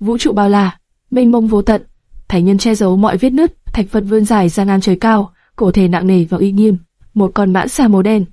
vũ trụ bao la, mênh mông vô tận. Thánh nhân che giấu mọi vết nứt, thạch Phật vươn dài ra ngang trời cao, cổ thể nặng nề và uy nghiêm. Một con mãn xà màu đen,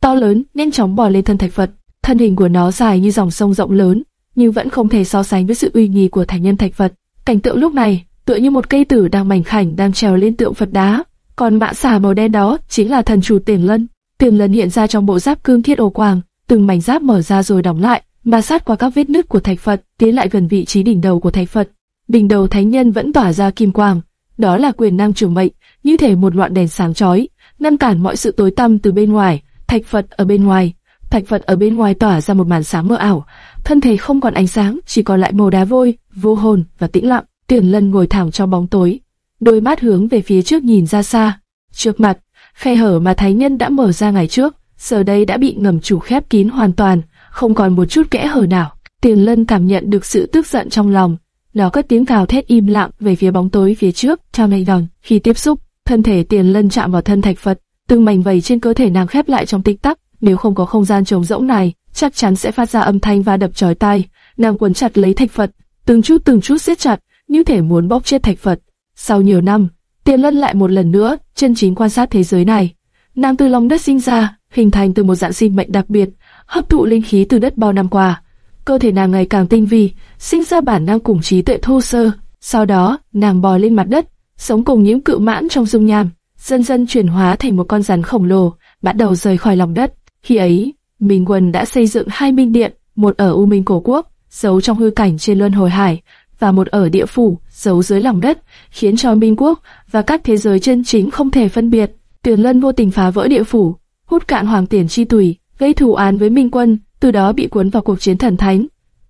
to lớn, nhanh chóng bò lên thân thạch Phật. Thân hình của nó dài như dòng sông rộng lớn, nhưng vẫn không thể so sánh với sự uy nghi của thánh nhân thạch Phật. Cảnh tượng lúc này tựa như một cây tử đang mảnh khảnh đang trèo lên tượng Phật đá. Còn mã xà màu đen đó chính là thần chủ Tiền Lân. Tiền Lân hiện ra trong bộ giáp cương thiết ô quang, từng mảnh giáp mở ra rồi đóng lại, mà sát qua các vết nứt của thạch Phật, tiến lại gần vị trí đỉnh đầu của thạch Phật. Đỉnh đầu thánh nhân vẫn tỏa ra kim quang, đó là quyền năng chủ mệnh, như thể một ngọn đèn sáng chói, ngăn cản mọi sự tối tăm từ bên ngoài. Thạch Phật ở bên ngoài, thạch Phật ở bên ngoài tỏa ra một màn sáng mơ ảo, thân thể không còn ánh sáng, chỉ còn lại màu đá vôi, vô hồn và tĩnh lặng. Tiền Lân ngồi thẳng trong bóng tối, đôi mắt hướng về phía trước nhìn ra xa. Trước mặt, khe hở mà Thái Nhân đã mở ra ngày trước, giờ đây đã bị ngầm chủ khép kín hoàn toàn, không còn một chút kẽ hở nào. Tiền Lân cảm nhận được sự tức giận trong lòng, nó cất tiếng gào thét im lặng về phía bóng tối phía trước, trong lay đòn. Khi tiếp xúc, thân thể Tiền Lân chạm vào thân thạch Phật, từng mảnh vầy trên cơ thể nàng khép lại trong tích tắc. Nếu không có không gian trống rỗng này, chắc chắn sẽ phát ra âm thanh và đập chói tai. Nàng quấn chặt lấy thạch Phật, từng chút từng chút siết chặt, như thể muốn bóp chết thạch Phật. Sau nhiều năm, Tiền Lân lại một lần nữa chân chính quan sát thế giới này. Nàng từ lòng đất sinh ra, hình thành từ một dạng sinh mệnh đặc biệt, hấp thụ linh khí từ đất bao năm qua. Cơ thể nàng ngày càng tinh vi, sinh ra bản năng cùng trí tuệ thô sơ. Sau đó, nàng bò lên mặt đất, sống cùng những cự mãn trong dung nham, dần dần chuyển hóa thành một con rắn khổng lồ, bắt đầu rời khỏi lòng đất. Khi ấy, Minh Quân đã xây dựng hai minh điện, một ở U Minh Cổ Quốc, giấu trong hư cảnh trên luân hồi hải, và một ở địa phủ, giấu dưới lòng đất, khiến cho Minh Quốc và các thế giới chân chính không thể phân biệt. Tuyền Lân vô tình phá vỡ địa phủ, hút cạn hoàng tiền chi tùy, gây thù án với Minh Quân, từ đó bị cuốn vào cuộc chiến thần thánh.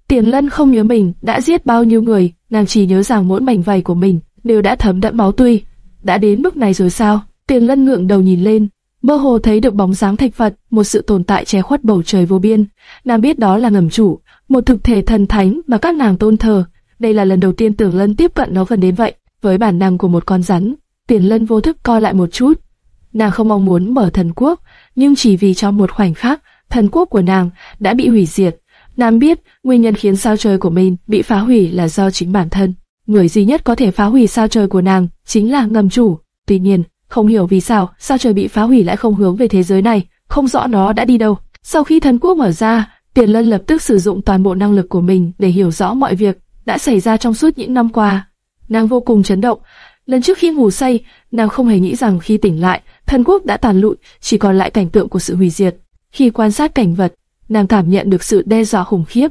Tiền Lân không nhớ mình đã giết bao nhiêu người, nàng chỉ nhớ rằng mỗi mảnh vảy của mình đều đã thấm đẫm máu tươi. Đã đến mức này rồi sao? Tiền Lân ngượng đầu nhìn lên, mơ hồ thấy được bóng dáng thạch Phật, một sự tồn tại che khuất bầu trời vô biên. Nàng biết đó là ngầm chủ, một thực thể thần thánh mà các nàng tôn thờ. Đây là lần đầu tiên Tưởng Lân tiếp cận nó gần đến vậy, với bản năng của một con rắn. Tiền Lân vô thức co lại một chút. Nàng không mong muốn mở thần quốc, nhưng chỉ vì trong một khoảnh khắc, thần quốc của nàng đã bị hủy diệt. Nàng biết nguyên nhân khiến sao trời của mình bị phá hủy là do chính bản thân. Người duy nhất có thể phá hủy sao trời của nàng chính là ngầm chủ. Tuy nhiên, không hiểu vì sao sao trời bị phá hủy lại không hướng về thế giới này, không rõ nó đã đi đâu. Sau khi thần quốc mở ra, Tiền Lân lập tức sử dụng toàn bộ năng lực của mình để hiểu rõ mọi việc đã xảy ra trong suốt những năm qua. Nàng vô cùng chấn động. Lần trước khi ngủ say, nàng không hề nghĩ rằng khi tỉnh lại, thần quốc đã tàn lụi, chỉ còn lại cảnh tượng của sự hủy diệt. Khi quan sát cảnh vật, nàng cảm nhận được sự đe dọa khủng khiếp.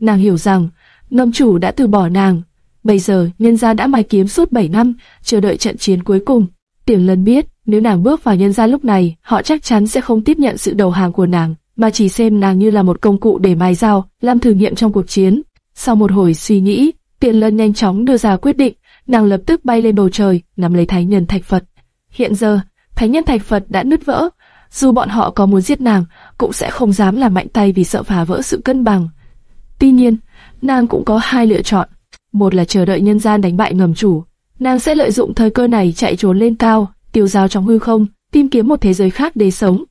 Nàng hiểu rằng, nông chủ đã từ bỏ nàng. Bây giờ, nhân gia đã mài kiếm suốt 7 năm, chờ đợi trận chiến cuối cùng. Tiền Lân biết, nếu nàng bước vào nhân gia lúc này, họ chắc chắn sẽ không tiếp nhận sự đầu hàng của nàng, mà chỉ xem nàng như là một công cụ để mài dao, làm thử nghiệm trong cuộc chiến. Sau một hồi suy nghĩ, Tiền Lân nhanh chóng đưa ra quyết định, nàng lập tức bay lên bầu trời, nắm lấy thái Nhân Thạch Phật. Hiện giờ, Thánh Nhân Thạch Phật đã nứt vỡ, dù bọn họ có muốn giết nàng, cũng sẽ không dám làm mạnh tay vì sợ phá vỡ sự cân bằng. Tuy nhiên, nàng cũng có hai lựa chọn. Một là chờ đợi nhân gian đánh bại ngầm chủ. Nàng sẽ lợi dụng thời cơ này chạy trốn lên cao, tiêu dao trong hư không, tìm kiếm một thế giới khác để sống.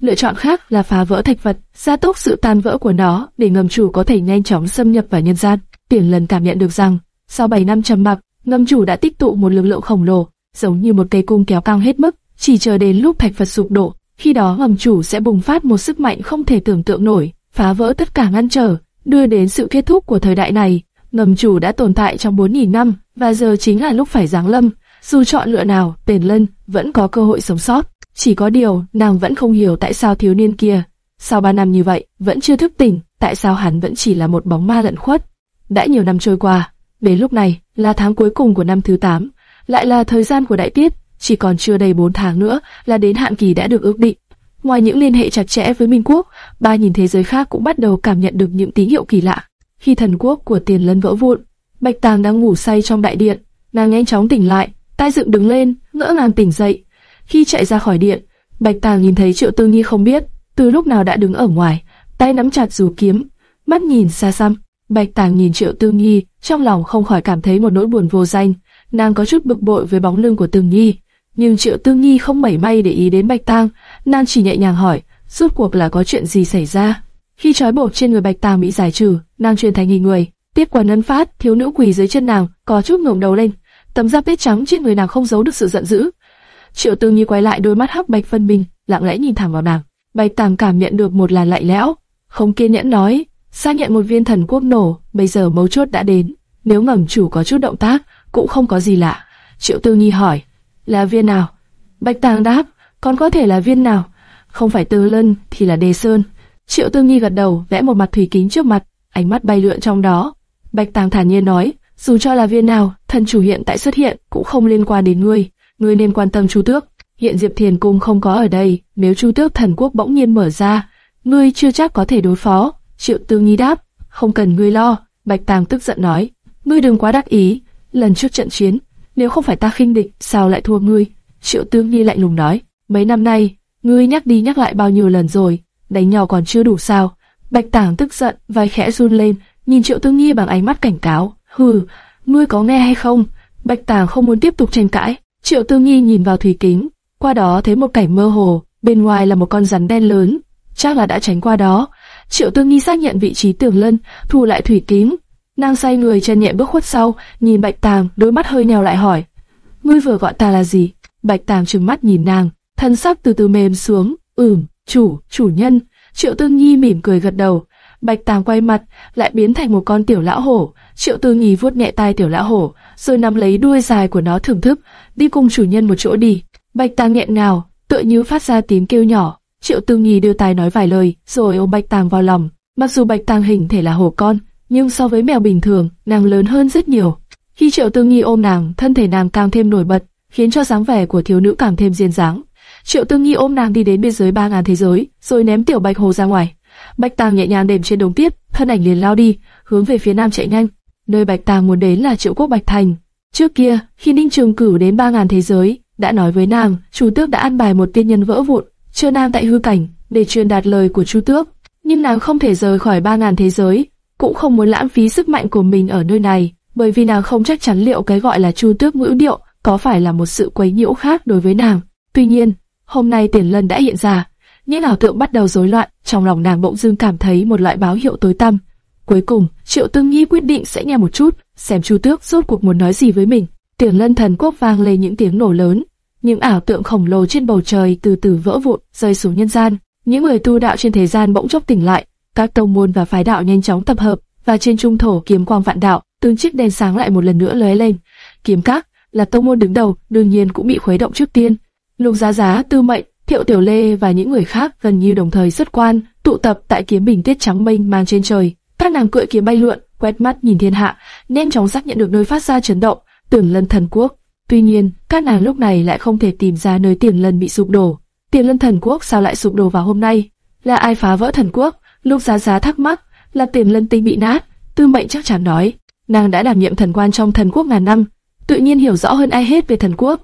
Lựa chọn khác là phá vỡ thạch vật, gia tốc sự tan vỡ của nó để ngầm chủ có thể nhanh chóng xâm nhập vào nhân gian. Tiền lần cảm nhận được rằng, sau 7 năm trầm mặc, ngầm chủ đã tích tụ một lực lượng khổng lồ, giống như một cây cung kéo cao hết mức, chỉ chờ đến lúc thạch phật sụp đổ, khi đó ngầm chủ sẽ bùng phát một sức mạnh không thể tưởng tượng nổi, phá vỡ tất cả ngăn trở, đưa đến sự kết thúc của thời đại này. Ngầm chủ đã tồn tại trong 4.000 năm, và giờ chính là lúc phải giáng lâm. Dù chọn lựa nào, Tiền Lân vẫn có cơ hội sống sót. Chỉ có điều, nàng vẫn không hiểu tại sao thiếu niên kia, sau ba năm như vậy, vẫn chưa thức tỉnh, tại sao hắn vẫn chỉ là một bóng ma lẩn khuất. Đã nhiều năm trôi qua, đến lúc này, là tháng cuối cùng của năm thứ 8, lại là thời gian của đại tiết, chỉ còn chưa đầy 4 tháng nữa là đến hạn kỳ đã được ước định. Ngoài những liên hệ chặt chẽ với Minh Quốc, ba nhìn thế giới khác cũng bắt đầu cảm nhận được những tín hiệu kỳ lạ. Khi thần quốc của Tiền Lân vỡ vụn, Bạch Tàng đang ngủ say trong đại điện, nàng nhanh chóng tỉnh lại, tai dựng đứng lên, ngỡ ngàng tỉnh dậy. Khi chạy ra khỏi điện, Bạch Tàng nhìn thấy Triệu Tư Nhi không biết từ lúc nào đã đứng ở ngoài, tay nắm chặt dù kiếm, mắt nhìn xa xăm. Bạch Tàng nhìn Triệu Tư Nhi, trong lòng không khỏi cảm thấy một nỗi buồn vô danh. Nàng có chút bực bội với bóng lưng của Tư Nhi, nhưng Triệu Tư Nhi không mảy may để ý đến Bạch tang, nàng chỉ nhẹ nhàng hỏi, rốt cuộc là có chuyện gì xảy ra? Khi trói buộc trên người Bạch Tang bị giải trừ, nàng truyền thành hình người, Tiếp quản ấn phát, thiếu nữ quỳ dưới chân nàng, có chút ngẩng đầu lên, tấm da tuyết trắng trên người nàng không giấu được sự giận dữ. Triệu Tư Nhi quay lại đôi mắt hắc bạch phân minh, lặng lẽ nhìn thẳng vào nàng. Bạch Tàng cảm nhận được một làn lạnh lẽo, không kiên nhẫn nói, xác nhận một viên thần quốc nổ, bây giờ mấu chốt đã đến, nếu ngầm chủ có chút động tác, cũng không có gì lạ. Triệu Tư Nhi hỏi, là viên nào? Bạch Tàng đáp, còn có thể là viên nào? Không phải Tư Lân thì là Đề Sơn. Triệu Tư Nhi gật đầu, vẽ một mặt thủy kính trước mặt, ánh mắt bay lượn trong đó. Bạch Tàng thản nhiên nói, dù cho là viên nào, thần chủ hiện tại xuất hiện cũng không liên quan đến ngươi, ngươi nên quan tâm Chu Tước. Hiện Diệp Thiền Cung không có ở đây, nếu Chu Tước thần quốc bỗng nhiên mở ra, ngươi chưa chắc có thể đối phó. Triệu Tư Nhi đáp, không cần ngươi lo. Bạch Tàng tức giận nói, ngươi đừng quá đắc ý. Lần trước trận chiến, nếu không phải ta khinh địch, sao lại thua ngươi? Triệu tương Nhi lạnh lùng nói, mấy năm nay, ngươi nhắc đi nhắc lại bao nhiêu lần rồi, đánh nhau còn chưa đủ sao? Bạch Tàng tức giận, vai khẽ run lên, nhìn Triệu tương Nhi bằng ánh mắt cảnh cáo. Hừ, ngươi có nghe hay không? Bạch Tàng không muốn tiếp tục tranh cãi. Triệu tương Nhi nhìn vào thủy kính, qua đó thấy một cảnh mơ hồ, bên ngoài là một con rắn đen lớn, chắc là đã tránh qua đó. Triệu tương Nhi xác nhận vị trí Tưởng Lân, thu lại thủy kính. Nàng say người chân nhẹ bước khuất sau, nhìn Bạch Tàng, đôi mắt hơi nheo lại hỏi: "Ngươi vừa gọi ta là gì?" Bạch Tàng trừng mắt nhìn nàng, thân sắc từ từ mềm xuống. "Ừm, chủ, chủ nhân." Triệu Tư Nhi mỉm cười gật đầu. Bạch Tàng quay mặt, lại biến thành một con tiểu lão hổ. Triệu Tư Nhi vuốt nhẹ tai tiểu lão hổ, rồi nắm lấy đuôi dài của nó thưởng thức, đi cùng chủ nhân một chỗ đi. Bạch Tàng nghẹn ngào, tựa như phát ra tiếng kêu nhỏ. Triệu Tư Nhi đưa tai nói vài lời, rồi ôm Bạch Tàng vào lòng. Mặc dù Bạch Tàng hình thể là hổ con, nhưng so với mèo bình thường, nàng lớn hơn rất nhiều. Khi Triệu Tư nghi ôm nàng, thân thể nàng càng thêm nổi bật, khiến cho dáng vẻ của thiếu nữ càng thêm duyên dáng. Triệu Tư nghi ôm nàng đi đến biên giới ba ngàn thế giới, rồi ném tiểu Bạch Hồ ra ngoài. Bạch Tàng nhẹ nhàng đệm trên đống tiếp, thân ảnh liền lao đi, hướng về phía nam chạy nhanh. Nơi Bạch Tàng muốn đến là Triệu Quốc Bạch Thành. Trước kia, khi Ninh Trường Cửu đến ba ngàn thế giới, đã nói với nàng, Chu Tước đã an bài một tiên nhân vỡ vụn, chưa nàng tại hư cảnh để truyền đạt lời của Chu Tước. Nhưng nàng không thể rời khỏi ba ngàn thế giới, cũng không muốn lãng phí sức mạnh của mình ở nơi này, bởi vì nàng không chắc chắn liệu cái gọi là Chu Tước ngữ điệu có phải là một sự quấy nhiễu khác đối với nàng. Tuy nhiên, hôm nay Tiền Lân đã hiện ra, những ảo tượng bắt đầu rối loạn, trong lòng nàng bỗng dưng cảm thấy một loại báo hiệu tối tăm. Cuối cùng, Triệu Tương Nhi quyết định sẽ nghe một chút, xem Chu Tước rốt cuộc muốn nói gì với mình. Tiền Lân thần quốc vang lên những tiếng nổ lớn, những ảo tượng khổng lồ trên bầu trời từ từ vỡ vụn, rơi xuống nhân gian. Những người tu đạo trên thế gian bỗng chốc tỉnh lại, các tông môn và phái đạo nhanh chóng tập hợp, và trên trung thổ kiếm quang vạn đạo, từng chiếc đèn sáng lại một lần nữa lóe lên. Kiếm các là tông môn đứng đầu, đương nhiên cũng bị khuấy động trước tiên. Lục Giá Giá, Tư Mệnh, Thiệu Tiểu Lê và những người khác gần như đồng thời xuất quan, tụ tập tại kiếm bình tiết trắng mênh mang trên trời. Các nàng cưỡi kiếm bay lượn, quét mắt nhìn thiên hạ, nhanh chóng xác nhận được nơi phát ra chấn động, tưởng lân thần quốc. Tuy nhiên, các nàng lúc này lại không thể tìm ra nơi tiền lân bị sụp đổ. Tiền lân thần quốc sao lại sụp đổ vào hôm nay? Là ai phá vỡ thần quốc? Lục Giá Giá thắc mắc, là tiền lân tinh bị nát. Tư Mệnh chắc chắn nói, nàng đã đảm nhiệm thần quan trong thần quốc ngàn năm, tự nhiên hiểu rõ hơn ai hết về thần quốc.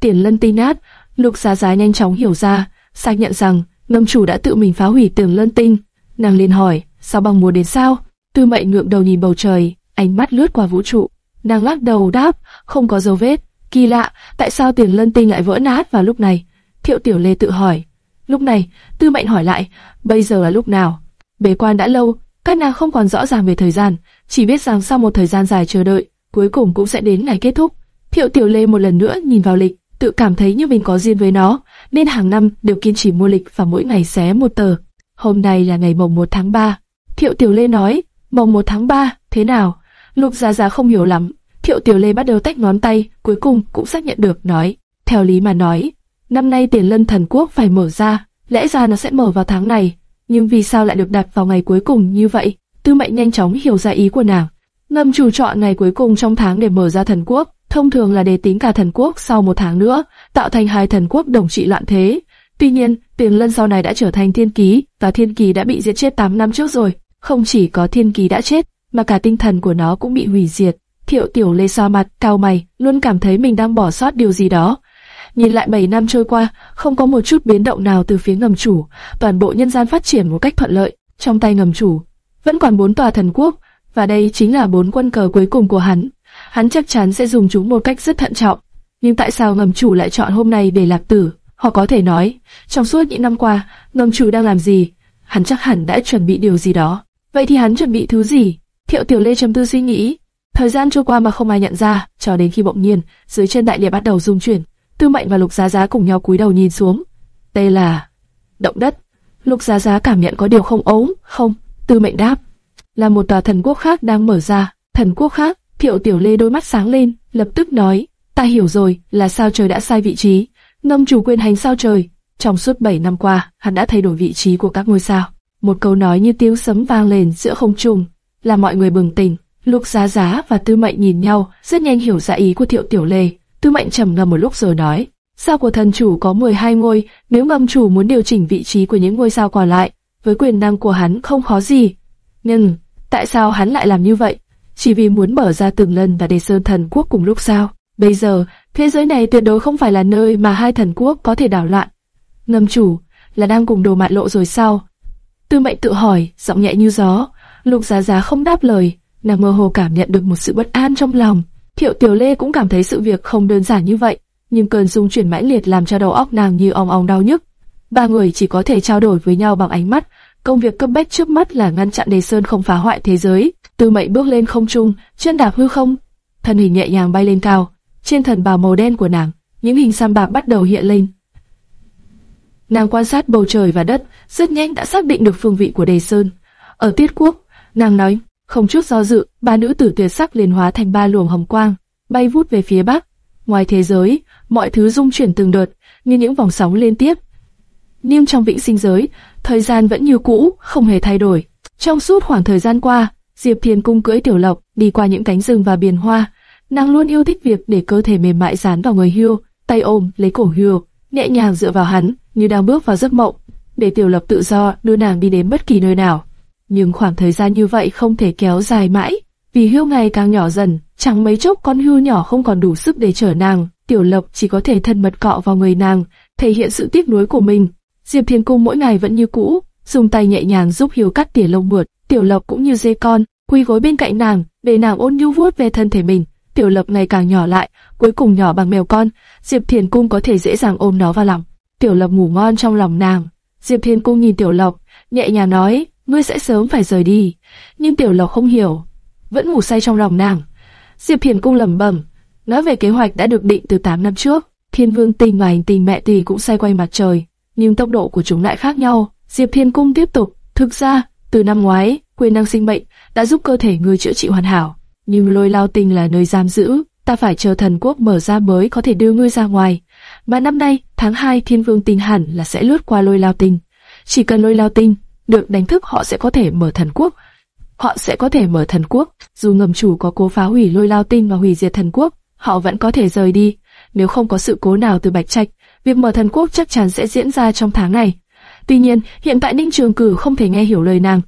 Tiền lân tinh nát, Lục Giá Giá nhanh chóng hiểu ra, xác nhận rằng ngâm chủ đã tự mình phá hủy tường lân tinh. Nàng liền hỏi, sao bằng mùa đến sao? Tư Mệnh ngượng đầu nhìn bầu trời, ánh mắt lướt qua vũ trụ. Nàng lắc đầu đáp, không có dấu vết. Kỳ lạ, tại sao tiền lân tinh lại vỡ nát vào lúc này? Thiệu Tiểu Lê tự hỏi. Lúc này, Tư Mệnh hỏi lại, bây giờ là lúc nào? Bế quan đã lâu, các nàng không còn rõ ràng về thời gian, chỉ biết rằng sau một thời gian dài chờ đợi, cuối cùng cũng sẽ đến ngày kết thúc. Thiệu Tiểu Lê một lần nữa nhìn vào lịch, tự cảm thấy như mình có duyên với nó, nên hàng năm đều kiên trì mua lịch và mỗi ngày xé một tờ. Hôm nay là ngày mồng 1 tháng 3. Thiệu Tiểu Lê nói, mồng 1 tháng 3, thế nào? Lục Giá Giá không hiểu lắm. Thiệu Tiểu Lê bắt đầu tách ngón tay, cuối cùng cũng xác nhận được, nói. Theo lý mà nói, năm nay tiền lân thần quốc phải mở ra, lẽ ra nó sẽ mở vào tháng này, nhưng vì sao lại được đặt vào ngày cuối cùng như vậy? Tư Mệnh nhanh chóng hiểu ra ý của nàng. Ngâm chủ chọn ngày cuối cùng trong tháng để mở ra thần quốc, thông thường là để tính cả thần quốc sau một tháng nữa, tạo thành hai thần quốc đồng trị loạn thế. Tuy nhiên, tiền lân sau này đã trở thành thiên ký, và thiên ký đã bị giết chết 8 năm trước rồi. Không chỉ có thiên ký đã chết, mà cả tinh thần của nó cũng bị hủy diệt. Thiệu tiểu lê so mặt, cao mày, luôn cảm thấy mình đang bỏ sót điều gì đó. Nhìn lại 7 năm trôi qua, không có một chút biến động nào từ phía ngầm chủ, toàn bộ nhân gian phát triển một cách thuận lợi. Trong tay ngầm chủ, vẫn còn bốn tòa thần quốc, và đây chính là bốn quân cờ cuối cùng của hắn. Hắn chắc chắn sẽ dùng chúng một cách rất thận trọng. Nhưng tại sao ngầm chủ lại chọn hôm nay để lạc tử? họ có thể nói, trong suốt những năm qua, ngầm chủ đang làm gì? Hắn chắc hẳn đã chuẩn bị điều gì đó. Vậy thì hắn chuẩn bị thứ gì? Thiệu Tiểu Lê trầm tư suy nghĩ. Thời gian trôi qua mà không ai nhận ra, cho đến khi bỗng nhiên, dưới chân đại địa bắt đầu rung chuyển. Tư Mệnh và Lục Giá Giá cùng nhau cúi đầu nhìn xuống. Đây là động đất. Lục Giá Giá cảm nhận có điều không ấu, không. Tư Mệnh đáp, là một tòa thần quốc khác đang mở ra. Thần quốc khác. Thiệu Tiểu Lê đôi mắt sáng lên, lập tức nói, ta hiểu rồi, là sao trời đã sai vị trí. Ngâm chủ Quyền hành sao trời. Trong suốt 7 năm qua, hắn đã thay đổi vị trí của các ngôi sao. Một câu nói như tiếng sấm vang lên giữa không trung, làm mọi người bừng tỉnh. Lục Giá Giá và Tư Mệnh nhìn nhau, rất nhanh hiểu ra ý của Thiệu Tiểu Lê. Tư Mệnh trầm ngâm một lúc rồi nói, sao của thần chủ có 12 ngôi, nếu ngầm chủ muốn điều chỉnh vị trí của những ngôi sao còn lại, với quyền năng của hắn không khó gì. Nhưng, tại sao hắn lại làm như vậy? Chỉ vì muốn mở ra tường lân và đề sơn thần quốc cùng lúc sao? Bây giờ, thế giới này tuyệt đối không phải là nơi mà hai thần quốc có thể đảo loạn. Ngâm chủ, là đang cùng đồ mạn lộ rồi sao? Tư mệnh tự hỏi, giọng nhẹ như gió. Lục giá giá không đáp lời, nàng mơ hồ cảm nhận được một sự bất an trong lòng. Thiệu Tiểu Lê cũng cảm thấy sự việc không đơn giản như vậy, nhưng cơn rung chuyển mãnh liệt làm cho đầu óc nàng như ong ong đau nhức. Ba người chỉ có thể trao đổi với nhau bằng ánh mắt, công việc cấp bách trước mắt là ngăn chặn Đề Sơn không phá hoại thế giới. Tư Mệnh bước lên không trung, chân đạp hư không, thân hình nhẹ nhàng bay lên cao. Trên thần bào màu đen của nàng, những hình xăm bạc bắt đầu hiện lên. Nàng quan sát bầu trời và đất, rất nhanh đã xác định được phương vị của Đề Sơn. Ở Tiết Quốc, nàng nói, không chút do dự, ba nữ tử tuyệt sắc liền hóa thành ba luồng hồng quang, bay vút về phía bắc. Ngoài thế giới, mọi thứ rung chuyển từng đợt, như những vòng sóng liên tiếp. Nhưng trong vĩnh sinh giới, thời gian vẫn như cũ, không hề thay đổi. Trong suốt khoảng thời gian qua, Diệp Thiên cung cưỡi tiểu lộc, đi qua những cánh rừng và biển hoa. Nàng luôn yêu thích việc để cơ thể mềm mại dán vào người Hưu, tay ôm lấy cổ Hưu, nhẹ nhàng dựa vào hắn, như đang bước vào giấc mộng, để tiểu lộc tự do đưa nàng đi đến bất kỳ nơi nào. Nhưng khoảng thời gian như vậy không thể kéo dài mãi, vì hươu ngày càng nhỏ dần, chẳng mấy chốc con hươu nhỏ không còn đủ sức để chở nàng, tiểu lộc chỉ có thể thân mật cọ vào người nàng, thể hiện sự tiếc nuối của mình. Diệp Thiên Cung mỗi ngày vẫn như cũ, dùng tay nhẹ nhàng giúp Hiếu cắt tỉa lông mượt. Tiểu Lộc cũng như dê con, quy gối bên cạnh nàng, để nàng ôn nhu vuốt về thân thể mình. Tiểu Lộc ngày càng nhỏ lại, cuối cùng nhỏ bằng mèo con. Diệp Thiên Cung có thể dễ dàng ôm nó vào lòng. Tiểu Lộc ngủ ngon trong lòng nàng. Diệp Thiên Cung nhìn Tiểu Lộc, nhẹ nhàng nói, ngươi sẽ sớm phải rời đi. Nhưng Tiểu Lộc không hiểu, vẫn ngủ say trong lòng nàng. Diệp Thiên Cung lẩm bẩm, nói về kế hoạch đã được định từ 8 năm trước. Thiên Vương Tình và hành tình mẹ tỷ cũng xoay quanh mặt trời, nhưng tốc độ của chúng lại khác nhau. Diệp Thiên Cung tiếp tục, thực ra, từ năm ngoái, quyền năng sinh mệnh đã giúp cơ thể ngươi chữa trị hoàn hảo, nhưng lôi lao tinh là nơi giam giữ, ta phải chờ thần quốc mở ra mới có thể đưa ngươi ra ngoài. Mà năm nay, tháng 2 Thiên Vương Tinh hẳn là sẽ lướt qua lôi lao tinh. Chỉ cần lôi lao tinh được đánh thức họ sẽ có thể mở thần quốc. Họ sẽ có thể mở thần quốc, dù ngầm chủ có cố phá hủy lôi lao tinh và hủy diệt thần quốc, họ vẫn có thể rời đi. Nếu không có sự cố nào từ Bạch Trạch, việc mở thần quốc chắc chắn sẽ diễn ra trong tháng này. Tuy nhiên, hiện tại Ninh Trường Cử không thể nghe hiểu lời nàng.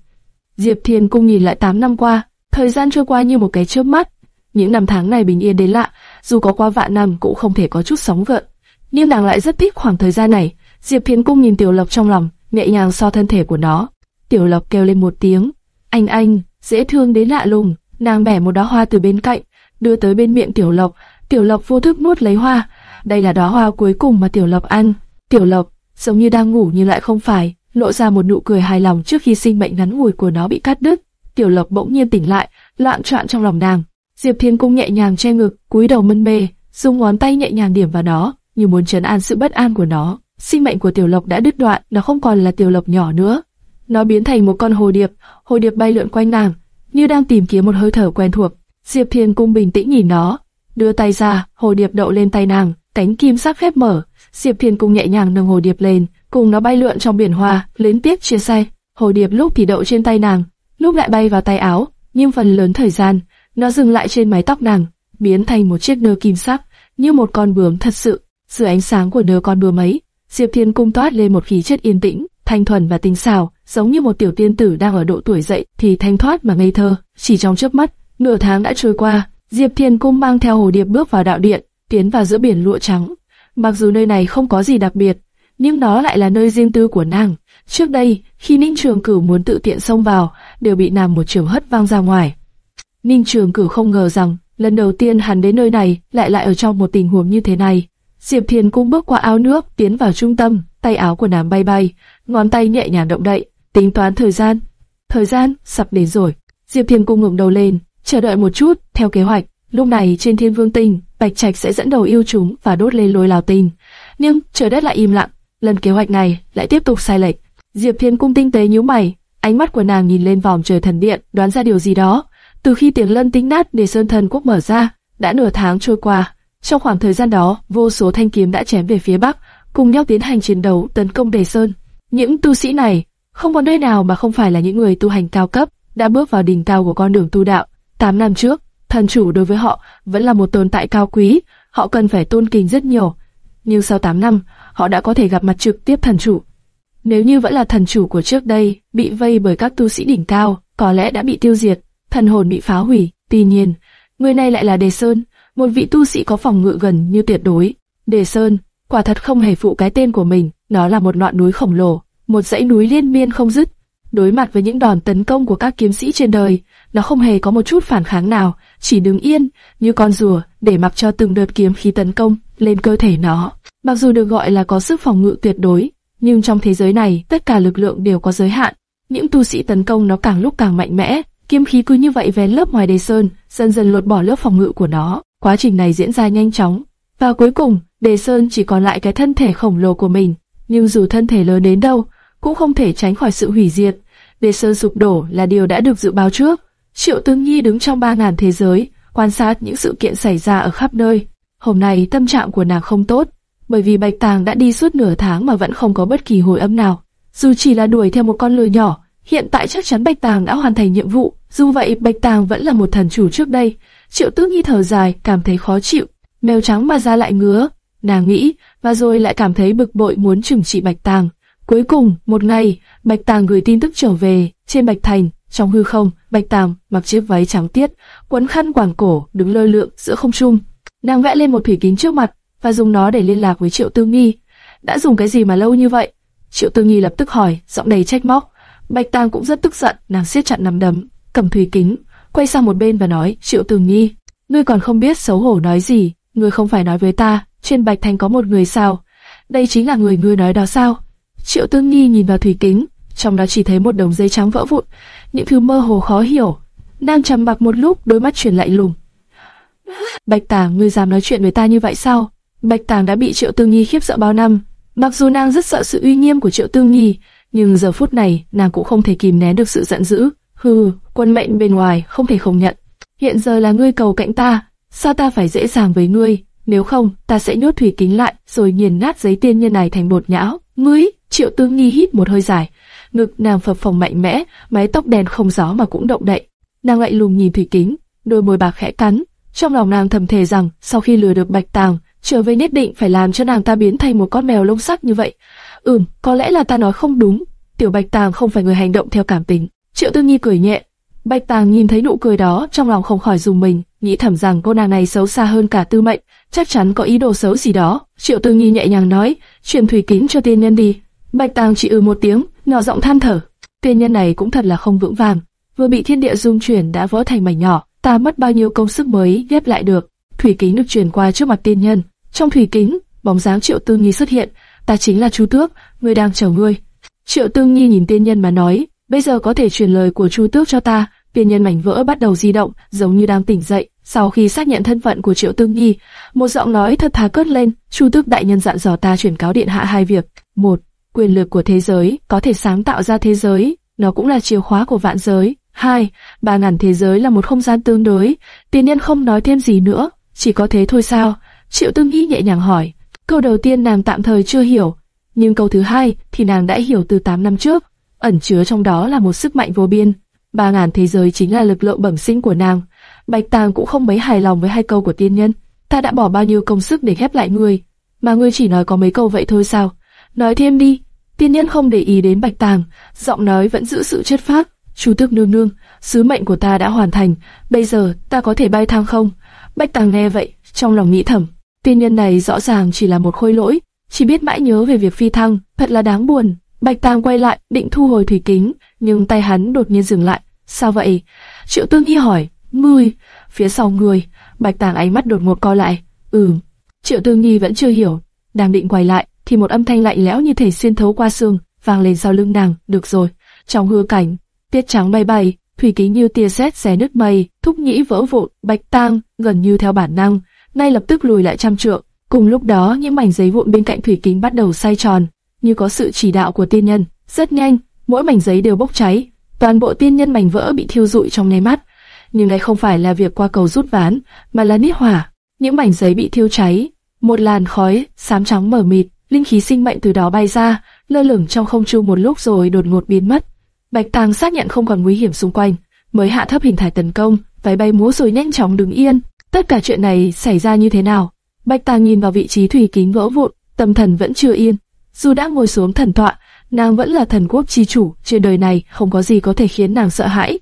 Diệp Thiên Cung nhìn lại 8 năm qua, thời gian trôi qua như một cái chớp mắt. Những năm tháng này bình yên đến lạ, dù có qua vạn năm cũng không thể có chút sóng gợn. Nhưng nàng lại rất thích khoảng thời gian này. Diệp Thiên Cung nhìn Tiểu Lộc trong lòng, nhẹ nhàng so thân thể của nó. Tiểu Lộc kêu lên một tiếng, anh anh, dễ thương đến lạ lùng. Nàng bẻ một đóa hoa từ bên cạnh, đưa tới bên miệng Tiểu Lộc. Tiểu Lộc vô thức nuốt lấy hoa. Đây là đóa hoa cuối cùng mà Tiểu Lộc ăn. Tiểu Lộc giống như đang ngủ nhưng lại không phải, lộ ra một nụ cười hài lòng trước khi sinh mệnh ngắn ngủi của nó bị cắt đứt. Tiểu Lộc bỗng nhiên tỉnh lại, loạn trọn trong lòng nàng. Diệp Thiên Cung nhẹ nhàng che ngực, cúi đầu mân mê, dùng ngón tay nhẹ nhàng điểm vào nó, như muốn trấn an sự bất an của nó. Sinh mệnh của Tiểu Lộc đã đứt đoạn, nó không còn là Tiểu Lộc nhỏ nữa. Nó biến thành một con hồ điệp, hồ điệp bay lượn quanh nàng, như đang tìm kiếm một hơi thở quen thuộc. Diệp Thiên Cung bình tĩnh nhìn nó, đưa tay ra, hồ điệp đậu lên tay nàng, cánh kim sắc khép mở, Diệp Thiên Cung nhẹ nhàng nâng hồ điệp lên, cùng nó bay lượn trong biển hoa, liên tiếp chia say. Hồ điệp lúc thì đậu trên tay nàng, lúc lại bay vào tay áo, nhưng phần lớn thời gian, nó dừng lại trên mái tóc nàng, biến thành một chiếc nơ kim sắc, như một con bướm thật sự. Dưới ánh sáng của nơ con bướm ấy, Diệp Thiên Cung toát lên một khí chất yên tĩnh, thanh thuần và tinh xảo, giống như một tiểu tiên tử đang ở độ tuổi dậy thì thanh thoát mà ngây thơ. Chỉ trong chớp mắt, nửa tháng đã trôi qua, Diệp Thiên Cung mang theo hồ điệp bước vào đạo điện, tiến vào giữa biển lụa trắng. Mặc dù nơi này không có gì đặc biệt, nhưng đó lại là nơi riêng tư của nàng. Trước đây, khi Ninh Trường Cửu muốn tự tiện xông vào, đều bị nàng một trường hất văng ra ngoài. Ninh Trường Cửu không ngờ rằng, lần đầu tiên hắn đến nơi này lại lại ở trong một tình huống như thế này. Diệp Thiền cũng bước qua áo nước, tiến vào trung tâm, tay áo của nàng bay bay, ngón tay nhẹ nhàng động đậy, tính toán thời gian. Thời gian sắp đến rồi. Diệp Thiên cung ngẩng đầu lên, chờ đợi một chút, theo kế hoạch, lúc này trên Thiên Vương Tinh, Bạch Trạch sẽ dẫn đầu yêu chúng và đốt lên lôi lào tinh. Nhưng trời đất lại im lặng, lần kế hoạch này lại tiếp tục sai lệch. Diệp Thiên cung tinh tế nhíu mày, ánh mắt của nàng nhìn lên vòng trời thần điện, đoán ra điều gì đó. Từ khi tiếng lân tính nát để sơn thần quốc mở ra, đã nửa tháng trôi qua. Trong khoảng thời gian đó, vô số thanh kiếm đã chém về phía bắc, cùng nhau tiến hành chiến đấu tấn công đề sơn. Những tu sĩ này không có nơi nào mà không phải là những người tu hành cao cấp, đã bước vào đỉnh cao của con đường tu đạo. Tám năm trước, thần chủ đối với họ vẫn là một tồn tại cao quý, họ cần phải tôn kính rất nhiều. Nhưng sau 8 năm, họ đã có thể gặp mặt trực tiếp thần chủ. Nếu như vẫn là thần chủ của trước đây, bị vây bởi các tu sĩ đỉnh cao, có lẽ đã bị tiêu diệt, thần hồn bị phá hủy. Tuy nhiên, người này lại là Đề Sơn, một vị tu sĩ có phòng ngự gần như tuyệt đối. Đề Sơn, quả thật không hề phụ cái tên của mình, nó là một ngọn núi khổng lồ, một dãy núi liên miên không dứt. Đối mặt với những đòn tấn công của các kiếm sĩ trên đời, nó không hề có một chút phản kháng nào, chỉ đứng yên như con rùa để mặc cho từng đợt kiếm khí tấn công lên cơ thể nó. Mặc dù được gọi là có sức phòng ngự tuyệt đối, nhưng trong thế giới này tất cả lực lượng đều có giới hạn. Những tu sĩ tấn công nó càng lúc càng mạnh mẽ, kiếm khí cứ như vậy vén lớp ngoài đề sơn, dần dần lột bỏ lớp phòng ngự của nó. Quá trình này diễn ra nhanh chóng, và cuối cùng, đề sơn chỉ còn lại cái thân thể khổng lồ của mình. Nhưng dù thân thể lớn đến đâu, cũng không thể tránh khỏi sự hủy diệt. Đề sơn sụp đổ là điều đã được dự báo trước. Triệu Tương Nhi đứng trong ba ngàn thế giới, quan sát những sự kiện xảy ra ở khắp nơi. Hôm nay tâm trạng của nàng không tốt, bởi vì Bạch Tàng đã đi suốt nửa tháng mà vẫn không có bất kỳ hồi âm nào. Dù chỉ là đuổi theo một con lừa nhỏ, hiện tại chắc chắn Bạch Tàng đã hoàn thành nhiệm vụ. Dù vậy, Bạch Tàng vẫn là một thần chủ trước đây. Triệu Tước Nhi thở dài, cảm thấy khó chịu. Mèo trắng mà ra lại ngứa, nàng nghĩ, và rồi lại cảm thấy bực bội muốn trừng trị Bạch Tàng. Cuối cùng, một ngày, Bạch Tàng gửi tin tức trở về, trên Bạch Thành, trong hư không, Bạch Tàng mặc chiếc váy trắng tiết, quấn khăn quàng cổ, đứng lơ lượng giữa không trung. Nàng vẽ lên một thủy kính trước mặt và dùng nó để liên lạc với Triệu Tư Nghi. Đã dùng cái gì mà lâu như vậy? Triệu Tư Nghi lập tức hỏi, giọng đầy trách móc. Bạch Tàng cũng rất tức giận, nàng siết chặt nắm đấm, cầm thủy kính, quay sang một bên và nói, Triệu Tử Nghi, ngươi còn không biết xấu hổ nói gì, ngươi không phải nói với ta, trên Bạch Thành có một người sao? Đây chính là người ngươi nói đó sao? Triệu Tử Nghi nhìn vào thủy kính, trong đó chỉ thấy một đồng dây trắng vỡ vụn, những thứ mơ hồ khó hiểu. Đang trầm mặc một lúc, đôi mắt chuyển lạnh lùng. Bạch Tàng, ngươi dám nói chuyện với ta như vậy sao? Bạch Tàng đã bị Triệu Tương Nhi khiếp sợ bao năm. Mặc dù nàng rất sợ sự uy nghiêm của Triệu Tương Nhi, nhưng giờ phút này nàng cũng không thể kìm nén được sự giận dữ. Hừ, quân mệnh bên ngoài không thể không nhận. Hiện giờ là ngươi cầu cạnh ta, sao ta phải dễ dàng với ngươi? Nếu không, ta sẽ nhốt thủy kính lại, rồi nghiền nát giấy tiên nhân này thành bột nhão. Ngươi, Triệu Tương nghi hít một hơi dài, ngực nàng phập phồng mạnh mẽ, mái tóc đen không gió mà cũng động đậy. Nàng lại lùng nhìn thủy kính, đôi môi bạc khẽ cắn, trong lòng nàng thầm thề rằng sau khi lừa được Bạch Tàng, trở về nhất định phải làm cho nàng ta biến thành một con mèo lông sắc như vậy. Ừm, có lẽ là ta nói không đúng. Tiểu Bạch Tàng không phải người hành động theo cảm tình. Triệu Tư Nhi cười nhẹ. Bạch Tàng nhìn thấy nụ cười đó, trong lòng không khỏi dùng mình, nghĩ thầm rằng cô nàng này xấu xa hơn cả Tư Mệnh, chắc chắn có ý đồ xấu gì đó. Triệu Tư Nhi nhẹ nhàng nói, truyền thủy kính cho tiên nhân đi. Bạch Tàng chỉ ừ một tiếng, nhỏ giọng than thở. Tiên nhân này cũng thật là không vững vàng, vừa bị thiên địa dung chuyển đã vỡ thành mảnh nhỏ, ta mất bao nhiêu công sức mới ghép lại được. Thủy kính được truyền qua trước mặt tiên nhân, trong thủy kính, bóng dáng Triệu Tư Nhi xuất hiện, ta chính là Chu Tước, người đang chờ ngươi. Triệu Tư Nhi nhìn tiên nhân mà nói, bây giờ có thể truyền lời của Chu Tước cho ta. Tiên nhân mảnh vỡ bắt đầu di động, giống như đang tỉnh dậy. Sau khi xác nhận thân phận của Triệu Tương Nhi, một giọng nói thật thà cất lên, Chu Tước đại nhân dặn dò ta chuyển cáo điện hạ hai việc. Một, quyền lực của thế giới có thể sáng tạo ra thế giới, nó cũng là chìa khóa của vạn giới. Hai, ba ngàn thế giới là một không gian tương đối. Tiên nhân không nói thêm gì nữa, chỉ có thế thôi sao? Triệu Tương Nhi nhẹ nhàng hỏi. Câu đầu tiên nàng tạm thời chưa hiểu, nhưng câu thứ hai thì nàng đã hiểu từ 8 năm trước. Ẩn chứa trong đó là một sức mạnh vô biên. Ba ngàn thế giới chính là lực lượng bẩm sinh của nàng. Bạch Tàng cũng không mấy hài lòng với hai câu của tiên nhân. Ta đã bỏ bao nhiêu công sức để ghép lại ngươi, mà ngươi chỉ nói có mấy câu vậy thôi sao? Nói thêm đi. Tiên nhân không để ý đến Bạch Tàng, giọng nói vẫn giữ sự chất phác. Chu Tước nương nương, sứ mệnh của ta đã hoàn thành, bây giờ ta có thể bay thang không? Bạch Tàng nghe vậy, trong lòng nghĩ thầm, tiên nhân này rõ ràng chỉ là một khôi lỗi, chỉ biết mãi nhớ về việc phi thăng, thật là đáng buồn. Bạch Tàng quay lại, định thu hồi thủy kính, nhưng tay hắn đột nhiên dừng lại. Sao vậy? Triệu Tương Hi hỏi. Ngươi, phía sau người. Bạch Tàng ánh mắt đột ngột co lại. Ừm. Triệu Tương Nhi vẫn chưa hiểu, đang định quay lại, thì một âm thanh lạnh lẽo như thể xuyên thấu qua xương vang lên sau lưng nàng. Được rồi. Trong hư cảnh, tiết trắng bay bay, thủy kính như tia sét xé nứt mây, thúc nhĩ vỡ vụn, bạch tang gần như theo bản năng, ngay lập tức lùi lại trăm trượng. Cùng lúc đó, những mảnh giấy vụn bên cạnh thủy kính bắt đầu xoay tròn, như có sự chỉ đạo của tiên nhân. Rất nhanh, mỗi mảnh giấy đều bốc cháy, toàn bộ tiên nhân mảnh vỡ bị thiêu rụi trong nháy mắt. Nhưng đây không phải là việc qua cầu rút ván, mà là nít hỏa. Những mảnh giấy bị thiêu cháy, một làn khói xám trắng mở mịt, linh khí sinh mệnh từ đó bay ra, lơ lửng trong không trung một lúc rồi đột ngột biến mất. Bạch Tàng xác nhận không còn nguy hiểm xung quanh, mới hạ thấp hình thái tấn công, váy bay múa rồi nhanh chóng đứng yên. Tất cả chuyện này xảy ra như thế nào? Bạch Tàng nhìn vào vị trí thủy kính vỡ vụn, tâm thần vẫn chưa yên. Dù đã ngồi xuống thần tọa, nàng vẫn là thần quốc chi chủ, trên đời này không có gì có thể khiến nàng sợ hãi.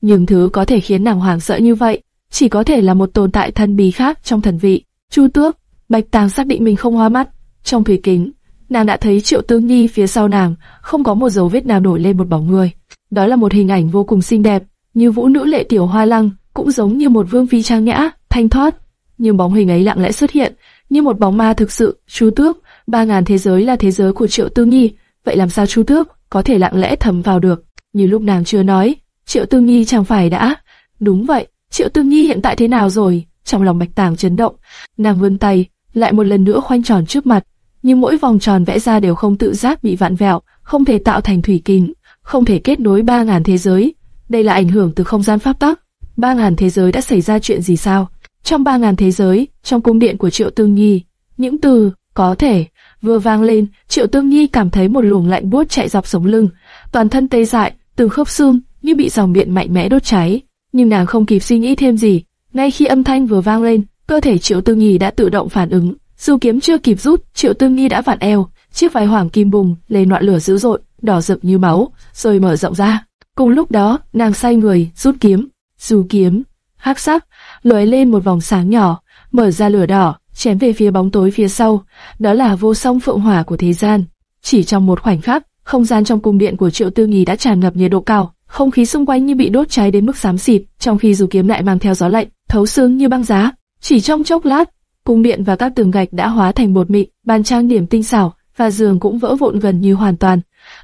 Nhưng thứ có thể khiến nàng hoảng sợ như vậy, chỉ có thể là một tồn tại thần bí khác trong thần vị. Chu Tước, Bạch Tàng xác định mình không hoa mắt. Trong thủy kính, nàng đã thấy Triệu Tương Nhi phía sau nàng, không có một dấu vết nào nổi lên một bóng người. Đó là một hình ảnh vô cùng xinh đẹp, như vũ nữ lệ tiểu hoa lăng, cũng giống như một vương phi trang nhã, thanh thoát. Nhưng bóng hình ấy lặng lẽ xuất hiện, như một bóng ma thực sự. Chu Tước, ba ngàn thế giới là thế giới của Triệu tư Nhi, vậy làm sao Chu Tước có thể lặng lẽ thầm vào được? Như lúc nàng chưa nói, Triệu tư Nhi chẳng phải đã? Đúng vậy, Triệu tư Nhi hiện tại thế nào rồi? Trong lòng Bạch Tàng chấn động, nàng vươn tay, lại một lần nữa khoanh tròn trước mặt, nhưng mỗi vòng tròn vẽ ra đều không tự giác bị vặn vẹo, không thể tạo thành thủy kính, không thể kết nối ba ngàn thế giới. Đây là ảnh hưởng từ không gian pháp tắc. Ba ngàn thế giới đã xảy ra chuyện gì sao? Trong ba ngàn thế giới, trong cung điện của Triệu tư Nhi, những từ có thể vừa vang lên, Triệu Tương Nhi cảm thấy một luồng lạnh buốt chạy dọc sống lưng, toàn thân tê dại, từng khớp xương như bị dòng điện mạnh mẽ đốt cháy. Nhưng nàng không kịp suy nghĩ thêm gì, ngay khi âm thanh vừa vang lên, cơ thể Triệu Tương Nhi đã tự động phản ứng, dù kiếm chưa kịp rút, Triệu Tương Nhi đã vặn eo, chiếc váy hoàng kim bùng lên ngọn lửa dữ dội, đỏ rực như máu, rồi mở rộng ra. Cùng lúc đó, nàng say người, rút kiếm, dù kiếm, hắc sắc, lóe lên một vòng sáng nhỏ, mở ra lửa đỏ, chém về phía bóng tối phía sau. Đó là vô song phượng hỏa của thế gian. Chỉ trong một khoảnh khắc, không gian trong cung điện của Triệu Tư Nghi đã tràn ngập nhiệt độ cao, không khí xung quanh như bị đốt cháy đến mức xám xịt, trong khi dù kiếm lại mang theo gió lạnh, thấu xương như băng giá. Chỉ trong chốc lát, cung điện và các tường gạch đã hóa thành bột mịn, bàn trang điểm tinh xảo và giường cũng vỡ vụn gần như hoàn toàn.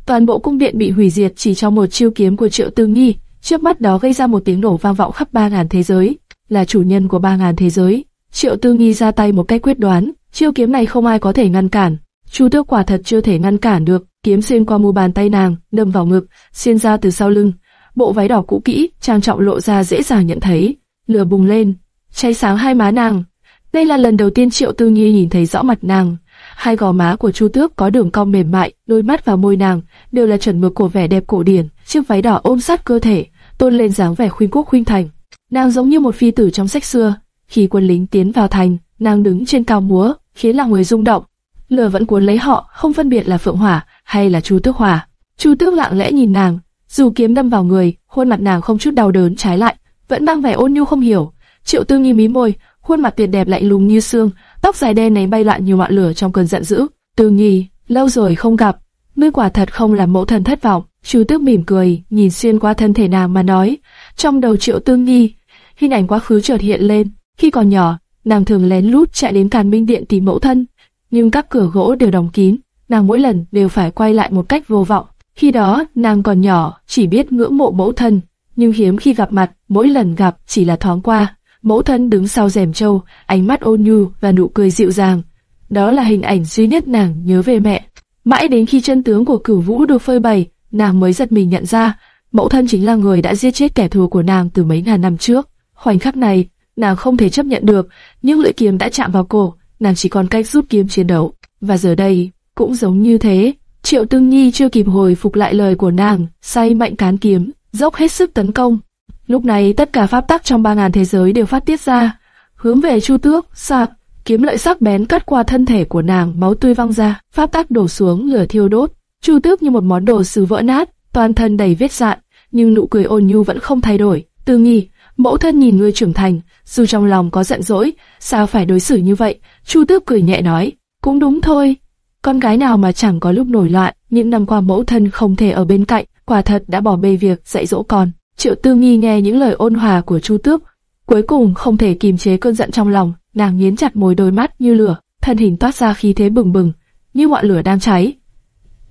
Toàn bộ cung điện bị hủy diệt chỉ trong một chiêu kiếm của Triệu Tư Nghi, trước mắt đó gây ra một tiếng nổ vang vọng khắp ba ngàn thế giới. Là chủ nhân của ba ngàn thế giới, Triệu Tư Nghi ra tay một cách quyết đoán, chiêu kiếm này không ai có thể ngăn cản. Chu Tước quả thật chưa thể ngăn cản được, kiếm xuyên qua mu bàn tay nàng, đâm vào ngực, xuyên ra từ sau lưng. Bộ váy đỏ cũ kỹ, trang trọng lộ ra dễ dàng nhận thấy. Lửa bùng lên, cháy sáng hai má nàng. Đây là lần đầu tiên Triệu Tư Nghi nhìn thấy rõ mặt nàng. Hai gò má của Chu Tước có đường cong mềm mại, đôi mắt và môi nàng đều là chuẩn mực của vẻ đẹp cổ điển. Chiếc váy đỏ ôm sát cơ thể, tôn lên dáng vẻ khuynh quốc khuynh thành. Nàng giống như một phi tử trong sách xưa. Khi quân lính tiến vào thành, nàng đứng trên cao múa, khiến lòng người rung động. Lửa vẫn cuốn lấy họ, không phân biệt là Phượng Hỏa hay là Chu Tước Hỏa. Chu Tước lặng lẽ nhìn nàng, dù kiếm đâm vào người, khuôn mặt nàng không chút đau đớn trái lại, vẫn mang vẻ ôn nhu không hiểu. Triệu Tư Nghi mí môi, khuôn mặt tuyệt đẹp lạnh lùng như xương, tóc dài đen nấy bay loạn như ngọn lửa trong cơn giận dữ. Tư Nghi, lâu rồi không gặp, ngươi quả thật không làm mẫu thần thất vọng. Chu Tước mỉm cười, nhìn xuyên qua thân thể nàng mà nói. Trong đầu Triệu Tư Nghi, hình ảnh quá khứ chợt hiện lên. Khi còn nhỏ, nàng thường lén lút chạy đến Càn Minh Điện tìm mẫu thân, nhưng các cửa gỗ đều đóng kín, nàng mỗi lần đều phải quay lại một cách vô vọng. Khi đó, nàng còn nhỏ, chỉ biết ngưỡng mộ mẫu thân, nhưng hiếm khi gặp mặt, mỗi lần gặp chỉ là thoáng qua. Mẫu thân đứng sau rèm trâu, ánh mắt ôn nhu và nụ cười dịu dàng. Đó là hình ảnh duy nhất nàng nhớ về mẹ. Mãi đến khi chân tướng của cửu vũ được phơi bày, nàng mới giật mình nhận ra, mẫu thân chính là người đã giết chết kẻ thù của nàng từ mấy ngàn năm trước. Khoảnh khắc này, nàng không thể chấp nhận được, nhưng lưỡi kiếm đã chạm vào cổ, nàng chỉ còn cách rút kiếm chiến đấu. Và giờ đây, cũng giống như thế, Triệu Tương Nhi chưa kịp hồi phục lại lời của nàng, say mạnh cán kiếm, dốc hết sức tấn công. Lúc này tất cả pháp tắc trong ba ngàn thế giới đều phát tiết ra, hướng về Chu Tước, sạc, kiếm lợi sắc bén cắt qua thân thể của nàng, máu tươi văng ra, pháp tắc đổ xuống, lửa thiêu đốt. Chu Tước như một món đồ sứ vỡ nát, toàn thân đầy vết dạn, nhưng nụ cười ôn nhu vẫn không thay đổi. Tương Nhi, mẫu thân nhìn ngươi trưởng thành, dù trong lòng có giận dỗi, sao phải đối xử như vậy? Chu Tước cười nhẹ nói, cũng đúng thôi. Con gái nào mà chẳng có lúc nổi loạn, những năm qua mẫu thân không thể ở bên cạnh, quả thật đã bỏ bê việc dạy dỗ con. Triệu Tư Nghi nghe những lời ôn hòa của Chu Tước, cuối cùng không thể kìm chế cơn giận trong lòng, nàng nghiến chặt môi đôi mắt như lửa, thân hình toát ra khí thế bừng bừng, như ngọn lửa đang cháy.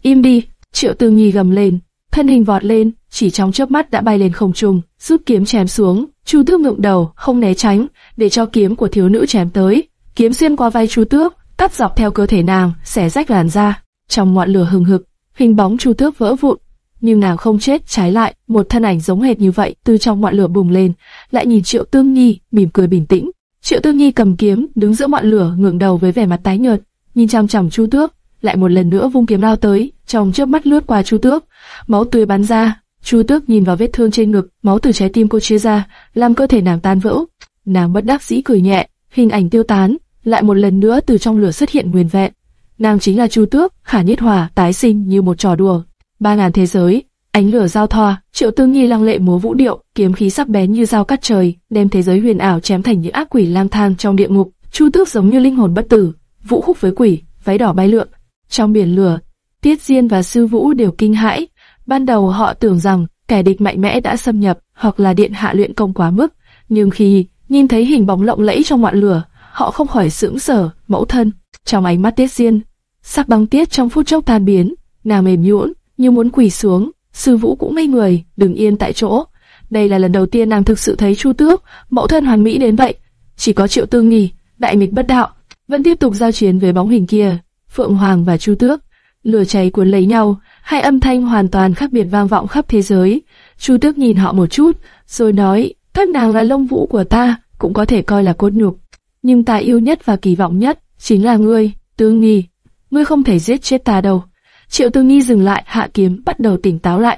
Im đi, Triệu Tư Nghi gầm lên, thân hình vọt lên, chỉ trong chớp mắt đã bay lên không trung, rút kiếm chém xuống. Chu Tước ngượng đầu, không né tránh, để cho kiếm của thiếu nữ chém tới. Kiếm xuyên qua vai Chu Tước, cắt dọc theo cơ thể nàng, xẻ rách làn da. Trong ngọn lửa hừng hực, hình bóng Chu Tước vỡ vụn, nhưng nàng không chết, trái lại, một thân ảnh giống hệt như vậy từ trong ngọn lửa bùng lên, lại nhìn Triệu Tương Nhi, mỉm cười bình tĩnh. Triệu Tương Nhi cầm kiếm, đứng giữa ngọn lửa, ngẩng đầu với vẻ mặt tái nhợt, nhìn chăm chăm Chu Tước, lại một lần nữa vung kiếm lao tới, trong chớp mắt lướt qua Chu Tước, máu tươi bắn ra. Chu Tước nhìn vào vết thương trên ngực, máu từ trái tim cô chia ra, làm cơ thể nàng tan vỡ. Nàng bất đắc dĩ cười nhẹ, hình ảnh tiêu tán, lại một lần nữa từ trong lửa xuất hiện nguyên vẹn. Nàng chính là Chu Tước, Khả nhiết Hòa, tái sinh như một trò đùa. Ba ngàn thế giới, ánh lửa giao thoa, Triệu Tương Nhi lăng lệ múa vũ điệu, kiếm khí sắc bén như dao cắt trời, đem thế giới huyền ảo chém thành những ác quỷ lang thang trong địa ngục. Chu Tước giống như linh hồn bất tử, vũ khúc với quỷ, váy đỏ bay lượn, trong biển lửa, Tiết Diên và Sư Vũ đều kinh hãi. Ban đầu họ tưởng rằng kẻ địch mạnh mẽ đã xâm nhập, hoặc là điện hạ luyện công quá mức. Nhưng khi nhìn thấy hình bóng lộng lẫy trong ngọn lửa, họ không khỏi sững sờ. Mẫu thân, trong ánh mắt Tiết Diên, sắc băng tiết trong phút chốc tan biến, nàng mềm nhũn như muốn quỳ xuống. Sư Vũ cũng ngây người, đứng yên tại chỗ. Đây là lần đầu tiên nàng thực sự thấy Chu Tước, mẫu thân hoàn mỹ đến vậy. Chỉ có Triệu Tương Nghi, đại nghịch bất đạo, vẫn tiếp tục giao chiến với bóng hình kia. Phượng Hoàng và Chu Tước, lửa cháy cuốn lấy nhau, hai âm thanh hoàn toàn khác biệt vang vọng khắp thế giới. Chu Tước nhìn họ một chút, rồi nói, các nàng là lông vũ của ta, cũng có thể coi là cốt nhục. Nhưng ta yêu nhất và kỳ vọng nhất, chính là ngươi, Tương Nghi. Ngươi không thể giết chết ta đâu. Triệu Tương Nghi dừng lại, hạ kiếm, bắt đầu tỉnh táo lại.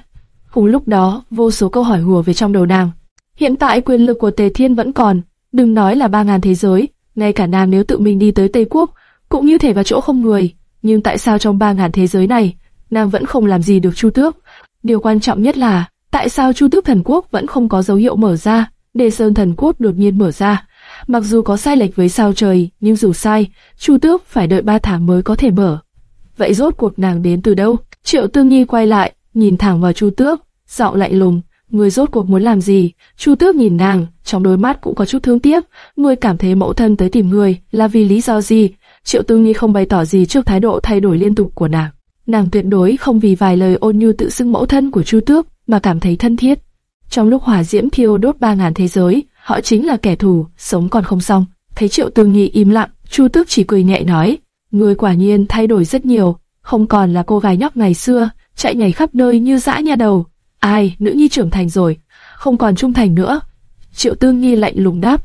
Cùng lúc đó, vô số câu hỏi hùa về trong đầu nàng. Hiện tại quyền lực của Tề Thiên vẫn còn, đừng nói là ba ngàn thế giới, ngay cả nàng nếu tự mình đi tới Tây Quốc, cũng như thể vào chỗ không người. Nhưng tại sao trong ba ngàn thế giới này, nàng vẫn không làm gì được Chu Tước? Điều quan trọng nhất là, tại sao Chu Tước Thần Quốc vẫn không có dấu hiệu mở ra? Đề Sơn Thần Quốc đột nhiên mở ra. Mặc dù có sai lệch với sao trời, nhưng dù sai, Chu Tước phải đợi ba tháng mới có thể mở. Vậy rốt cuộc nàng đến từ đâu? Triệu Tương Nhi quay lại, nhìn thẳng vào Chu Tước, giọng lạnh lùng, người rốt cuộc muốn làm gì? Chu Tước nhìn nàng, trong đôi mắt cũng có chút thương tiếc, người cảm thấy mẫu thân tới tìm người là vì lý do gì? Triệu Tư Nhi không bày tỏ gì trước thái độ thay đổi liên tục của nàng. Nàng tuyệt đối không vì vài lời ôn nhu tự xưng mẫu thân của Chu Tước mà cảm thấy thân thiết. Trong lúc hỏa diễm thiêu đốt ba ngàn thế giới, họ chính là kẻ thù, sống còn không xong. Thấy Triệu Tư Nhi im lặng, Chu Tước chỉ cười nhẹ nói, người quả nhiên thay đổi rất nhiều, không còn là cô gái nhóc ngày xưa, chạy nhảy khắp nơi như dã nha đầu. Ai, nữ nhi trưởng thành rồi, không còn trung thành nữa. Triệu Tương Nhi lạnh lùng đáp,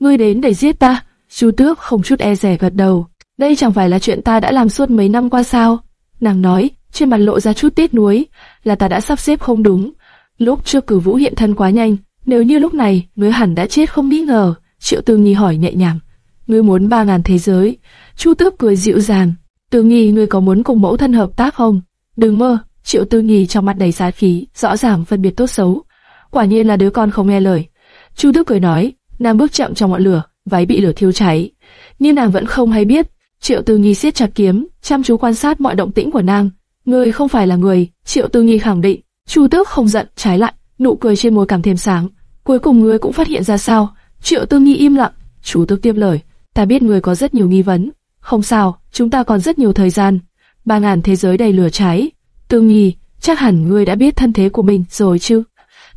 ngươi đến để giết ta. Chu Tước không chút e dè gật đầu. Đây chẳng phải là chuyện ta đã làm suốt mấy năm qua sao? Nàng nói, trên mặt lộ ra chút tiếc nuối, là ta đã sắp xếp không đúng. Lúc trước cử vũ hiện thân quá nhanh, nếu như lúc này, ngươi hẳn đã chết không nghi ngờ. Triệu Tư Nghi hỏi nhẹ nhàng, ngươi muốn ba ngàn thế giới? Chu Tước cười dịu dàng, Tư Nghi ngươi có muốn cùng mẫu thân hợp tác không? Đừng mơ. Triệu Tư Nghi trong mặt đầy sát khí, rõ ràng phân biệt tốt xấu. Quả nhiên là đứa con không nghe lời. Chu Tước cười nói, nàng bước chậm trong ngọn lửa, váy bị lửa thiêu cháy. Nhưng nàng vẫn không hay biết. Triệu Tư nhi siết chặt kiếm, chăm chú quan sát mọi động tĩnh của nàng. Ngươi không phải là người, Triệu Tư nhi khẳng định. Chu Tước không giận, trái lại, nụ cười trên môi càng thêm sáng. Cuối cùng ngươi cũng phát hiện ra sao? Triệu Tư nhi im lặng. Chu Tước tiếp lời, ta biết ngươi có rất nhiều nghi vấn. Không sao, chúng ta còn rất nhiều thời gian. Ba ngàn thế giới đầy lửa cháy. Tư nhi, chắc hẳn ngươi đã biết thân thế của mình rồi chứ?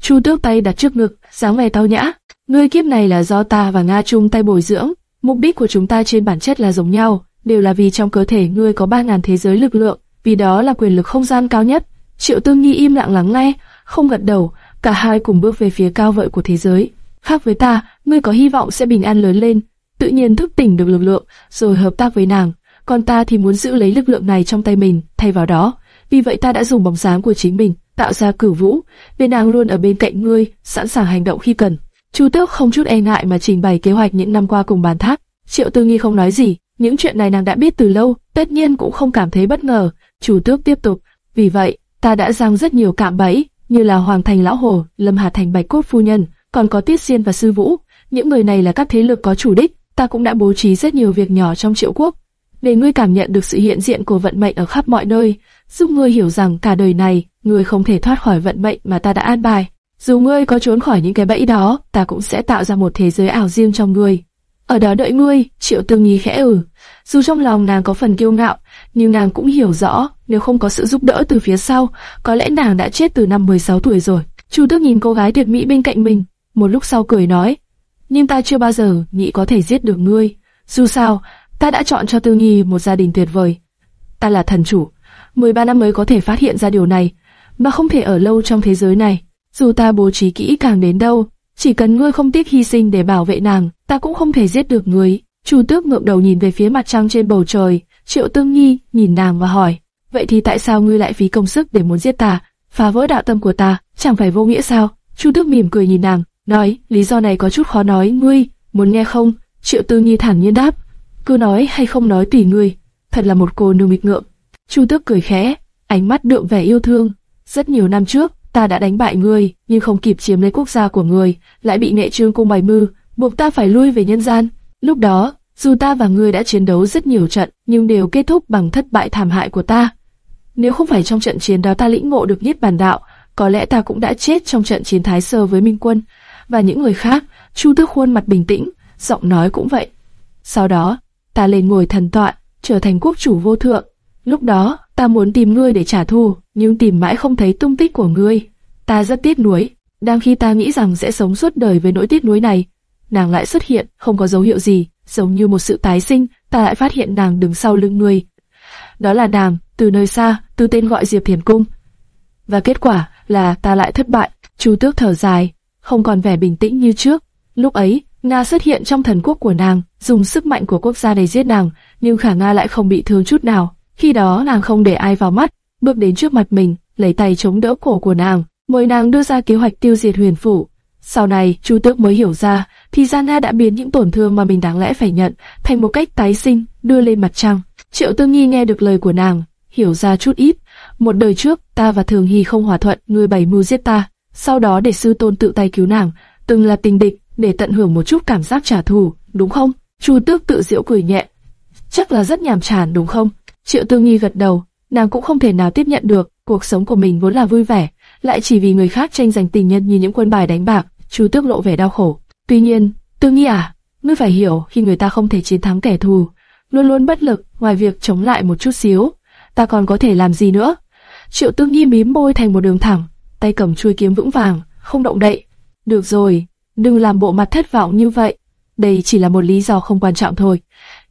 Chu Tước tay đặt trước ngực, dáng vẻ tao nhã. Ngươi kiếp này là do ta và Nga chung tay bồi dưỡng, mục đích của chúng ta trên bản chất là giống nhau, đều là vì trong cơ thể ngươi có ba ngàn thế giới lực lượng, vì đó là quyền lực không gian cao nhất. Triệu Tương Nhi im lặng lắng nghe, không gật đầu, cả hai cùng bước về phía cao vợi của thế giới. Khác với ta, ngươi có hy vọng sẽ bình an lớn lên, tự nhiên thức tỉnh được lực lượng, rồi hợp tác với nàng. Còn ta thì muốn giữ lấy lực lượng này trong tay mình, thay vào đó. Vì vậy ta đã dùng bóng dáng của chính mình, tạo ra cửu vũ, để nàng luôn ở bên cạnh ngươi, sẵn sàng hành động khi cần. Chu Tước không chút e ngại mà trình bày kế hoạch những năm qua cùng bàn thác. Triệu Tư Nghi không nói gì, những chuyện này nàng đã biết từ lâu, tất nhiên cũng không cảm thấy bất ngờ. Chu Tước tiếp tục, vì vậy, ta đã giăng rất nhiều cạm bẫy, như là Hoàng Thành Lão Hồ, Lâm Hà Thành Bạch Cốt Phu Nhân, còn có Tiết Diên và Sư Vũ. Những người này là các thế lực có chủ đích, ta cũng đã bố trí rất nhiều việc nhỏ trong triệu quốc, để ngươi cảm nhận được sự hiện diện của vận mệnh ở khắp mọi nơi, giúp ngươi hiểu rằng cả đời này, ngươi không thể thoát khỏi vận mệnh mà ta đã an bài. Dù ngươi có trốn khỏi những cái bẫy đó, ta cũng sẽ tạo ra một thế giới ảo riêng trong ngươi. Ở đó đợi ngươi, triệu tương Nhi khẽ ừ. Dù trong lòng nàng có phần kiêu ngạo, nhưng nàng cũng hiểu rõ, nếu không có sự giúp đỡ từ phía sau, có lẽ nàng đã chết từ năm 16 tuổi rồi. Chu Tước nhìn cô gái tuyệt mỹ bên cạnh mình, một lúc sau cười nói, nhưng ta chưa bao giờ nghĩ có thể giết được ngươi. Dù sao, ta đã chọn cho Tư Nhi một gia đình tuyệt vời. Ta là thần chủ, 13 năm mới có thể phát hiện ra điều này, mà không thể ở lâu trong thế giới này. Dù ta bố trí kỹ càng đến đâu, chỉ cần ngươi không tiếc hy sinh để bảo vệ nàng, ta cũng không thể giết được ngươi. Chu Tước ngượng đầu nhìn về phía mặt trăng trên bầu trời, Triệu Tương Nhi nhìn nàng và hỏi, vậy thì tại sao ngươi lại phí công sức để muốn giết ta, phá vỡ đạo tâm của ta, chẳng phải vô nghĩa sao? Chu Tước mỉm cười nhìn nàng, nói, lý do này có chút khó nói, ngươi muốn nghe không? Triệu Tương Nhi thản nhiên đáp, cứ nói hay không nói tùy ngươi. Thật là một cô nương nghịch ngợm. Chu Tước cười khẽ, ánh mắt đượm vẻ yêu thương. Rất nhiều năm trước, ta đã đánh bại ngươi, nhưng không kịp chiếm lấy quốc gia của ngươi, lại bị nệ trương cung bày mưu, buộc ta phải lui về nhân gian. Lúc đó, dù ta và ngươi đã chiến đấu rất nhiều trận, nhưng đều kết thúc bằng thất bại thảm hại của ta. Nếu không phải trong trận chiến đó ta lĩnh ngộ được nhất bản đạo, có lẽ ta cũng đã chết trong trận chiến Thái Sơ với Minh Quân và những người khác. Chu Tước khuôn mặt bình tĩnh, giọng nói cũng vậy. Sau đó, ta lên ngồi thần tọa, trở thành quốc chủ vô thượng. Lúc đó, ta muốn tìm ngươi để trả thù, nhưng tìm mãi không thấy tung tích của ngươi. Ta rất tiếc nuối. Đang khi ta nghĩ rằng sẽ sống suốt đời với nỗi tiếc nuối này, nàng lại xuất hiện, không có dấu hiệu gì, giống như một sự tái sinh, ta lại phát hiện nàng đứng sau lưng ngươi. Đó là nàng, từ nơi xa, từ tên gọi Diệp Thiền Cung. Và kết quả là ta lại thất bại. Chu Tước thở dài, không còn vẻ bình tĩnh như trước. Lúc ấy, Nga xuất hiện trong thần quốc của nàng, dùng sức mạnh của quốc gia để giết nàng, nhưng Khả Nga lại không bị thương chút nào. Khi đó nàng không để ai vào mắt, bước đến trước mặt mình, lấy tay chống đỡ cổ của nàng, mời nàng đưa ra kế hoạch tiêu diệt huyền phủ. Sau này, Chu Tước mới hiểu ra, thì ra Na đã biến những tổn thương mà mình đáng lẽ phải nhận thành một cách tái sinh, đưa lên mặt trăng. Triệu Tương Nhi nghe được lời của nàng, hiểu ra chút ít. Một đời trước, ta và Thường Hy không hòa thuận, người bày mưu giết ta. Sau đó để sư tôn tự tay cứu nàng, từng là tình địch, để tận hưởng một chút cảm giác trả thù, đúng không? Chu Tước tự giễu cười nhẹ. Chắc là rất nhàm chán đúng không? Triệu Tương Nhi gật đầu, nàng cũng không thể nào tiếp nhận được, cuộc sống của mình vốn là vui vẻ, lại chỉ vì người khác tranh giành tình nhân như những quân bài đánh bạc, Chu Tước lộ vẻ đau khổ. Tuy nhiên, Tương Nhi à, ngươi phải hiểu khi người ta không thể chiến thắng kẻ thù, luôn luôn bất lực, ngoài việc chống lại một chút xíu, ta còn có thể làm gì nữa? Triệu Tương Nhi mím môi thành một đường thẳng, tay cầm chuôi kiếm vững vàng, không động đậy. Được rồi, đừng làm bộ mặt thất vọng như vậy. Đây chỉ là một lý do không quan trọng thôi.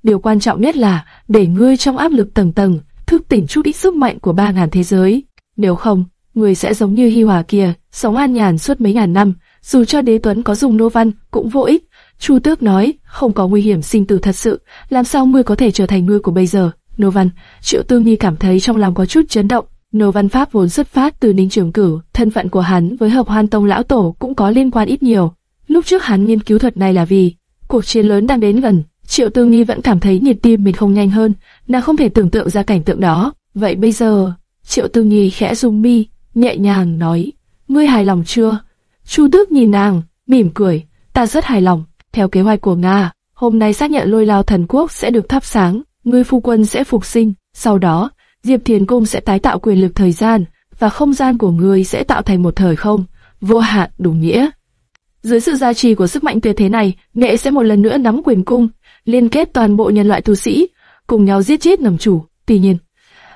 Điều quan trọng nhất là để ngươi trong áp lực tầng tầng, thức tỉnh chút ít sức mạnh của ba ngàn thế giới. Nếu không, ngươi sẽ giống như Hi Hòa kia, sống an nhàn suốt mấy ngàn năm, dù cho đế tuấn có dùng nô văn cũng vô ích. Chu Tước nói, không có nguy hiểm sinh tử thật sự, làm sao ngươi có thể trở thành ngươi của bây giờ? Nô văn, Triệu Tương Nhi cảm thấy trong lòng có chút chấn động. Nô văn pháp vốn xuất phát từ Ninh Trường Cửu, thân phận của hắn với Hợp Hoan Tông lão tổ cũng có liên quan ít nhiều. Lúc trước hắn nghiên cứu thuật này là vì cuộc chiến lớn đang đến gần, Triệu Tương Nhi vẫn cảm thấy nhịp tim mình không nhanh hơn, nàng không thể tưởng tượng ra cảnh tượng đó. Vậy bây giờ, Triệu Tương Nhi khẽ rung mi, nhẹ nhàng nói, ngươi hài lòng chưa? Chu Tước nhìn nàng, mỉm cười, ta rất hài lòng. Theo kế hoạch của Nga, hôm nay xác nhận lôi lao thần quốc sẽ được thắp sáng, ngươi phu quân sẽ phục sinh, sau đó, Diệp Thiền Cung sẽ tái tạo quyền lực thời gian, và không gian của ngươi sẽ tạo thành một thời không, vô hạn đủ nghĩa. Dưới sự gia trì của sức mạnh tuyệt thế này, nghệ sẽ một lần nữa nắm quyền cung, liên kết toàn bộ nhân loại tu sĩ, cùng nhau giết chết nầm chủ. Tuy nhiên,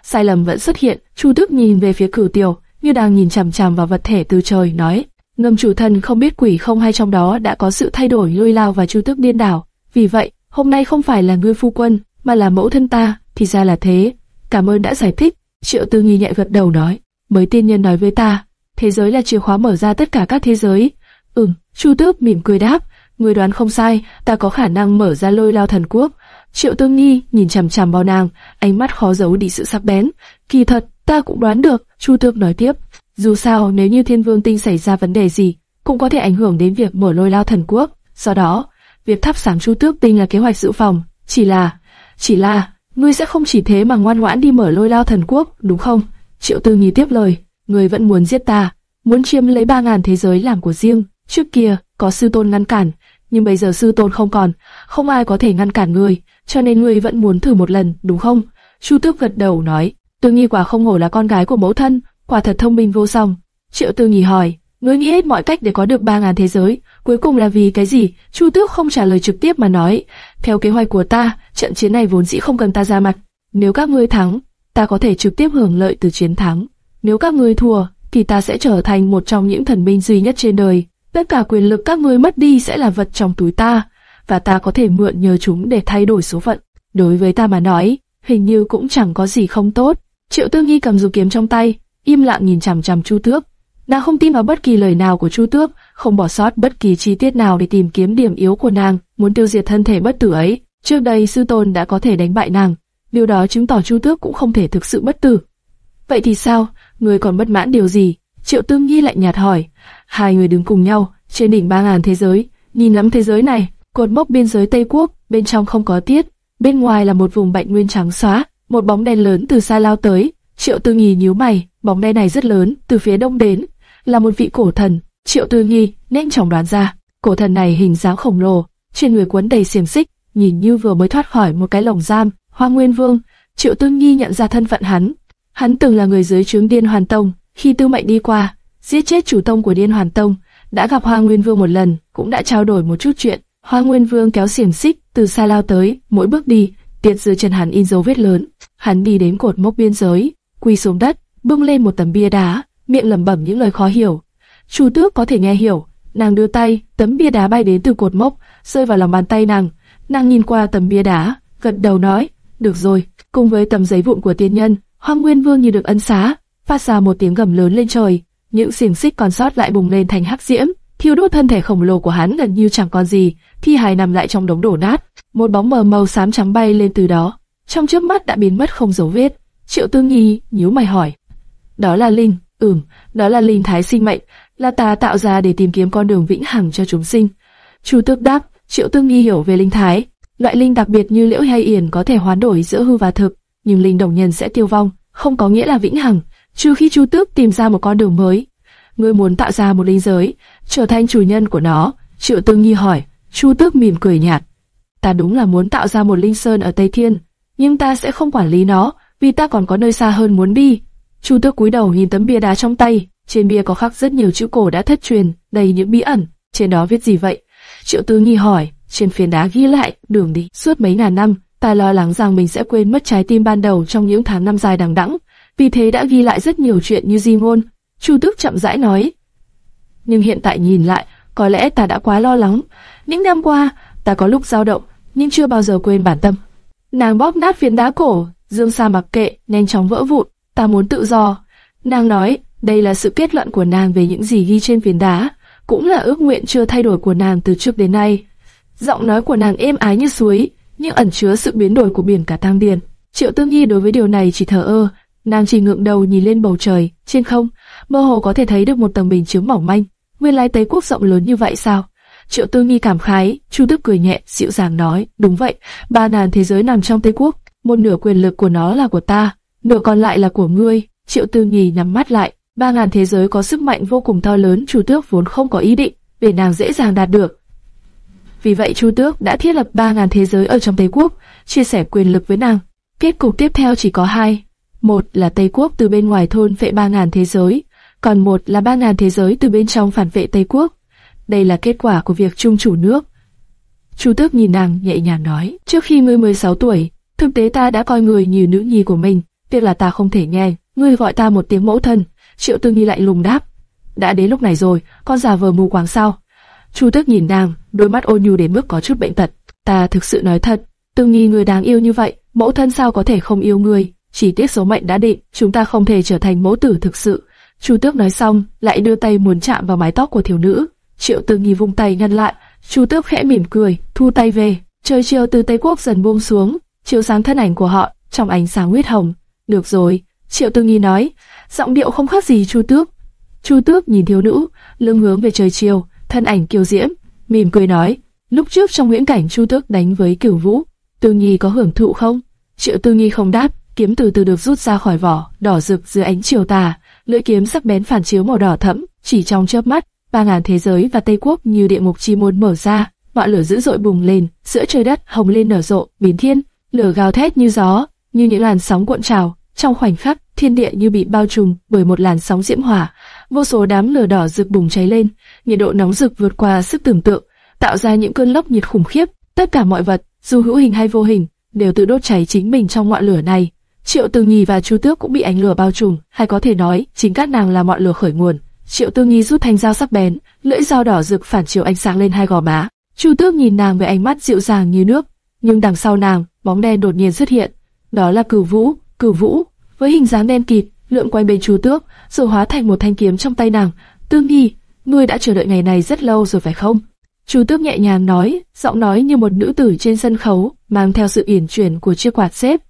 sai lầm vẫn xuất hiện. Chu Tước nhìn về phía Cửu Tiêu, như đang nhìn chằm chằm vào vật thể từ trời, nói: nầm chủ thần không biết quỷ không hay trong đó đã có sự thay đổi lôi lao và Chu Tước điên đảo. Vì vậy, hôm nay không phải là ngươi phu quân, mà là mẫu thân ta. Thì ra là thế. Cảm ơn đã giải thích. Triệu Tư Nghi nhẹ gật đầu nói: Mới tiên nhân nói với ta, thế giới là chìa khóa mở ra tất cả các thế giới. Ừm, Chu Tước mỉm cười đáp, người đoán không sai, ta có khả năng mở ra lôi lao thần quốc. Triệu Tương Nhi nhìn chằm chằm vào nàng, ánh mắt khó giấu đi sự sắc bén. Kỳ thật, ta cũng đoán được, Chu Tước nói tiếp. Dù sao, nếu như Thiên Vương Tinh xảy ra vấn đề gì, cũng có thể ảnh hưởng đến việc mở lôi lao thần quốc. Do đó, việc thắp sáng Chu Tước Tinh là kế hoạch dự phòng. Chỉ là, chỉ là, ngươi sẽ không chỉ thế mà ngoan ngoãn đi mở lôi lao thần quốc, đúng không? Triệu Tương Nhi tiếp lời, ngươi vẫn muốn giết ta, muốn chiếm lấy ba ngàn thế giới làm của riêng. Trước kia, có sư tôn ngăn cản, nhưng bây giờ sư tôn không còn, không ai có thể ngăn cản ngươi, cho nên ngươi vẫn muốn thử một lần, đúng không? Chu Tước gật đầu nói, Tư Nghi quả không hổ là con gái của mẫu thân, quả thật thông minh vô song. Triệu Tư Nghi hỏi, ngươi nghĩ hết mọi cách để có được ba ngàn thế giới, cuối cùng là vì cái gì? Chu Tước không trả lời trực tiếp mà nói, theo kế hoạch của ta, trận chiến này vốn dĩ không cần ta ra mặt, nếu các ngươi thắng, ta có thể trực tiếp hưởng lợi từ chiến thắng. Nếu các ngươi thua, thì ta sẽ trở thành một trong những thần minh duy nhất trên đời. Tất cả quyền lực các ngươi mất đi sẽ là vật trong túi ta, và ta có thể mượn nhờ chúng để thay đổi số phận. Đối với ta mà nói, hình như cũng chẳng có gì không tốt. Triệu Tư Nghi cầm dù kiếm trong tay, im lặng nhìn chằm chằm Chu Tước. Nàng không tin vào bất kỳ lời nào của Chu Tước, không bỏ sót bất kỳ chi tiết nào để tìm kiếm điểm yếu của nàng, muốn tiêu diệt thân thể bất tử ấy. Trước đây sư tôn đã có thể đánh bại nàng, điều đó chứng tỏ Chu Tước cũng không thể thực sự bất tử. Vậy thì sao? Người còn bất mãn điều gì? Triệu Tương Nhi lạnh nhạt hỏi. Hai người đứng cùng nhau trên đỉnh ba ngàn thế giới, nhìn ngắm thế giới này, cột mốc biên giới Tây Quốc, bên trong không có tiết, bên ngoài là một vùng bạch nguyên trắng xóa, một bóng đen lớn từ xa lao tới. Triệu Tư Nhi nhíu mày, bóng đen này rất lớn, từ phía đông đến, là một vị cổ thần. Triệu Tư Nhi nhanh chóng đoán ra, cổ thần này hình dáng khổng lồ, trên người quấn đầy xiềng xích, nhìn như vừa mới thoát khỏi một cái lồng giam. Hoa Nguyên Vương, Triệu Tư Nhi nhận ra thân phận hắn. Hắn từng là người dưới trướng Điên Hoàn Tông, khi Tư Mệnh đi qua, giết chết chủ tông của Điên Hoàn Tông, đã gặp Hoa Nguyên Vương một lần, cũng đã trao đổi một chút chuyện. Hoa Nguyên Vương kéo xiềng xích từ xa lao tới, mỗi bước đi, tiệt dưới chân hắn in dấu vết lớn. Hắn đi đến cột mốc biên giới, quỳ xuống đất, bưng lên một tấm bia đá, miệng lẩm bẩm những lời khó hiểu. Chu Tước có thể nghe hiểu, nàng đưa tay, tấm bia đá bay đến từ cột mốc, rơi vào lòng bàn tay nàng. Nàng nhìn qua tấm bia đá, gật đầu nói, được rồi. Cùng với tấm giấy vụn của tiên nhân, Hoa Nguyên Vương như được ân xá, phát ra một tiếng gầm lớn lên trời. Những xiềng xích còn sót lại bùng lên thành hắc diễm, thiêu đốt thân thể khổng lồ của hắn gần như chẳng còn gì, thi hài nằm lại trong đống đổ nát. Một bóng mờ màu xám trắng bay lên từ đó, trong chớp mắt đã biến mất không dấu vết. Triệu Tương Nhi nhíu mày hỏi, đó là linh, ừm, đó là linh thái sinh mệnh, là ta tạo ra để tìm kiếm con đường vĩnh hằng cho chúng sinh. Chu Tước đáp, Triệu Tương Nhi hiểu về linh thái, loại linh đặc biệt như liễu hay yển có thể hoán đổi giữa hư và thực, nhưng linh đồng nhân sẽ tiêu vong, không có nghĩa là vĩnh hằng, trừ khi Chu Tước tìm ra một con đường mới. Ngươi muốn tạo ra một linh giới, trở thành chủ nhân của nó? Triệu Tương Nhi hỏi. Chu Tước mỉm cười nhạt. Ta đúng là muốn tạo ra một linh sơn ở Tây Thiên, nhưng ta sẽ không quản lý nó, vì ta còn có nơi xa hơn muốn đi. Chu Tước cúi đầu nhìn tấm bia đá trong tay, trên bia có khắc rất nhiều chữ cổ đã thất truyền, đầy những bí ẩn. Trên đó viết gì vậy? Triệu Tư Nhi hỏi. Trên phiến đá ghi lại đường đi. Suốt mấy ngàn năm, ta lo lắng rằng mình sẽ quên mất trái tim ban đầu trong những tháng năm dài đằng đẵng, vì thế đã ghi lại rất nhiều chuyện như di ngôn. Chu Tước chậm rãi nói. Nhưng hiện tại nhìn lại, có lẽ ta đã quá lo lắng. Những năm qua, ta có lúc dao động, nhưng chưa bao giờ quên bản tâm. Nàng bóp nát phiến đá cổ, dương sa mặc kệ, nhanh chóng vỡ vụn. Ta muốn tự do. Nàng nói, đây là sự kết luận của nàng về những gì ghi trên phiến đá, cũng là ước nguyện chưa thay đổi của nàng từ trước đến nay. Giọng nói của nàng êm ái như suối, nhưng ẩn chứa sự biến đổi của biển cả tang điền. Triệu Tương Nhi đối với điều này chỉ thờ ơ, nàng chỉ ngượng đầu nhìn lên bầu trời, trên không, mơ hồ có thể thấy được một tầng bình chướng mỏng manh. Nguyên lai Tây Quốc rộng lớn như vậy sao? Triệu Tư Nhi cảm khái, Chu Tước cười nhẹ, dịu dàng nói, đúng vậy, ba ngàn thế giới nằm trong Tây Quốc, một nửa quyền lực của nó là của ta, nửa còn lại là của ngươi. Triệu Tư Nhi nhắm mắt lại, ba ngàn thế giới có sức mạnh vô cùng to lớn, Chu Tước vốn không có ý định để nàng dễ dàng đạt được. Vì vậy Chu Tước đã thiết lập ba ngàn thế giới ở trong Tây Quốc, chia sẻ quyền lực với nàng. Kết cục tiếp theo chỉ có hai, một là Tây Quốc từ bên ngoài thôn vệ ba ngàn thế giới, còn một là ba ngàn thế giới từ bên trong phản vệ Tây Quốc. Đây là kết quả của việc chung chủ nước. Chu Tước nhìn nàng nhẹ nhàng nói, trước khi ngươi 16 tuổi, thực tế ta đã coi người như nữ nhi của mình, tiếc là ta không thể nghe, ngươi gọi ta một tiếng mẫu thân. Triệu Tư nghi lại lùng đáp, đã đến lúc này rồi, con già vờ mù quáng sao? Chu Tước nhìn nàng, đôi mắt ôn nhu đến mức có chút bệnh tật. Ta thực sự nói thật, Tư nghi người đáng yêu như vậy, mẫu thân sao có thể không yêu ngươi? Chỉ tiếc số mệnh đã định, chúng ta không thể trở thành mẫu tử thực sự. Chu Tước nói xong, lại đưa tay muốn chạm vào mái tóc của thiếu nữ. Triệu Tư Nghi vung tay ngăn lại. Chu Tước khẽ mỉm cười, thu tay về. Trời chiều từ Tây Quốc dần buông xuống, chiếu sáng thân ảnh của họ trong ánh sáng huyết hồng. Được rồi, Triệu Tư Nghi nói, giọng điệu không khác gì Chu Tước. Chu Tước nhìn thiếu nữ, lưng hướng về trời chiều, thân ảnh kiều diễm, mỉm cười nói, lúc trước trong huyễn cảnh Chu Tước đánh với Cửu Vũ, Tư Nhi có hưởng thụ không? Triệu Tư Nhi không đáp, kiếm từ từ được rút ra khỏi vỏ, đỏ rực dưới ánh chiều tà, lưỡi kiếm sắc bén phản chiếu màu đỏ thẫm, chỉ trong chớp mắt, ba ngàn thế giới và Tây Quốc như địa ngục chi môn mở ra, ngọn lửa dữ dội bùng lên, giữa trời đất hồng lên nở rộ, biến thiên, lửa gào thét như gió, như những làn sóng cuộn trào, trong khoảnh khắc, thiên địa như bị bao trùm bởi một làn sóng diễm hỏa, vô số đám lửa đỏ rực bùng cháy lên, nhiệt độ nóng rực vượt qua sức tưởng tượng, tạo ra những cơn lốc nhiệt khủng khiếp. Tất cả mọi vật, dù hữu hình hay vô hình, đều tự đốt cháy chính mình trong ngọn lửa này. Triệu Tư Nhi và Chu Tước cũng bị ánh lửa bao trùm, hay có thể nói, chính các nàng là ngọn lửa khởi nguồn. Triệu Tư Nhi rút thanh dao sắc bén, lưỡi dao đỏ rực phản chiếu ánh sáng lên hai gò má. Chu Tước nhìn nàng với ánh mắt dịu dàng như nước, nhưng đằng sau nàng, bóng đen đột nhiên xuất hiện. Đó là Cửu Vũ, Cửu Vũ, với hình dáng đen kịt, lượn quanh bên Chu Tước, rồi hóa thành một thanh kiếm trong tay nàng. Tương Nhi, ngươi đã chờ đợi ngày này rất lâu rồi phải không? Chu Tước nhẹ nhàng nói, giọng nói như một nữ tử trên sân khấu, mang theo sự uyển chuyển của chiếc quạt xếp.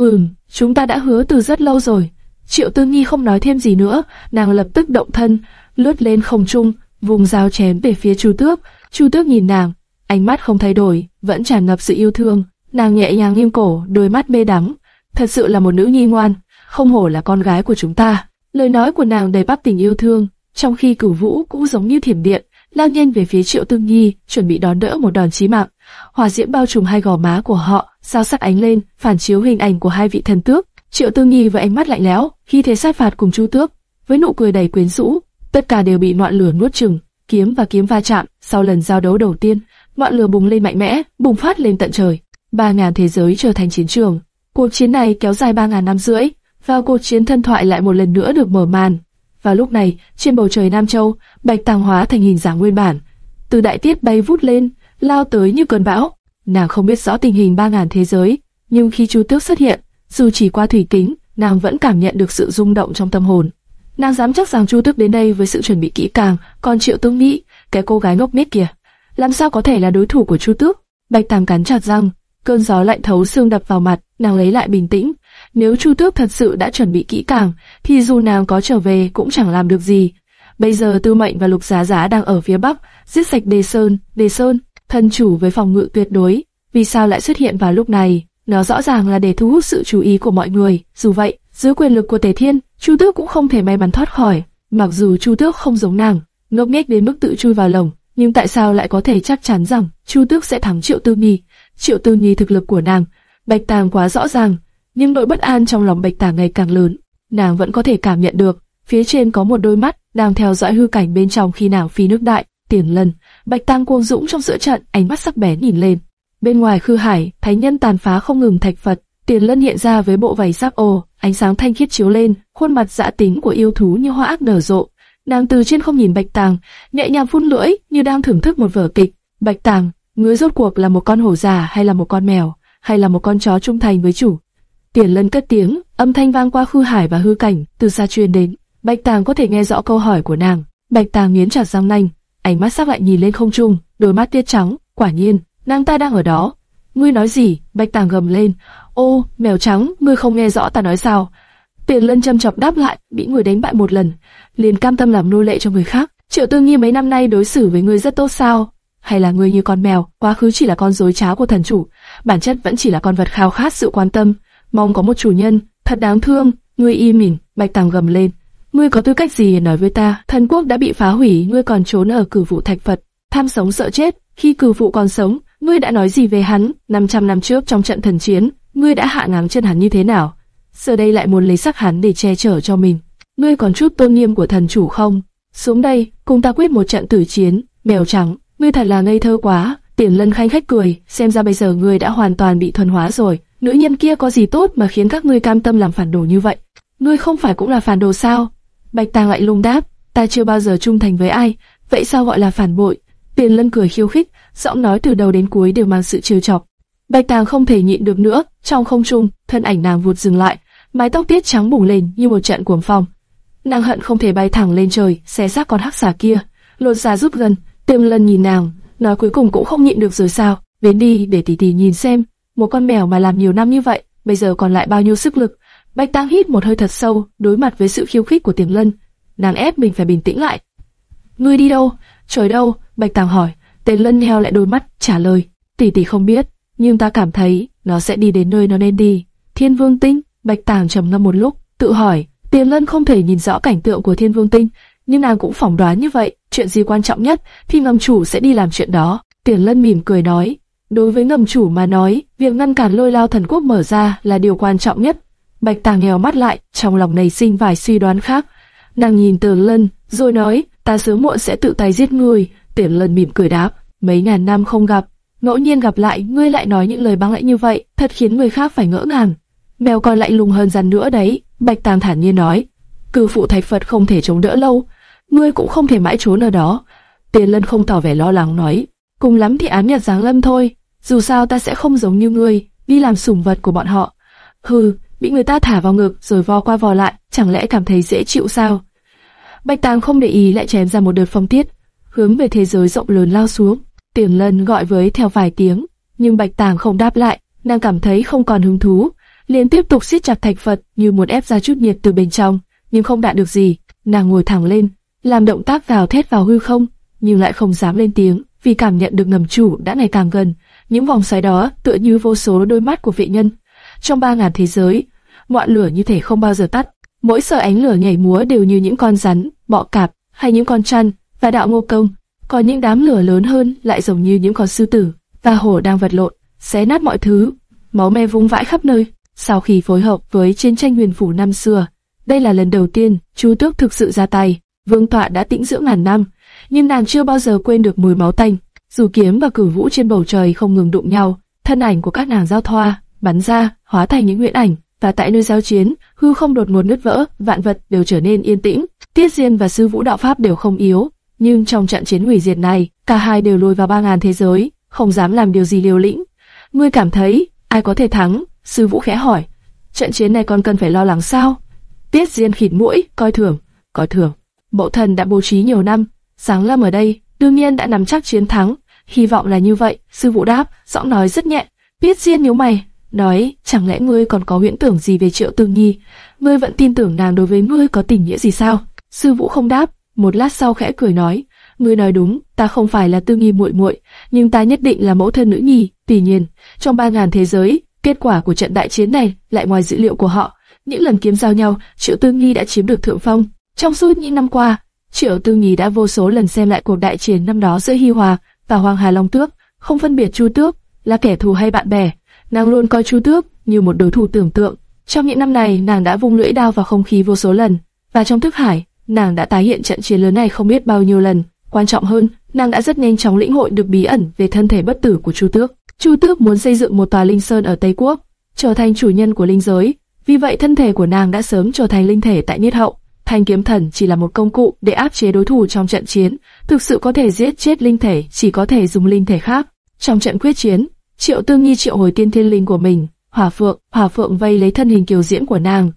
Ừm, chúng ta đã hứa từ rất lâu rồi. Triệu Tương Nhi không nói thêm gì nữa, nàng lập tức động thân, lướt lên không trung, vùng dao chém về phía Chu Tước. Chu Tước nhìn nàng, ánh mắt không thay đổi, vẫn tràn ngập sự yêu thương. Nàng nhẹ nhàng nghiêng cổ, đôi mắt mê đắm. Thật sự là một nữ nhi ngoan, không hổ là con gái của chúng ta. Lời nói của nàng đầy bắp tình yêu thương, trong khi cửu vũ cũng giống như thiểm điện, lao nhanh về phía Triệu Tương Nhi, chuẩn bị đón đỡ một đòn chí mạng. Hỏa diễm bao trùm hai gò má của họ, sao sắc ánh lên, phản chiếu hình ảnh của hai vị thần tước. Triệu Tư Nhi với ánh mắt lạnh lẽo, khi thế sát phạt cùng Chu Tước, với nụ cười đầy quyến rũ, tất cả đều bị ngọn lửa nuốt chửng. Kiếm và kiếm va chạm, sau lần giao đấu đầu tiên, ngọn lửa bùng lên mạnh mẽ, bùng phát lên tận trời. Ba ngàn thế giới trở thành chiến trường. Cuộc chiến này kéo dài ba ngàn năm rưỡi, và cuộc chiến thân thoại lại một lần nữa được mở màn. Và lúc này, trên bầu trời Nam Châu, bạch tàng hóa thành hình dáng nguyên bản, từ đại tiết bay vút lên, lao tới như cơn bão. Nàng không biết rõ tình hình ba ngàn thế giới, nhưng khi Chu Tước xuất hiện, dù chỉ qua thủy kính, nàng vẫn cảm nhận được sự rung động trong tâm hồn. Nàng dám chắc rằng Chu Tước đến đây với sự chuẩn bị kỹ càng, còn Triệu Tương Mỹ, cái cô gái ngốc nghếch kia, làm sao có thể là đối thủ của Chu Tước? Bạch Tàng cắn chặt răng, cơn gió lạnh thấu xương đập vào mặt, nàng lấy lại bình tĩnh. Nếu Chu Tước thật sự đã chuẩn bị kỹ càng, thì dù nàng có trở về cũng chẳng làm được gì. Bây giờ Tư Mệnh và Lục Giá Giá đang ở phía bắc, giết sạch Đề Sơn, Đề Sơn, thân chủ với phòng ngự tuyệt đối. Vì sao lại xuất hiện vào lúc này? Nó rõ ràng là để thu hút sự chú ý của mọi người. Dù vậy, dưới quyền lực của Tề Thiên, Chu Tước cũng không thể may mắn thoát khỏi. Mặc dù Chu Tước không giống nàng, ngốc nghếch đến mức tự chui vào lồng, nhưng tại sao lại có thể chắc chắn rằng Chu Tước sẽ thắng Triệu Tư Nhi? Triệu Tư Nhi thực lực của nàng, Bạch Tàng quá rõ ràng, nhưng nỗi bất an trong lòng Bạch Tàng ngày càng lớn. Nàng vẫn có thể cảm nhận được, phía trên có một đôi mắt đang theo dõi hư cảnh bên trong khi nàng phi nước đại. Tiền lần, Bạch Tàng cuồng dũng trong giữa trận, ánh mắt sắc bén nhìn lên. Bên ngoài khư hải, thánh nhân tàn phá không ngừng thạch Phật, Tiền Lân hiện ra với bộ vảy giáp ô, ánh sáng thanh khiết chiếu lên, khuôn mặt dạ tính của yêu thú như hoa ác nở rộ. Nàng từ trên không nhìn Bạch Tàng, nhẹ nhàng phun lưỡi như đang thưởng thức một vở kịch. Bạch Tàng, ngươi rốt cuộc là một con hổ già hay là một con mèo, hay là một con chó trung thành với chủ? Tiền Lân cất tiếng, âm thanh vang qua khư hải và hư cảnh, từ xa truyền đến. Bạch Tàng có thể nghe rõ câu hỏi của nàng. Bạch Tàng nghiến chặt răng nanh, ánh mắt sắc lại nhìn lên không trung, đôi mắt tiết trắng, quả nhiên, nàng ta đang ở đó. Ngươi nói gì? Bạch Tàng gầm lên. Ô, mèo trắng, ngươi không nghe rõ ta nói sao? Tiền Lân châm chọc đáp lại, bị người đánh bại một lần, liền cam tâm làm nô lệ cho người khác. Triệu Tư Nghi mấy năm nay đối xử với ngươi rất tốt sao? Hay là ngươi như con mèo, quá khứ chỉ là con dối trá của thần chủ, bản chất vẫn chỉ là con vật khao khát sự quan tâm, mong có một chủ nhân, thật đáng thương. Ngươi im mỉm, Bạch Tàng gầm lên. Ngươi có tư cách gì nói với ta? Thần quốc đã bị phá hủy, ngươi còn trốn ở cửu vụ thạch Phật, tham sống sợ chết. Khi cửu vụ còn sống, ngươi đã nói gì về hắn? 500 năm trước trong trận thần chiến, ngươi đã hạ ngáng chân hắn như thế nào? Giờ đây lại muốn lấy sắc hắn để che chở cho mình. Ngươi còn chút tôn nghiêm của thần chủ không? Xuống đây, cùng ta quyết một trận tử chiến. Mèo trắng, ngươi thật là ngây thơ quá. Tiền Lân khanh khách cười, xem ra bây giờ ngươi đã hoàn toàn bị thuần hóa rồi. Nữ nhân kia có gì tốt mà khiến các ngươi cam tâm làm phản đồ như vậy? Ngươi không phải cũng là phản đồ sao? Bạch Tàng lại lung đáp, ta chưa bao giờ trung thành với ai, vậy sao gọi là phản bội? Tiền Lân cười khiêu khích, giọng nói từ đầu đến cuối đều mang sự trêu chọc. Bạch Tàng không thể nhịn được nữa, trong không trung, thân ảnh nàng vụt dừng lại, mái tóc tiết trắng bùng lên như một trận cuồng phong. Nàng hận không thể bay thẳng lên trời, xé xác con hắc xà kia. Lột ra rút gần, Tiêm Lân nhìn nàng, nói cuối cùng cũng không nhịn được rồi sao? Đến đi để tỷ tỷ nhìn xem, một con mèo mà làm nhiều năm như vậy, bây giờ còn lại bao nhiêu sức lực. Bạch Tàng hít một hơi thật sâu, đối mặt với sự khiêu khích của Tiềm Lân, nàng ép mình phải bình tĩnh lại. Ngươi đi đâu? Trời đâu? Bạch Tàng hỏi. Tiềm Lân heo lại đôi mắt, trả lời. Tỷ tỷ không biết, nhưng ta cảm thấy nó sẽ đi đến nơi nó nên đi. Thiên Vương Tinh. Bạch Tàng trầm ngâm một lúc, tự hỏi. Tiềm Lân không thể nhìn rõ cảnh tượng của Thiên Vương Tinh, nhưng nàng cũng phỏng đoán như vậy. Chuyện gì quan trọng nhất, thì ngầm chủ sẽ đi làm chuyện đó. Tiềm Lân mỉm cười nói. Đối với ngầm chủ mà nói, việc ngăn cản lôi lao thần quốc mở ra là điều quan trọng nhất. Bạch Tàng nhèo mắt lại, trong lòng nảy sinh vài suy đoán khác. Nàng nhìn Tiền Lân, rồi nói, ta sớm muộn sẽ tự tay giết ngươi. Tiền Lân mỉm cười đáp, mấy ngàn năm không gặp, ngẫu nhiên gặp lại, ngươi lại nói những lời băng lãnh như vậy, thật khiến người khác phải ngỡ ngàng. mèo còn lạnh lùng hơn rắn nữa đấy. Bạch tàng thản nhiên nói, cư phụ thạch Phật không thể chống đỡ lâu, ngươi cũng không thể mãi trốn ở đó. Tiền Lân không tỏ vẻ lo lắng nói, cùng lắm thì ám nhật giáng lâm thôi, dù sao ta sẽ không giống như ngươi, đi làm sủng vật của bọn họ. Hừ, bị người ta thả vào ngực rồi vo qua vò lại, chẳng lẽ cảm thấy dễ chịu sao? Bạch Tàng không để ý lại chém ra một đợt phong tiết, hướng về thế giới rộng lớn lao xuống. tiềm Lân gọi với theo vài tiếng, nhưng Bạch Tàng không đáp lại, nàng cảm thấy không còn hứng thú, liền tiếp tục siết chặt thạch Phật như muốn ép ra chút nhiệt từ bên trong, nhưng không đạt được gì. Nàng ngồi thẳng lên, làm động tác vào thét vào hư không, nhưng lại không dám lên tiếng, vì cảm nhận được ngầm chủ đã ngày càng gần. Những vòng xoáy đó tựa như vô số đôi mắt của vị nhân. Trong ba ngàn thế giới, ngọn lửa như thể không bao giờ tắt. Mỗi sợi ánh lửa nhảy múa đều như những con rắn, bọ cạp hay những con chăn và đạo ngô công. Còn những đám lửa lớn hơn lại giống như những con sư tử và hổ đang vật lộn, xé nát mọi thứ, máu me vung vãi khắp nơi. Sau khi phối hợp với chiến tranh huyền phủ năm xưa, đây là lần đầu tiên Chu Tước thực sự ra tay. Vương Tọa đã tĩnh dưỡng ngàn năm, nhưng nàng chưa bao giờ quên được mùi máu tanh. Dù kiếm và cử vũ trên bầu trời không ngừng đụng nhau, thân ảnh của các nàng giao thoa, bắn ra, hóa thành những huyễn ảnh, và tại nơi giao chiến, hư không đột ngột nứt vỡ, vạn vật đều trở nên yên tĩnh. Tiết Diên và sư vũ đạo pháp đều không yếu, nhưng trong trận chiến hủy diệt này, cả hai đều lùi vào ba ngàn thế giới, không dám làm điều gì liều lĩnh. Ngươi cảm thấy ai có thể thắng? Sư vũ khẽ hỏi. Trận chiến này còn cần phải lo lắng sao? Tiết Diên khịt mũi, coi thường, coi thường. Mẫu thần đã bố trí nhiều năm, sáng lâm ở đây, đương nhiên đã nắm chắc chiến thắng. Hy vọng là như vậy. Sư vũ đáp, giọng nói rất nhẹ. Tiết Diên nhíu mày, nói, chẳng lẽ ngươi còn có huyễn tưởng gì về Triệu Tương Nhi? Ngươi vẫn tin tưởng nàng đối với ngươi có tình nghĩa gì sao? Sư Vũ không đáp, một lát sau khẽ cười nói, ngươi nói đúng, ta không phải là Tương Nhi muội muội, nhưng ta nhất định là mẫu thân nữ nhi. Tuy nhiên, trong ba ngàn thế giới, kết quả của trận đại chiến này lại ngoài dữ liệu của họ. Những lần kiếm giao nhau, Triệu Tương Nhi đã chiếm được thượng phong. Trong suốt những năm qua, Triệu Tương Nhi đã vô số lần xem lại cuộc đại chiến năm đó giữa Hi Hòa và Hoàng Hà Long Tước, không phân biệt Chu Tước là kẻ thù hay bạn bè, nàng luôn coi Chu Tước như một đối thủ tưởng tượng. Trong những năm này, nàng đã vung lưỡi đao vào không khí vô số lần, và trong thức hải, nàng đã tái hiện trận chiến lớn này không biết bao nhiêu lần. Quan trọng hơn, nàng đã rất nhanh chóng lĩnh hội được bí ẩn về thân thể bất tử của Chu Tước. Chu Tước muốn xây dựng một tòa linh sơn ở Tây Quốc, trở thành chủ nhân của linh giới. Vì vậy thân thể của nàng đã sớm trở thành linh thể tại Niết Hậu. Thanh kiếm thần chỉ là một công cụ để áp chế đối thủ trong trận chiến, thực sự có thể giết chết linh thể chỉ có thể dùng linh thể khác. Trong trận quyết chiến, Triệu Tương Nhi triệu hồi tiên thiên linh của mình, Hỏa Phượng, Hỏa Phượng vây lấy thân hình kiều diễm của nàng.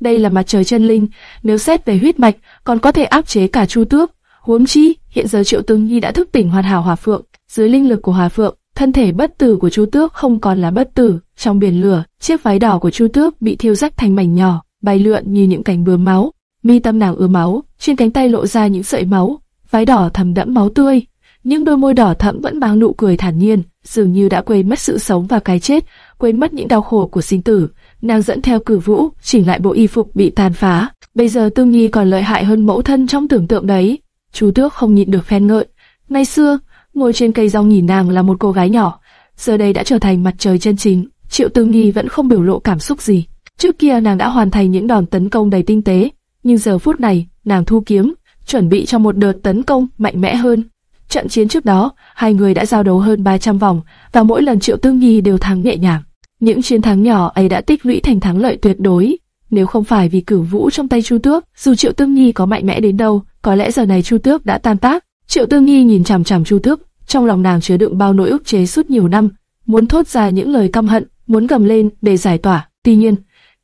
Đây là mặt trời chân linh, nếu xét về huyết mạch, còn có thể áp chế cả Chu Tước. Huống chi, hiện giờ Triệu Tương Nhi đã thức tỉnh hoàn hảo Hỏa Phượng, dưới linh lực của Hỏa Phượng, thân thể bất tử của Chu Tước không còn là bất tử. Trong biển lửa, chiếc váy đỏ của Chu Tước bị thiêu rách thành mảnh nhỏ, bay lượn như những cánh bướm máu. Mi tâm nàng ứa máu, trên cánh tay lộ ra những sợi máu, váy đỏ thầm đẫm máu tươi, nhưng đôi môi đỏ thẫm vẫn mang nụ cười thản nhiên, dường như đã quên mất sự sống và cái chết, quên mất những đau khổ của sinh tử. Nàng dẫn theo cử vũ, chỉnh lại bộ y phục bị tàn phá. Bây giờ Tương Nhi còn lợi hại hơn mẫu thân trong tưởng tượng đấy. Chú Tước không nhịn được khen ngợi. Ngày xưa, ngồi trên cây rong nhìn nàng là một cô gái nhỏ, giờ đây đã trở thành mặt trời chân chính. Triệu Tương Nhi vẫn không biểu lộ cảm xúc gì. Trước kia nàng đã hoàn thành những đòn tấn công đầy tinh tế, nhưng giờ phút này, nàng thu kiếm, chuẩn bị cho một đợt tấn công mạnh mẽ hơn. Trận chiến trước đó, hai người đã giao đấu hơn 300 vòng, và mỗi lần Triệu Tương Nhi đều thắng nhẹ nhàng. Những chiến thắng nhỏ ấy đã tích lũy thành thắng lợi tuyệt đối. Nếu không phải vì cửu vũ trong tay Chu Tước, dù Triệu Tương Nhi có mạnh mẽ đến đâu, có lẽ giờ này Chu Tước đã tan tác. Triệu Tương Nhi nhìn chằm chằm Chu Tước, trong lòng nàng chứa đựng bao nỗi ức chế suốt nhiều năm, muốn thốt ra những lời căm hận, muốn gầm lên để giải tỏa. Tuy nhiên,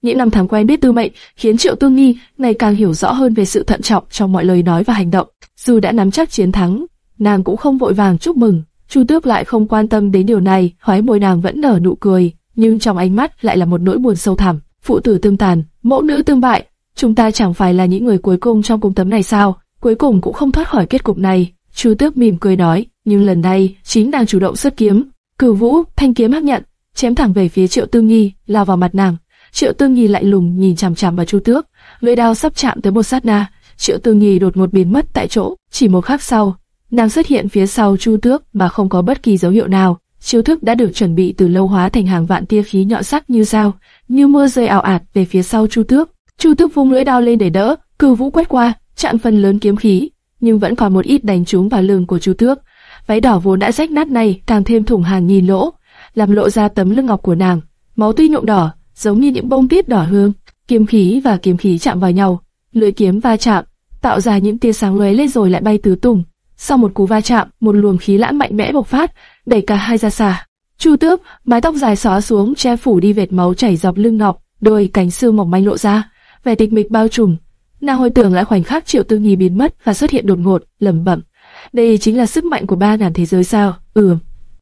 những năm tháng quen biết tư mệnh khiến Triệu Tương Nhi ngày càng hiểu rõ hơn về sự thận trọng trong mọi lời nói và hành động. Dù đã nắm chắc chiến thắng, nàng cũng không vội vàng chúc mừng. Chu Tước lại không quan tâm đến điều này, khóe môi nàng vẫn nở nụ cười, nhưng trong ánh mắt lại là một nỗi buồn sâu thẳm. Phụ tử tương tàn, mẫu nữ tương bại, chúng ta chẳng phải là những người cuối cùng trong cung tấm này sao? Cuối cùng cũng không thoát khỏi kết cục này. Chu Tước mỉm cười nói, nhưng lần này chính nàng chủ động xuất kiếm. Cửu Vũ, thanh kiếm hấp nhận, chém thẳng về phía Triệu Tương Nhi, lao vào mặt nàng. Triệu Tương Nhi lại lùng nhìn chằm chằm vào Chu Tước, lưỡi đao sắp chạm tới một sát na, Triệu Tương Nhi đột ngột biến mất tại chỗ. Chỉ một khắc sau, nàng xuất hiện phía sau Chu Tước mà không có bất kỳ dấu hiệu nào. Chiêu thức đã được chuẩn bị từ lâu hóa thành hàng vạn tia khí nhọn sắc như dao, như mưa rơi ảo ạt về phía sau Chu Tước. Chu Tước vung lưỡi đao lên để đỡ, cử vũ quét qua, chặn phần lớn kiếm khí, nhưng vẫn còn một ít đánh trúng vào lưng của Chu Tước. Váy đỏ vốn đã rách nát này càng thêm thủng hàng nghìn lỗ, làm lộ ra tấm lưng ngọc của nàng. Máu tuy nhuộm đỏ, giống như những bông tuyết đỏ hương. Kiếm khí và kiếm khí chạm vào nhau, lưỡi kiếm va chạm, tạo ra những tia sáng lóe lên rồi lại bay tứ tung. Sau một cú va chạm, một luồng khí lãng mạnh mẽ bộc phát, đẩy cả hai ra xa. Chu Tước, mái tóc dài xóa xuống che phủ đi vệt máu chảy dọc lưng ngọc, đôi cánh xương mỏng manh lộ ra, vẻ tịch mịch bao trùm. Nàng hồi tưởng lại khoảnh khắc Triệu Tư Nhi biến mất và xuất hiện đột ngột, lẩm bẩm, đây chính là sức mạnh của ba ngàn thế giới sao? Ừm.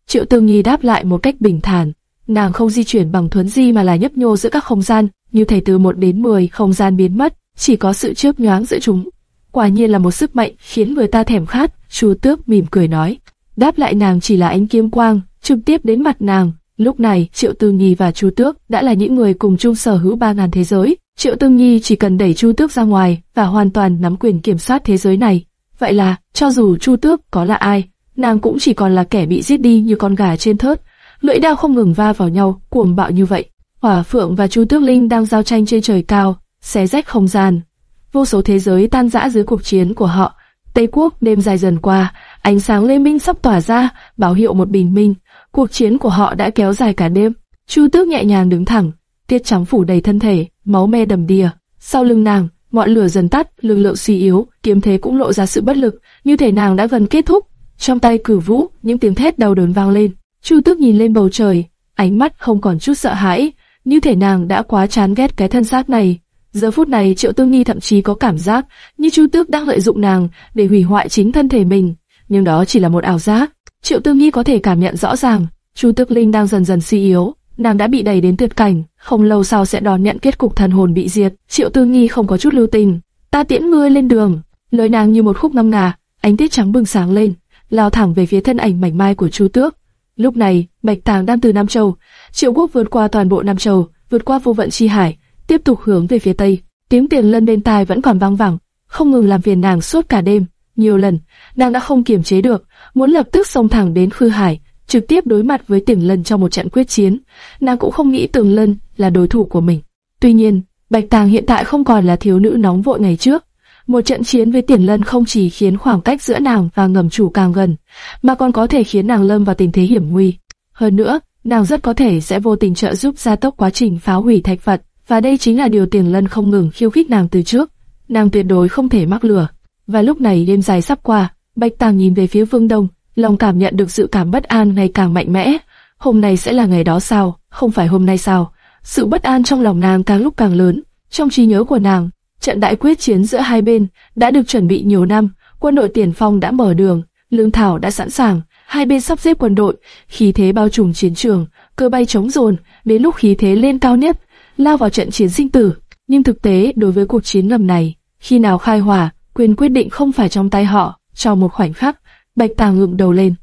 Triệu Tư Nhi đáp lại một cách bình thản, nàng không di chuyển bằng thuấn di mà là nhấp nhô giữa các không gian, như thể từ 1 đến 10 không gian biến mất, chỉ có sự chớp nhoáng giữa chúng. Quả nhiên là một sức mạnh khiến người ta thèm khát, Chu Tước mỉm cười nói. Đáp lại nàng chỉ là ánh kiếm quang, trực tiếp đến mặt nàng. Lúc này, Triệu Tư Nhi và Chu Tước đã là những người cùng chung sở hữu ba ngàn thế giới. Triệu Tư Nhi chỉ cần đẩy Chu Tước ra ngoài và hoàn toàn nắm quyền kiểm soát thế giới này. Vậy là, cho dù Chu Tước có là ai, nàng cũng chỉ còn là kẻ bị giết đi như con gà trên thớt. Lưỡi đao không ngừng va vào nhau, cuồng bạo như vậy. Hỏa Phượng và Chu Tước Linh đang giao tranh trên trời cao, xé rách không gian. Vô số thế giới tan rã dưới cuộc chiến của họ. Tây Quốc đêm dài dần qua, ánh sáng lê minh sắp tỏa ra, báo hiệu một bình minh. Cuộc chiến của họ đã kéo dài cả đêm. Chu Tước nhẹ nhàng đứng thẳng, tiết trắng phủ đầy thân thể, máu me đầm đìa. Sau lưng nàng, ngọn lửa dần tắt, lực lượng suy yếu, kiếm thế cũng lộ ra sự bất lực, như thể nàng đã gần kết thúc. Trong tay cử vũ, những tiếng thét đau đớn vang lên. Chu Tước nhìn lên bầu trời, ánh mắt không còn chút sợ hãi, như thể nàng đã quá chán ghét cái thân xác này. Giờ phút này Triệu Tương Nhi thậm chí có cảm giác như Chu Tước đang lợi dụng nàng để hủy hoại chính thân thể mình, nhưng đó chỉ là một ảo giác. Triệu Tương Nhi có thể cảm nhận rõ ràng, Chu Tước Linh đang dần dần suy yếu, nàng đã bị đẩy đến tuyệt cảnh, không lâu sau sẽ đón nhận kết cục thần hồn bị diệt. Triệu Tương Nhi không có chút lưu tình, ta tiễn ngươi lên đường. Lời nàng như một khúc ngâm ngà, ánh tiết trắng bừng sáng lên, lao thẳng về phía thân ảnh mảnh mai của Chu Tước. Lúc này, Bạch Tàng đang từ Nam Châu, Triệu Quốc vượt qua toàn bộ Nam Châu, vượt qua vô vận chi hải, tiếp tục hướng về phía tây. Tiếng tiền lân bên tai vẫn còn vang vẳng, không ngừng làm phiền nàng suốt cả đêm. Nhiều lần, nàng đã không kiềm chế được, muốn lập tức xông thẳng đến Khư Hải, trực tiếp đối mặt với Tiền Lân trong một trận quyết chiến. Nàng cũng không nghĩ Tường Lân là đối thủ của mình. Tuy nhiên, Bạch Tàng hiện tại không còn là thiếu nữ nóng vội ngày trước. Một trận chiến với Tiền Lân không chỉ khiến khoảng cách giữa nàng và ngầm chủ càng gần, mà còn có thể khiến nàng lâm vào tình thế hiểm nguy. Hơn nữa, nàng rất có thể sẽ vô tình trợ giúp gia tốc quá trình phá hủy thạch Phật, và đây chính là điều Tiền Lân không ngừng khiêu khích nàng từ trước. Nàng tuyệt đối không thể mắc lừa. Và lúc này đêm dài sắp qua, Bạch Tàng nhìn về phía Vương Đông, lòng cảm nhận được sự cảm bất an ngày càng mạnh mẽ. Hôm nay sẽ là ngày đó sao? Không phải hôm nay sao? Sự bất an trong lòng nàng càng lúc càng lớn. Trong trí nhớ của nàng, trận đại quyết chiến giữa hai bên đã được chuẩn bị nhiều năm, quân đội tiền phong đã mở đường, lương thảo đã sẵn sàng, hai bên sắp xếp quân đội, khí thế bao trùm chiến trường, cơ bay chống dồn, đến lúc khí thế lên cao nhất, lao vào trận chiến sinh tử. Nhưng thực tế đối với cuộc chiến ngầm này, khi nào khai hỏa, quyền quyết định không phải trong tay họ. Trong một khoảnh khắc, Bạch Tàng ngượng đầu lên.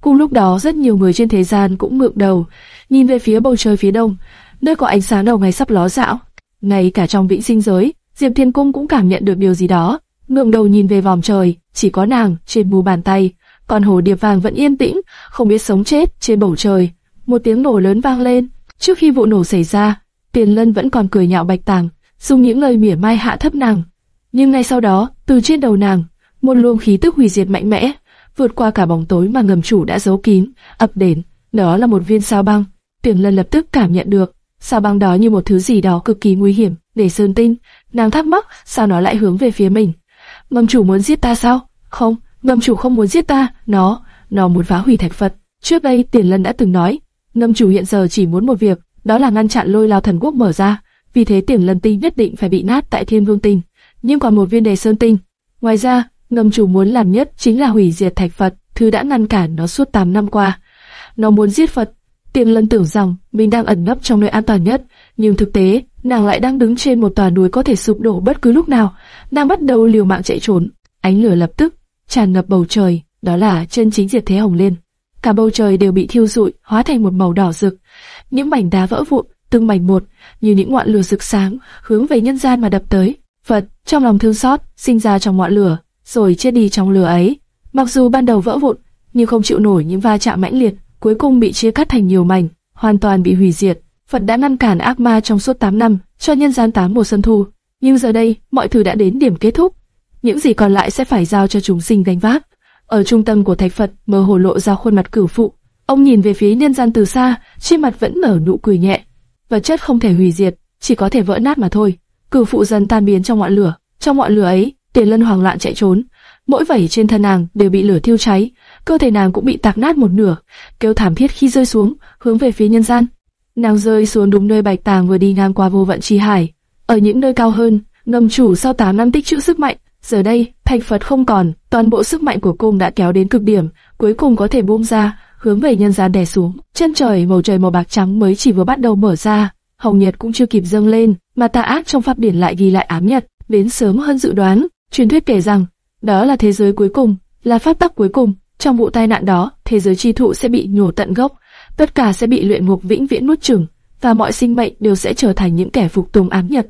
Cùng lúc đó rất nhiều người trên thế gian cũng ngượng đầu, nhìn về phía bầu trời phía đông, nơi có ánh sáng đầu ngày sắp ló dạo. Ngay cả trong vĩnh sinh giới, Diệp Thiên Cung cũng cảm nhận được điều gì đó. Ngượng đầu nhìn về vòm trời, chỉ có nàng trên mu bàn tay, còn hồ điệp vàng vẫn yên tĩnh, không biết sống chết trên bầu trời. Một tiếng nổ lớn vang lên. Trước khi vụ nổ xảy ra, Tiền Lân vẫn còn cười nhạo Bạch Tàng, dùng những lời mỉa mai hạ thấp nàng. Nhưng ngay sau đó, từ trên đầu nàng, một luồng khí tức hủy diệt mạnh mẽ vượt qua cả bóng tối mà ngầm chủ đã giấu kín, ập đến. Đó là một viên sao băng. Tiền Lân lập tức cảm nhận được, sao băng đó như một thứ gì đó cực kỳ nguy hiểm, để sơn tinh. Nàng thắc mắc, sao nó lại hướng về phía mình? Ngầm chủ muốn giết ta sao? Không, ngầm chủ không muốn giết ta, nó, nó muốn phá hủy thạch Phật. Trước đây Tiền Lân đã từng nói, ngầm chủ hiện giờ chỉ muốn một việc, đó là ngăn chặn lôi lao thần quốc mở ra. Vì thế tiềm Lân tinh nhất định phải bị nát tại Thiên Vương tinh. Nhưng còn một viên đề sơn tinh. Ngoài ra, ngầm chủ muốn làm nhất chính là hủy diệt thạch Phật, thứ đã ngăn cản nó suốt 8 năm qua. Nó muốn giết Phật. tiềm Lân tưởng rằng mình đang ẩn nấp trong nơi an toàn nhất, nhưng thực tế, nàng lại đang đứng trên một tòa núi có thể sụp đổ bất cứ lúc nào. Nàng bắt đầu liều mạng chạy trốn. Ánh lửa lập tức tràn ngập bầu trời, đó là chân chính diệt thế hồng liên. Cả bầu trời đều bị thiêu rụi, hóa thành một màu đỏ rực. Những mảnh đá vỡ vụn, từng mảnh một, như những ngọn lửa rực sáng, hướng về nhân gian mà đập tới. Phật, trong lòng thương xót, sinh ra trong ngọn lửa, rồi chết đi trong lửa ấy. Mặc dù ban đầu vỡ vụn, nhưng không chịu nổi những va chạm mãnh liệt, cuối cùng bị chia cắt thành nhiều mảnh, hoàn toàn bị hủy diệt. Phật đã ngăn cản ác ma trong suốt 8 năm, cho nhân gian tám mùa xuân thu. Nhưng giờ đây, mọi thứ đã đến điểm kết thúc. Những gì còn lại sẽ phải giao cho chúng sinh gánh vác. Ở trung tâm của thạch Phật, mơ hồ lộ ra khuôn mặt cửu phụ. Ông nhìn về phía nhân gian từ xa, trên mặt vẫn nở nụ cười nhẹ. vật chất không thể hủy diệt, chỉ có thể vỡ nát mà thôi. Cửu phụ dần tan biến trong ngọn lửa, trong ngọn lửa ấy, Tiền Lân hoảng loạn chạy trốn, mỗi vảy trên thân nàng đều bị lửa thiêu cháy, cơ thể nàng cũng bị tạc nát một nửa, kêu thảm thiết khi rơi xuống, hướng về phía nhân gian. Nàng rơi xuống đúng nơi Bạch Tàng vừa đi ngang qua vô vận chi hải. Ở những nơi cao hơn, ngầm chủ sau 8 năm tích trữ sức mạnh, giờ đây, thành Phật không còn, toàn bộ sức mạnh của cung đã kéo đến cực điểm, cuối cùng có thể buông ra, hướng về nhân gian đè xuống. Chân trời màu trời màu bạc trắng mới chỉ vừa bắt đầu mở ra, hồng nhật cũng chưa kịp dâng lên, mà tà ác trong pháp điển lại ghi lại ám nhật, đến sớm hơn dự đoán. Truyền thuyết kể rằng, đó là thế giới cuối cùng, là pháp tắc cuối cùng. Trong vụ tai nạn đó, thế giới chi thụ sẽ bị nhổ tận gốc, tất cả sẽ bị luyện ngục vĩnh viễn nuốt chửng, và mọi sinh mệnh đều sẽ trở thành những kẻ phục tùng ám nhật.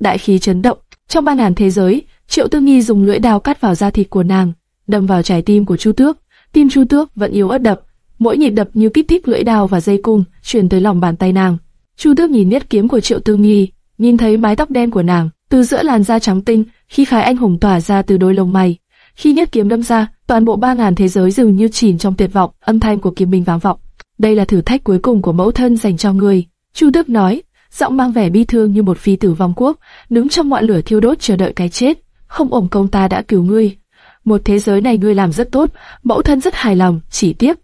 Đại khí chấn động, trong ban hàn thế giới, Triệu Tư Nghi dùng lưỡi dao cắt vào da thịt của nàng, đâm vào trái tim của Chu Tước. Tim Chu Tước vẫn yếu ớt đập, mỗi nhịp đập như kích thích lưỡi dao và dây cung truyền tới lòng bàn tay nàng. Chu Tước nhìn niết kiếm của Triệu Tư Nghi, nhìn thấy mái tóc đen của nàng, từ giữa làn da trắng tinh, khi khái anh hùng tỏa ra từ đôi lông mày. Khi niết kiếm đâm ra, toàn bộ ba ngàn thế giới dường như chìm trong tuyệt vọng, âm thanh của kiếm minh vang vọng. Đây là thử thách cuối cùng của mẫu thân dành cho người. Chu Tước nói, giọng mang vẻ bi thương như một phi tử vong quốc, đứng trong ngọn lửa thiêu đốt chờ đợi cái chết. Không ổn công ta đã cứu ngươi. Một thế giới này ngươi làm rất tốt, mẫu thân rất hài lòng, chỉ tiếc.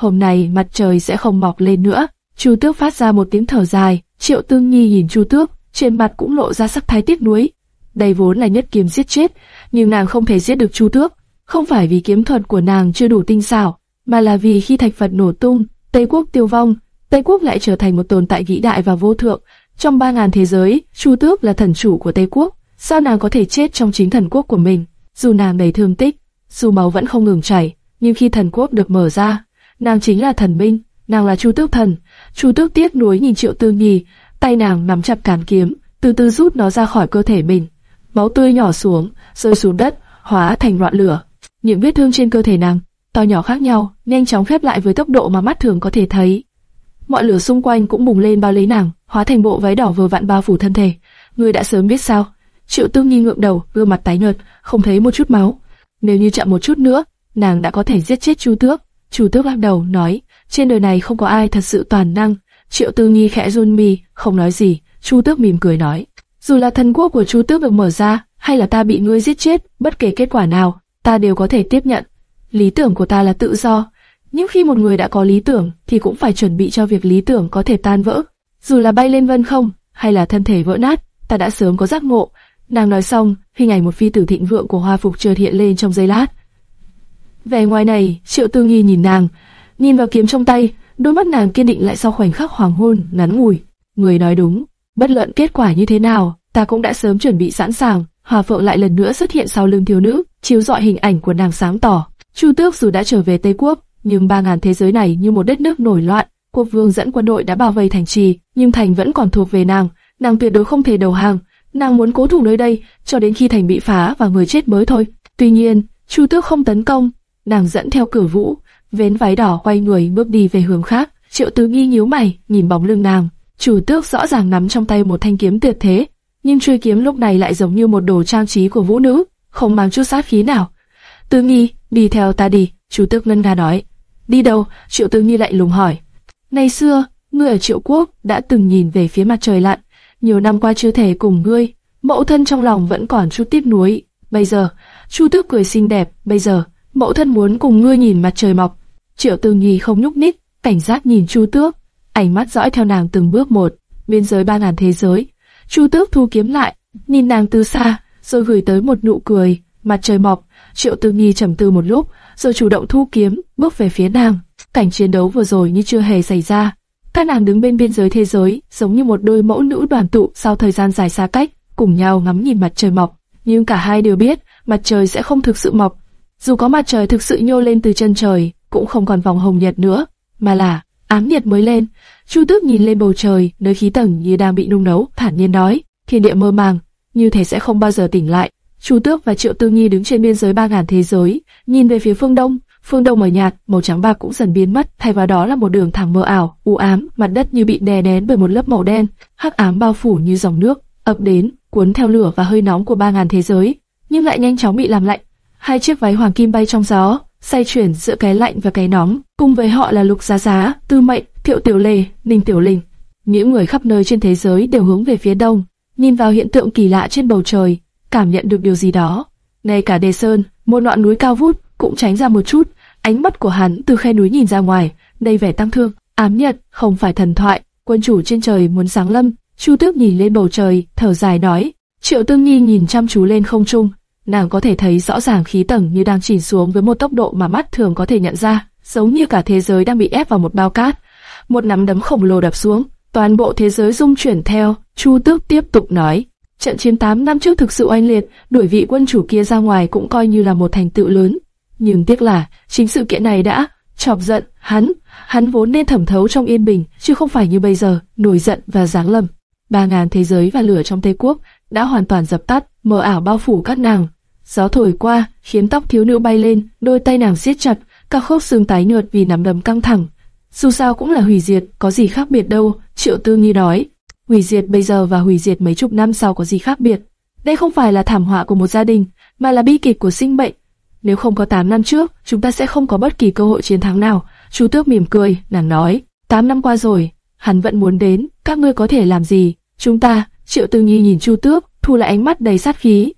Hôm nay mặt trời sẽ không mọc lên nữa. Chu Tước phát ra một tiếng thở dài, Triệu Tương Nhi nhìn Chu Tước, trên mặt cũng lộ ra sắc thái tiếc nuối. Đây vốn là nhất kiếm giết chết, nhưng nàng không thể giết được Chu Tước, không phải vì kiếm thuật của nàng chưa đủ tinh xảo, mà là vì khi thạch Phật nổ tung, Tây quốc tiêu vong, Tây quốc lại trở thành một tồn tại vĩ đại và vô thượng. Trong ba ngàn thế giới, Chu Tước là thần chủ của Tây quốc, sao nàng có thể chết trong chính thần quốc của mình? Dù nàng đầy thương tích, dù máu vẫn không ngừng chảy, nhưng khi thần quốc được mở ra, nàng chính là thần binh, nàng là Chu Tước thần. Chu Tước tiếc nuối nhìn Triệu Tư Nhi, tay nàng nắm chặt cán kiếm, từ từ rút nó ra khỏi cơ thể mình. Máu tươi nhỏ xuống, rơi xuống đất, hóa thành loạn lửa. Những vết thương trên cơ thể nàng, to nhỏ khác nhau, nhanh chóng khép lại với tốc độ mà mắt thường có thể thấy. Mọi lửa xung quanh cũng bùng lên bao lấy nàng, hóa thành bộ váy đỏ vừa vặn bao phủ thân thể. Ngươi đã sớm biết sao? Triệu tư Nhi ngượng đầu, gương mặt tái nhợt, không thấy một chút máu. Nếu như chậm một chút nữa, nàng đã có thể giết chết Chu Tước. Chu Tước lắc đầu nói, trên đời này không có ai thật sự toàn năng. Triệu Tư Nhi khẽ run mi, không nói gì. Chu Tước mỉm cười nói, dù là thần quốc của Chu Tước được mở ra, hay là ta bị ngươi giết chết, bất kể kết quả nào, ta đều có thể tiếp nhận. Lý tưởng của ta là tự do, nhưng khi một người đã có lý tưởng thì cũng phải chuẩn bị cho việc lý tưởng có thể tan vỡ. Dù là bay lên vân không, hay là thân thể vỡ nát, ta đã sớm có giác ngộ. Nàng nói xong, hình ảnh một phi tử thịnh vượng của hoa phục chợt hiện lên trong giây lát. Vẻ ngoài này, Triệu Tư Nghi nhìn nàng, nhìn vào kiếm trong tay, đôi mắt nàng kiên định lại sau khoảnh khắc hoàng hôn ngắn ngủi. Người nói đúng, bất luận kết quả như thế nào, ta cũng đã sớm chuẩn bị sẵn sàng. Hòa Phượng lại lần nữa xuất hiện sau lưng thiếu nữ, chiếu rọi hình ảnh của nàng sáng tỏ. Chu Tước dù đã trở về Tây Quốc, nhưng ba ngàn thế giới này như một đất nước nổi loạn. Quốc vương dẫn quân đội đã bao vây thành trì, nhưng thành vẫn còn thuộc về nàng. Nàng tuyệt đối không thể đầu hàng. Nàng muốn cố thủ nơi đây cho đến khi thành bị phá và người chết mới thôi. Tuy nhiên, Chu Tước không tấn công, nàng dẫn theo cửu vũ, vén váy đỏ quay người bước đi về hướng khác. Triệu Tứ Nghi nhíu mày, nhìn bóng lưng nàng. Chủ tước rõ ràng nắm trong tay một thanh kiếm tuyệt thế, nhưng chuôi kiếm lúc này lại giống như một đồ trang trí của vũ nữ, không mang chút sát khí nào. tứ Nghi, đi theo ta đi, chủ tước ngân nga nói. Đi đâu? Triệu tứ Nghi lại lùng hỏi. Ngày xưa, ngươi ở Triệu Quốc đã từng nhìn về phía mặt trời lặn, nhiều năm qua chưa thể cùng ngươi, mẫu thân trong lòng vẫn còn chút tiếc nuối. Bây giờ, Chu Tước cười xinh đẹp, bây giờ, mẫu thân muốn cùng ngươi nhìn mặt trời mọc. Triệu Tư Nghi không nhúc nhích, cảnh giác nhìn Chu Tước, ánh mắt dõi theo nàng từng bước một, biên giới ba ngàn thế giới. Chu Tước thu kiếm lại, nhìn nàng từ xa, rồi gửi tới một nụ cười. Mặt trời mọc, Triệu Tư Nghi trầm tư một lúc, rồi chủ động thu kiếm, bước về phía nàng. Cảnh chiến đấu vừa rồi như chưa hề xảy ra. Các nàng đứng bên biên giới thế giới, giống như một đôi mẫu nữ đoàn tụ sau thời gian dài xa cách, cùng nhau ngắm nhìn mặt trời mọc. Nhưng cả hai đều biết, mặt trời sẽ không thực sự mọc. Dù có mặt trời thực sự nhô lên từ chân trời, cũng không còn vòng hồng nhật nữa, mà là ám nhiệt mới lên. Chu Tước nhìn lên bầu trời, nơi khí tầng như đang bị nung nấu, thản nhiên nói, thiên địa mơ màng, như thể sẽ không bao giờ tỉnh lại. Chu Tước và Triệu Tư Nhi đứng trên biên giới ba ngàn thế giới, nhìn về phía phương đông. Phương đông mờ nhạt, màu trắng bạc cũng dần biến mất, thay vào đó là một đường thẳng mờ ảo, u ám, mặt đất như bị đè nén bởi một lớp màu đen, hắc ám bao phủ như dòng nước, ập đến, cuốn theo lửa và hơi nóng của ba ngàn thế giới, nhưng lại nhanh chóng bị làm lạnh. Hai chiếc váy hoàng kim bay trong gió, xoay chuyển giữa cái lạnh và cái nóng, cùng với họ là Lục Giá Giá, Tư Mệnh, Thiệu Tiểu Lê, Ninh Tiểu Linh. những người khắp nơi trên thế giới đều hướng về phía đông, nhìn vào hiện tượng kỳ lạ trên bầu trời, cảm nhận được điều gì đó. Ngay cả đề sơn, một ngọn núi cao vút, cũng tránh ra một chút, ánh mắt của hắn từ khe núi nhìn ra ngoài, đầy vẻ tăng thương, ám nhật, không phải thần thoại, quân chủ trên trời muốn sáng lâm. Chu Tước nhìn lên bầu trời, thở dài nói. Triệu Tương Nhi nhìn chăm chú lên không trung, nàng có thể thấy rõ ràng khí tầng như đang chìm xuống với một tốc độ mà mắt thường có thể nhận ra, giống như cả thế giới đang bị ép vào một bao cát. Một nắm đấm khổng lồ đập xuống, toàn bộ thế giới rung chuyển theo. Chu Tước tiếp tục nói, trận chiến 8 năm trước thực sự oanh liệt, đuổi vị quân chủ kia ra ngoài cũng coi như là một thành tựu lớn. Nhưng tiếc là, chính sự kiện này đã chọc giận hắn, hắn vốn nên thẩm thấu trong yên bình, chứ không phải như bây giờ, nổi giận và giáng lầm. Ba ngàn thế giới và lửa trong Tây Quốc đã hoàn toàn dập tắt, mờ ảo bao phủ các nàng. Gió thổi qua, khiến tóc thiếu nữ bay lên, đôi tay nàng siết chặt, các khớp xương tái nhợt vì nắm đấm căng thẳng. Dù sao cũng là hủy diệt, có gì khác biệt đâu, Triệu Tư Nghi nói. Hủy diệt bây giờ và hủy diệt mấy chục năm sau có gì khác biệt. Đây không phải là thảm họa của một gia đình, mà là bi kịch của sinh mệnh. Nếu không có 8 năm trước, chúng ta sẽ không có bất kỳ cơ hội chiến thắng nào. Chú Tước mỉm cười, nàng nói, 8 năm qua rồi, hắn vẫn muốn đến, các ngươi có thể làm gì? Chúng ta, Triệu Tư Nhi nhìn Chu Tước, thu lại ánh mắt đầy sát khí.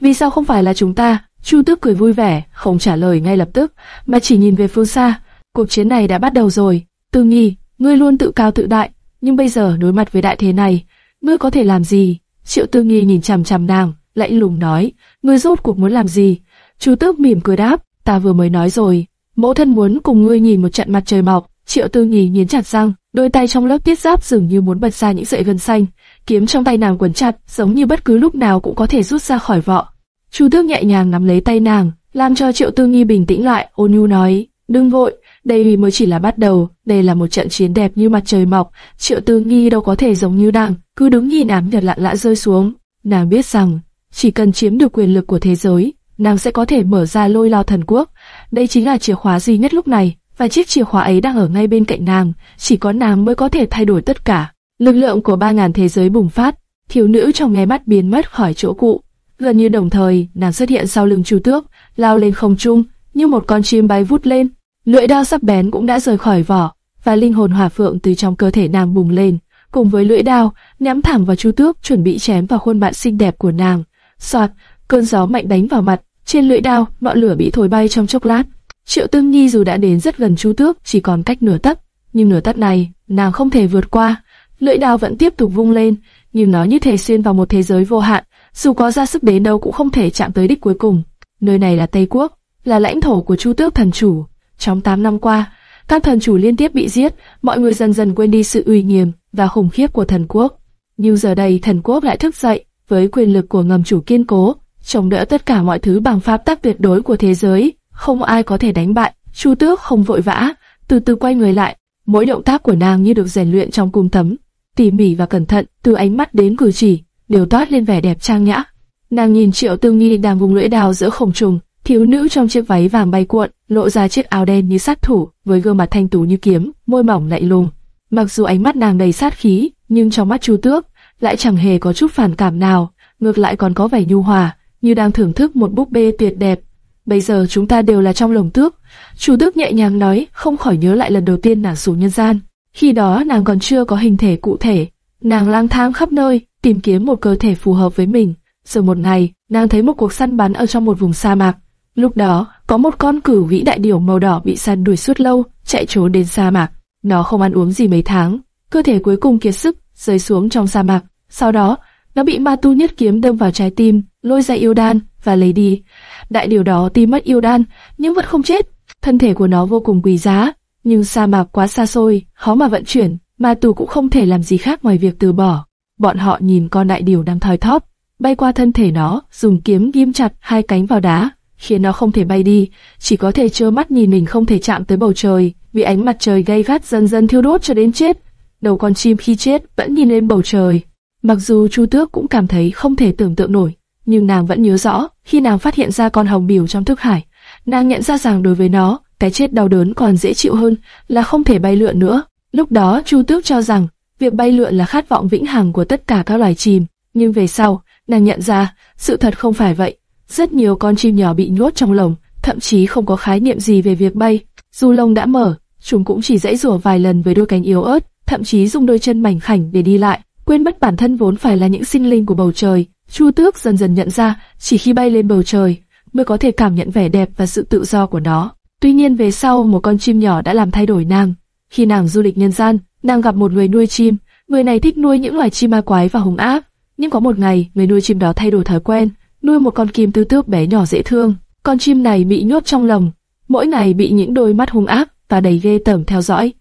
Vì sao không phải là chúng ta? Chu Tước cười vui vẻ, không trả lời ngay lập tức, mà chỉ nhìn về phương xa. Cuộc chiến này đã bắt đầu rồi. Tư Nhi, ngươi luôn tự cao tự đại, nhưng bây giờ đối mặt với đại thế này, ngươi có thể làm gì? Triệu Tư Nhi nhìn chằm chằm nàng, lạnh lùng nói, ngươi rốt cuộc muốn làm gì? Chu Tước mỉm cười đáp, ta vừa mới nói rồi, mẫu thân muốn cùng ngươi nhìn một trận mặt trời mọc. Triệu Tư Nhi nghiến chặt răng, đôi tay trong lớp tiết giáp dường như muốn bật ra những sợi gân xanh, kiếm trong tay nàng quấn chặt, giống như bất cứ lúc nào cũng có thể rút ra khỏi vỏ. Chu Tước nhẹ nhàng nắm lấy tay nàng, làm cho Triệu Tư Nhi bình tĩnh lại, ôn nhu nói, đừng vội, đây mới chỉ là bắt đầu, đây là một trận chiến đẹp như mặt trời mọc. Triệu Tư Nhi đâu có thể giống như nàng, cứ đứng nhìn ám nhật lặng lẽ rơi xuống. Nàng biết rằng, chỉ cần chiếm được quyền lực của thế giới, nàng sẽ có thể mở ra lôi lao thần quốc. Đây chính là chìa khóa duy nhất lúc này, và chiếc chìa khóa ấy đang ở ngay bên cạnh nàng, chỉ có nàng mới có thể thay đổi tất cả. Lực lượng của ba ngàn thế giới bùng phát, thiếu nữ trong nghe mắt biến mất khỏi chỗ cũ. Gần như đồng thời, nàng xuất hiện sau lưng Chu Tước, lao lên không trung, như một con chim bay vút lên. Lưỡi đao sắc bén cũng đã rời khỏi vỏ, và linh hồn hỏa phượng từ trong cơ thể nàng bùng lên, cùng với lưỡi đao nhắm thẳng vào Chu Tước, chuẩn bị chém vào khuôn mặt xinh đẹp của nàng. Soạt, cơn gió mạnh đánh vào mặt, trên lưỡi đao, ngọn lửa bị thổi bay trong chốc lát. Triệu Tương Nhi dù đã đến rất gần Chu Tước, chỉ còn cách nửa tấc, nhưng nửa tấc này, nàng không thể vượt qua. Lưỡi đao vẫn tiếp tục vung lên, nhưng nó như thể xuyên vào một thế giới vô hạn, dù có ra sức đến đâu cũng không thể chạm tới đích cuối cùng. Nơi này là Tây Quốc, là lãnh thổ của Chu Tước thần chủ. Trong 8 năm qua, các thần chủ liên tiếp bị giết, mọi người dần dần quên đi sự uy nghiêm và khủng khiếp của thần quốc. Nhưng giờ đây thần quốc lại thức dậy, với quyền lực của ngầm chủ kiên cố, chống đỡ tất cả mọi thứ bằng pháp tắc tuyệt đối của thế giới, không ai có thể đánh bại. Chu Tước không vội vã, từ từ quay người lại, mỗi động tác của nàng như được rèn luyện trong cung tấm, tỉ mỉ và cẩn thận, từ ánh mắt đến cử chỉ, đều toát lên vẻ đẹp trang nhã. Nàng nhìn Triệu Tương Nhi đang vùng lưỡi đào giữa khổng trùng, thiếu nữ trong chiếc váy vàng bay cuộn, lộ ra chiếc áo đen như sát thủ, với gương mặt thanh tú như kiếm, môi mỏng lạnh lùng. Mặc dù ánh mắt nàng đầy sát khí, nhưng trong mắt Chu Tước lại chẳng hề có chút phản cảm nào, ngược lại còn có vẻ nhu hòa, như đang thưởng thức một búp bê tuyệt đẹp. Bây giờ chúng ta đều là trong lồng tước. chủ Tước nhẹ nhàng nói, không khỏi nhớ lại lần đầu tiên nàng xuống nhân gian. Khi đó nàng còn chưa có hình thể cụ thể, nàng lang thang khắp nơi, tìm kiếm một cơ thể phù hợp với mình. Rồi một ngày, nàng thấy một cuộc săn bắn ở trong một vùng sa mạc. Lúc đó, có một con cửu vĩ đại điểu màu đỏ bị săn đuổi suốt lâu, chạy trốn đến sa mạc. Nó không ăn uống gì mấy tháng, cơ thể cuối cùng kiệt sức, rơi xuống trong sa mạc. Sau đó, nó bị ma tu nhất kiếm đâm vào trái tim, lôi ra yêu đan và lấy đi. Đại điều đó tim mất yêu đan, nhưng vẫn không chết. Thân thể của nó vô cùng quý giá, nhưng sa mạc quá xa xôi, khó mà vận chuyển, ma tù cũng không thể làm gì khác ngoài việc từ bỏ. Bọn họ nhìn con đại điều đang thoi thóp, bay qua thân thể nó, dùng kiếm ghim chặt hai cánh vào đá, khiến nó không thể bay đi, chỉ có thể trơ mắt nhìn mình không thể chạm tới bầu trời, vì ánh mặt trời gay gắt dần dần thiêu đốt cho đến chết. Đầu con chim khi chết vẫn nhìn lên bầu trời. Mặc dù Chu Tước cũng cảm thấy không thể tưởng tượng nổi, nhưng nàng vẫn nhớ rõ khi nàng phát hiện ra con hồng biểu trong thức hải, nàng nhận ra rằng đối với nó, cái chết đau đớn còn dễ chịu hơn là không thể bay lượn nữa. Lúc đó Chu Tước cho rằng việc bay lượn là khát vọng vĩnh hằng của tất cả các loài chim, nhưng về sau, nàng nhận ra sự thật không phải vậy. Rất nhiều con chim nhỏ bị nhốt trong lồng, thậm chí không có khái niệm gì về việc bay. Dù lồng đã mở, chúng cũng chỉ dãy rủa vài lần với đôi cánh yếu ớt, thậm chí dùng đôi chân mảnh khảnh để đi lại, quên mất bản thân vốn phải là những sinh linh của bầu trời. Chu Tước dần dần nhận ra, chỉ khi bay lên bầu trời mới có thể cảm nhận vẻ đẹp và sự tự do của nó. Tuy nhiên về sau một con chim nhỏ đã làm thay đổi nàng. Khi nàng du lịch nhân gian, nàng gặp một người nuôi chim. Người này thích nuôi những loài chim ma quái và hung ác. Nhưng có một ngày, người nuôi chim đó thay đổi thói quen, nuôi một con kim tư tước bé nhỏ dễ thương. Con chim này bị nhốt trong lồng, mỗi ngày bị những đôi mắt hung ác và đầy ghê tởm theo dõi.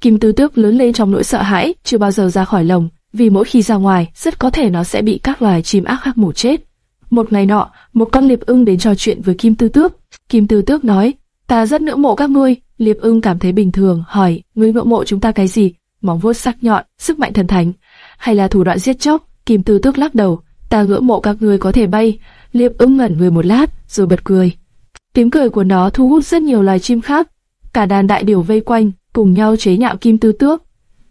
Kim tư tước lớn lên trong nỗi sợ hãi, chưa bao giờ ra khỏi lồng, vì mỗi khi ra ngoài, rất có thể nó sẽ bị các loài chim ác khác mổ chết. Một ngày nọ, một con liệp ưng đến trò chuyện với Kim Tư Tước. Kim Tư Tước nói, ta rất ngưỡng mộ các ngươi. Liệp ưng cảm thấy bình thường, hỏi, ngươi ngưỡng mộ chúng ta cái gì? Móng vuốt sắc nhọn, sức mạnh thần thánh, hay là thủ đoạn giết chóc? Kim Tư Tước lắc đầu, ta ngưỡng mộ các ngươi có thể bay. Liệp ưng ngẩn người một lát, rồi bật cười. Tiếng cười của nó thu hút rất nhiều loài chim khác. Cả đàn đại điểu vây quanh, cùng nhau chế nhạo Kim Tư Tước.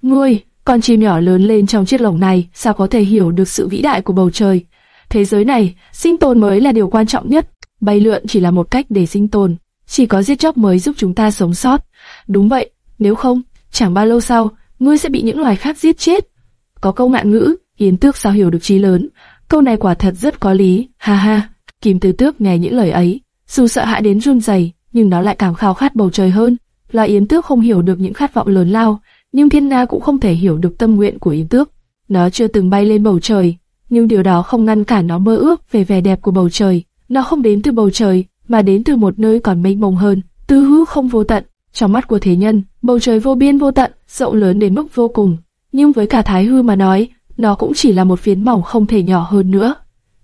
Ngươi, con chim nhỏ lớn lên trong chiếc lồng này, sao có thể hiểu được sự vĩ đại của bầu trời? Thế giới này, sinh tồn mới là điều quan trọng nhất. Bay lượn chỉ là một cách để sinh tồn. Chỉ có giết chóc mới giúp chúng ta sống sót. Đúng vậy, nếu không, chẳng bao lâu sau, ngươi sẽ bị những loài khác giết chết. Có câu ngạn ngữ, yến tước sao hiểu được trí lớn. Câu này quả thật rất có lý, ha ha. Kim Tư Tước nghe những lời ấy, dù sợ hãi đến run rẩy, nhưng nó lại càng khao khát bầu trời hơn. Loài yến tước không hiểu được những khát vọng lớn lao, nhưng thiên nga cũng không thể hiểu được tâm nguyện của yến tước. Nó chưa từng bay lên bầu trời, nhưng điều đó không ngăn cản nó mơ ước về vẻ đẹp của bầu trời. Nó không đến từ bầu trời, mà đến từ một nơi còn mênh mông hơn, tư hữu không vô tận. Trong mắt của thế nhân, bầu trời vô biên vô tận, rộng lớn đến mức vô cùng. Nhưng với cả thái hư mà nói, nó cũng chỉ là một phiến mỏng không thể nhỏ hơn nữa.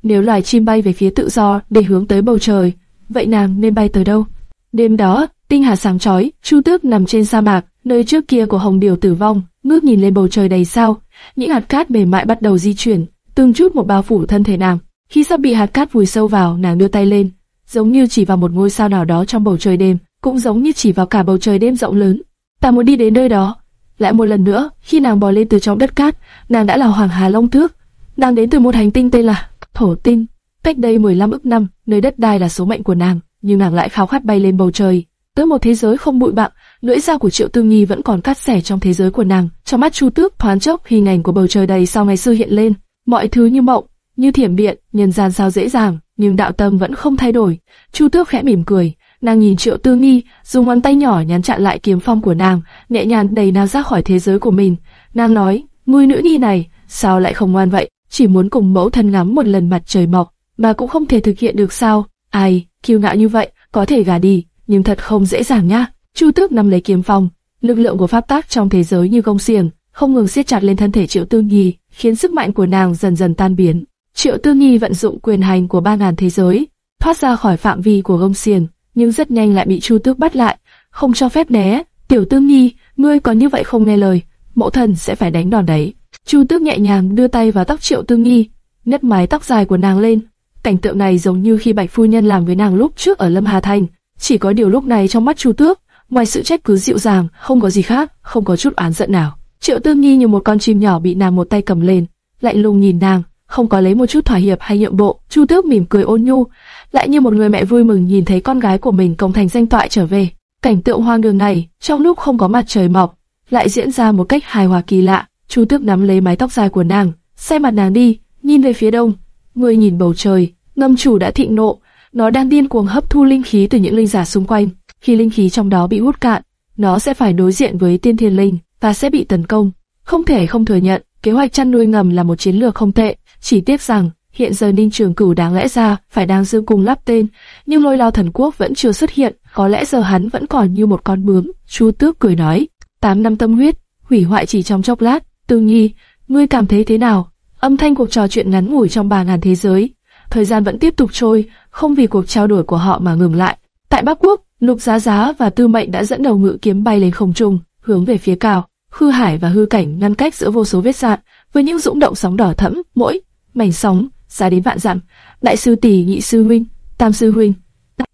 Nếu loài chim bay về phía tự do để hướng tới bầu trời, vậy nàng nên bay tới đâu? Đêm đó, tinh hà sáng chói, Chu Tước nằm trên sa mạc, nơi trước kia của Hồng điều tử vong, ngước nhìn lên bầu trời đầy sao, những hạt cát mềm mại bắt đầu di chuyển, từng chút một bao phủ thân thể nàng. Khi sắp bị hạt cát vùi sâu vào, nàng đưa tay lên, giống như chỉ vào một ngôi sao nào đó trong bầu trời đêm, cũng giống như chỉ vào cả bầu trời đêm rộng lớn. Ta muốn đi đến nơi đó. Lại một lần nữa, khi nàng bò lên từ trong đất cát, nàng đã là Hoàng Hà Long Tước. Nàng đến từ một hành tinh tên là Thổ Tinh. Cách đây 15 ức năm, nơi đất đai là số mệnh của nàng, nhưng nàng lại khao khát bay lên bầu trời, tới một thế giới không bụi bặm. Lưỡi dao của Triệu Tư Nghi vẫn còn cắt xẻ trong thế giới của nàng. Trong mắt Chu Tước thoáng chốc hình ảnh của bầu trời đầy sao ngày xưa hiện lên, mọi thứ như mộng, như thiểm điện, nhân gian sao dễ dàng, nhưng đạo tâm vẫn không thay đổi. Chu Tước khẽ mỉm cười, nàng nhìn Triệu Tư Nghi, dùng ngón tay nhỏ nhắn chặn lại kiếm phong của nàng, nhẹ nhàng đẩy nàng ra khỏi thế giới của mình. Nàng nói, ngươi nữ nhi này, sao lại không ngoan vậy? Chỉ muốn cùng mẫu thân ngắm một lần mặt trời mọc, mà cũng không thể thực hiện được sao? Ai, kiêu ngạo như vậy, có thể gả đi, nhưng thật không dễ dàng nhá. Chu Tước nắm lấy kiếm phong, lực lượng của pháp tác trong thế giới như gông xiềng, không ngừng siết chặt lên thân thể Triệu Tư Nghi, khiến sức mạnh của nàng dần dần tan biến. Triệu Tư Nghi vận dụng quyền hành của ba ngàn thế giới, thoát ra khỏi phạm vi của gông xiềng, nhưng rất nhanh lại bị Chu Tước bắt lại, không cho phép né. Tiểu Tư Nghi, ngươi còn như vậy không nghe lời, mẫu thần sẽ phải đánh đòn đấy. Chu Tước nhẹ nhàng đưa tay vào tóc Triệu Tư Nghi, nhấc mái tóc dài của nàng lên. Cảnh tượng này giống như khi Bạch phu nhân làm với nàng lúc trước ở Lâm Hà Thành, chỉ có điều lúc này trong mắt Chu Tước, ngoài sự trách cứ dịu dàng, không có gì khác, không có chút án giận nào. Triệu Tư Nghi như một con chim nhỏ bị nàng một tay cầm lên, lạnh lùng nhìn nàng, không có lấy một chút thỏa hiệp hay nhượng bộ. Chu Tước mỉm cười ôn nhu, lại như một người mẹ vui mừng nhìn thấy con gái của mình công thành danh toại trở về. Cảnh tượng hoang đường này, trong lúc không có mặt trời mọc, lại diễn ra một cách hài hòa kỳ lạ. Chu Tước nắm lấy mái tóc dài của nàng, xoay mặt nàng đi, nhìn về phía đông. Người nhìn bầu trời, ngâm chủ đã thịnh nộ, nó đang điên cuồng hấp thu linh khí từ những linh giả xung quanh. Khi linh khí trong đó bị hút cạn, nó sẽ phải đối diện với tiên thiên linh và sẽ bị tấn công. Không thể không thừa nhận, kế hoạch chăn nuôi ngầm là một chiến lược không tệ, chỉ tiếc rằng hiện giờ Ninh Trường Cửu đáng lẽ ra phải đang dương cung lắp tên, nhưng lôi lao thần quốc vẫn chưa xuất hiện, có lẽ giờ hắn vẫn còn như một con bướm. Chu Tước cười nói, tám năm tâm huyết, hủy hoại chỉ trong chốc lát. tương Nhi, ngươi cảm thấy thế nào? Âm thanh cuộc trò chuyện ngắn ngủi trong bà ngàn thế giới, thời gian vẫn tiếp tục trôi, không vì cuộc trao đổi của họ mà ngừng lại. Tại Bắc Quốc, Lục Giá Giá và Tư Mệnh đã dẫn đầu ngự kiếm bay lên không trung, hướng về phía cao hư hải và hư cảnh ngăn cách giữa vô số vết sạn với những dũng động sóng đỏ thẫm, mỗi mảnh sóng xa đến vạn dặm. Đại sư tỷ, nhị sư huynh, tam sư huynh,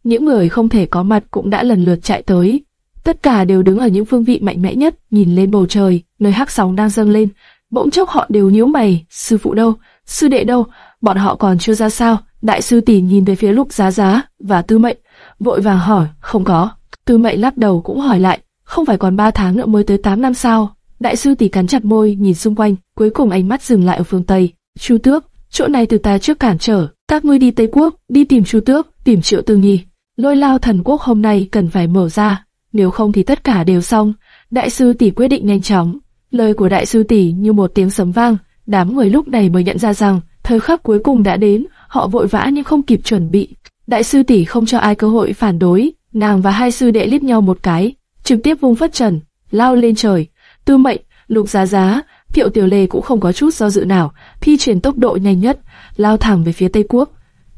những người không thể có mặt cũng đã lần lượt chạy tới. Tất cả đều đứng ở những phương vị mạnh mẽ nhất, nhìn lên bầu trời, nơi hắc sóng đang dâng lên. Bỗng chốc họ đều nhíu mày, sư phụ đâu, sư đệ đâu, bọn họ còn chưa ra sao. Đại sư tỷ nhìn về phía Lục Giá Giá và Tư Mệnh, vội vàng hỏi, không có. Tư Mệnh lắc đầu cũng hỏi lại, không phải còn 3 tháng nữa mới tới 8 năm sao? Đại sư tỷ cắn chặt môi, nhìn xung quanh, cuối cùng ánh mắt dừng lại ở phương Tây. Chu Tước, chỗ này từ ta trước cản trở, các ngươi đi Tây Quốc, đi tìm Chu Tước, tìm Triệu Tư Nhi. Lôi lao thần quốc hôm nay cần phải mở ra, nếu không thì tất cả đều xong. Đại sư tỷ quyết định nhanh chóng. Lời của đại sư tỷ như một tiếng sấm vang, đám người lúc này mới nhận ra rằng thời khắc cuối cùng đã đến, họ vội vã nhưng không kịp chuẩn bị. Đại sư tỷ không cho ai cơ hội phản đối, nàng và hai sư đệ liếc nhau một cái, trực tiếp vung phất trần, lao lên trời. Tư mệnh, lục giá giá, Thiệu Tiểu Lê cũng không có chút do dự nào, thi triển tốc độ nhanh nhất, lao thẳng về phía Tây Quốc.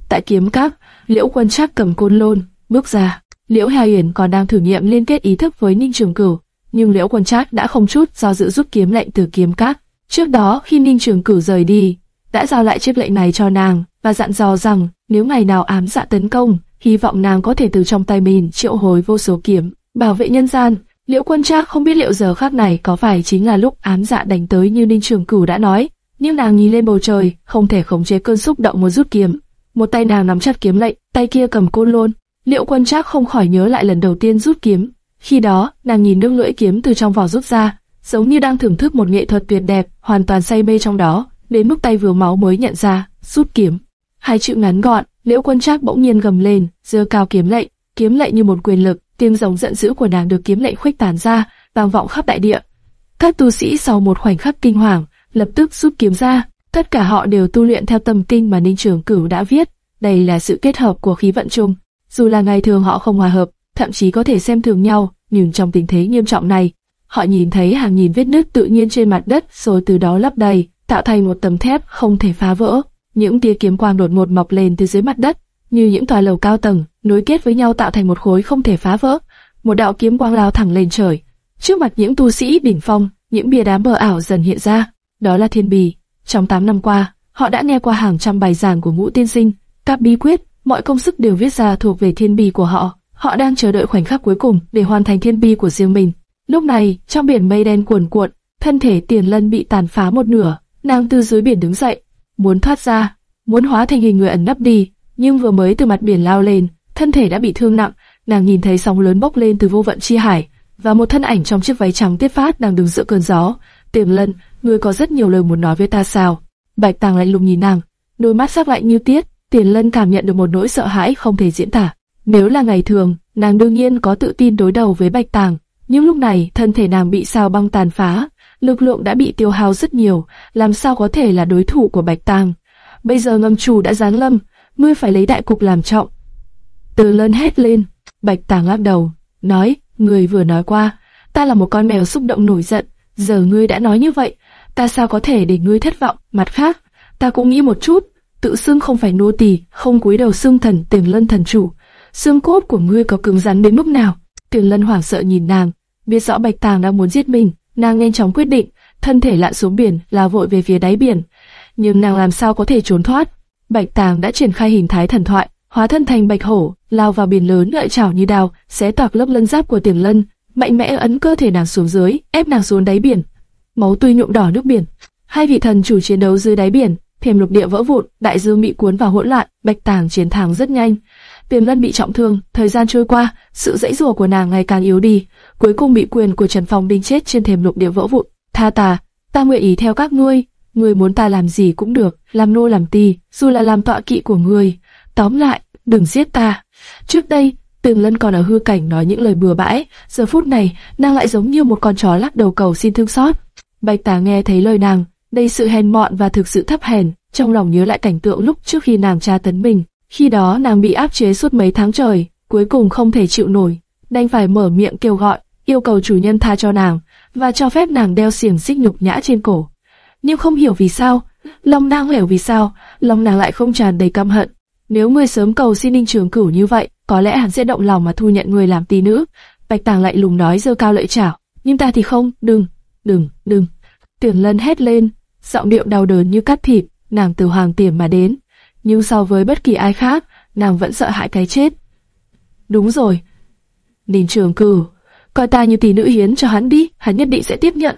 Tại kiếm các, Liễu Quân Trác cầm côn lôn, bước ra. Liễu Hà Yển còn đang thử nghiệm liên kết ý thức với Ninh Trường Cửu, nhưng Liễu Quân Trác đã không chút do dự rút kiếm lệnh từ kiếm các. Trước đó khi Ninh Trường Cửu rời đi, đã giao lại chiếc lệnh này cho nàng và dặn dò rằng nếu ngày nào ám dạ tấn công, hy vọng nàng có thể từ trong tay mình triệu hồi vô số kiếm, bảo vệ nhân gian. Liễu Quân Trác không biết liệu giờ khắc này có phải chính là lúc ám dạ đánh tới như Ninh Trường Cửu đã nói, nhưng nàng nhìn lên bầu trời, không thể khống chế cơn xúc động muốn rút kiếm. Một tay nàng nắm chặt kiếm lệnh, tay kia cầm côn lôn. Liễu Quân Trác không khỏi nhớ lại lần đầu tiên rút kiếm. Khi đó, nàng nhìn nước lưỡi kiếm từ trong vỏ rút ra, giống như đang thưởng thức một nghệ thuật tuyệt đẹp, hoàn toàn say mê trong đó, đến mức tay vừa máu mới nhận ra, rút kiếm. Hai chữ ngắn gọn, Liễu Quân Trác bỗng nhiên gầm lên, giơ cao kiếm lệnh, kiếm lệnh như một quyền lực, tiếng giống giận dữ của nàng được kiếm lệnh khuếch tán ra, vang vọng khắp đại địa. Các tu sĩ sau một khoảnh khắc kinh hoàng, lập tức rút kiếm ra, tất cả họ đều tu luyện theo tâm kinh mà Ninh Trường Cửu đã viết, đây là sự kết hợp của khí vận chung. Dù là ngày thường họ không hòa hợp, thậm chí có thể xem thường nhau, nhưng trong tình thế nghiêm trọng này, họ nhìn thấy hàng nghìn vết nứt tự nhiên trên mặt đất rồi từ đó lấp đầy, tạo thành một tấm thép không thể phá vỡ. Những tia kiếm quang đột ngột mọc lên từ dưới mặt đất, như những tòa lầu cao tầng, nối kết với nhau tạo thành một khối không thể phá vỡ. Một đạo kiếm quang lao thẳng lên trời. Trước mặt những tu sĩ đỉnh phong, những bia đá mờ ảo dần hiện ra. Đó là thiên bì. Trong 8 năm qua, họ đã nghe qua hàng trăm bài giảng của ngũ tiên sinh, các bí quyết, mọi công sức đều viết ra thuộc về thiên bì của họ. Họ đang chờ đợi khoảnh khắc cuối cùng để hoàn thành thiên bì của riêng mình. Lúc này, trong biển mây đen cuồn cuộn, thân thể Tiền Lân bị tàn phá một nửa, nàng từ dưới biển đứng dậy, muốn thoát ra, muốn hóa thành hình người ẩn nấp đi, nhưng vừa mới từ mặt biển lao lên, thân thể đã bị thương nặng, nàng nhìn thấy sóng lớn bốc lên từ vô vận chi hải, và một thân ảnh trong chiếc váy trắng tiết phát đang đứng giữa cơn gió. Tiền Lân, ngươi có rất nhiều lời muốn nói với ta sao? Bạch Tàng lạnh lùng nhìn nàng, đôi mắt sắc lạnh như tiết. Tiền Lân cảm nhận được một nỗi sợ hãi không thể diễn tả. Nếu là ngày thường, nàng đương nhiên có tự tin đối đầu với Bạch Tàng, nhưng lúc này thân thể nàng bị sao băng tàn phá, lực lượng đã bị tiêu hao rất nhiều, làm sao có thể là đối thủ của Bạch Tàng? Bây giờ ngâm chủ đã giáng lâm, ngươi phải lấy đại cục làm trọng. Từ lân hét lên, Bạch Tàng lắc đầu, nói, ngươi vừa nói qua, ta là một con mèo xúc động nổi giận, giờ ngươi đã nói như vậy, ta sao có thể để ngươi thất vọng? Mặt khác, ta cũng nghĩ một chút, tự xưng không phải nô tỳ, không cúi đầu xưng thần tiền lân thần chủ, xương cốt của ngươi có cứng rắn đến mức nào? Tiền lân hoảng sợ nhìn nàng, biết rõ Bạch Tàng đang muốn giết mình, nàng nhanh chóng quyết định, thân thể lặn xuống biển, lao vội về phía đáy biển. Nhưng nàng làm sao có thể trốn thoát? Bạch Tàng đã triển khai hình thái thần thoại, hóa thân thành bạch hổ, lao vào biển lớn lợi chảo như đào, xé toạc lớp lân giáp của tiềm Lân, mạnh mẽ ấn cơ thể nàng xuống dưới, ép nàng xuống đáy biển. Máu tươi nhuộm đỏ nước biển. Hai vị thần chủ chiến đấu dưới đáy biển, thềm lục địa vỡ vụn, đại dương bị cuốn vào hỗn loạn, Bạch Tàng chiến thắng rất nhanh. Tiềm Lân bị trọng thương, thời gian trôi qua, sự dãy rủa của nàng ngày càng yếu đi, cuối cùng bị quyền của Trần Phong đinh chết trên thềm lục địa vỡ vụn. Tha ta, ta nguyện ý theo các ngươi, ngươi muốn ta làm gì cũng được, làm nô làm tỳ, dù là làm tọa kỵ của ngươi. Tóm lại, đừng giết ta. Trước đây, tiềm Lân còn ở hư cảnh nói những lời bừa bãi, giờ phút này, nàng lại giống như một con chó lắc đầu cầu xin thương xót. Bạch Tà nghe thấy lời nàng, đây sự hèn mọn và thực sự thấp hèn, trong lòng nhớ lại cảnh tượng lúc trước khi nàng tra tấn mình. Khi đó nàng bị áp chế suốt mấy tháng trời, cuối cùng không thể chịu nổi, đành phải mở miệng kêu gọi, yêu cầu chủ nhân tha cho nàng, và cho phép nàng đeo xiềng xích nhục nhã trên cổ. Nhưng không hiểu vì sao, lòng nàng hiểu vì sao, lòng nàng lại không tràn đầy căm hận. Nếu ngươi sớm cầu xin ninh trường cửu như vậy, có lẽ hắn sẽ động lòng mà thu nhận người làm tí nữ. Bạch Tàng lại lùng nói dơ cao lợi chảo, nhưng ta thì không, đừng, đừng, đừng. Tiền Lân hét lên, giọng điệu đau đớn như cắt thịt, nàng từ hoàng tiềm mà đến, nhưng so với bất kỳ ai khác, nàng vẫn sợ hãi cái chết. Đúng rồi. Ninh Trường cử, coi ta như tỷ nữ hiến cho hắn đi, hắn nhất định sẽ tiếp nhận.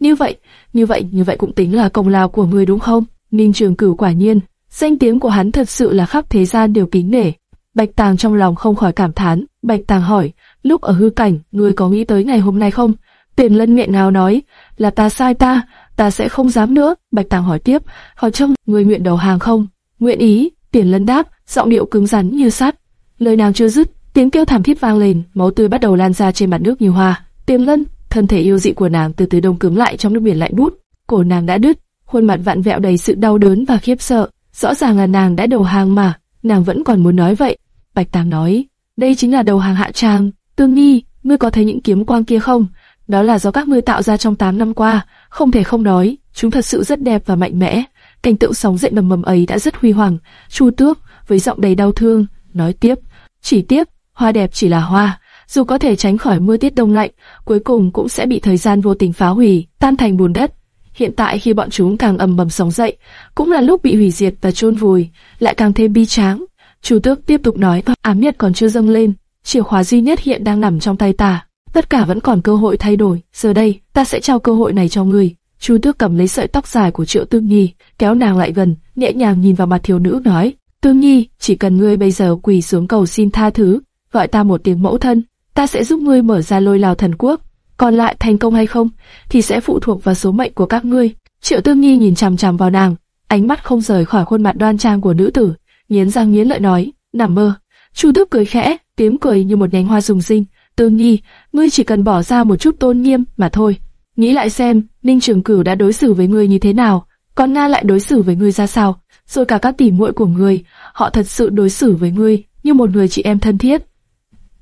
Như vậy, như vậy, như vậy cũng tính là công lao của người đúng không? Ninh Trường cử quả nhiên, danh tiếng của hắn thật sự là khắp thế gian đều kính nể. Bạch Tàng trong lòng không khỏi cảm thán, Bạch Tàng hỏi, lúc ở hư cảnh, ngươi có nghĩ tới ngày hôm nay không? Tiền Lân miệng ngào nói, là ta sai ta, ta sẽ không dám nữa. Bạch Tàng hỏi tiếp, hỏi trông, người nguyện đầu hàng không? Nguyện ý, Tiền Lân đáp, giọng điệu cứng rắn như sắt. Lời nàng chưa dứt, tiếng kêu thảm thiết vang lên, máu tươi bắt đầu lan ra trên mặt nước như hoa. Tiền Lân, thân thể yêu dị của nàng từ từ đông cứng lại trong nước biển lạnh bút, cổ nàng đã đứt, khuôn mặt vặn vẹo đầy sự đau đớn và khiếp sợ. Rõ ràng là nàng đã đầu hàng mà, nàng vẫn còn muốn nói vậy. Bạch Tàng nói, đây chính là đầu hàng hạ tràng. Tương Nhi, ngươi có thấy những kiếm quang kia không? Đó là do các ngươi tạo ra trong 8 năm qua, không thể không nói, chúng thật sự rất đẹp và mạnh mẽ. Cảnh tượng sóng dậy mầm mầm ấy đã rất huy hoàng. Chu Tước với giọng đầy đau thương nói tiếp, chỉ tiếp, hoa đẹp chỉ là hoa, dù có thể tránh khỏi mưa tiết đông lạnh, cuối cùng cũng sẽ bị thời gian vô tình phá hủy, tan thành bùn đất. Hiện tại khi bọn chúng càng ầm bầm sóng dậy, cũng là lúc bị hủy diệt và chôn vùi, lại càng thêm bi tráng. Chu Tước tiếp tục nói, ám nhiệt còn chưa dâng lên, chìa khóa duy nhất hiện đang nằm trong tay ta. Tất cả vẫn còn cơ hội thay đổi, giờ đây, ta sẽ trao cơ hội này cho người. Chu Tước cầm lấy sợi tóc dài của Triệu Tương Nhi, kéo nàng lại gần, nhẹ nhàng nhìn vào mặt thiếu nữ nói, Tương Nhi, chỉ cần ngươi bây giờ quỳ xuống cầu xin tha thứ, gọi ta một tiếng mẫu thân, ta sẽ giúp ngươi mở ra lôi lào thần quốc. Còn lại thành công hay không, thì sẽ phụ thuộc vào số mệnh của các ngươi. Triệu Tương Nhi nhìn chằm chằm vào nàng, ánh mắt không rời khỏi khuôn mặt đoan trang của nữ tử, nghiến răng nghiến lợi nói, nằm mơ. Chu Tước cười khẽ, tiếng cười như một nhánh hoa rùng rinh. Tương Nhi, ngươi chỉ cần bỏ ra một chút tôn nghiêm mà thôi. Nghĩ lại xem, Ninh Trường Cửu đã đối xử với ngươi như thế nào, còn Nga lại đối xử với ngươi ra sao, rồi cả các tỷ muội của ngươi, họ thật sự đối xử với ngươi như một người chị em thân thiết.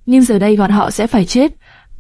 Nhưng giờ đây bọn họ sẽ phải chết,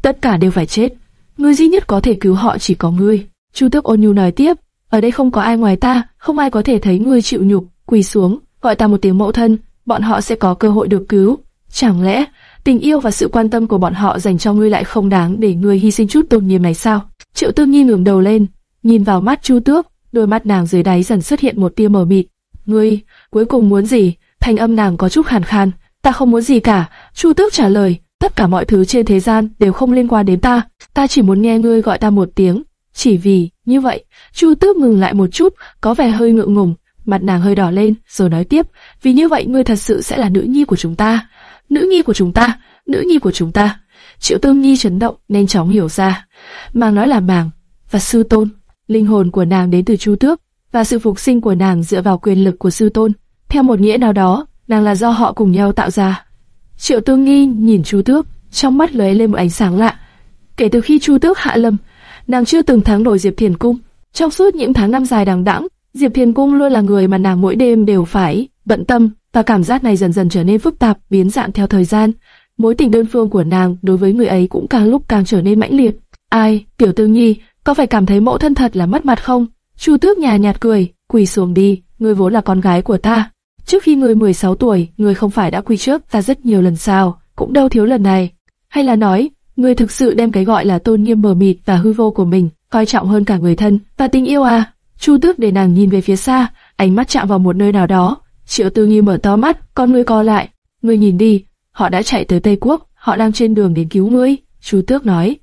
tất cả đều phải chết. Ngươi duy nhất có thể cứu họ chỉ có ngươi. Chu Tước ôn nhu nói tiếp, ở đây không có ai ngoài ta, không ai có thể thấy ngươi chịu nhục, quỳ xuống, gọi ta một tiếng mẫu thân, bọn họ sẽ có cơ hội được cứu. Chẳng lẽ tình yêu và sự quan tâm của bọn họ dành cho ngươi lại không đáng để ngươi hy sinh chút tôn nghiêm này sao? Triệu Tương Nhi ngẩng đầu lên, nhìn vào mắt Chu Tước, đôi mắt nàng dưới đáy dần xuất hiện một tia mờ mịt. Ngươi, cuối cùng muốn gì? Thanh âm nàng có chút khàn khàn. Ta không muốn gì cả. Chu Tước trả lời. Tất cả mọi thứ trên thế gian đều không liên quan đến ta. Ta chỉ muốn nghe ngươi gọi ta một tiếng. Chỉ vì, như vậy, Chu Tước ngừng lại một chút, có vẻ hơi ngượng ngùng. Mặt nàng hơi đỏ lên, rồi nói tiếp. Vì như vậy ngươi thật sự sẽ là nữ nhi của chúng ta. Nữ nhi của chúng ta, nữ nhi của chúng ta. Triệu Tương Nhi chấn động, nhanh chóng hiểu ra. Màng nói là màng, và sư tôn. Linh hồn của nàng đến từ Chu Tước, và sự phục sinh của nàng dựa vào quyền lực của sư tôn. Theo một nghĩa nào đó, nàng là do họ cùng nhau tạo ra. Triệu Tương Nhi nhìn Chu Tước, trong mắt lóe lên một ánh sáng lạ. Kể từ khi Chu Tước hạ lâm, nàng chưa từng thắng nổi Diệp Thiền Cung. Trong suốt những tháng năm dài đằng đẵng, Diệp Thiền Cung luôn là người mà nàng mỗi đêm đều phải bận tâm, và cảm giác này dần dần trở nên phức tạp, biến dạng theo thời gian. Mối tình đơn phương của nàng đối với người ấy cũng càng lúc càng trở nên mãnh liệt. Ai, Tiểu tư Nhi, có phải cảm thấy mẫu thân thật là mất mặt không? Chu Tước nhà nhạt cười, quỳ xuống đi, ngươi vốn là con gái của ta. Trước khi ngươi 16 tuổi, ngươi không phải đã quỳ trước ta rất nhiều lần sao, cũng đâu thiếu lần này. Hay là nói, ngươi thực sự đem cái gọi là tôn nghiêm mờ mịt và hư vô của mình coi trọng hơn cả người thân và tình yêu à? Chu Tước để nàng nhìn về phía xa, ánh mắt chạm vào một nơi nào đó. Triệu Tư Nghi mở to mắt, con ngươi co lại. Ngươi nhìn đi, họ đã chạy tới Tây Quốc, họ đang trên đường đến cứu ngươi. chú Tước nói.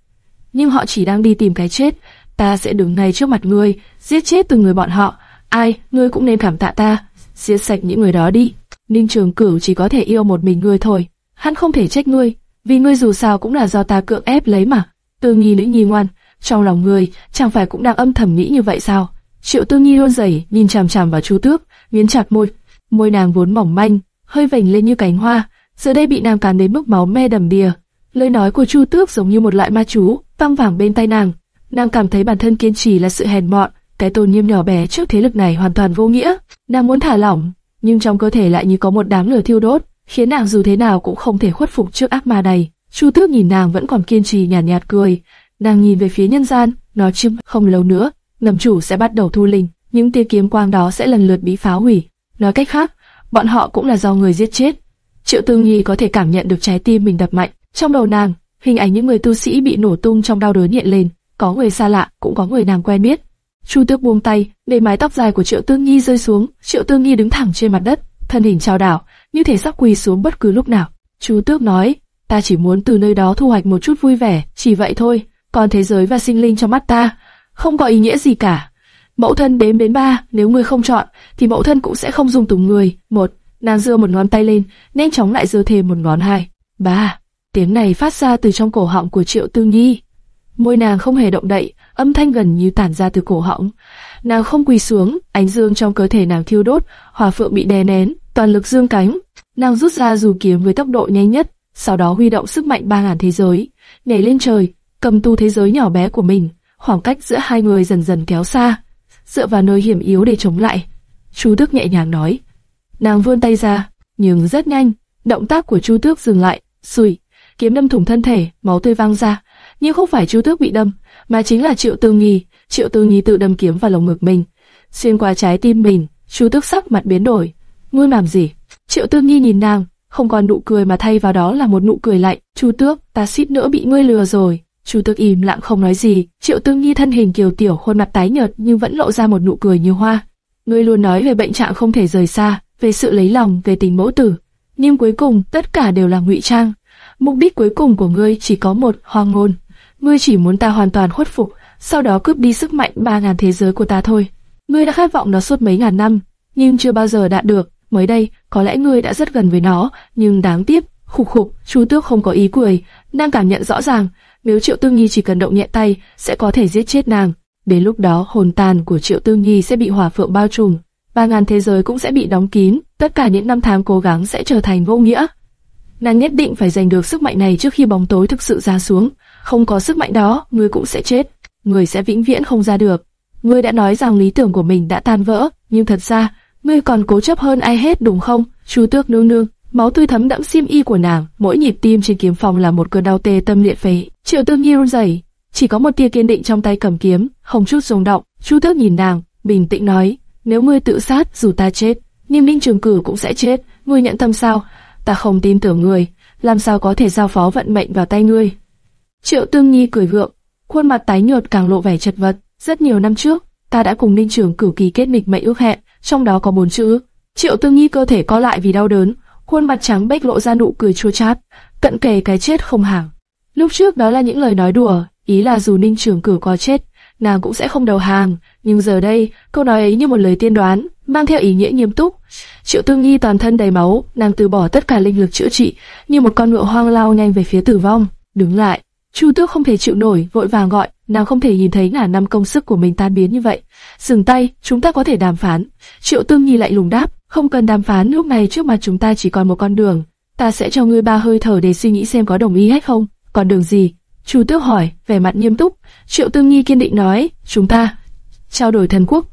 Nhưng họ chỉ đang đi tìm cái chết, ta sẽ đứng ngay trước mặt ngươi, giết chết từng người bọn họ. Ai, ngươi cũng nên cảm tạ ta, giết sạch những người đó đi. Ninh Trường Cửu chỉ có thể yêu một mình ngươi thôi, hắn không thể trách ngươi, vì ngươi dù sao cũng là do ta cưỡng ép lấy mà. Tư nghi nữ nhi ngoan, trong lòng ngươi chẳng phải cũng đang âm thầm nghĩ như vậy sao? Triệu Tư nghi luôn dày, nhìn chằm chằm vào Chu Tước, miến chặt môi, môi nàng vốn mỏng manh, hơi vểnh lên như cánh hoa, giờ đây bị nàng cắn đến mức máu me đầm đìa. Lời nói của Chu Tước giống như một loại ma chú, văng vẳng bên tai nàng. Nàng cảm thấy bản thân kiên trì là sự hèn mọn, cái tôn nghiêm nhỏ bé trước thế lực này hoàn toàn vô nghĩa. Nàng muốn thả lỏng, nhưng trong cơ thể lại như có một đám lửa thiêu đốt, khiến nàng dù thế nào cũng không thể khuất phục trước ác ma này. Chu Tước nhìn nàng vẫn còn kiên trì nhàn nhạt, nhạt cười, nàng nhìn về phía nhân gian, nói chim không lâu nữa, ngầm chủ sẽ bắt đầu thu linh, những tia kiếm quang đó sẽ lần lượt bị phá hủy. Nói cách khác, bọn họ cũng là do người giết chết. Triệu Tương Nhi có thể cảm nhận được trái tim mình đập mạnh, trong đầu nàng, hình ảnh những người tu sĩ bị nổ tung trong đau đớn hiện lên, có người xa lạ, cũng có người nàng quen biết. Chu Tước buông tay, để mái tóc dài của Triệu Tương Nhi rơi xuống. Triệu Tương Nhi đứng thẳng trên mặt đất, thân hình trao đảo, như thể sắp quỳ xuống bất cứ lúc nào. Chu Tước nói, ta chỉ muốn từ nơi đó thu hoạch một chút vui vẻ, chỉ vậy thôi. Còn thế giới và sinh linh trong mắt ta, không có ý nghĩa gì cả. Mẫu thân đếm đến ba, nếu ngươi không chọn, thì mẫu thân cũng sẽ không dùng tùng người. Một, nàng giơ một ngón tay lên, nhanh chóng lại giơ thêm một ngón hai. Ba, tiếng này phát ra từ trong cổ họng của Triệu tư Nhi. môi nàng không hề động đậy, âm thanh gần như tản ra từ cổ họng. Nàng không quỳ xuống, ánh dương trong cơ thể nàng thiêu đốt, hỏa phượng bị đè nén, toàn lực dương cánh. Nàng rút ra dù kiếm với tốc độ nhanh nhất, sau đó huy động sức mạnh ba ngàn thế giới, nhảy lên trời, cầm tu thế giới nhỏ bé của mình. Khoảng cách giữa hai người dần dần kéo xa, dựa vào nơi hiểm yếu để chống lại. chú đức nhẹ nhàng nói. Nàng vươn tay ra, nhưng rất nhanh, động tác của Chu Tước dừng lại, sùi, kiếm đâm thủng thân thể, máu tươi văng ra. Nhưng không phải Chu Tước bị đâm, mà chính là Triệu Tư Nghi. Triệu Tư Nghi tự đâm kiếm vào lồng ngực mình, xuyên qua trái tim mình. Chu Tước sắc mặt biến đổi. Ngươi làm gì? Triệu Tư Nghi nhìn nàng, không còn nụ cười mà thay vào đó là một nụ cười lạnh. Chu Tước, ta suýt nữa bị ngươi lừa rồi. Chu Tước im lặng không nói gì. Triệu Tư Nghi thân hình kiều tiểu, khuôn mặt tái nhợt nhưng vẫn lộ ra một nụ cười như hoa. Ngươi luôn nói về bệnh trạng không thể rời xa, về sự lấy lòng, về tình mẫu tử, nhưng cuối cùng tất cả đều là ngụy trang. Mục đích cuối cùng của ngươi chỉ có một, hoang ngôn. Ngươi chỉ muốn ta hoàn toàn khuất phục, sau đó cướp đi sức mạnh ba ngàn thế giới của ta thôi. Ngươi đã khát vọng nó suốt mấy ngàn năm, nhưng chưa bao giờ đạt được. Mới đây, có lẽ ngươi đã rất gần với nó, nhưng đáng tiếc, khục khục, chú Tước không có ý cười, đang cảm nhận rõ ràng, nếu Triệu Tương Nhi chỉ cần động nhẹ tay, sẽ có thể giết chết nàng. Đến lúc đó, hồn tàn của Triệu Tương Nhi sẽ bị hỏa phượng bao trùm, ba ngàn thế giới cũng sẽ bị đóng kín, tất cả những năm tháng cố gắng sẽ trở thành vô nghĩa. Nàng nhất định phải giành được sức mạnh này trước khi bóng tối thực sự ra xuống, không có sức mạnh đó, ngươi cũng sẽ chết, ngươi sẽ vĩnh viễn không ra được. Ngươi đã nói rằng lý tưởng của mình đã tan vỡ, nhưng thật ra, ngươi còn cố chấp hơn ai hết đúng không? Chu Tước nương nương, máu tươi thấm đẫm xiêm y của nàng, mỗi nhịp tim trên kiếm phòng là một cơn đau tê tâm liệt phế. Triệu Tương Nhi run rẩy, chỉ có một tia kiên định trong tay cầm kiếm, không chút rung động. Chu Tước nhìn nàng, bình tĩnh nói, nếu ngươi tự sát, dù ta chết, Niêm Ninh Trường Cử cũng sẽ chết. Ngươi nhận tâm sao? Ta không tin tưởng ngươi, làm sao có thể giao phó vận mệnh vào tay ngươi? Triệu Tương Nhi cười gượng, khuôn mặt tái nhợt càng lộ vẻ chật vật. Rất nhiều năm trước, ta đã cùng Ninh Trường Cử ký kết mịch mệnh ước hẹn, trong đó có bốn chữ. Triệu Tương Nhi cơ thể co lại vì đau đớn, khuôn mặt trắng bệch lộ ra nụ cười chua chát, cận kề cái chết không hàng. Lúc trước đó là những lời nói đùa, ý là dù Ninh Trường Cử có chết, nàng cũng sẽ không đầu hàng, nhưng giờ đây, câu nói ấy như một lời tiên đoán, mang theo ý nghĩa nghiêm túc. Triệu Tương Nhi toàn thân đầy máu, nàng từ bỏ tất cả linh lực chữa trị, như một con ngựa hoang lao nhanh về phía tử vong. Đứng lại, Chu Tước không thể chịu nổi, vội vàng gọi, nàng không thể nhìn thấy ngả năm công sức của mình tan biến như vậy. Dừng tay, chúng ta có thể đàm phán. Triệu Tương Nhi lại lùng đáp, không cần đàm phán, lúc này trước mặt chúng ta chỉ còn một con đường. Ta sẽ cho ngươi ba hơi thở để suy nghĩ xem có đồng ý hay không. Còn đường gì? Chu Tước hỏi, vẻ mặt nghiêm túc. Triệu Tương Nhi kiên định nói, chúng ta trao đổi thần quốc.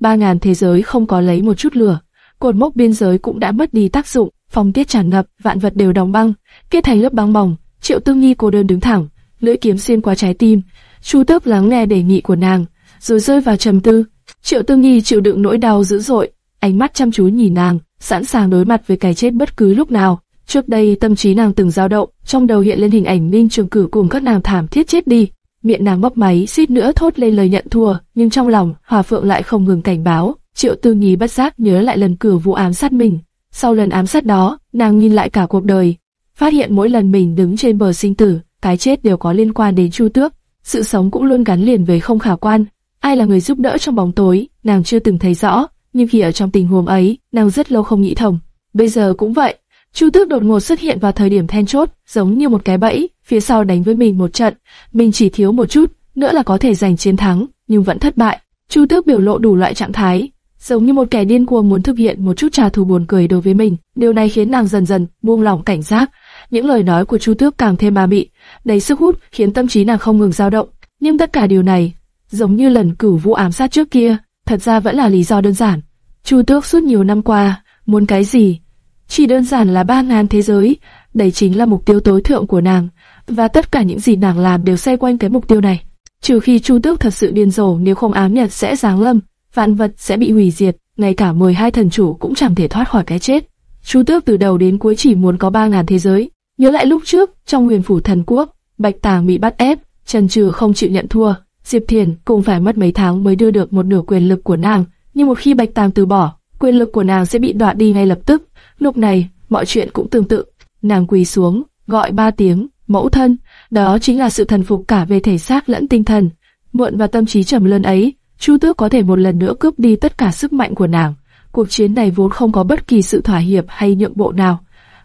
Ba ngàn thế giới không có lấy một chút lửa, cột mốc biên giới cũng đã mất đi tác dụng, phong tiết tràn ngập, vạn vật đều đóng băng, kết thành lớp băng mỏng. Triệu Tương Nhi cô đơn đứng thẳng, lưỡi kiếm xuyên qua trái tim. Chu Tước lắng nghe đề nghị của nàng, rồi rơi vào trầm tư. Triệu Tương Nhi chịu đựng nỗi đau dữ dội, ánh mắt chăm chú nhìn nàng, sẵn sàng đối mặt với cái chết bất cứ lúc nào. Trước đây tâm trí nàng từng dao động, trong đầu hiện lên hình ảnh Ninh Trường Cử cùng các nàng thảm thiết chết đi. Miệng nàng bóp máy, suýt nữa thốt lên lời nhận thua, nhưng trong lòng, Hòa Phượng lại không ngừng cảnh báo. Triệu Tư Nhi bất giác nhớ lại lần cửa vụ ám sát mình. Sau lần ám sát đó, nàng nhìn lại cả cuộc đời, phát hiện mỗi lần mình đứng trên bờ sinh tử, cái chết đều có liên quan đến Chu Tước. Sự sống cũng luôn gắn liền với không khả quan. Ai là người giúp đỡ trong bóng tối, nàng chưa từng thấy rõ, nhưng khi ở trong tình huống ấy, nàng rất lâu không nghĩ thông. Bây giờ cũng vậy, Chu Tước đột ngột xuất hiện vào thời điểm then chốt, giống như một cái bẫy, phía sau đánh với mình một trận, mình chỉ thiếu một chút, nữa là có thể giành chiến thắng, nhưng vẫn thất bại. Chu Tước biểu lộ đủ loại trạng thái, giống như một kẻ điên cuồng muốn thực hiện một chút trả thù buồn cười đối với mình. Điều này khiến nàng dần dần buông lỏng cảnh giác. Những lời nói của Chu Tước càng thêm ma mị, đầy sức hút, khiến tâm trí nàng không ngừng dao động. Nhưng tất cả điều này, giống như lần cửu vụ ám sát trước kia, thật ra vẫn là lý do đơn giản. Chu Tước suốt nhiều năm qua, muốn cái gì, chỉ đơn giản là ba ngàn thế giới, đây chính là mục tiêu tối thượng của nàng, và tất cả những gì nàng làm đều xoay quanh cái mục tiêu này. Trừ khi Chu Tước thật sự điên rồ, nếu không ám nhật sẽ giáng lâm, vạn vật sẽ bị hủy diệt, ngay cả 12 thần chủ cũng chẳng thể thoát khỏi cái chết. Chu Tước từ đầu đến cuối chỉ muốn có ba ngàn thế giới. Nhớ lại lúc trước, trong huyền phủ thần quốc, Bạch Tàng bị bắt ép, Trần Trừ không chịu nhận thua, Diệp Thiền cũng phải mất mấy tháng mới đưa được một nửa quyền lực của nàng. Nhưng một khi Bạch Tàng từ bỏ, quyền lực của nàng sẽ bị đoạt đi ngay lập tức. Lúc này, mọi chuyện cũng tương tự. Nàng quỳ xuống, gọi ba tiếng, mẫu thân, đó chính là sự thần phục cả về thể xác lẫn tinh thần. Muộn và tâm trí trầm luân ấy, Chu Tước có thể một lần nữa cướp đi tất cả sức mạnh của nàng. Cuộc chiến này vốn không có bất kỳ sự thỏa hiệp hay nhượng bộ nào.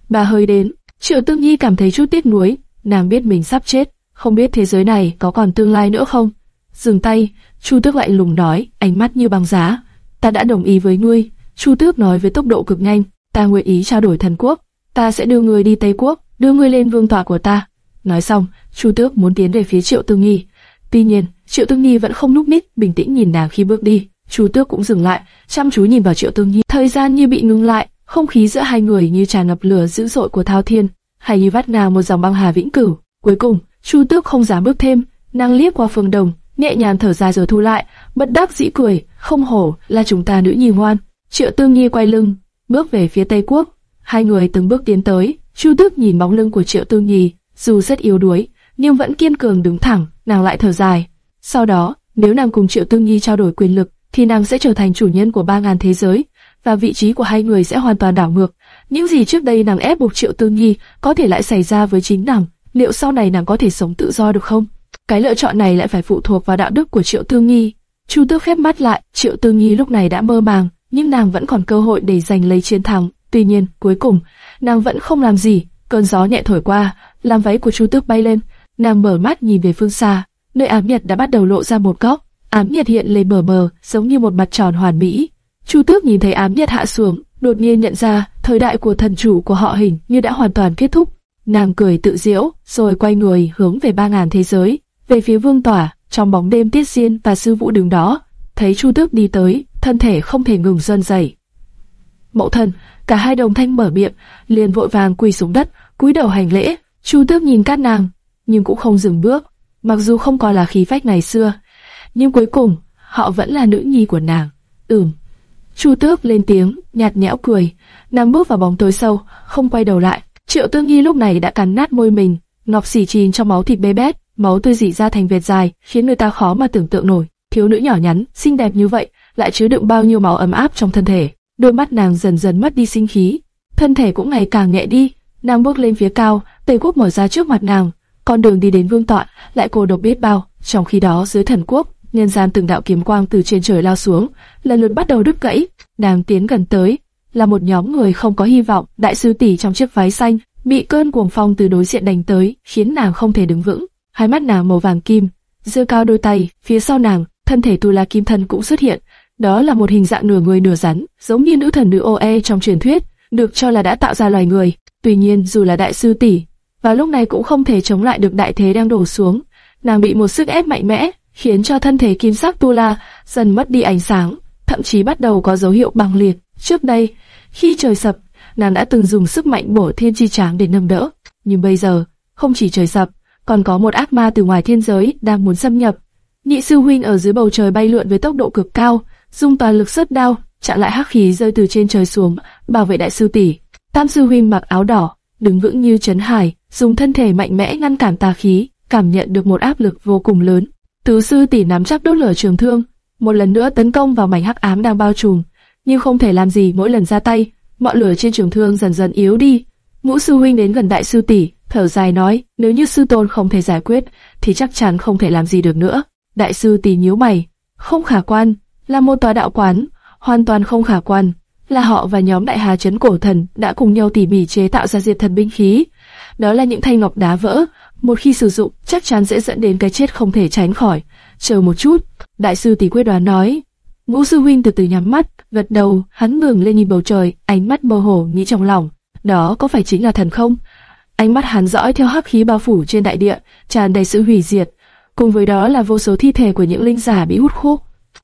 Bà hơi đến, Triệu Tương Nhi cảm thấy chút tiếc nuối, nàng biết mình sắp chết, không biết thế giới này có còn tương lai nữa không? Dừng tay, Chu Tước lại lùng nói, ánh mắt như băng giá. Ta đã đồng ý với ngươi. Chu Tước nói với tốc độ cực nhanh, ta nguyện ý trao đổi thần quốc. Ta sẽ đưa ngươi đi Tây Quốc, đưa ngươi lên vương tọa của ta. Nói xong, Chu Tước muốn tiến về phía Triệu Tương nghi. Tuy nhiên, Triệu Tương nghi vẫn không núp mít, bình tĩnh nhìn nàng khi bước đi. Chu Tước cũng dừng lại, chăm chú nhìn vào Triệu Tương nghi. Thời gian như bị ngưng lại, không khí giữa hai người như tràn ngập lửa dữ dội của thao thiên, hay như vắt nào một dòng băng hà vĩnh cửu. Cuối cùng, Chu Tước không dám bước thêm, nàng liếc qua Phương Đồng, nhẹ nhàng thở dài rồi thu lại, bất đắc dĩ cười, không hổ là chúng ta nữ nhi ngoan. Triệu Tương nghi quay lưng, bước về phía Tây Quốc. Hai người từng bước tiến tới, Chu Tước nhìn bóng lưng của Triệu Tương Nhi, dù rất yếu đuối, nhưng vẫn kiên cường đứng thẳng, nàng lại thở dài. Sau đó, nếu nàng cùng Triệu Tương Nhi trao đổi quyền lực, thì nàng sẽ trở thành chủ nhân của ba ngàn thế giới, và vị trí của hai người sẽ hoàn toàn đảo ngược. Những gì trước đây nàng ép buộc Triệu Tương Nhi có thể lại xảy ra với chính nàng. Liệu sau này nàng có thể sống tự do được không? Cái lựa chọn này lại phải phụ thuộc vào đạo đức của Triệu Tương Nhi. Chu Tước khép mắt lại, Triệu Tương Nhi lúc này đã mơ màng, nhưng nàng vẫn còn cơ hội để giành lấy chiến thắng. Tuy nhiên, cuối cùng, nàng vẫn không làm gì. Cơn gió nhẹ thổi qua, làm váy của Chu Tước bay lên. Nàng mở mắt nhìn về phương xa, nơi ám nhiệt đã bắt đầu lộ ra một góc. Ám nhiệt hiện lên mờ mờ, giống như một mặt tròn hoàn mỹ. Chu Tước nhìn thấy ám nhiệt hạ xuống, đột nhiên nhận ra thời đại của thần chủ của họ hình như đã hoàn toàn kết thúc. Nàng cười tự diễu, rồi quay người hướng về ba ngàn thế giới, về phía vương tỏa. Trong bóng đêm Tiết Diên và sư vũ đứng đó, thấy Chu Tước đi tới, thân thể không thể ngừng run rẩy. Mẫu thân, cả hai đồng thanh mở miệng, liền vội vàng quỳ xuống đất, cúi đầu hành lễ. Chu Tước nhìn các nàng, nhưng cũng không dừng bước. Mặc dù không còn là khí phách ngày xưa, nhưng cuối cùng họ vẫn là nữ nhi của nàng. Ừm. Chu Tước lên tiếng, nhạt nhẽo cười, nàng bước vào bóng tối sâu, không quay đầu lại. Triệu Tương Nhi lúc này đã cắn nát môi mình, ngọc xỉ chìm trong máu thịt bê bét, máu tươi dỉ ra thành vệt dài, khiến người ta khó mà tưởng tượng nổi. Thiếu nữ nhỏ nhắn, xinh đẹp như vậy, lại chứa đựng bao nhiêu máu ấm áp trong thân thể. Đôi mắt nàng dần dần mất đi sinh khí, thân thể cũng ngày càng nhẹ đi. Nàng bước lên phía cao, Tây Quốc mở ra trước mặt nàng, con đường đi đến vương tọa lại cô độc biết bao. Trong khi đó dưới thần quốc, nhân gian từng đạo kiếm quang từ trên trời lao xuống, lần lượt bắt đầu đứt gãy. Nàng tiến gần tới, là một nhóm người không có hy vọng. Đại sư tỷ trong chiếc váy xanh bị cơn cuồng phong từ đối diện đánh tới, khiến nàng không thể đứng vững. Hai mắt nàng màu vàng kim, giơ cao đôi tay, phía sau nàng, thân thể tu la kim thân cũng xuất hiện. Đó là một hình dạng nửa người nửa rắn, giống như nữ thần nữ Oe trong truyền thuyết, được cho là đã tạo ra loài người. Tuy nhiên, dù là đại sư tỷ, và lúc này cũng không thể chống lại được đại thế đang đổ xuống. Nàng bị một sức ép mạnh mẽ, khiến cho thân thể kim sắc tu la dần mất đi ánh sáng, thậm chí bắt đầu có dấu hiệu băng liệt. Trước đây, khi trời sập, nàng đã từng dùng sức mạnh bổ thiên chi tráng để nâng đỡ, nhưng bây giờ, không chỉ trời sập, còn có một ác ma từ ngoài thiên giới đang muốn xâm nhập. Nhị sư huynh ở dưới bầu trời bay lượn với tốc độ cực cao, dùng toàn lực xuất đao, chặn lại hắc khí rơi từ trên trời xuống, bảo vệ đại sư tỷ. Tam sư huynh mặc áo đỏ, đứng vững như chấn hải, dùng thân thể mạnh mẽ ngăn cản tà khí, cảm nhận được một áp lực vô cùng lớn. Tứ sư tỷ nắm chắc đốt lửa trường thương, một lần nữa tấn công vào mảnh hắc ám đang bao trùm, nhưng không thể làm gì mỗi lần ra tay, ngọn lửa trên trường thương dần dần yếu đi. Ngũ sư huynh đến gần đại sư tỷ, thở dài nói, nếu như sư tôn không thể giải quyết, thì chắc chắn không thể làm gì được nữa. Đại sư tỷ nhíu mày, không khả quan, là một tòa đạo quán, hoàn toàn không khả quan, là họ và nhóm đại hà chấn cổ thần đã cùng nhau tỉ mỉ chế tạo ra diệt thần binh khí. Đó là những thanh ngọc đá vỡ, một khi sử dụng chắc chắn sẽ dẫn đến cái chết không thể tránh khỏi. Chờ một chút, đại sư tỷ quyết đoán nói. Ngũ sư huynh từ từ nhắm mắt, gật đầu, hắn ngừng lên nhìn bầu trời, ánh mắt mơ hồ nghĩ trong lòng, đó có phải chính là thần không? Ánh mắt hắn dõi theo hắc khí bao phủ trên đại địa, tràn đầy sự hủy diệt, cùng với đó là vô số thi thể của những linh giả bị hút khô.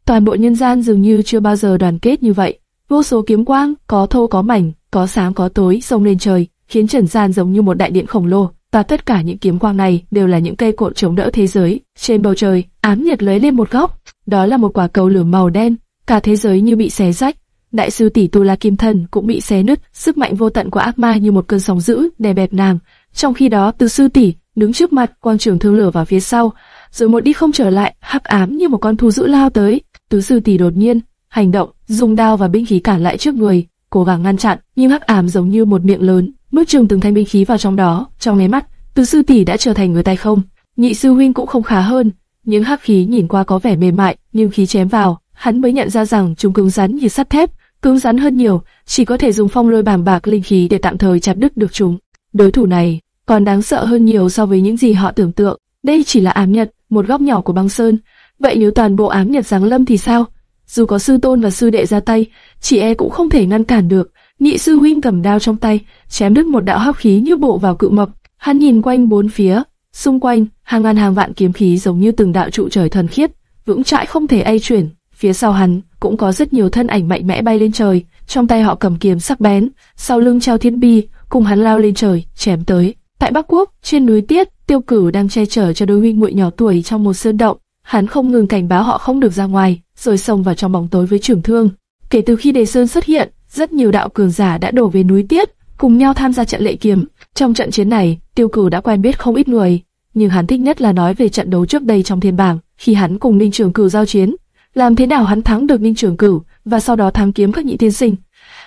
Toàn bộ nhân gian dường như chưa bao giờ đoàn kết như vậy. Vô số kiếm quang, có thô có mảnh, có sáng có tối, xông lên trời, khiến trần gian giống như một đại điện khổng lồ. Và tất cả những kiếm quang này đều là những cây cột chống đỡ thế giới. Trên bầu trời, ám nhiệt lấy lên một góc, đó là một quả cầu lửa màu đen, cả thế giới như bị xé rách. Đại sư tỷ Tu La Kim thần cũng bị xé nứt, sức mạnh vô tận của ác ma như một cơn sóng dữ đè bẹp nàng. Trong khi đó, Từ sư tỷ đứng trước mặt, quang trường thương lửa vào phía sau, rồi một đi không trở lại, hắc ám như một con thú dữ lao tới. Tứ sư tỷ đột nhiên hành động, dùng đao và binh khí cản lại trước người, cố gắng ngăn chặn, nhưng hắc ám giống như một miệng lớn, nuốt chửng từng thanh binh khí vào trong đó. Trong nháy mắt, tứ sư tỷ đã trở thành người tay không. Nhị sư huynh cũng không khá hơn, những hắc khí nhìn qua có vẻ mềm mại, nhưng khí chém vào, hắn mới nhận ra rằng chúng cứng rắn như sắt thép, cứng rắn hơn nhiều, chỉ có thể dùng phong lôi bàng bạc linh khí để tạm thời chặt đứt được chúng. Đối thủ này còn đáng sợ hơn nhiều so với những gì họ tưởng tượng. đây chỉ là ám nhật, một góc nhỏ của băng sơn. Vậy nếu toàn bộ ám nhật giáng lâm thì sao? Dù có sư tôn và sư đệ ra tay, chị e cũng không thể ngăn cản được. Nhị sư huynh cầm đao trong tay, chém đứt một đạo hắc khí như bộ vào cự mộc. Hắn nhìn quanh bốn phía, xung quanh hàng ngàn hàng vạn kiếm khí giống như từng đạo trụ trời thần khiết, vững chãi không thể ai chuyển. Phía sau hắn cũng có rất nhiều thân ảnh mạnh mẽ bay lên trời, trong tay họ cầm kiếm sắc bén, sau lưng treo thiên bi, cùng hắn lao lên trời, chém tới. Tại Bắc Quốc, trên núi Tiết, Tiêu Cửu đang che chở cho đôi huynh muội nhỏ tuổi trong một sơn động. Hắn không ngừng cảnh báo họ không được ra ngoài, rồi xông vào trong bóng tối với trưởng thương. Kể từ khi Đề Sơn xuất hiện, rất nhiều đạo cường giả đã đổ về núi Tiết, cùng nhau tham gia trận lệ kiếm. Trong trận chiến này, Tiêu Cửu đã quen biết không ít người, nhưng hắn thích nhất là nói về trận đấu trước đây trong thiên bảng, khi hắn cùng Ninh Trường Cửu giao chiến, làm thế nào hắn thắng được Ninh Trường Cửu và sau đó thắng kiếm các nhị tiên sinh.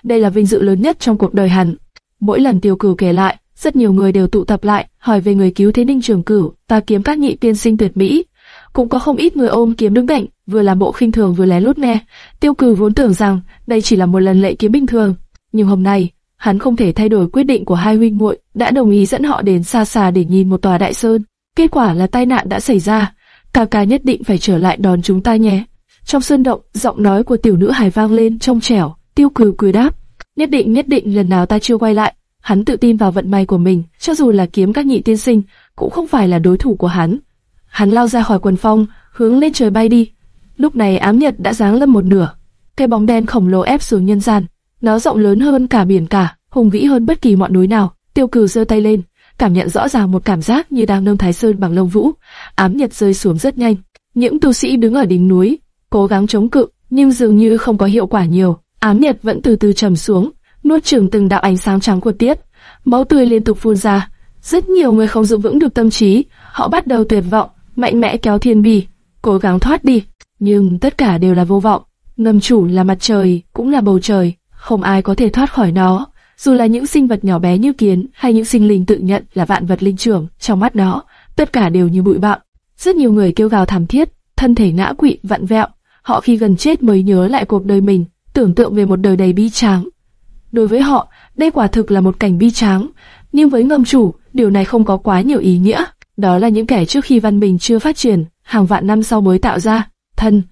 Đây là vinh dự lớn nhất trong cuộc đời hắn. Mỗi lần Tiêu Cửu kể lại, rất nhiều người đều tụ tập lại, hỏi về người cứu thế Ninh Trường Cửu và kiếm các nhị tiên sinh tuyệt mỹ. Cũng có không ít người ôm kiếm đứng bệnh, vừa làm bộ khinh thường vừa lén lút nghe. Tiêu Cử vốn tưởng rằng đây chỉ là một lần lệ kiếm bình thường, nhưng hôm nay hắn không thể thay đổi quyết định của hai huynh muội, đã đồng ý dẫn họ đến xa xa để nhìn một tòa đại sơn. Kết quả là tai nạn đã xảy ra, ca ca nhất định phải trở lại đón chúng ta nhé. Trong sơn động, giọng nói của tiểu nữ hài vang lên trong trẻo, tiêu Cử cười đáp. Nhất định nhất định lần nào ta chưa quay lại, hắn tự tin vào vận may của mình, cho dù là kiếm các nhị tiên sinh, cũng không phải là đối thủ của hắn. Hắn lao ra khỏi quần phong, hướng lên trời bay đi. Lúc này ám nhật đã giáng lâm một nửa, cái bóng đen khổng lồ ép xuống nhân gian. Nó rộng lớn hơn cả biển cả, hùng vĩ hơn bất kỳ ngọn núi nào. Tiêu cừ giơ tay lên, cảm nhận rõ ràng một cảm giác như đang nâng Thái Sơn bằng lông vũ. Ám nhật rơi xuống rất nhanh. Những tu sĩ đứng ở đỉnh núi, cố gắng chống cự, nhưng dường như không có hiệu quả nhiều. Ám nhật vẫn từ từ trầm xuống, nuốt chửng từng đạo ánh sáng trắng của tiết. Máu tươi liên tục phun ra. Rất nhiều người không giữ vững được tâm trí, họ bắt đầu tuyệt vọng, mạnh mẽ kéo thiên bì, cố gắng thoát đi. Nhưng tất cả đều là vô vọng. Ngầm chủ là mặt trời, cũng là bầu trời, không ai có thể thoát khỏi nó. Dù là những sinh vật nhỏ bé như kiến hay những sinh linh tự nhận là vạn vật linh trưởng, trong mắt nó, tất cả đều như bụi bặm. Rất nhiều người kêu gào thảm thiết, thân thể ngã quỵ vặn vẹo. Họ khi gần chết mới nhớ lại cuộc đời mình, tưởng tượng về một đời đầy bi tráng. Đối với họ, đây quả thực là một cảnh bi tráng, nhưng với ngâm chủ, điều này không có quá nhiều ý nghĩa. Đó là những kẻ trước khi văn minh chưa phát triển, hàng vạn năm sau mới tạo ra. Thân,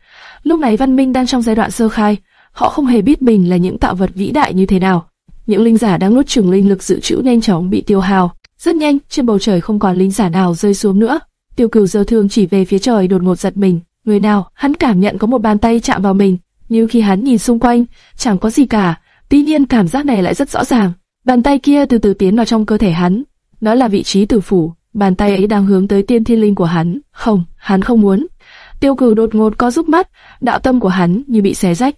lúc này văn minh đang trong giai đoạn sơ khai, họ không hề biết mình là những tạo vật vĩ đại như thế nào. Những linh giả đang nuốt chửng linh lực dự trữ nhanh chóng bị tiêu hao. Rất nhanh, trên bầu trời không còn linh giả nào rơi xuống nữa. Tiêu Cửu giơ thương chỉ về phía trời đột ngột giật mình. Người nào, hắn cảm nhận có một bàn tay chạm vào mình, nhưng khi hắn nhìn xung quanh, chẳng có gì cả. Tuy nhiên cảm giác này lại rất rõ ràng. Bàn tay kia từ từ tiến vào trong cơ thể hắn. Nó là vị trí tử phủ. Bàn tay ấy đang hướng tới tiên thiên linh của hắn. Không, hắn không muốn. Tiêu Cử đột ngột có giúp mắt, đạo tâm của hắn như bị xé rách.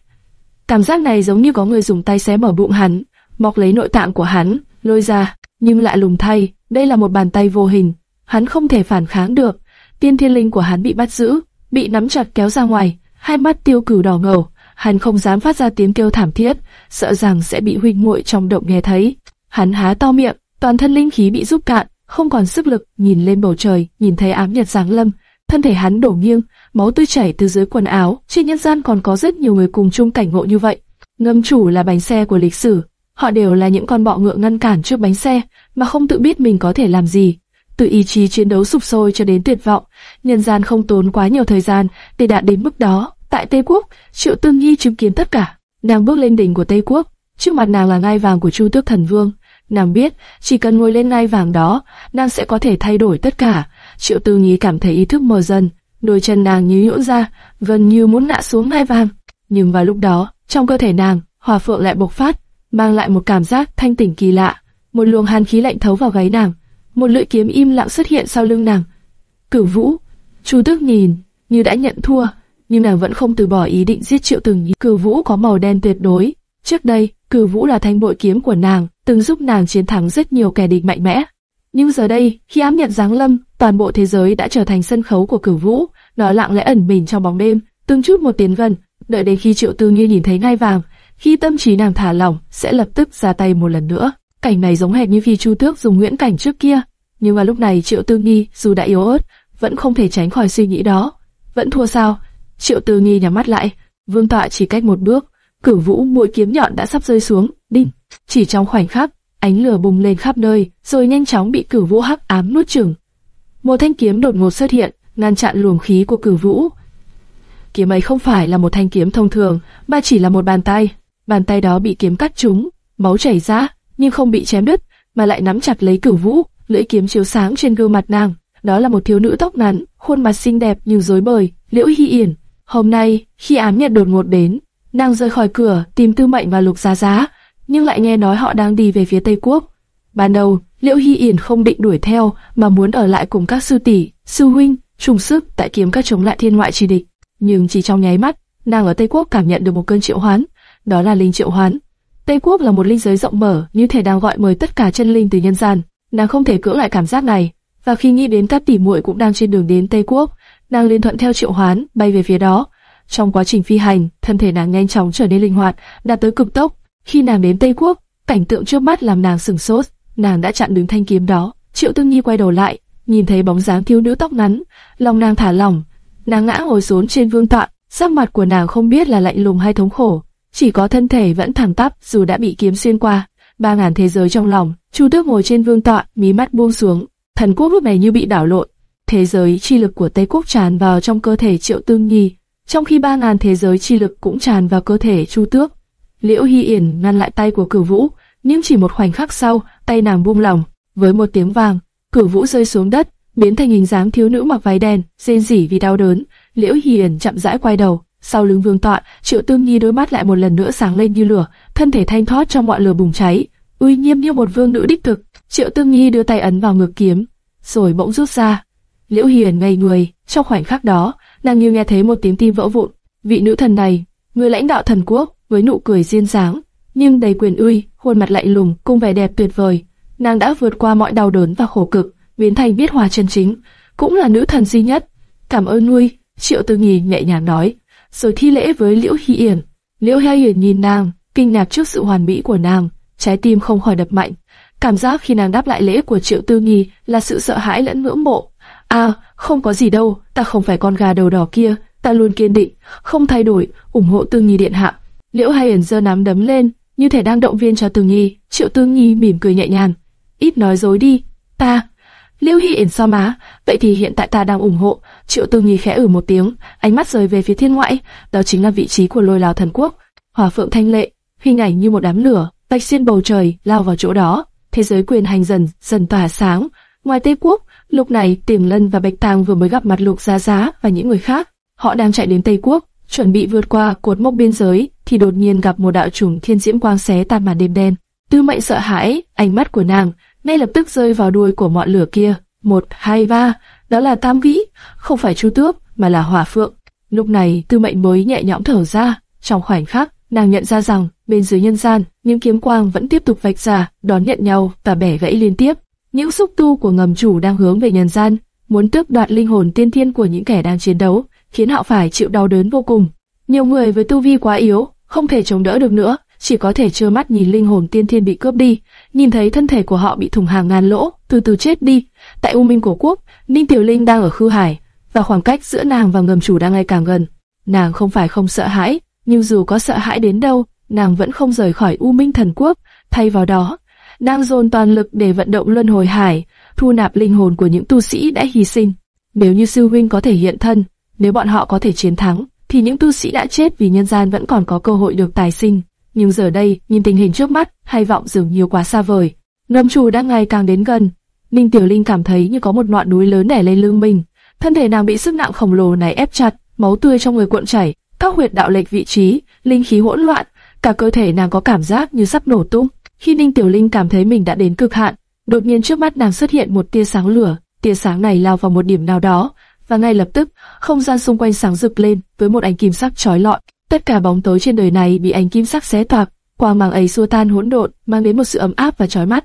Cảm giác này giống như có người dùng tay xé mở bụng hắn, mọc lấy nội tạng của hắn, lôi ra, nhưng lại lùng thay, đây là một bàn tay vô hình, hắn không thể phản kháng được. Tiên thiên linh của hắn bị bắt giữ, bị nắm chặt kéo ra ngoài, hai mắt tiêu Cử đỏ ngầu, hắn không dám phát ra tiếng kêu thảm thiết, sợ rằng sẽ bị huynh muội trong động nghe thấy. Hắn há to miệng, toàn thân linh khí bị rút cạn, không còn sức lực, nhìn lên bầu trời, nhìn thấy ám nhật giáng lâm, thân thể hắn đổ nghiêng, máu tươi chảy từ dưới quần áo. Trên nhân gian còn có rất nhiều người cùng chung cảnh ngộ như vậy. Ngâm chủ là bánh xe của lịch sử, họ đều là những con bọ ngựa ngăn cản trước bánh xe, mà không tự biết mình có thể làm gì. Từ ý chí chiến đấu sụp sôi cho đến tuyệt vọng, nhân gian không tốn quá nhiều thời gian để đạt đến mức đó. Tại Tây Quốc, Triệu Tương Nhi chứng kiến tất cả. Nàng bước lên đỉnh của Tây Quốc, trước mặt nàng là ngai vàng của Chu Tước Thần Vương. Nàng biết, chỉ cần ngồi lên ngai vàng đó, nàng sẽ có thể thay đổi tất cả. Triệu Tư Nhi cảm thấy ý thức mờ dần, đôi chân nàng như nhũn ra, gần như muốn ngã xuống ngai vàng. Nhưng vào lúc đó, trong cơ thể nàng, hỏa phượng lại bộc phát, mang lại một cảm giác thanh tỉnh kỳ lạ. Một luồng hàn khí lạnh thấu vào gáy nàng, một lưỡi kiếm im lặng xuất hiện sau lưng nàng. Cửu Vũ, Chu Tước nhìn như đã nhận thua, nhưng nàng vẫn không từ bỏ ý định giết Triệu Từng Nhi. Cửu Vũ có màu đen tuyệt đối. Trước đây, Cửu Vũ là thanh bội kiếm của nàng, từng giúp nàng chiến thắng rất nhiều kẻ địch mạnh mẽ. Nhưng giờ đây, khi ám nhận giáng lâm, toàn bộ thế giới đã trở thành sân khấu của Cửu Vũ. Nó lặng lẽ ẩn mình trong bóng đêm, từng chút một tiến gần, đợi đến khi Triệu Tư Như nhìn thấy ngai vàng, khi tâm trí nàng thả lỏng, sẽ lập tức ra tay một lần nữa. Cảnh này giống hệt như khi Chu Tước dùng Nguyễn Cảnh trước kia, nhưng mà lúc này Triệu Tư Nghi dù đã yếu ớt, vẫn không thể tránh khỏi suy nghĩ đó. Vẫn thua sao? Triệu Tư Nghi nhắm mắt lại, vương tọa chỉ cách một bước, cửu vũ mũi kiếm nhọn đã sắp rơi xuống, đinh. Chỉ trong khoảnh khắc, ánh lửa bùng lên khắp nơi, rồi nhanh chóng bị cửu vũ hắc ám nuốt chửng. một thanh kiếm đột ngột xuất hiện, ngăn chặn luồng khí của Cửu Vũ. Kiếm ấy không phải là một thanh kiếm thông thường, mà chỉ là một bàn tay. Bàn tay đó bị kiếm cắt trúng, máu chảy ra, nhưng không bị chém đứt, mà lại nắm chặt lấy Cửu Vũ, lưỡi kiếm chiếu sáng trên gương mặt nàng. Đó là một thiếu nữ tóc ngắn, khuôn mặt xinh đẹp nhưng rối bời, Liễu Hy Yển. Hôm nay, khi ám nhật đột ngột đến, nàng rời khỏi cửa tìm Tư Mệnh và Lục Giá Giá, nhưng lại nghe nói họ đang đi về phía Tây Quốc. Ban đầu, Liễu Hy Yển không định đuổi theo mà muốn ở lại cùng các sư tỷ, sư huynh, trùng sức tại kiếm các chống lại thiên ngoại chi địch. Nhưng chỉ trong nháy mắt, nàng ở Tây Quốc cảm nhận được một cơn triệu hoán, đó là linh triệu hoán. Tây Quốc là một linh giới rộng mở, như thể đang gọi mời tất cả chân linh từ nhân gian. Nàng không thể cưỡng lại cảm giác này, và khi nghĩ đến các tỷ muội cũng đang trên đường đến Tây Quốc, nàng liền thuận theo triệu hoán bay về phía đó. Trong quá trình phi hành, thân thể nàng nhanh chóng trở nên linh hoạt, đạt tới cực tốc. Khi nàng đến Tây Quốc, cảnh tượng trước mắt làm nàng sừng sốt, nàng đã chặn đứng thanh kiếm đó. Triệu Tương Nhi quay đầu lại, nhìn thấy bóng dáng thiếu nữ tóc ngắn, lòng nàng thả lỏng, nàng ngã ngồi xuống trên vương tọa, sắc mặt của nàng không biết là lạnh lùng hay thống khổ, chỉ có thân thể vẫn thẳng tắp dù đã bị kiếm xuyên qua. Ba ngàn thế giới trong lòng, Chu Tước ngồi trên vương tọa, mí mắt buông xuống, thần quốc lúc này như bị đảo lộn, thế giới chi lực của Tây Quốc tràn vào trong cơ thể Triệu Tương Nhi, trong khi ba ngàn thế giới chi lực cũng tràn vào cơ thể Chu Tước. Liễu Hy Yển ngăn lại tay của Cửu Vũ, nhưng chỉ một khoảnh khắc sau, tay nàng buông lỏng, với một tiếng vàng, Cửu Vũ rơi xuống đất, biến thành hình dáng thiếu nữ mặc váy đen, rên rỉ vì đau đớn. Liễu Hiền chậm rãi quay đầu, sau lưng Vương Tọa, Triệu Tương Nhi đôi mắt lại một lần nữa sáng lên như lửa, thân thể thanh thoát trong ngọn lửa bùng cháy, uy nghiêm như một vương nữ đích thực. Triệu Tương Nhi đưa tay ấn vào ngực kiếm, rồi bỗng rút ra. Liễu Hiền ngây người, trong khoảnh khắc đó, nàng như nghe thấy một tiếng tim vỡ vụn. Vị nữ thần này, người lãnh đạo thần quốc, với nụ cười duyên dáng, nhưng đầy quyền uy, khuôn mặt lạnh lùng, cùng vẻ đẹp tuyệt vời, nàng đã vượt qua mọi đau đớn và khổ cực, biến thành biết hòa chân chính, cũng là nữ thần duy nhất. Cảm ơn nuôi, Triệu Tư Nghi nhẹ nhàng nói, rồi thi lễ với Liễu Hi Yển. Liễu Hi Yển nhìn nàng, kinh ngạc trước sự hoàn mỹ của nàng, trái tim không khỏi đập mạnh. Cảm giác khi nàng đáp lại lễ của Triệu Tư Nghi là sự sợ hãi lẫn ngưỡng mộ. À, không có gì đâu, ta không phải con gà đầu đỏ kia, ta luôn kiên định, không thay đổi, ủng hộ tương Nghi điện hạ. Liễu hai Yển giơ nắm đấm lên, như thể đang động viên cho tương Nghi. Triệu tương Nghi mỉm cười nhẹ nhàng, ít nói dối đi, ta. Liễu Hi Yển so má, vậy thì hiện tại ta đang ủng hộ. Triệu tương Nghi khẽ ử một tiếng, ánh mắt rời về phía thiên ngoại, đó chính là vị trí của lôi lào thần quốc. Hỏa phượng thanh lệ, hình ảnh như một đám lửa, bạch xuyên bầu trời lao vào chỗ đó. Thế giới quyền hành dần dần tỏa sáng. Ngoài Tây Quốc, lúc này Tiềm Lân và Bạch Tàng vừa mới gặp mặt Lục Giá Giá và những người khác. Họ đang chạy đến Tây Quốc, chuẩn bị vượt qua cột mốc biên giới, thì đột nhiên gặp một đạo trùng thiên diễm quang xé tan màn đêm đen. Tư Mệnh sợ hãi, ánh mắt của nàng ngay lập tức rơi vào đuôi của ngọn lửa kia. Một, hai, ba, đó là tam vĩ, không phải chu tước, mà là hỏa phượng. Lúc này Tư Mệnh mới nhẹ nhõm thở ra. Trong khoảnh khắc, nàng nhận ra rằng bên dưới nhân gian, những kiếm quang vẫn tiếp tục vạch ra, đón nhận nhau và bẻ gãy liên tiếp. Những xúc tu của ngầm chủ đang hướng về nhân gian, muốn tước đoạt linh hồn tiên thiên của những kẻ đang chiến đấu, khiến họ phải chịu đau đớn vô cùng. Nhiều người với tu vi quá yếu, không thể chống đỡ được nữa, chỉ có thể trơ mắt nhìn linh hồn tiên thiên bị cướp đi, nhìn thấy thân thể của họ bị thủng hàng ngàn lỗ, từ từ chết đi. Tại U Minh cổ quốc, Ninh Tiểu Linh đang ở khư hải, và khoảng cách giữa nàng và ngầm chủ đang ngày càng gần. Nàng không phải không sợ hãi, nhưng dù có sợ hãi đến đâu, nàng vẫn không rời khỏi U Minh thần quốc, thay vào đó, đang dồn toàn lực để vận động luân hồi hải, thu nạp linh hồn của những tu sĩ đã hy sinh. Nếu như sư huynh có thể hiện thân, nếu bọn họ có thể chiến thắng, thì những tu sĩ đã chết vì nhân gian vẫn còn có cơ hội được tài sinh. Nhưng giờ đây, nhìn tình hình trước mắt, hay vọng dường như quá xa vời. Ngâm chu đang ngày càng đến gần. Ninh Tiểu Linh cảm thấy như có một ngọn núi lớn đè lên lưng mình. Thân thể nàng bị sức nặng khổng lồ này ép chặt, máu tươi trong người cuộn chảy, các huyệt đạo lệch vị trí, linh khí hỗn loạn, cả cơ thể nàng có cảm giác như sắp nổ tung. Khi Ninh Tiểu Linh cảm thấy mình đã đến cực hạn, đột nhiên trước mắt nàng xuất hiện một tia sáng lửa, tia sáng này lao vào một điểm nào đó, và ngay lập tức, không gian xung quanh sáng rực lên với một ánh kim sắc chói lọi. Tất cả bóng tối trên đời này bị ánh kim sắc xé toạc, quang màng ấy xua tan hỗn độn, mang đến một sự ấm áp và chói mắt.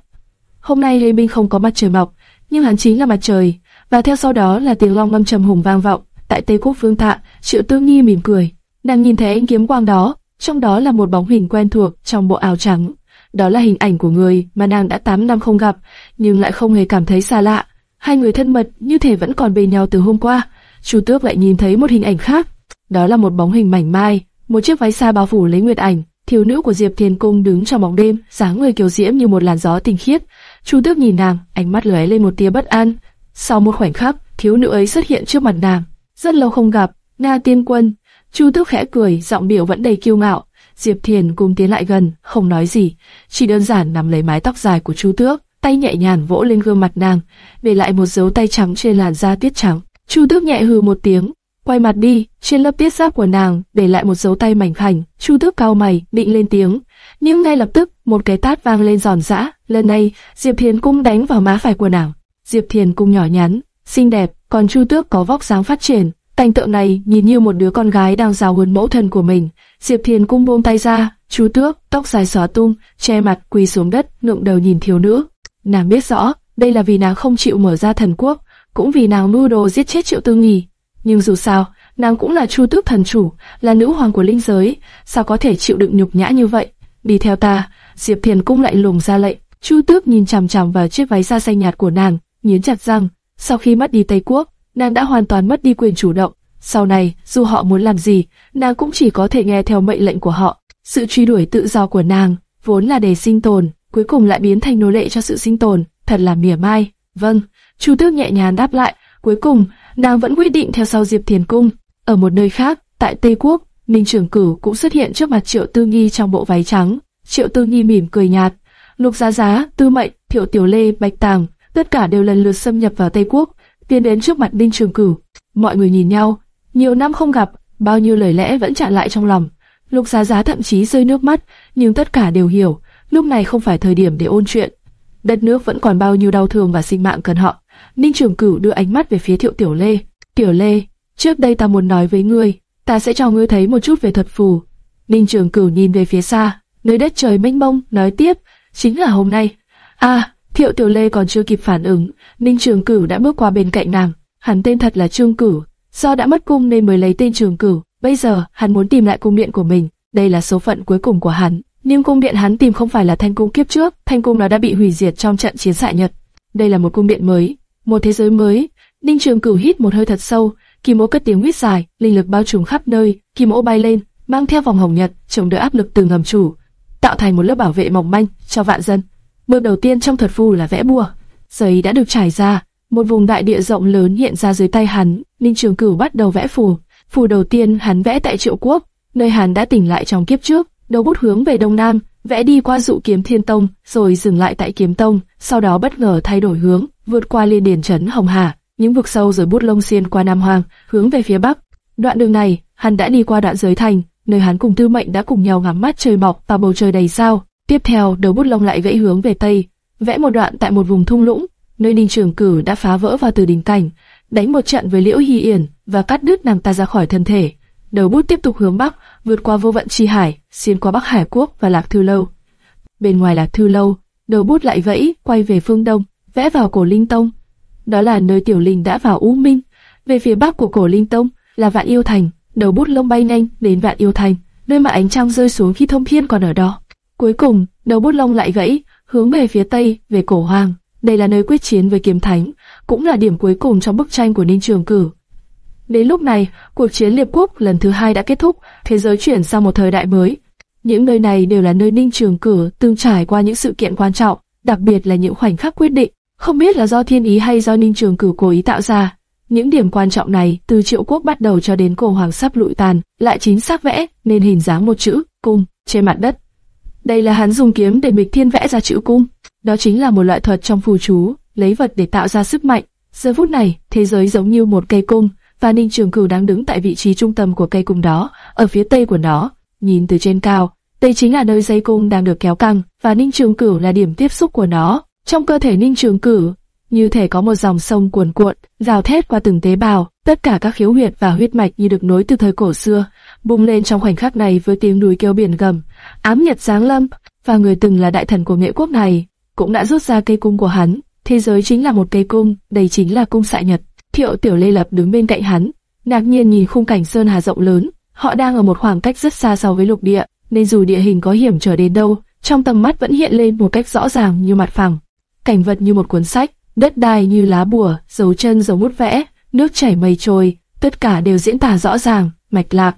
Hôm nay Lê Minh không có mặt trời mọc, nhưng hắn chính là mặt trời, và theo sau đó là tiếng long ngâm trầm hùng vang vọng. Tại Tây Quốc Vương Tạ, Triệu Tương Nhi mỉm cười, nàng nhìn thấy ánh kiếm quang đó, trong đó là một bóng hình quen thuộc trong bộ áo trắng. Đó là hình ảnh của người mà nàng đã 8 năm không gặp, nhưng lại không hề cảm thấy xa lạ. Hai người thân mật như thể vẫn còn bên nhau từ hôm qua. Chu Tước lại nhìn thấy một hình ảnh khác. Đó là một bóng hình mảnh mai, một chiếc váy xa bao phủ lấy nguyệt ảnh. Thiếu nữ của Diệp Thiên Cung đứng trong bóng đêm, dáng người kiều diễm như một làn gió tinh khiết. Chu Tước nhìn nàng, ánh mắt lóe lên một tia bất an. Sau một khoảnh khắc, thiếu nữ ấy xuất hiện trước mặt nàng. Rất lâu không gặp, Na Tiên Quân. Chu Tước khẽ cười, giọng biểu vẫn đầy kiêu ngạo. Diệp Thiền cùng tiến lại gần, không nói gì, chỉ đơn giản nắm lấy mái tóc dài của Chu Tước, tay nhẹ nhàng vỗ lên gương mặt nàng, để lại một dấu tay trắng trên làn da tiết trắng. Chu Tước nhẹ hừ một tiếng, quay mặt đi, trên lớp tiết giáp của nàng để lại một dấu tay mảnh khảnh. Chu Tước cao mày, định lên tiếng, nhưng ngay lập tức một cái tát vang lên giòn giã. Lần này Diệp Thiền cung đánh vào má phải của nàng. Diệp Thiền cung nhỏ nhắn, xinh đẹp, còn Chu Tước có vóc dáng phát triển. Cảnh tượng này nhìn như một đứa con gái đang rào huấn mẫu thân của mình. Diệp Thiền cung buông tay ra, Chu Tước tóc dài xóa tung, che mặt quỳ xuống đất, ngượng đầu nhìn thiếu nữ. Nàng biết rõ, đây là vì nàng không chịu mở ra thần quốc, cũng vì nàng mưu đồ giết chết Triệu Tư nghỉ. Nhưng dù sao, nàng cũng là Chu Tước thần chủ, là nữ hoàng của linh giới, sao có thể chịu đựng nhục nhã như vậy? Đi theo ta, Diệp Thiền cung lại lùng ra lệnh. Chu Tước nhìn chằm chằm vào chiếc váy da xanh nhạt của nàng, nghiến chặt răng. Sau khi mất đi Tây Quốc, nàng đã hoàn toàn mất đi quyền chủ động. Sau này, dù họ muốn làm gì, nàng cũng chỉ có thể nghe theo mệnh lệnh của họ. Sự truy đuổi tự do của nàng, vốn là để sinh tồn, cuối cùng lại biến thành nô lệ cho sự sinh tồn, thật là mỉa mai. Vâng, Chu Tước nhẹ nhàng đáp lại, cuối cùng, nàng vẫn quyết định theo sau Diệp Thiền Cung. Ở một nơi khác, tại Tây Quốc, Ninh Trường Cửu cũng xuất hiện trước mặt Triệu Tư Nghi trong bộ váy trắng. Triệu Tư Nghi mỉm cười nhạt, Lục Giá Giá, Tư Mệnh, Thiệu Tiểu Lê, Bạch Tàng, tất cả đều lần lượt xâm nhập vào Tây Quốc, tiến đến trước mặt Đinh Trường Cửu. Mọi người nhìn nhau, nhiều năm không gặp, bao nhiêu lời lẽ vẫn chặn lại trong lòng. Lục Giá Giá thậm chí rơi nước mắt, nhưng tất cả đều hiểu, lúc này không phải thời điểm để ôn chuyện. Đất nước vẫn còn bao nhiêu đau thương và sinh mạng cần họ. Ninh Trường Cửu đưa ánh mắt về phía Thiệu Tiểu Lê. Tiểu Lê, trước đây ta muốn nói với ngươi, ta sẽ cho ngươi thấy một chút về thuật phù. Ninh Trường Cửu nhìn về phía xa, nơi đất trời mênh mông, nói tiếp, chính là hôm nay. À, Thiệu Tiểu Lê còn chưa kịp phản ứng, Ninh Trường Cửu đã bước qua bên cạnh nàng. Hắn tên thật là Trương Cửu, do đã mất cung nên mới lấy tên Trường Cửu. Bây giờ, hắn muốn tìm lại cung điện của mình, đây là số phận cuối cùng của hắn. Nhưng cung điện hắn tìm không phải là thanh cung kiếp trước, thanh cung nó đã bị hủy diệt trong trận chiến xạ nhật. Đây là một cung điện mới, một thế giới mới. Ninh Trường Cửu hít một hơi thật sâu, kỳ mẫu cất tiếng huýt dài, linh lực bao trùm khắp nơi, kỳ mẫu bay lên, mang theo vòng hồng nhật, chống đỡ áp lực từ ngầm chủ, tạo thành một lớp bảo vệ mỏng manh cho vạn dân. Bước đầu tiên trong thuật phù là vẽ bùa, giấy đã được trải ra, một vùng đại địa rộng lớn hiện ra dưới tay hắn. Ninh Trường Cửu bắt đầu vẽ phù. Phù đầu tiên hắn vẽ tại Triệu Quốc, nơi hắn đã tỉnh lại trong kiếp trước, đầu bút hướng về đông nam, vẽ đi qua dụ kiếm thiên tông, rồi dừng lại tại kiếm tông, sau đó bất ngờ thay đổi hướng, vượt qua liên điển trấn Hồng Hà, những vực sâu rồi bút lông xiên qua Nam Hoàng, hướng về phía bắc. Đoạn đường này, hắn đã đi qua đoạn giới thành, nơi hắn cùng Tư Mệnh đã cùng nhau ngắm mắt trời mọc và bầu trời đầy sao. Tiếp theo, đầu bút lông lại vẫy hướng về tây, vẽ một đoạn tại một vùng thung lũng, nơi Ninh Trường Cử đã phá vỡ vào từ đỉnh cảnh, đánh một trận với Liễu Hy Yển và cắt đứt nàng ta ra khỏi thân thể. Đầu bút tiếp tục hướng bắc, vượt qua vô vận chi hải, xuyên qua Bắc Hải Quốc và Lạc Thư Lâu. Bên ngoài Lạc Thư Lâu, đầu bút lại vẫy, quay về phương đông, vẽ vào cổ Linh Tông. Đó là nơi Tiểu Linh đã vào U Minh. Về phía bắc của cổ Linh Tông là Vạn Yêu Thành, đầu bút lông bay nhanh đến Vạn Yêu Thành, nơi mà ánh trăng rơi xuống khi Thông Thiên còn ở đó. Cuối cùng, đầu bút lông lại gãy, hướng về phía tây, về cổ Hoàng. Đây là nơi quyết chiến với kiếm thánh, cũng là điểm cuối cùng trong bức tranh của Ninh Trường Cử. Đến lúc này, cuộc chiến Liệp Quốc lần thứ hai đã kết thúc, thế giới chuyển sang một thời đại mới. Những nơi này đều là nơi Ninh Trường Cử từng trải qua những sự kiện quan trọng, đặc biệt là những khoảnh khắc quyết định. Không biết là do thiên ý hay do Ninh Trường Cử cố ý tạo ra. Những điểm quan trọng này, từ triệu quốc bắt đầu cho đến cổ hoàng sắp lụi tàn, lại chính xác vẽ nên hình dáng một chữ cung trên mặt đất. Đây là hắn dùng kiếm để mịch thiên vẽ ra chữ cung. Đó chính là một loại thuật trong phù chú, lấy vật để tạo ra sức mạnh. Giờ phút này, thế giới giống như một cây cung, và Ninh Trường Cửu đang đứng tại vị trí trung tâm của cây cung đó, ở phía tây của nó. Nhìn từ trên cao, đây chính là nơi dây cung đang được kéo căng, và Ninh Trường Cửu là điểm tiếp xúc của nó. Trong cơ thể Ninh Trường Cửu, như thể có một dòng sông cuồn cuộn, rào thét qua từng tế bào, tất cả các khiếu huyệt và huyết mạch như được nối từ thời cổ xưa, bùng lên trong khoảnh khắc này với tiếng núi kêu biển gầm, ám nhật giáng lâm, và người từng là đại thần của nghệ quốc này cũng đã rút ra cây cung của hắn. Thế giới chính là một cây cung, đây chính là cung xạ nhật. Thiệu Tiểu Lê Lập đứng bên cạnh hắn, ngạc nhiên nhìn khung cảnh sơn hà rộng lớn. Họ đang ở một khoảng cách rất xa so với lục địa, nên dù địa hình có hiểm trở đến đâu, trong tầm mắt vẫn hiện lên một cách rõ ràng như mặt phẳng. Cảnh vật như một cuốn sách, đất đai như lá bùa, dấu chân dấu mút vẽ, nước chảy mây trôi, tất cả đều diễn tả rõ ràng, mạch lạc.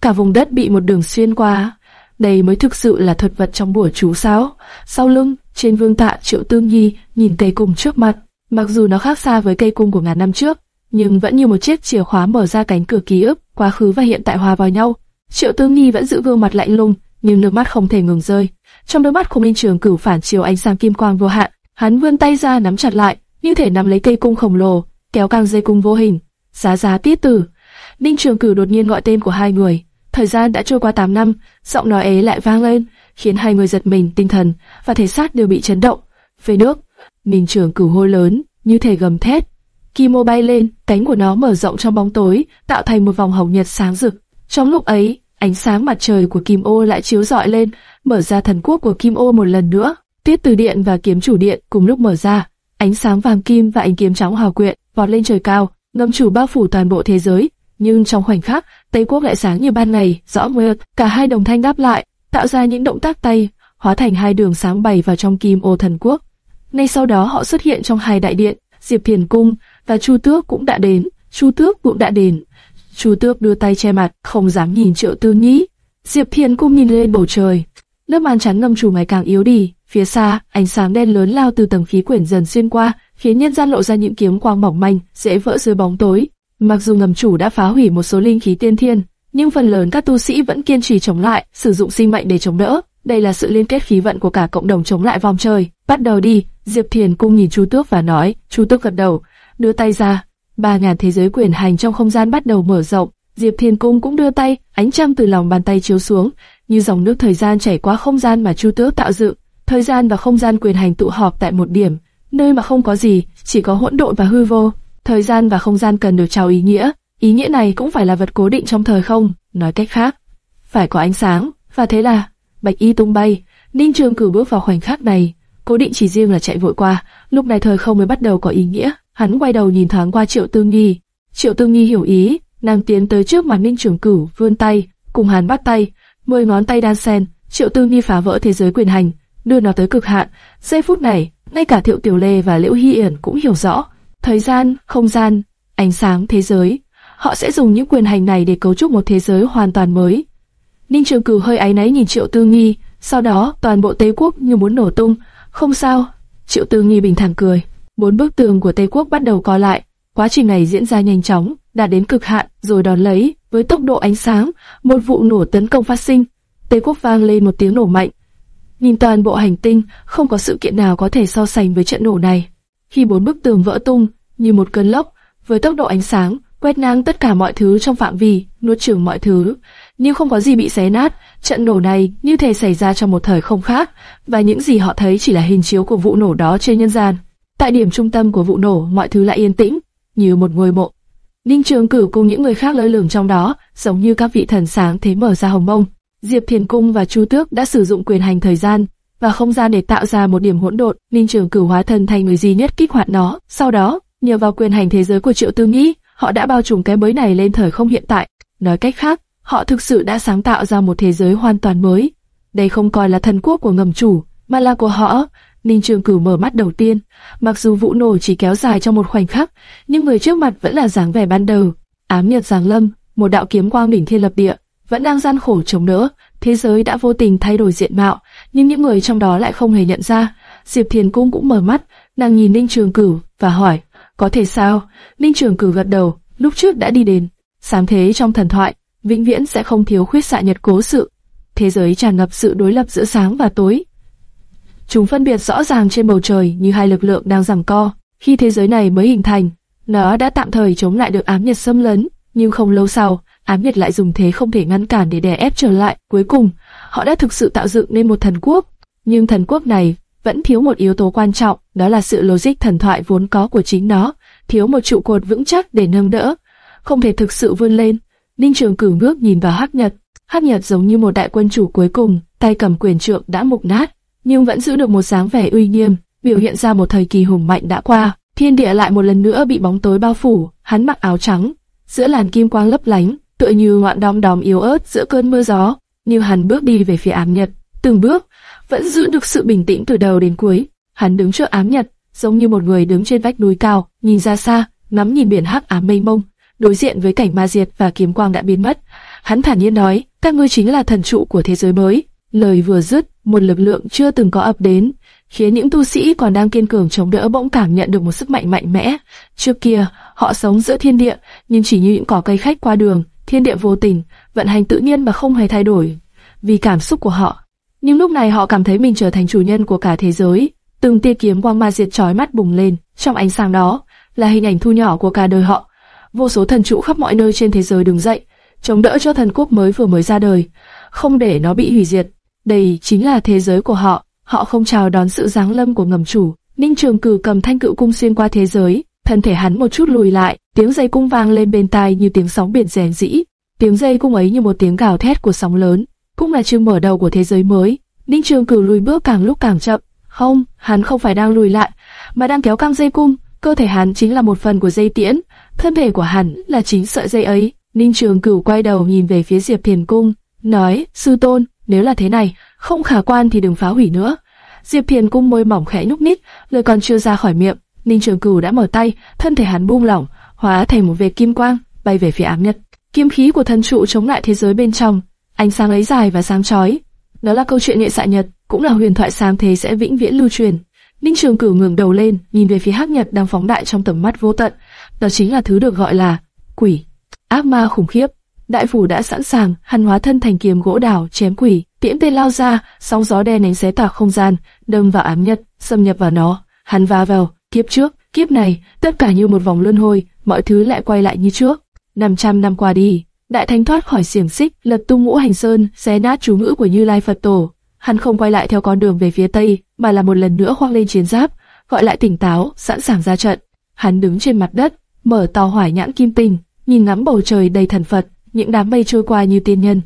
Cả vùng đất bị một đường xuyên qua. Đây mới thực sự là thuật vật trong bùa chú sao. Sau lưng, trên vương tạ triệu tương nhi nhìn cây cung trước mặt, Mặc dù nó khác xa với cây cung của ngàn năm trước, nhưng vẫn như một chiếc chìa khóa mở ra cánh cửa ký ức, quá khứ và hiện tại hòa vào nhau. Triệu tương nhi vẫn giữ gương mặt lạnh lùng, nhưng nước mắt không thể ngừng rơi. Trong đôi mắt của Minh Trường Cửu phản chiếu ánh sáng kim quang vô hạn, hắn vươn tay ra nắm chặt lại, như thể nắm lấy cây cung khổng lồ, kéo căng dây cung vô hình. Giá giá tiết tử. Minh Trường Cửu đột nhiên gọi tên của hai người. Thời gian đã trôi qua 8 năm, giọng nói ấy lại vang lên, khiến hai người giật mình, tinh thần và thể xác đều bị chấn động. Về nước, Minh Trường Cửu hô lớn, như thể gầm thét. Kim bay lên, cánh của nó mở rộng trong bóng tối, tạo thành một vòng hồng nhật sáng rực. Trong lúc ấy, ánh sáng mặt trời của Kim ô lại chiếu rọi lên, mở ra thần quốc của Kim ô một lần nữa. Tiết từ điện và kiếm chủ điện cùng lúc mở ra, ánh sáng vàng kim và ánh kiếm trắng hòa quyện, vọt lên trời cao, ngâm chủ bao phủ toàn bộ thế giới. Nhưng trong khoảnh khắc, Tây quốc lại sáng như ban ngày, rõ mưa, cả hai đồng thanh đáp lại, tạo ra những động tác tay, hóa thành hai đường sáng bày vào trong Kim ô thần quốc. Ngay sau đó họ xuất hiện trong hai đại điện, Diệp Thiền Cung và Chu Tước cũng đã đến. Chu Tước cũng đã đến. Chu Tước đưa tay che mặt, không dám nhìn Triệu Tư Nhĩ. Diệp Thiền Cung nhìn lên bầu trời, lớp màn chắn ngầm chủ ngày càng yếu đi. Phía xa, ánh sáng đen lớn lao từ tầng khí quyển dần xuyên qua, khiến nhân gian lộ ra những kiếm quang mỏng manh, dễ vỡ dưới bóng tối. Mặc dù ngầm chủ đã phá hủy một số linh khí tiên thiên, nhưng phần lớn các tu sĩ vẫn kiên trì chống lại, sử dụng sinh mệnh để chống đỡ. Đây là sự liên kết khí vận của cả cộng đồng chống lại vòng trời. Bắt đầu đi, Diệp Thiền cung nhìn Chu Tước và nói, Chu Tước gật đầu, đưa tay ra. Ba ngàn thế giới quyền hành trong không gian bắt đầu mở rộng. Diệp Thiền cung cũng đưa tay, ánh trăng từ lòng bàn tay chiếu xuống, như dòng nước thời gian chảy qua không gian mà Chu Tước tạo dựng. Thời gian và không gian quyền hành tụ họp tại một điểm, nơi mà không có gì, chỉ có hỗn độn và hư vô. Thời gian và không gian cần được trao ý nghĩa, ý nghĩa này cũng phải là vật cố định trong thời không. Nói cách khác, phải có ánh sáng, và thế là bạch y tung bay. Ninh Trường cử bước vào khoảnh khắc này, cố định chỉ riêng là chạy vội qua. Lúc này thời không mới bắt đầu có ý nghĩa. Hắn quay đầu nhìn thoáng qua Triệu Tư Nghi. Triệu Tư Nghi hiểu ý, nàng tiến tới trước mặt Ninh Trường cử vươn tay, cùng hắn bắt tay, mười ngón tay đan sen. Triệu Tư Nghi phá vỡ thế giới quyền hành, đưa nó tới cực hạn. Giây phút này, ngay cả Thiệu Tiểu Lê và Liễu Hy Yển cũng hiểu rõ, thời gian, không gian, ánh sáng, thế giới. Họ sẽ dùng những quyền hành này để cấu trúc một thế giới hoàn toàn mới. Ninh Trường Cửu hơi áy náy nhìn Triệu Tư Nghi, sau đó toàn bộ Tây Quốc như muốn nổ tung. Không sao, Triệu Tư Nghi bình thản cười. Bốn bức tường của Tây Quốc bắt đầu co lại. Quá trình này diễn ra nhanh chóng, đạt đến cực hạn, rồi đón lấy với tốc độ ánh sáng, một vụ nổ tấn công phát sinh. Tây Quốc vang lên một tiếng nổ mạnh. Nhìn toàn bộ hành tinh, không có sự kiện nào có thể so sánh với trận nổ này. Khi bốn bức tường vỡ tung như một cơn lốc, với tốc độ ánh sáng, quét ngang tất cả mọi thứ trong phạm vi, nuốt chửng mọi thứ, nhưng không có gì bị xé nát. Trận nổ này như thể xảy ra trong một thời không khác, và những gì họ thấy chỉ là hình chiếu của vụ nổ đó trên nhân gian. Tại điểm trung tâm của vụ nổ, mọi thứ lại yên tĩnh, như một ngôi mộ. Ninh Trường Cửu cùng những người khác lơ lửng trong đó, giống như các vị thần sáng thế mở ra hồng mông. Diệp Thiền Cung và Chu Tước đã sử dụng quyền hành thời gian và không gian để tạo ra một điểm hỗn độn. Ninh Trường Cửu hóa thân thành người duy nhất kích hoạt nó. Sau đó, nhờ vào quyền hành thế giới của Triệu Tư Nghĩ, họ đã bao trùm cái mới này lên thời không hiện tại. Nói cách khác, họ thực sự đã sáng tạo ra một thế giới hoàn toàn mới. Đây không coi là thần quốc của ngầm chủ, mà là của họ. Ninh Trường Cửu mở mắt đầu tiên, mặc dù vụ nổ chỉ kéo dài trong một khoảnh khắc, nhưng người trước mặt vẫn là dáng vẻ ban đầu. Ám Nhật Giáng Lâm, một đạo kiếm quang đỉnh thiên lập địa, vẫn đang gian khổ chống đỡ. Thế giới đã vô tình thay đổi diện mạo, nhưng những người trong đó lại không hề nhận ra. Diệp Thiền Cung cũng mở mắt, nàng nhìn Ninh Trường Cửu và hỏi, có thể sao? Ninh Trường Cửu gật đầu, lúc trước đã đi đến. Sáng thế trong thần thoại, vĩnh viễn sẽ không thiếu khuyết xạ nhật cố sự. Thế giới tràn ngập sự đối lập giữa sáng và tối. Chúng phân biệt rõ ràng trên bầu trời như hai lực lượng đang giằng co. Khi thế giới này mới hình thành, nó đã tạm thời chống lại được ám nhật xâm lấn, nhưng không lâu sau, ám nhật lại dùng thế không thể ngăn cản để đè ép trở lại. Cuối cùng, họ đã thực sự tạo dựng nên một thần quốc. Nhưng thần quốc này vẫn thiếu một yếu tố quan trọng, đó là sự logic thần thoại vốn có của chính nó, thiếu một trụ cột vững chắc để nâng đỡ, không thể thực sự vươn lên. Ninh Trường Cửu ngước nhìn vào Hắc Nhật, Hắc Nhật giống như một đại quân chủ cuối cùng, tay cầm quyền trượng đã mục nát, nhưng vẫn giữ được một dáng vẻ uy nghiêm, biểu hiện ra một thời kỳ hùng mạnh đã qua. Thiên địa lại một lần nữa bị bóng tối bao phủ, hắn mặc áo trắng, giữa làn kim quang lấp lánh, tựa như ngọn đom đóm yếu ớt giữa cơn mưa gió. Như hắn bước đi về phía ám nhật, từng bước vẫn giữ được sự bình tĩnh từ đầu đến cuối. Hắn đứng trước ám nhật, giống như một người đứng trên vách núi cao, nhìn ra xa, ngắm nhìn biển hắc ám mênh mông, đối diện với cảnh ma diệt và kiếm quang đã biến mất. Hắn thản nhiên nói, các ngươi chính là thần trụ của thế giới mới. Lời vừa dứt, một lực lượng chưa từng có ập đến, khiến những tu sĩ còn đang kiên cường chống đỡ bỗng cảm nhận được một sức mạnh mạnh mẽ. Trước kia, họ sống giữa thiên địa, nhưng chỉ như những cỏ cây khách qua đường, thiên địa vô tình, vận hành tự nhiên mà không hề thay đổi, vì cảm xúc của họ. Nhưng lúc này họ cảm thấy mình trở thành chủ nhân của cả thế giới. Từng tia kiếm quang ma diệt chói mắt bùng lên, trong ánh sáng đó là hình ảnh thu nhỏ của cả đời họ. Vô số thần trụ khắp mọi nơi trên thế giới đứng dậy, chống đỡ cho thần quốc mới vừa mới ra đời, không để nó bị hủy diệt. Đây chính là thế giới của họ. Họ không chào đón sự giáng lâm của ngầm chủ. Ninh Trường Cử cầm thanh cự cung xuyên qua thế giới, thân thể hắn một chút lùi lại, tiếng dây cung vang lên bên tai như tiếng sóng biển rèn rĩ. Tiếng dây cung ấy như một tiếng gào thét của sóng lớn, cũng là chương mở đầu của thế giới mới. Ninh Trường cửu lùi bước càng lúc càng chậm. Không, hắn không phải đang lùi lại, mà đang kéo căng dây cung. Cơ thể hắn chính là một phần của dây tiễn, thân thể của hắn là chính sợi dây ấy. Ninh Trường Cửu quay đầu nhìn về phía Diệp Thiền Cung, nói: sư tôn, nếu là thế này, không khả quan thì đừng phá hủy nữa. Diệp Thiền Cung môi mỏng khẽ nhúc nít, lời còn chưa ra khỏi miệng, Ninh Trường Cửu đã mở tay, thân thể hắn buông lỏng, hóa thành một vệt kim quang, bay về phía ám nhật. kim khí của thần trụ chống lại thế giới bên trong, ánh sáng ấy dài và sáng chói. Đó là câu chuyện nghệ xạ nhật, cũng là huyền thoại sáng thế sẽ vĩnh viễn lưu truyền. Ninh Trường Cửu ngẩng đầu lên, nhìn về phía Hắc Nhật đang phóng đại trong tầm mắt vô tận. Đó chính là thứ được gọi là quỷ, ác ma khủng khiếp. Đại phủ đã sẵn sàng, hắn hóa thân thành kiếm gỗ đào chém quỷ, tiễn tên lao ra, sóng gió đen đánh xé tạc không gian, đâm vào ám nhật, xâm nhập vào nó. Hắn va vào, kiếp trước, kiếp này, tất cả như một vòng luân hồi, mọi thứ lại quay lại như trước. 500 năm qua đi, đại thánh thoát khỏi xiềng xích, lật tung ngũ hành sơn, xé nát chú ngữ của Như Lai Phật Tổ. Hắn không quay lại theo con đường về phía tây, mà là một lần nữa khoác lên chiến giáp, gọi lại tỉnh táo, sẵn sàng ra trận. Hắn đứng trên mặt đất, mở to hỏa nhãn kim tinh, nhìn ngắm bầu trời đầy thần Phật, những đám mây trôi qua như tiên nhân.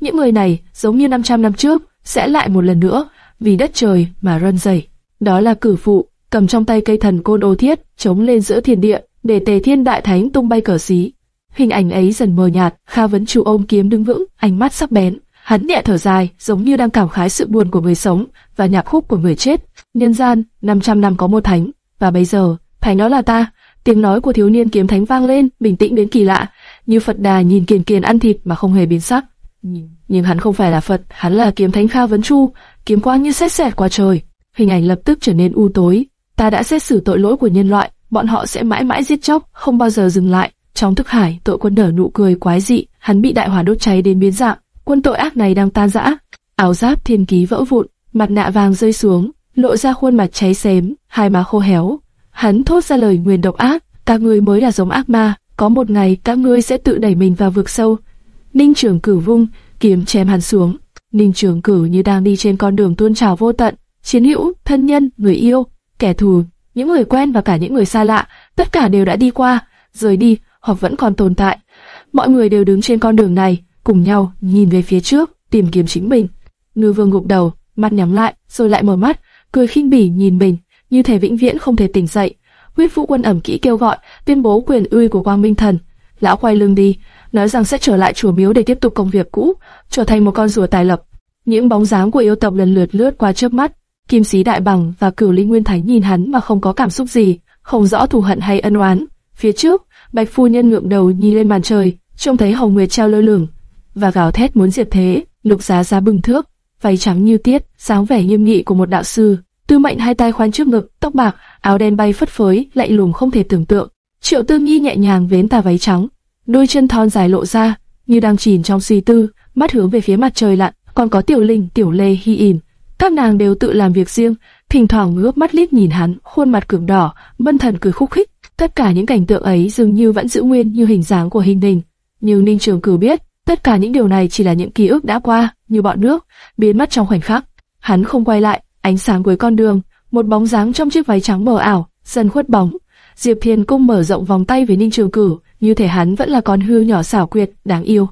Những người này, giống như 500 năm trước, sẽ lại một lần nữa, vì đất trời mà run rẩy. Đó là cử phụ, cầm trong tay cây thần côn ô thiết, chống lên giữa thiên địa, để tề thiên đại thánh tung bay cờ xí. Hình ảnh ấy dần mờ nhạt, Kha vấn chủ ôm kiếm đứng vững, ánh mắt sắc bén. Hắn nhẹ thở dài, giống như đang cảm khái sự buồn của người sống và nhạc khúc của người chết. Nhân gian, 500 năm có một thánh, và bây giờ, thánh đó là ta. Tiếng nói của thiếu niên kiếm thánh vang lên, bình tĩnh đến kỳ lạ, như Phật đà nhìn kiền kiền ăn thịt mà không hề biến sắc. Nhưng hắn không phải là Phật, hắn là kiếm thánh Kha Vấn Chu, kiếm quang như xét xẹt qua trời. Hình ảnh lập tức trở nên u tối. Ta đã xét xử tội lỗi của nhân loại, bọn họ sẽ mãi mãi giết chóc, không bao giờ dừng lại. Trong thức hải, tội quân nở nụ cười quái dị, hắn bị đại hỏa đốt cháy đến biến dạng. Quân tội ác này đang tan rã, áo giáp thiên ký vỡ vụn, mặt nạ vàng rơi xuống, lộ ra khuôn mặt cháy xém, hai má khô héo. Hắn thốt ra lời nguyền độc ác, các ngươi mới là giống ác ma, có một ngày các ngươi sẽ tự đẩy mình vào vực sâu. Ninh Trường cử vung kiếm chém hắn xuống. Ninh Trường cử như đang đi trên con đường tuôn trào vô tận, chiến hữu, thân nhân, người yêu, kẻ thù, những người quen và cả những người xa lạ, tất cả đều đã đi qua, rời đi hoặc vẫn còn tồn tại. Mọi người đều đứng trên con đường này, cùng nhau nhìn về phía trước, tìm kiếm chính mình. Ngư Vương gục đầu, mắt nhắm lại, rồi lại mở mắt, cười khinh bỉ nhìn mình, như thể vĩnh viễn không thể tỉnh dậy. Huyết Vũ Quân ẩm kỹ kêu gọi, tuyên bố quyền uy của Quang Minh Thần. Lão quay lưng đi, nói rằng sẽ trở lại chùa miếu để tiếp tục công việc cũ, trở thành một con rùa tài lập. Những bóng dáng của yêu tộc lần lượt lướt qua trước mắt. Kim Sĩ Đại Bằng và Cửu Linh Nguyên Thánh nhìn hắn mà không có cảm xúc gì, không rõ thù hận hay ân oán. Phía trước, Bạch Phu Nhân ngượng đầu nhìn lên màn trời, trông thấy Hồng Nguyệt treo lơ lửng, và gào thét muốn diệt thế. Lục Giá Giá bừng thước, váy trắng như tiết, sáng vẻ nghiêm nghị của một đạo sư. Tư Mệnh hai tay khoanh trước ngực, tóc bạc, áo đen bay phất phới, lạnh lùng không thể tưởng tượng. Triệu Tư Nhi nhẹ nhàng vén tà váy trắng, đôi chân thon dài lộ ra, như đang chìm trong suy tư, mắt hướng về phía mặt trời lặn. Còn có Tiểu Linh, Tiểu Lê, Hi Ỉn, các nàng đều tự làm việc riêng, thỉnh thoảng ngước mắt liếc nhìn hắn, khuôn mặt cường đỏ, bân thần cười khúc khích. Tất cả những cảnh tượng ấy dường như vẫn giữ nguyên như hình dáng của hình đình. Nhưng Ninh Trường Cửu biết, tất cả những điều này chỉ là những ký ức đã qua, như bọn nước, biến mất trong khoảnh khắc. Hắn không quay lại, ánh sáng cuối con đường, một bóng dáng trong chiếc váy trắng mờ ảo, dần khuất bóng. Diệp Thiên Cung mở rộng vòng tay với Ninh Trường Cửu, như thể hắn vẫn là con hươu nhỏ xảo quyệt, đáng yêu.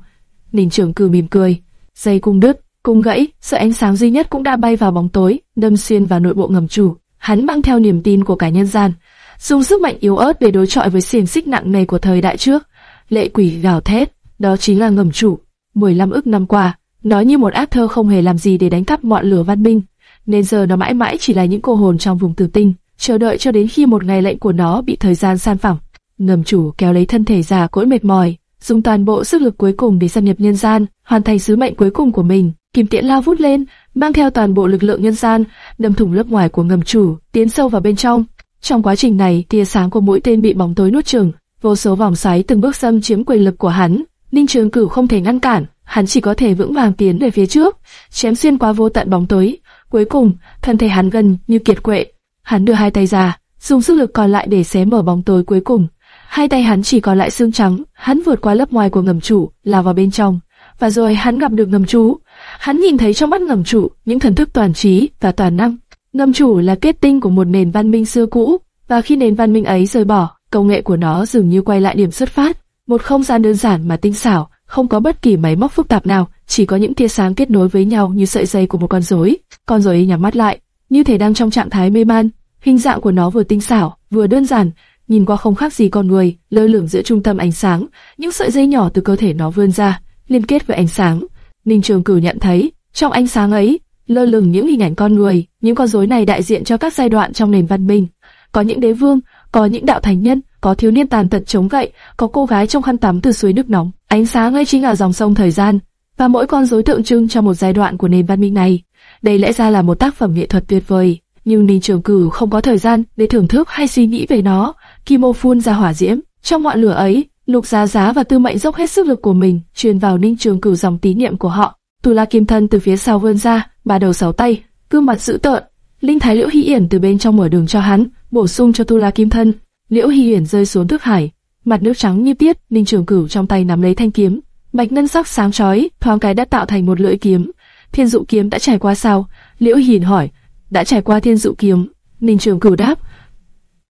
Ninh Trường Cửu mỉm cười, dây cung đứt, cung gãy, sợi ánh sáng duy nhất cũng đã bay vào bóng tối, đâm xuyên vào nội bộ ngầm chủ. Hắn mang theo niềm tin của cả nhân gian, dùng sức mạnh yếu ớt để đối chọi với xiềng xích nặng nề của thời đại trước. Lệ quỷ gào thét, đó chính là ngầm chủ. 15 ức năm qua, nó như một ác thơ không hề làm gì để đánh cắp ngọn lửa văn minh, nên giờ nó mãi mãi chỉ là những cô hồn trong vùng tử tinh, chờ đợi cho đến khi một ngày lệnh của nó bị thời gian san phẳng. Ngầm chủ kéo lấy thân thể già cỗi mệt mỏi, dùng toàn bộ sức lực cuối cùng để xâm nhập nhân gian, hoàn thành sứ mệnh cuối cùng của mình kim tiễn lao vút lên, mang theo toàn bộ lực lượng nhân gian, đâm thủng lớp ngoài của ngầm chủ, tiến sâu vào bên trong. Trong quá trình này, tia sáng của mũi tên bị bóng tối nuốt chửng, vô số vòng xoáy từng bước xâm chiếm quyền lực của hắn. Ninh Trường Cửu không thể ngăn cản, hắn chỉ có thể vững vàng tiến về phía trước, chém xuyên qua vô tận bóng tối. Cuối cùng, thân thể hắn gần như kiệt quệ. Hắn đưa hai tay ra, dùng sức lực còn lại để xé mở bóng tối cuối cùng. Hai tay hắn chỉ còn lại xương trắng, hắn vượt qua lớp ngoài của ngầm chủ, lao vào bên trong. Và rồi hắn gặp được ngầm chủ. Hắn nhìn thấy trong mắt ngầm chủ những thần thức toàn trí và toàn năng. Ngầm chủ là kết tinh của một nền văn minh xưa cũ, và khi nền văn minh ấy rời bỏ, công nghệ của nó dường như quay lại điểm xuất phát, một không gian đơn giản mà tinh xảo, không có bất kỳ máy móc phức tạp nào, chỉ có những tia sáng kết nối với nhau như sợi dây của một con rối. Con rối nhắm mắt lại, như thể đang trong trạng thái mê man. Hình dạng của nó vừa tinh xảo, vừa đơn giản, nhìn qua không khác gì con người, lơ lửng giữa trung tâm ánh sáng, những sợi dây nhỏ từ cơ thể nó vươn ra, liên kết với ánh sáng. Ninh Trường Cửu nhận thấy, trong ánh sáng ấy, lơ lửng những hình ảnh con người, những con rối này đại diện cho các giai đoạn trong nền văn minh. Có những đế vương, có những đạo thành nhân, có thiếu niên tàn tật chống gậy, có cô gái trong khăn tắm từ suối nước nóng. Ánh sáng ấy chính là dòng sông thời gian, và mỗi con rối tượng trưng cho một giai đoạn của nền văn minh này. Đây lẽ ra là một tác phẩm nghệ thuật tuyệt vời, nhưng Ninh Trường Cửu không có thời gian để thưởng thức hay suy nghĩ về nó. Kim ô phun ra hỏa diễm, trong ngọn lửa ấy, Lục Giá Giá và Tư Mệnh dốc hết sức lực của mình truyền vào Ninh Trường Cửu dòng tín niệm của họ. Tu La Kim Thân từ phía sau vươn ra, ba đầu sáu tay, gương mặt dữ tợn. Linh Thái Liễu Hy Yển từ bên trong mở đường cho hắn, bổ sung cho Tu La Kim Thân. Liễu Hy Yển rơi xuống thức hải, mặt nước trắng như tiết, Ninh Trường Cửu trong tay nắm lấy thanh kiếm, bạch ngân sắc sáng chói, thoáng cái đã tạo thành một lưỡi kiếm. Thiên dụ kiếm đã trải qua sao? Liễu Hiền hỏi. Đã trải qua thiên dụ kiếm. Ninh Trường Cửu đáp.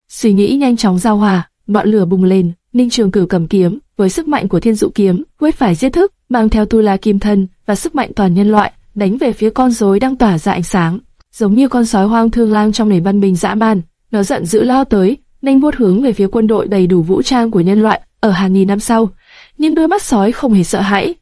Suy nghĩ nhanh chóng giao hòa, ngọn lửa bùng lên. Ninh Trường Cửu cầm kiếm, với sức mạnh của thiên dụ kiếm, quyết phải giết thức, mang theo tu la kim thân và sức mạnh toàn nhân loại, đánh về phía con rối đang tỏa ra ánh sáng, giống như con sói hoang thương lang trong nền văn minh dã man. Nó giận dữ lao tới, nhanh vuốt hướng về phía quân đội đầy đủ vũ trang của nhân loại ở hàng nghìn năm sau. Nhưng đôi mắt sói không hề sợ hãi.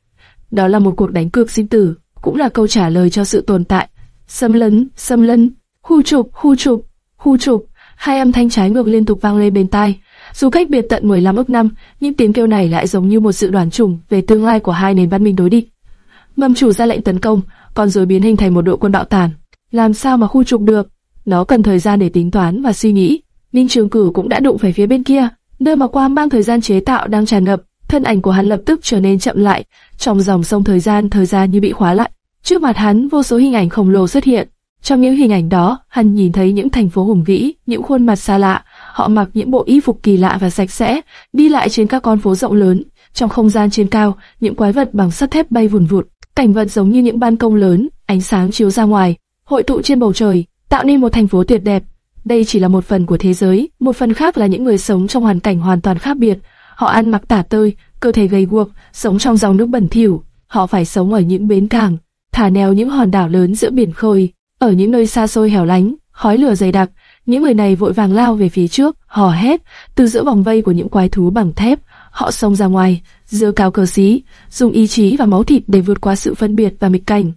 Đó là một cuộc đánh cược sinh tử, cũng là câu trả lời cho sự tồn tại. Xâm lấn, xâm lấn, khu trục, khu trục, khu trục. Hai âm thanh trái ngược liên tục vang lên bên tai. Dù cách biệt tận 15 ức năm, nhưng tiếng kêu này lại giống như một sự đoàn trùng về tương lai của hai nền văn minh đối địch. Mầm chủ ra lệnh tấn công, còn rồi biến hình thành một đội quân bạo tàn. Làm sao mà khu trục được? Nó cần thời gian để tính toán và suy nghĩ. Ninh Trường cử cũng đã đụng phải phía bên kia, nơi mà qua mang thời gian chế tạo đang tràn ngập. Thân ảnh của hắn lập tức trở nên chậm lại, trong dòng sông thời gian, thời gian như bị khóa lại. Trước mặt hắn, vô số hình ảnh khổng lồ xuất hiện. Trong những hình ảnh đó, hắn nhìn thấy những thành phố hùng vĩ, những khuôn mặt xa lạ, họ mặc những bộ y phục kỳ lạ và sạch sẽ, đi lại trên các con phố rộng lớn. Trong không gian trên cao, những quái vật bằng sắt thép bay vùn vụt, cảnh vật giống như những ban công lớn, ánh sáng chiếu ra ngoài, hội tụ trên bầu trời, tạo nên một thành phố tuyệt đẹp. Đây chỉ là một phần của thế giới, một phần khác là những người sống trong hoàn cảnh hoàn toàn khác biệt. Họ ăn mặc tả tơi, cơ thể gầy guộc, sống trong dòng nước bẩn thỉu. Họ phải sống ở những bến cảng, thả neo những hòn đảo lớn giữa biển khơi, ở những nơi xa xôi hẻo lánh, khói lửa dày đặc. Những người này vội vàng lao về phía trước, hò hét, từ giữa vòng vây của những quái thú bằng thép, họ xông ra ngoài, giơ cao cờ xí, dùng ý chí và máu thịt để vượt qua sự phân biệt và nghịch cảnh.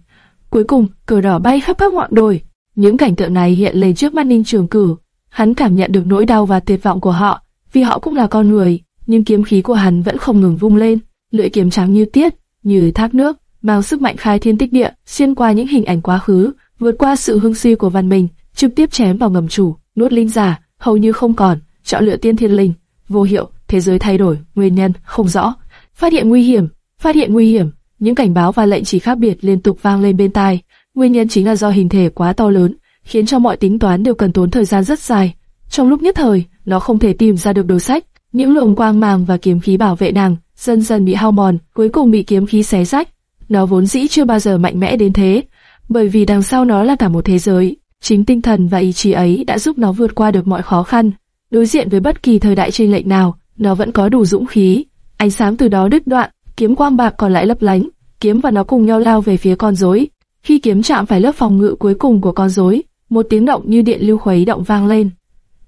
Cuối cùng, cờ đỏ bay khắp các ngọn đồi. Những cảnh tượng này hiện lên trước mắt Ninh Trường Cử. Hắn cảm nhận được nỗi đau và tuyệt vọng của họ, vì họ cũng là con người, nhưng kiếm khí của hắn vẫn không ngừng vung lên, lưỡi kiếm trắng như tiết, như thác nước, mang sức mạnh khai thiên tích địa, xuyên qua những hình ảnh quá khứ, vượt qua sự hưng suy của văn minh, trực tiếp chém vào ngầm chủ, nuốt linh giả, hầu như không còn, chọn lựa tiên thiên linh, vô hiệu, thế giới thay đổi, nguyên nhân không rõ, phát hiện nguy hiểm, phát hiện nguy hiểm, những cảnh báo và lệnh chỉ khác biệt liên tục vang lên bên tai, nguyên nhân chính là do hình thể quá to lớn, khiến cho mọi tính toán đều cần tốn thời gian rất dài. Trong lúc nhất thời, nó không thể tìm ra được đồ sách, những luồng quang màng và kiếm khí bảo vệ nàng dần dần bị hao mòn, cuối cùng bị kiếm khí xé rách. Nó vốn dĩ chưa bao giờ mạnh mẽ đến thế, bởi vì đằng sau nó là cả một thế giới. Chính tinh thần và ý chí ấy đã giúp nó vượt qua được mọi khó khăn. Đối diện với bất kỳ thời đại chênh lệch nào, nó vẫn có đủ dũng khí. Ánh sáng từ đó đứt đoạn, kiếm quang bạc còn lại lấp lánh, kiếm và nó cùng nhau lao về phía con rối. Khi kiếm chạm phải lớp phòng ngự cuối cùng của con rối, một tiếng động như điện lưu khuấy động vang lên.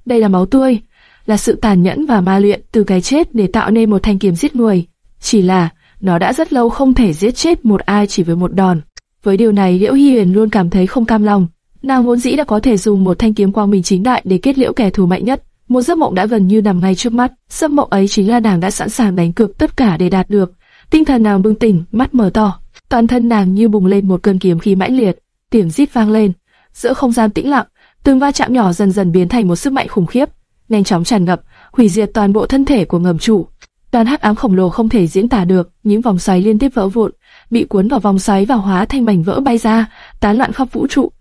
Đây là máu tươi, là sự tàn nhẫn và ma luyện từ cái chết để tạo nên một thanh kiếm giết người. Chỉ là, nó đã rất lâu không thể giết chết một ai chỉ với một đòn. Với điều này Liễu Hy Huyền luôn cảm thấy không cam lòng. Nàng vốn dĩ đã có thể dùng một thanh kiếm quang minh chính đại để kết liễu kẻ thù mạnh nhất. Một giấc mộng đã gần như nằm ngay trước mắt. Giấc mộng ấy chính là nàng đã sẵn sàng đánh cược tất cả để đạt được. Tinh thần nàng bừng tỉnh, mắt mở to. toàn thân nàng như bùng lên một cơn kiếm khí mãnh liệt, tiếng rít vang lên, giữa không gian tĩnh lặng, từng va chạm nhỏ dần dần biến thành một sức mạnh khủng khiếp, nhanh chóng tràn ngập, hủy diệt toàn bộ thân thể của ngầm chủ. Đoàn hắc ám khổng lồ không thể diễn tả được, những vòng xoáy liên tiếp vỡ vụn, bị cuốn vào vòng xoáy và hóa thành mảnh vỡ bay ra, tán loạn khắp vũ trụ.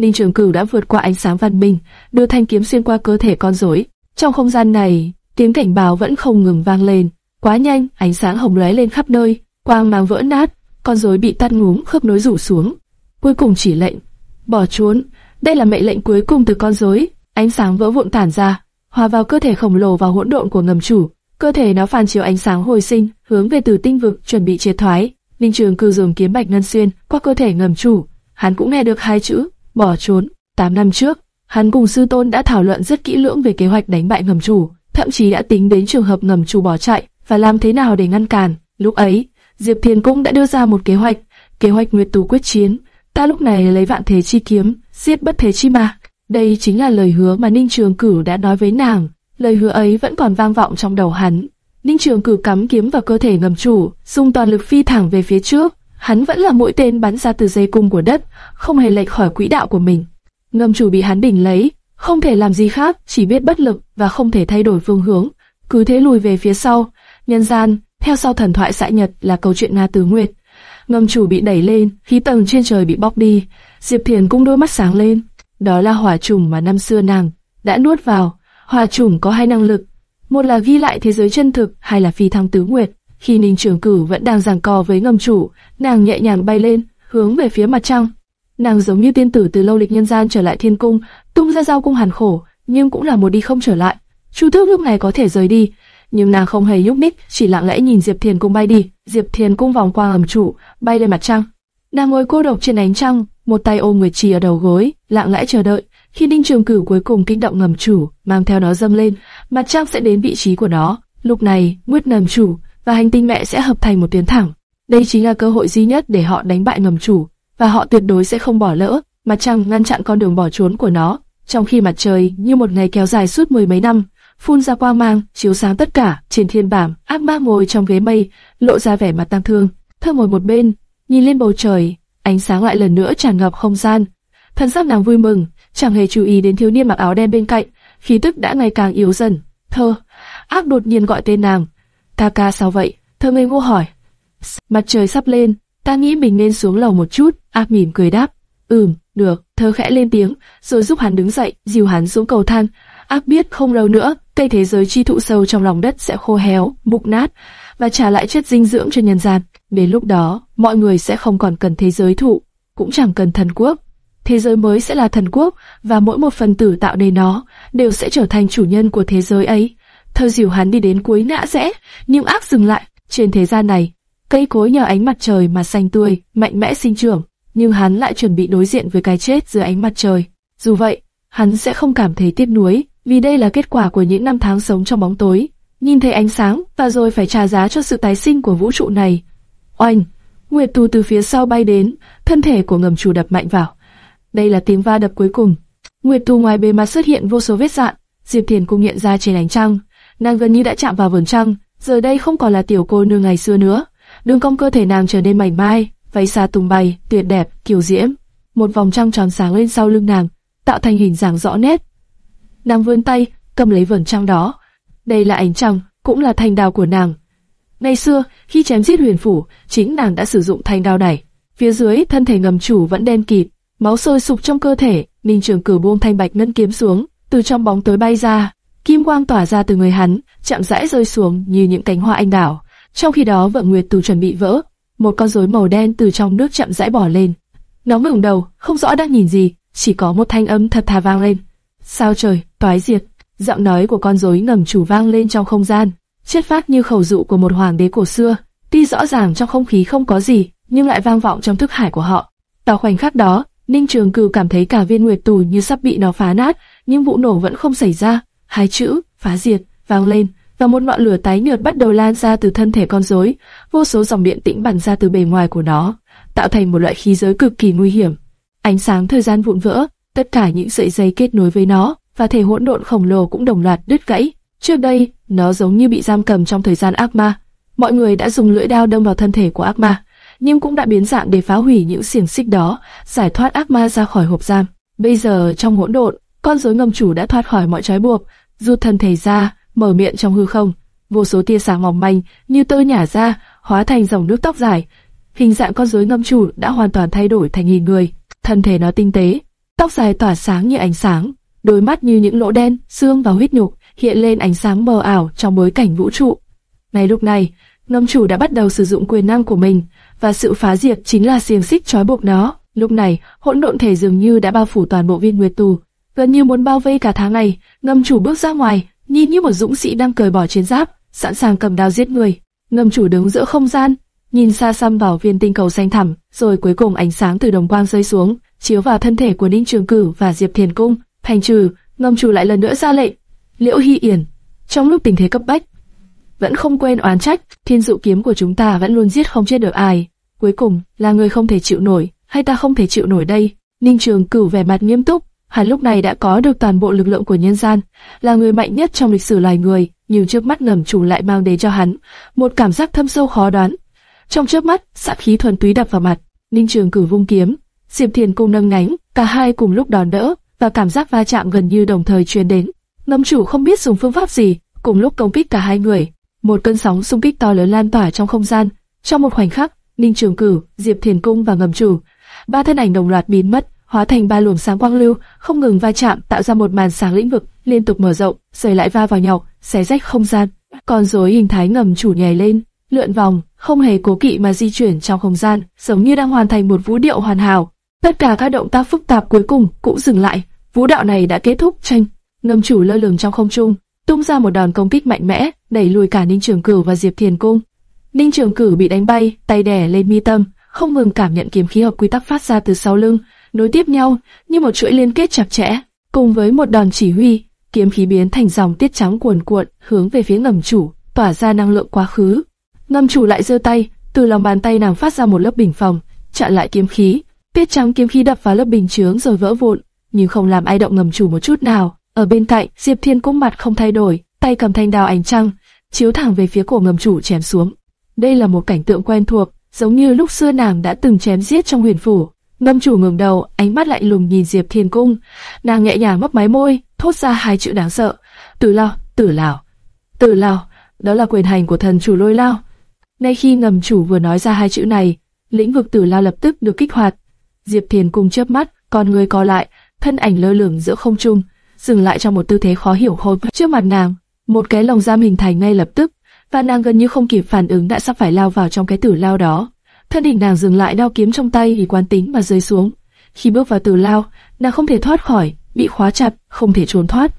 Ninh Trường Cửu đã vượt qua ánh sáng văn minh, đưa thanh kiếm xuyên qua cơ thể con rối. Trong không gian này, tiếng cảnh báo vẫn không ngừng vang lên. Quá nhanh, ánh sáng hồng lóe lên khắp nơi, quang mang vỡ nát, con rối bị tắt ngúm, khớp nối rủ xuống. Cuối cùng chỉ lệnh, bỏ trốn. Đây là mệnh lệnh cuối cùng từ con rối. Ánh sáng vỡ vụn tản ra, hòa vào cơ thể khổng lồ và hỗn độn của ngầm chủ. Cơ thể nó phản chiếu ánh sáng hồi sinh, hướng về từ tinh vực chuẩn bị triệt thoái. Ninh Trường Cửu dùng kiếm bạch ngân xuyên qua cơ thể ngầm chủ, hắn cũng nghe được hai chữ bỏ trốn. Tám năm trước, hắn cùng sư tôn đã thảo luận rất kỹ lưỡng về kế hoạch đánh bại ngầm chủ, thậm chí đã tính đến trường hợp ngầm chủ bỏ chạy và làm thế nào để ngăn cản. Lúc ấy, Diệp Thiên cũng đã đưa ra một kế hoạch, kế hoạch Nguyệt Tù quyết chiến. Ta lúc này lấy vạn thế chi kiếm, giết bất thế chi ma. Đây chính là lời hứa mà Ninh Trường Cử đã nói với nàng. Lời hứa ấy vẫn còn vang vọng trong đầu hắn. Ninh Trường Cử cắm kiếm vào cơ thể ngầm chủ, dùng toàn lực phi thẳng về phía trước. Hắn vẫn là mũi tên bắn ra từ dây cung của đất, không hề lệch khỏi quỹ đạo của mình. Ngầm chủ bị hắn đỉnh lấy, không thể làm gì khác, chỉ biết bất lực và không thể thay đổi phương hướng, cứ thế lùi về phía sau. Nhân gian, theo sau thần thoại xã Nhật là câu chuyện Nga Tứ Nguyệt. Ngầm chủ bị đẩy lên, khí tầng trên trời bị bóc đi. Diệp Thiền cũng đôi mắt sáng lên. Đó là hỏa trùng mà năm xưa nàng đã nuốt vào. Hỏa trùng có hai năng lực, một là ghi lại thế giới chân thực, hai là phi thăng tứ nguyệt. Khi Ninh Trường Cử vẫn đang giằng co với ngầm chủ, nàng nhẹ nhàng bay lên, hướng về phía mặt trăng. Nàng giống như tiên tử từ lâu lịch nhân gian trở lại thiên cung, tung ra giao cung hàn khổ, nhưng cũng là một đi không trở lại. Chu Tước lúc này có thể rời đi, nhưng nàng không hề nhúc nhích, chỉ lặng lẽ nhìn Diệp Thiền cung bay đi. Diệp Thiền cung vòng qua ngầm chủ, bay lên mặt trăng. Nàng ngồi cô độc trên ánh trăng, một tay ôm nguyệt trì ở đầu gối, lặng lẽ chờ đợi. Khi Ninh Trường Cửu cuối cùng kinh động ngầm chủ, mang theo nó dâng lên, mặt trăng sẽ đến vị trí của nó. Lúc này, Nguyệt ngầm chủ và hành tinh mẹ sẽ hợp thành một tuyến thẳng. Đây chính là cơ hội duy nhất để họ đánh bại ngầm chủ, và họ tuyệt đối sẽ không bỏ lỡ. Mặt trăng ngăn chặn con đường bỏ trốn của nó, trong khi mặt trời như một ngày kéo dài suốt mười mấy năm, phun ra quang mang, chiếu sáng tất cả. Trên thiên bảng, ác ma ngồi trong ghế mây, lộ ra vẻ mặt tang thương. Thơ ngồi một bên, nhìn lên bầu trời, ánh sáng lại lần nữa tràn ngập không gian. Thần sắc nàng vui mừng, chẳng hề chú ý đến thiếu niên mặc áo đen bên cạnh, khí tức đã ngày càng yếu dần. Thơ, ác đột nhiên gọi tên nàng. Ca ca sao vậy? Thơ ngây ngô hỏi. Mặt trời sắp lên, ta nghĩ mình nên xuống lầu một chút. Ác mỉm cười đáp. Ừm, được. Thơ khẽ lên tiếng, rồi giúp hắn đứng dậy, dìu hắn xuống cầu thang. Ác biết không lâu nữa, cây thế giới chi thụ sâu trong lòng đất sẽ khô héo, mục nát và trả lại chất dinh dưỡng cho nhân gian. Đến lúc đó, mọi người sẽ không còn cần thế giới thụ, cũng chẳng cần thần quốc. Thế giới mới sẽ là thần quốc và mỗi một phần tử tạo nên nó đều sẽ trở thành chủ nhân của thế giới ấy theo dìu hắn đi đến cuối ngã rẽ, nhưng ác dừng lại. Trên thế gian này, cây cối nhờ ánh mặt trời mà xanh tươi, mạnh mẽ sinh trưởng, nhưng hắn lại chuẩn bị đối diện với cái chết dưới ánh mặt trời. Dù vậy, hắn sẽ không cảm thấy tiếc nuối, vì đây là kết quả của những năm tháng sống trong bóng tối. Nhìn thấy ánh sáng và rồi phải trả giá cho sự tái sinh của vũ trụ này. Oanh! Nguyệt Tu từ phía sau bay đến, thân thể của ngầm chủ đập mạnh vào. Đây là tiếng va đập cuối cùng. Nguyệt Tu ngoài bề mặt xuất hiện vô số vết dạn, Diệp Thiền cũng nhận ra trên ánh trăng, nàng gần như đã chạm vào vườn trăng, giờ đây không còn là tiểu cô nương ngày xưa nữa. Đường cong cơ thể nàng trở nên mảnh mai, váy xa tung bay, tuyệt đẹp, kiều diễm. Một vòng trăng tròn sáng lên sau lưng nàng, tạo thành hình dáng rõ nét. Nàng vươn tay, cầm lấy vườn trăng đó. Đây là ánh trăng, cũng là thanh đao của nàng. Ngày xưa, khi chém giết huyền phủ, chính nàng đã sử dụng thanh đao này. Phía dưới, thân thể ngầm chủ vẫn đen kịt, máu sôi sục trong cơ thể. Ninh Trường Cử buông thanh bạch ngân kiếm xuống, từ trong bóng tối bay ra, kim quang tỏa ra từ người hắn, chậm rãi rơi xuống như những cánh hoa anh đào. Trong khi đó, vợ Nguyệt Tù chuẩn bị vỡ, một con rối màu đen từ trong nước chậm rãi bò lên. Nó ngẩng đầu, không rõ đang nhìn gì, chỉ có một thanh âm thật thà vang lên. Sao trời, toái diệt, giọng nói của con rối ngầm chủ vang lên trong không gian, chết phát như khẩu dụ của một hoàng đế cổ xưa. Tuy rõ ràng trong không khí không có gì, nhưng lại vang vọng trong thức hải của họ. Vào khoảnh khắc đó, Ninh Trường Cừ cảm thấy cả viên nguyệt tù như sắp bị nó phá nát, nhưng vụ nổ vẫn không xảy ra. Hai chữ phá diệt vang lên, và một ngọn lửa tái nhợt bắt đầu lan ra từ thân thể con rối. Vô số dòng điện tĩnh bắn ra từ bề ngoài của nó, tạo thành một loại khí giới cực kỳ nguy hiểm. Ánh sáng thời gian vụn vỡ, tất cả những sợi dây kết nối với nó và thể hỗn độn khổng lồ cũng đồng loạt đứt gãy. Trước đây, nó giống như bị giam cầm trong thời gian ác ma. Mọi người đã dùng lưỡi đao đâm vào thân thể của ác ma, nhưng cũng đã biến dạng để phá hủy những xiềng xích đó, giải thoát ác ma ra khỏi hộp giam. Bây giờ trong hỗn độn, con rối ngầm chủ đã thoát khỏi mọi trói buộc, rút thân thể ra, mở miệng trong hư không. Vô số tia sáng mỏng manh như tơ nhả ra, hóa thành dòng nước tóc dài. Hình dạng con rối ngâm chủ đã hoàn toàn thay đổi thành hình người. Thân thể nó tinh tế, tóc dài tỏa sáng như ánh sáng, đôi mắt như những lỗ đen, xương và huyết nhục hiện lên ánh sáng mờ ảo trong bối cảnh vũ trụ. Ngay lúc này, ngâm chủ đã bắt đầu sử dụng quyền năng của mình, và sự phá diệt chính là xiềng xích trói buộc nó. Lúc này, hỗn độn thể dường như đã bao phủ toàn bộ viên nguyệt tù, gần như muốn bao vây cả tháng này, Ngâm chủ bước ra ngoài, nhìn như một dũng sĩ đang cởi bỏ chiến giáp, sẵn sàng cầm đao giết người. Ngâm chủ đứng giữa không gian, nhìn xa xăm vào viên tinh cầu xanh thẳm, rồi cuối cùng ánh sáng từ đồng quang rơi xuống, chiếu vào thân thể của Ninh Trường Cử và Diệp Thiền Cung. Thành trừ, ngâm chủ lại lần nữa ra lệnh. Liễu Hy Yển, trong lúc tình thế cấp bách, vẫn không quên oán trách, thiên dụ kiếm của chúng ta vẫn luôn giết không chết được ai. Cuối cùng là người không thể chịu nổi, hay ta không thể chịu nổi đây? Ninh Trường Cửu vẻ mặt nghiêm túc, hắn lúc này đã có được toàn bộ lực lượng của nhân gian, là người mạnh nhất trong lịch sử loài người, nhưng trước mắt ngầm chủ lại mang đến cho hắn một cảm giác thâm sâu khó đoán. Trong chớp mắt, sát khí thuần túy đập vào mặt, Ninh Trường Cử vung kiếm, Diệp Thiền cung nâng nhánh, cả hai cùng lúc đòn đỡ, và cảm giác va chạm gần như đồng thời truyền đến. Ngầm chủ không biết dùng phương pháp gì, cùng lúc công kích cả hai người. Một cơn sóng xung kích to lớn lan tỏa trong không gian. Trong một khoảnh khắc, Ninh Trường Cử, Diệp Thiền Cung và Ngầm Chủ, ba thân ảnh đồng loạt biến mất, hóa thành ba luồng sáng quang lưu, không ngừng va chạm, tạo ra một màn sáng lĩnh vực liên tục mở rộng, rồi lại va vào nhau, xé rách không gian. Còn rối hình thái Ngầm Chủ nhảy lên, lượn vòng, không hề cố kỵ mà di chuyển trong không gian, giống như đang hoàn thành một vũ điệu hoàn hảo. Tất cả các động tác phức tạp cuối cùng cũng dừng lại. Vũ đạo này đã kết thúc tranh. Ngầm chủ lơ lửng trong không trung, tung ra một đòn công kích mạnh mẽ, đẩy lùi cả Ninh Trường Cửu và Diệp Thiền Cung. Ninh Trường Cửu bị đánh bay, tay đè lên mi tâm, không ngừng cảm nhận kiếm khí hợp quy tắc phát ra từ sau lưng, nối tiếp nhau như một chuỗi liên kết chặt chẽ. Cùng với một đòn chỉ huy, kiếm khí biến thành dòng tiết trắng cuồn cuộn hướng về phía ngầm chủ, tỏa ra năng lượng quá khứ. Ngầm chủ lại giơ tay, từ lòng bàn tay nàng phát ra một lớp bình phòng, chặn lại kiếm khí. Tiết trắng kiếm khí đập vào lớp bình chướng rồi vỡ vụn, nhưng không làm ai động ngầm chủ một chút nào. Ở bên cạnh, Diệp Thiên cũng mặt không thay đổi, tay cầm thanh đao ánh trăng, chiếu thẳng về phía cổ ngầm chủ chém xuống. Đây là một cảnh tượng quen thuộc, giống như lúc xưa nàng đã từng chém giết trong huyền phủ. Ngâm chủ ngẩng đầu, ánh mắt lạnh lùng nhìn Diệp Thiên Cung. Nàng nhẹ nhàng mấp máy môi, thốt ra hai chữ đáng sợ: Tử Lao, Tử Lão, Tử Lao. Đó là quyền hành của thần chủ Lôi Lao. Ngay khi ngầm chủ vừa nói ra hai chữ này, lĩnh vực Tử Lao lập tức được kích hoạt. Diệp Thiên Cung chớp mắt, con người co lại, thân ảnh lơ lửng giữa không trung, dừng lại trong một tư thế khó hiểu hôn trước mặt nàng. Một cái lồng giam hình thành ngay lập tức, và nàng gần như không kịp phản ứng đã sắp phải lao vào trong cái tử lao đó. Thân hình nàng dừng lại đao kiếm trong tay vì quan tính mà rơi xuống. Khi bước vào tử lao, nàng không thể thoát khỏi, bị khóa chặt, không thể trốn thoát.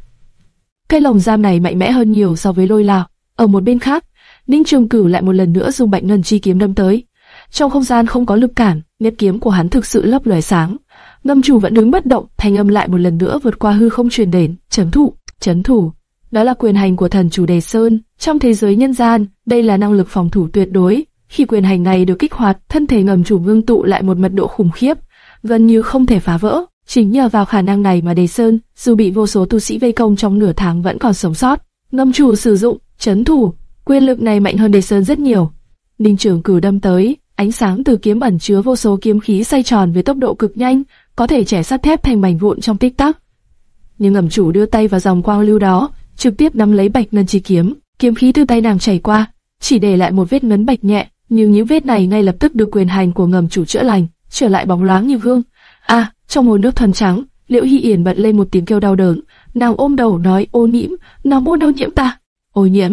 cây lồng giam này mạnh mẽ hơn nhiều so với lôi lao. Ở một bên khác, Ninh Trường Cửu lại một lần nữa dùng bạch ngân chi kiếm đâm tới. Trong không gian không có lực cản, nếp kiếm của hắn thực sự lấp lóe sáng. Ngâm chủ vẫn đứng bất động, thanh âm lại một lần nữa vượt qua hư không truyền đến, chấn thủ, chấn thủ. Đó là quyền hành của thần chủ đề sơn. Trong thế giới nhân gian, đây là năng lực phòng thủ tuyệt đối. Khi quyền hành này được kích hoạt, thân thể ngầm chủ ngưng tụ lại một mật độ khủng khiếp, gần như không thể phá vỡ. Chính nhờ vào khả năng này mà đề sơn, dù bị vô số tu sĩ vây công trong nửa tháng vẫn còn sống sót. Ngâm chủ sử dụng chấn thủ, quyền lực này mạnh hơn đề sơn rất nhiều. Ninh trưởng cử đâm tới, ánh sáng từ kiếm ẩn chứa vô số kiếm khí xoay tròn với tốc độ cực nhanh, có thể trẻ sắt thép thành mảnh vụn trong tích tắc. Nhưng ngầm chủ đưa tay vào dòng quang lưu đó, trực tiếp nắm lấy bạch ngân chi kiếm, kiếm khí từ tay nàng chảy qua, chỉ để lại một vết ngấn bạch nhẹ, nhưng những vết này ngay lập tức được quyền hành của ngầm chủ chữa lành, trở lại bóng loáng như gương. A, à, trong hồ nước thuần trắng, Liễu Hy Yển bật lên một tiếng kêu đau đớn, nàng ôm đầu nói ô nhiễm, nó muốn đâu nhiễm ta. Ô nhiễm,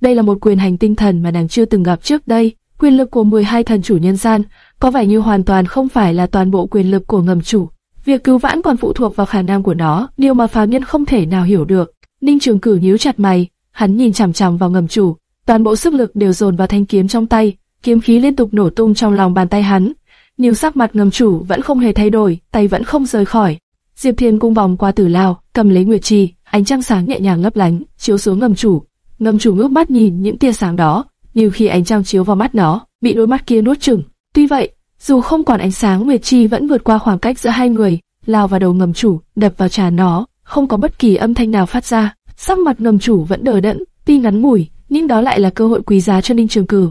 đây là một quyền hành tinh thần mà nàng chưa từng gặp trước đây. Quyền lực của 12 thần chủ nhân gian có vẻ như hoàn toàn không phải là toàn bộ quyền lực của ngầm chủ. Việc cứu vãn còn phụ thuộc vào khả năng của nó, điều mà phàm nhân không thể nào hiểu được. Ninh Trường Cử nhíu chặt mày, hắn nhìn chằm chằm vào ngầm chủ, toàn bộ sức lực đều dồn vào thanh kiếm trong tay, kiếm khí liên tục nổ tung trong lòng bàn tay hắn. Nhưng sắc mặt ngầm chủ vẫn không hề thay đổi, tay vẫn không rời khỏi. Diệp Thiên cung vòng qua tử lao, cầm lấy nguyệt trì, ánh trăng sáng nhẹ nhàng lấp lánh, chiếu xuống ngầm chủ. Ngầm chủ ngước mắt nhìn những tia sáng đó, như khi ánh trăng chiếu vào mắt nó, bị đôi mắt kia nuốt chửng. Tuy vậy, dù không còn ánh sáng, nguyệt trì vẫn vượt qua khoảng cách giữa hai người, lao vào đầu ngầm chủ, đập vào trán nó không có bất kỳ âm thanh nào phát ra. Sắc mặt ngầm chủ vẫn đờ đẫn, tuy ngắn ngủi, nhưng đó lại là cơ hội quý giá cho Ninh Trường Cử.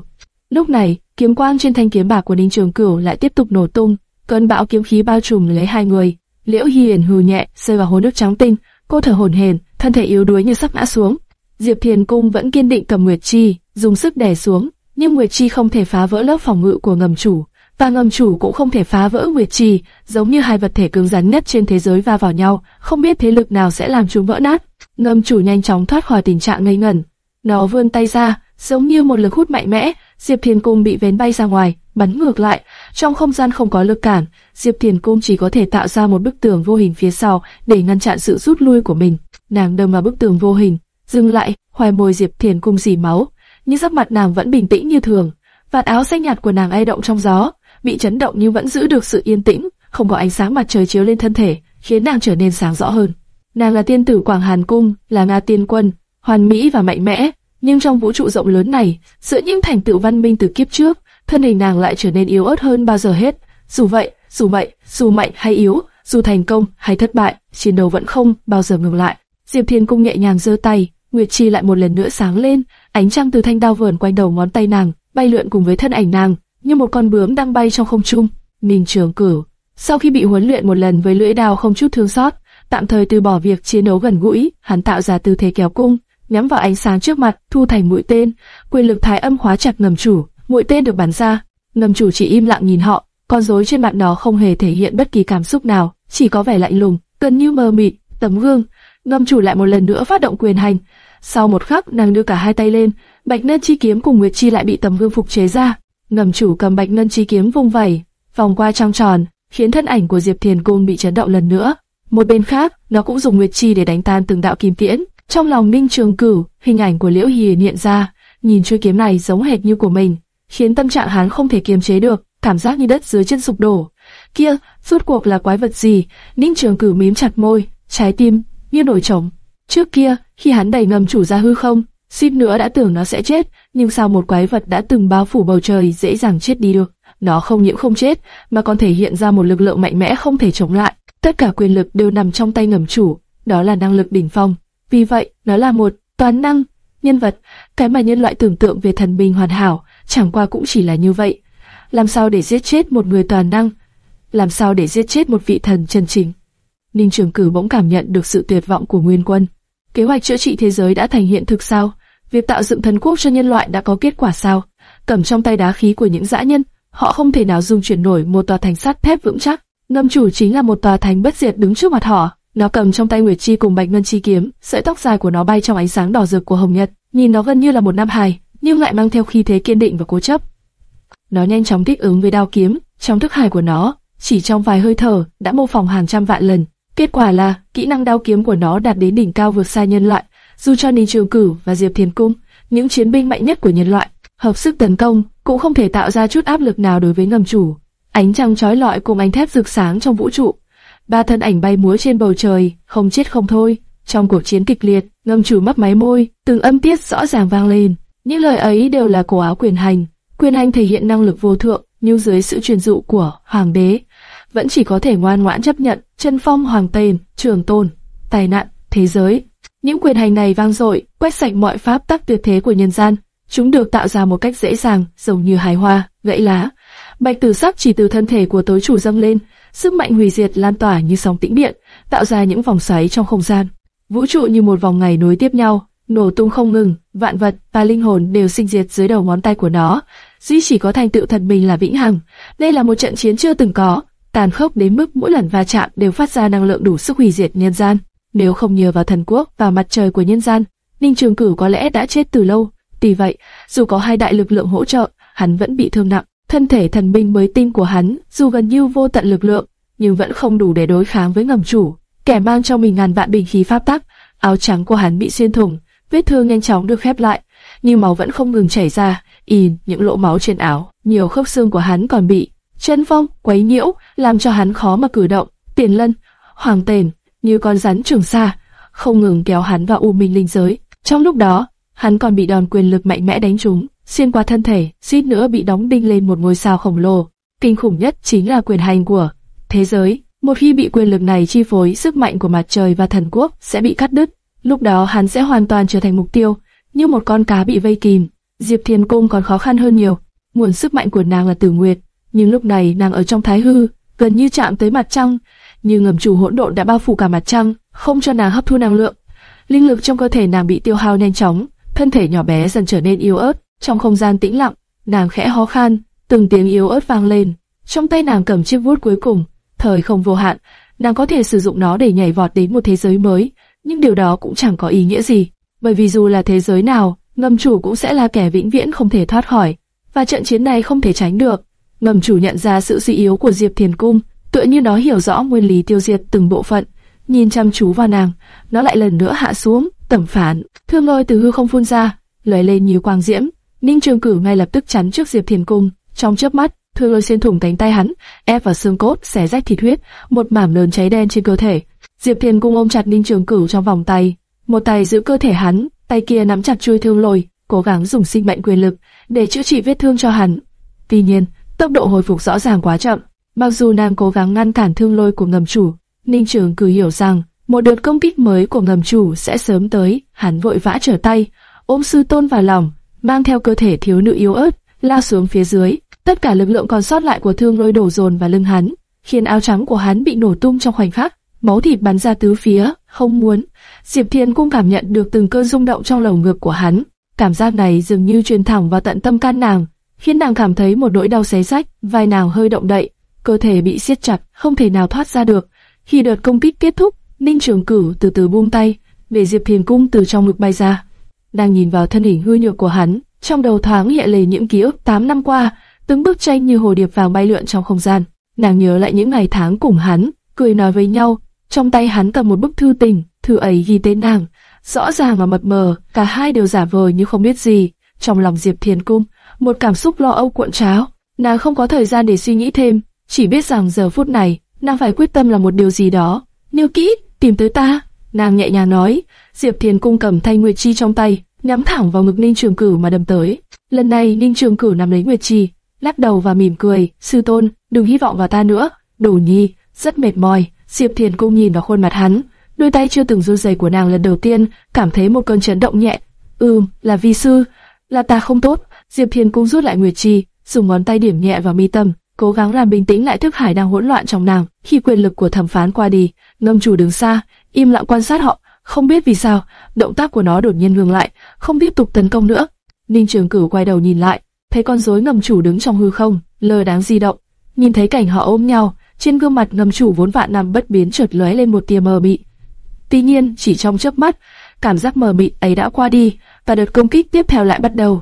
Lúc này, kiếm quang trên thanh kiếm bạc của Ninh Trường Cửu lại tiếp tục nổ tung, cơn bão kiếm khí bao trùm lấy hai người. Liễu Hiền hừ nhẹ, rơi vào hồ nước trắng tinh, cô thở hổn hển, thân thể yếu đuối như sắp ngã xuống. Diệp Thiền Cung vẫn kiên định cầm Nguyệt Chi, dùng sức đè xuống, nhưng Nguyệt Chi không thể phá vỡ lớp phòng ngự của ngầm chủ, và ngầm chủ cũng không thể phá vỡ Nguyệt Chi, giống như hai vật thể cứng rắn nhất trên thế giới va vào nhau, không biết thế lực nào sẽ làm chúng vỡ nát. Ngầm chủ nhanh chóng thoát khỏi tình trạng ngây ngẩn, nó vươn tay ra, giống như một lực hút mạnh mẽ, Diệp Thiền Cung bị vén bay ra ngoài, bắn ngược lại. Trong không gian không có lực cản, Diệp Thiền Cung chỉ có thể tạo ra một bức tường vô hình phía sau để ngăn chặn sự rút lui của mình. Nàng đâm vào bức tường vô hình, dừng lại, hoài môi Diệp Thiền Cung dì máu, nhưng sắc mặt nàng vẫn bình tĩnh như thường. Vạt áo xanh nhạt của nàng ai động trong gió, bị chấn động nhưng vẫn giữ được sự yên tĩnh, không có ánh sáng mặt trời chiếu lên thân thể, khiến nàng trở nên sáng rõ hơn. Nàng là tiên tử Quảng Hàn Cung, là Nga tiên quân, hoàn mỹ và mạnh mẽ, nhưng trong vũ trụ rộng lớn này, giữa những thành tựu văn minh từ kiếp trước, thân hình nàng lại trở nên yếu ớt hơn bao giờ hết. Dù vậy, dù vậy, dù mạnh hay yếu, dù thành công hay thất bại, chiến đấu vẫn không bao giờ ngừng lại. Diệp Thiên Cung nhẹ nhàng giơ tay, Nguyệt Chi lại một lần nữa sáng lên, ánh trăng từ thanh đao vờn quanh đầu ngón tay nàng, bay lượn cùng với thân ảnh nàng, như một con bướm đang bay trong không trung. Minh Trường Cửu, sau khi bị huấn luyện một lần với lưỡi đao không chút thương xót, tạm thời từ bỏ việc chiến đấu gần gũi, hắn tạo ra tư thế kéo cung, nhắm vào ánh sáng trước mặt, thu thành mũi tên, quyền lực thái âm khóa chặt ngầm chủ, mũi tên được bắn ra, ngầm chủ chỉ im lặng nhìn họ, con rối trên mặt nó không hề thể hiện bất kỳ cảm xúc nào, chỉ có vẻ lạnh lùng, gần như mờ mịt, tấm gương. Ngầm chủ lại một lần nữa phát động quyền hành. Sau một khắc, nàng đưa cả hai tay lên, bạch ngân chi kiếm cùng nguyệt chi lại bị tấm gương phục chế ra. Ngầm chủ cầm bạch ngân chi kiếm vung vẩy, vòng qua trong tròn, khiến thân ảnh của Diệp Thiền Côn bị chấn động lần nữa. Một bên khác, nó cũng dùng nguyệt chi để đánh tan từng đạo kim tiễn. Trong lòng Ninh Trường Cửu, hình ảnh của Liễu Hì hiện ra, nhìn chuôi kiếm này giống hệt như của mình, khiến tâm trạng hắn không thể kiềm chế được, cảm giác như đất dưới chân sụp đổ. Kia, rốt cuộc là quái vật gì? Ninh Trường Cửu mím chặt môi, trái tim như nổi trống. Trước kia, khi hắn đẩy ngầm chủ ra hư không, suýt nữa đã tưởng nó sẽ chết, nhưng sao một quái vật đã từng bao phủ bầu trời dễ dàng chết đi được? Nó không những không chết, mà còn thể hiện ra một lực lượng mạnh mẽ không thể chống lại. Tất cả quyền lực đều nằm trong tay ngầm chủ, đó là năng lực đỉnh phong. Vì vậy, nó là một toàn năng, nhân vật, cái mà nhân loại tưởng tượng về thần bình hoàn hảo, chẳng qua cũng chỉ là như vậy. Làm sao để giết chết một người toàn năng? Làm sao để giết chết một vị thần chân chính? Ninh Trường Cử bỗng cảm nhận được sự tuyệt vọng của Nguyên Quân. Kế hoạch chữa trị thế giới đã thành hiện thực sao? Việc tạo dựng thần quốc cho nhân loại đã có kết quả sao? Cầm trong tay đá khí của những dã nhân, họ không thể nào dung chuyển nổi một tòa thành sắt thép vững chắc. Ngâm chủ chính là một tòa thành bất diệt đứng trước mặt họ. Nó cầm trong tay Nguyệt Chi cùng Bạch Ngân Chi kiếm, sợi tóc dài của nó bay trong ánh sáng đỏ rực của hồng nhật, nhìn nó gần như là một nam hài, nhưng lại mang theo khí thế kiên định và cố chấp. Nó nhanh chóng thích ứng với đao kiếm, trong thức hải của nó, chỉ trong vài hơi thở đã mô phỏng hàng trăm vạn lần. Kết quả là kỹ năng đao kiếm của nó đạt đến đỉnh cao vượt xa nhân loại. Dù cho Ninh Trường Cửu và Diệp Thiền Cung, những chiến binh mạnh nhất của nhân loại, hợp sức tấn công cũng không thể tạo ra chút áp lực nào đối với ngầm chủ. Ánh trăng chói lọi cùng ánh thép rực sáng trong vũ trụ, ba thân ảnh bay múa trên bầu trời, không chết không thôi. Trong cuộc chiến kịch liệt, ngâm chủ mấp máy môi, từng âm tiết rõ ràng vang lên. Những lời ấy đều là cổ áo quyền hành. Quyền hành thể hiện năng lực vô thượng, nhưng dưới sự truyền dụ của hoàng đế, vẫn chỉ có thể ngoan ngoãn chấp nhận chân phong hoàng tên, trường tôn, tài nạn, thế giới. Những quyền hành này vang dội, quét sạch mọi pháp tắc tuyệt thế của nhân gian. Chúng được tạo ra một cách dễ dàng, giống như hài hoa, gãy lá. Bạch tử sắc chỉ từ thân thể của tối chủ dâng lên, sức mạnh hủy diệt lan tỏa như sóng tĩnh điện, tạo ra những vòng xoáy trong không gian. Vũ trụ như một vòng ngày nối tiếp nhau, nổ tung không ngừng, vạn vật và linh hồn đều sinh diệt dưới đầu ngón tay của nó. Duy chỉ có thành tựu thần mình là vĩnh hằng. Đây là một trận chiến chưa từng có, tàn khốc đến mức mỗi lần va chạm đều phát ra năng lượng đủ sức hủy diệt nhân gian. Nếu không nhờ vào thần quốc và mặt trời của nhân gian, Ninh Trường Cửu có lẽ đã chết từ lâu. Tuy vậy, dù có hai đại lực lượng hỗ trợ, hắn vẫn bị thương nặng. Thân thể thần binh mới tinh của hắn, dù gần như vô tận lực lượng, nhưng vẫn không đủ để đối kháng với ngầm chủ. Kẻ mang trong mình ngàn vạn bình khí pháp tắc, áo trắng của hắn bị xuyên thủng, vết thương nhanh chóng được khép lại, nhưng máu vẫn không ngừng chảy ra, in những lỗ máu trên áo. Nhiều khớp xương của hắn còn bị chân phong quấy nhiễu, làm cho hắn khó mà cử động. Tiền Lân, Hoàng Tền, như con rắn trường xa, không ngừng kéo hắn vào u minh linh giới. Trong lúc đó, hắn còn bị đòn quyền lực mạnh mẽ đánh trúng, xuyên qua thân thể, suýt nữa bị đóng đinh lên một ngôi sao khổng lồ. Kinh khủng nhất chính là quyền hành của thế giới. Một khi bị quyền lực này chi phối, sức mạnh của mặt trời và thần quốc sẽ bị cắt đứt. Lúc đó hắn sẽ hoàn toàn trở thành mục tiêu, như một con cá bị vây kìm. Diệp Thiên Cung còn khó khăn hơn nhiều. nguồn sức mạnh của nàng là Tử Nguyệt, nhưng lúc này nàng ở trong thái hư, gần như chạm tới mặt trăng, như ngầm chủ hỗn độn đã bao phủ cả mặt trăng, không cho nàng hấp thu năng lượng. Linh lực trong cơ thể nàng bị tiêu hao nhanh chóng, thân thể nhỏ bé dần trở nên yếu ớt. Trong không gian tĩnh lặng, nàng khẽ ho khan, từng tiếng yếu ớt vang lên. Trong tay nàng cầm chiếc vuốt cuối cùng, thời không vô hạn, nàng có thể sử dụng nó để nhảy vọt đến một thế giới mới, nhưng điều đó cũng chẳng có ý nghĩa gì, bởi vì dù là thế giới nào, ngầm chủ cũng sẽ là kẻ vĩnh viễn không thể thoát khỏi, và trận chiến này không thể tránh được. Ngầm chủ nhận ra sự suy yếu của Diệp Thiền Cung, tựa như nó hiểu rõ nguyên lý tiêu diệt từng bộ phận, nhìn chăm chú vào nàng, nó lại lần nữa hạ xuống, tẩm phản, thương lôi từ hư không phun ra, lóe lên nhiều quang diễm. Ninh Trường Cử ngay lập tức chắn trước Diệp Thiền Cung, trong chớp mắt, thương lôi xuyên thủng cánh tay hắn, ép vào xương cốt, xé rách thịt huyết, một mảng lớn cháy đen trên cơ thể. Diệp Thiền Cung ôm chặt Ninh Trường Cửu trong vòng tay, một tay giữ cơ thể hắn, tay kia nắm chặt chui thương lôi, cố gắng dùng sinh mệnh quyền lực để chữa trị vết thương cho hắn. Tuy nhiên, tốc độ hồi phục rõ ràng quá chậm. Mặc dù nàng cố gắng ngăn cản thương lôi của ngầm chủ, Ninh Trường Cử hiểu rằng một đợt công kích mới của ngầm chủ sẽ sớm tới. Hắn vội vã trở tay, ôm sư tôn vào lòng, mang theo cơ thể thiếu nữ yếu ớt, lao xuống phía dưới. Tất cả lực lượng còn sót lại của thương lôi đổ dồn vào lưng hắn, khiến áo trắng của hắn bị nổ tung trong khoảnh khắc, máu thịt bắn ra tứ phía. Không muốn, Diệp Thiên cũng cảm nhận được từng cơn rung động trong lồng ngực của hắn. Cảm giác này dường như truyền thẳng vào tận tâm can nàng, khiến nàng cảm thấy một nỗi đau xé rách, vai nàng hơi động đậy, cơ thể bị siết chặt, không thể nào thoát ra được. Khi đợt công kích kết thúc, Ninh Trường Cửu từ từ buông tay, để Diệp Thiền Cung từ trong ngực bay ra. Đang nhìn vào thân hình hư nhược của hắn, trong đầu thoáng hiện lên những ký ức 8 năm qua, từng bức tranh như hồ điệp vàng bay lượn trong không gian. Nàng nhớ lại những ngày tháng cùng hắn, cười nói với nhau. Trong tay hắn cầm một bức thư tình, thư ấy ghi tên nàng, rõ ràng và mập mờ, cả hai đều giả vờ như không biết gì. Trong lòng Diệp Thiền Cung, một cảm xúc lo âu cuộn tráo. Nàng không có thời gian để suy nghĩ thêm, chỉ biết rằng giờ phút này, nàng phải quyết tâm là một điều gì đó. Nhớ kỹ, tìm tới ta. Nàng nhẹ nhàng nói. Diệp Thiền cung cầm thanh nguyệt chi trong tay, nhắm thẳng vào ngực Ninh Trường Cửu mà đâm tới. Lần này Ninh Trường Cửu nắm lấy nguyệt trì, lắc đầu và mỉm cười. Sư tôn, đừng hy vọng vào ta nữa. Đồ nhi, rất mệt mỏi. Diệp Thiền cung nhìn vào khuôn mặt hắn, đôi tay chưa từng run rẩy của nàng lần đầu tiên cảm thấy một cơn chấn động nhẹ. Ừm, là vi sư, là ta không tốt. Diệp Thiền cung rút lại nguyệt trì, dùng ngón tay điểm nhẹ vào mi tâm, cố gắng làm bình tĩnh lại thức hải đang hỗn loạn trong nàng. Khi quyền lực của thẩm phán qua đi, ngâm chủ đứng xa, im lặng quan sát họ, không biết vì sao, động tác của nó đột nhiên ngừng lại, không tiếp tục tấn công nữa. Ninh Trường Cửu quay đầu nhìn lại, thấy con rối ngầm chủ đứng trong hư không, lờ đáng di động. Nhìn thấy cảnh họ ôm nhau, trên gương mặt ngầm chủ vốn vạn nằm bất biến chợt lóe lên một tia mờ mịt. Tuy nhiên, chỉ trong chớp mắt, cảm giác mờ mịt ấy đã qua đi, và đợt công kích tiếp theo lại bắt đầu.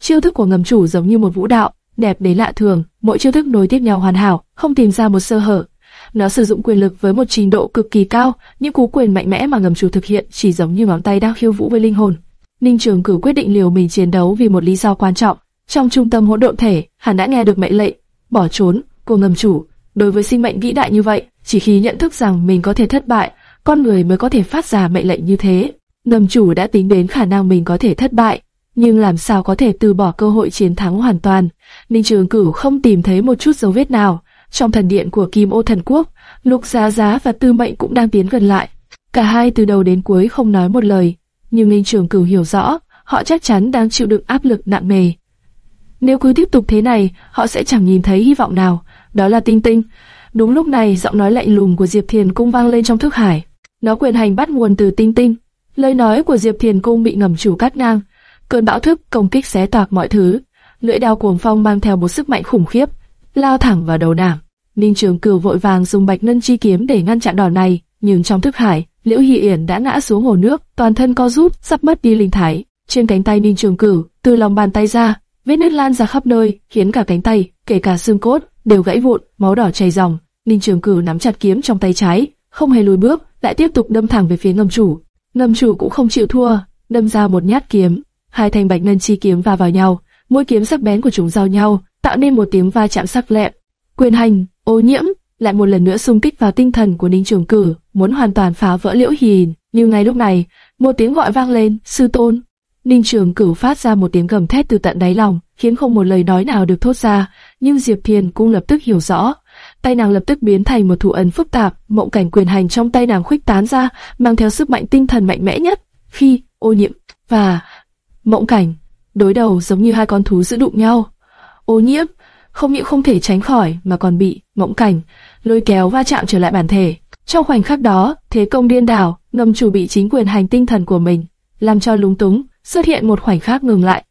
Chiêu thức của ngầm chủ giống như một vũ đạo, đẹp đến lạ thường, mỗi chiêu thức nối tiếp nhau hoàn hảo, không tìm ra một sơ hở. Nó sử dụng quyền lực với một trình độ cực kỳ cao, những cú quyền mạnh mẽ mà ngầm chủ thực hiện chỉ giống như móng tay đang khiêu vũ với linh hồn. Ninh Trường Cử quyết định liều mình chiến đấu vì một lý do quan trọng. Trong trung tâm hỗn độn thể, hắn đã nghe được mệnh lệnh bỏ trốn của ngầm chủ. Đối với sinh mệnh vĩ đại như vậy, chỉ khi nhận thức rằng mình có thể thất bại, con người mới có thể phát ra mệnh lệnh như thế. Ngầm chủ đã tính đến khả năng mình có thể thất bại, nhưng làm sao có thể từ bỏ cơ hội chiến thắng hoàn toàn. Ninh Trường Cửu không tìm thấy một chút dấu vết nào. Trong thần điện của Kim Ô Thần Quốc, Lục Giá Giá và Tư Mệnh cũng đang tiến gần lại. Cả hai từ đầu đến cuối không nói một lời, nhưng Ninh Trường Cửu hiểu rõ, họ chắc chắn đang chịu đựng áp lực nặng nề. Nếu cứ tiếp tục thế này, họ sẽ chẳng nhìn thấy hy vọng nào. Đó là Tinh Tinh. Đúng lúc này, giọng nói lạnh lùng của Diệp Thiền cung vang lên trong thức hải. Nó quyền hành bắt nguồn từ Tinh Tinh. Lời nói của Diệp Thiền cung bị ngầm chủ cắt ngang. Cơn bão thức công kích xé toạc mọi thứ. Lưỡi đao cuồng phong mang theo một sức mạnh khủng khiếp, lao thẳng vào đầu nàng. Ninh Trường Cửu vội vàng dùng bạch ngân chi kiếm để ngăn chặn đòn này, nhưng trong thức hải, Liễu Hy Yển đã ngã xuống hồ nước, toàn thân co rút, sắp mất đi linh thái. Trên cánh tay Ninh Trường Cửu, từ lòng bàn tay ra, vết nứt lan ra khắp nơi, khiến cả cánh tay, kể cả xương cốt, đều gãy vụn, máu đỏ chảy ròng. Ninh Trường Cửu nắm chặt kiếm trong tay trái, không hề lùi bước, lại tiếp tục đâm thẳng về phía ngâm chủ. Ngâm chủ cũng không chịu thua, đâm ra một nhát kiếm, hai thanh bạch ngân chi kiếm va vào nhau, mũi kiếm sắc bén của chúng giao nhau, tạo nên một tiếng va chạm sắc lẹm. Quyền hành, ô nhiễm, lại một lần nữa xung kích vào tinh thần của Ninh Trường Cử, muốn hoàn toàn phá vỡ Liễu Hiền. Nhưng ngay lúc này, một tiếng gọi vang lên, sư tôn. Ninh Trường Cửu phát ra một tiếng gầm thét từ tận đáy lòng, khiến không một lời nói nào được thốt ra. Nhưng Diệp Thiền cũng lập tức hiểu rõ, tay nàng lập tức biến thành một thủ ấn phức tạp, mộng cảnh quyền hành trong tay nàng khuếch tán ra, mang theo sức mạnh tinh thần mạnh mẽ nhất. Khi ô nhiễm và mộng cảnh đối đầu giống như hai con thú giữ đụng nhau ô nhiễm, không những không thể tránh khỏi mà còn bị mộng cảnh, lôi kéo va chạm trở lại bản thể. Trong khoảnh khắc đó, thế công điên đảo, ngầm chủ bị chính quyền hành tinh thần của mình, làm cho lúng túng, xuất hiện một khoảnh khắc ngừng lại.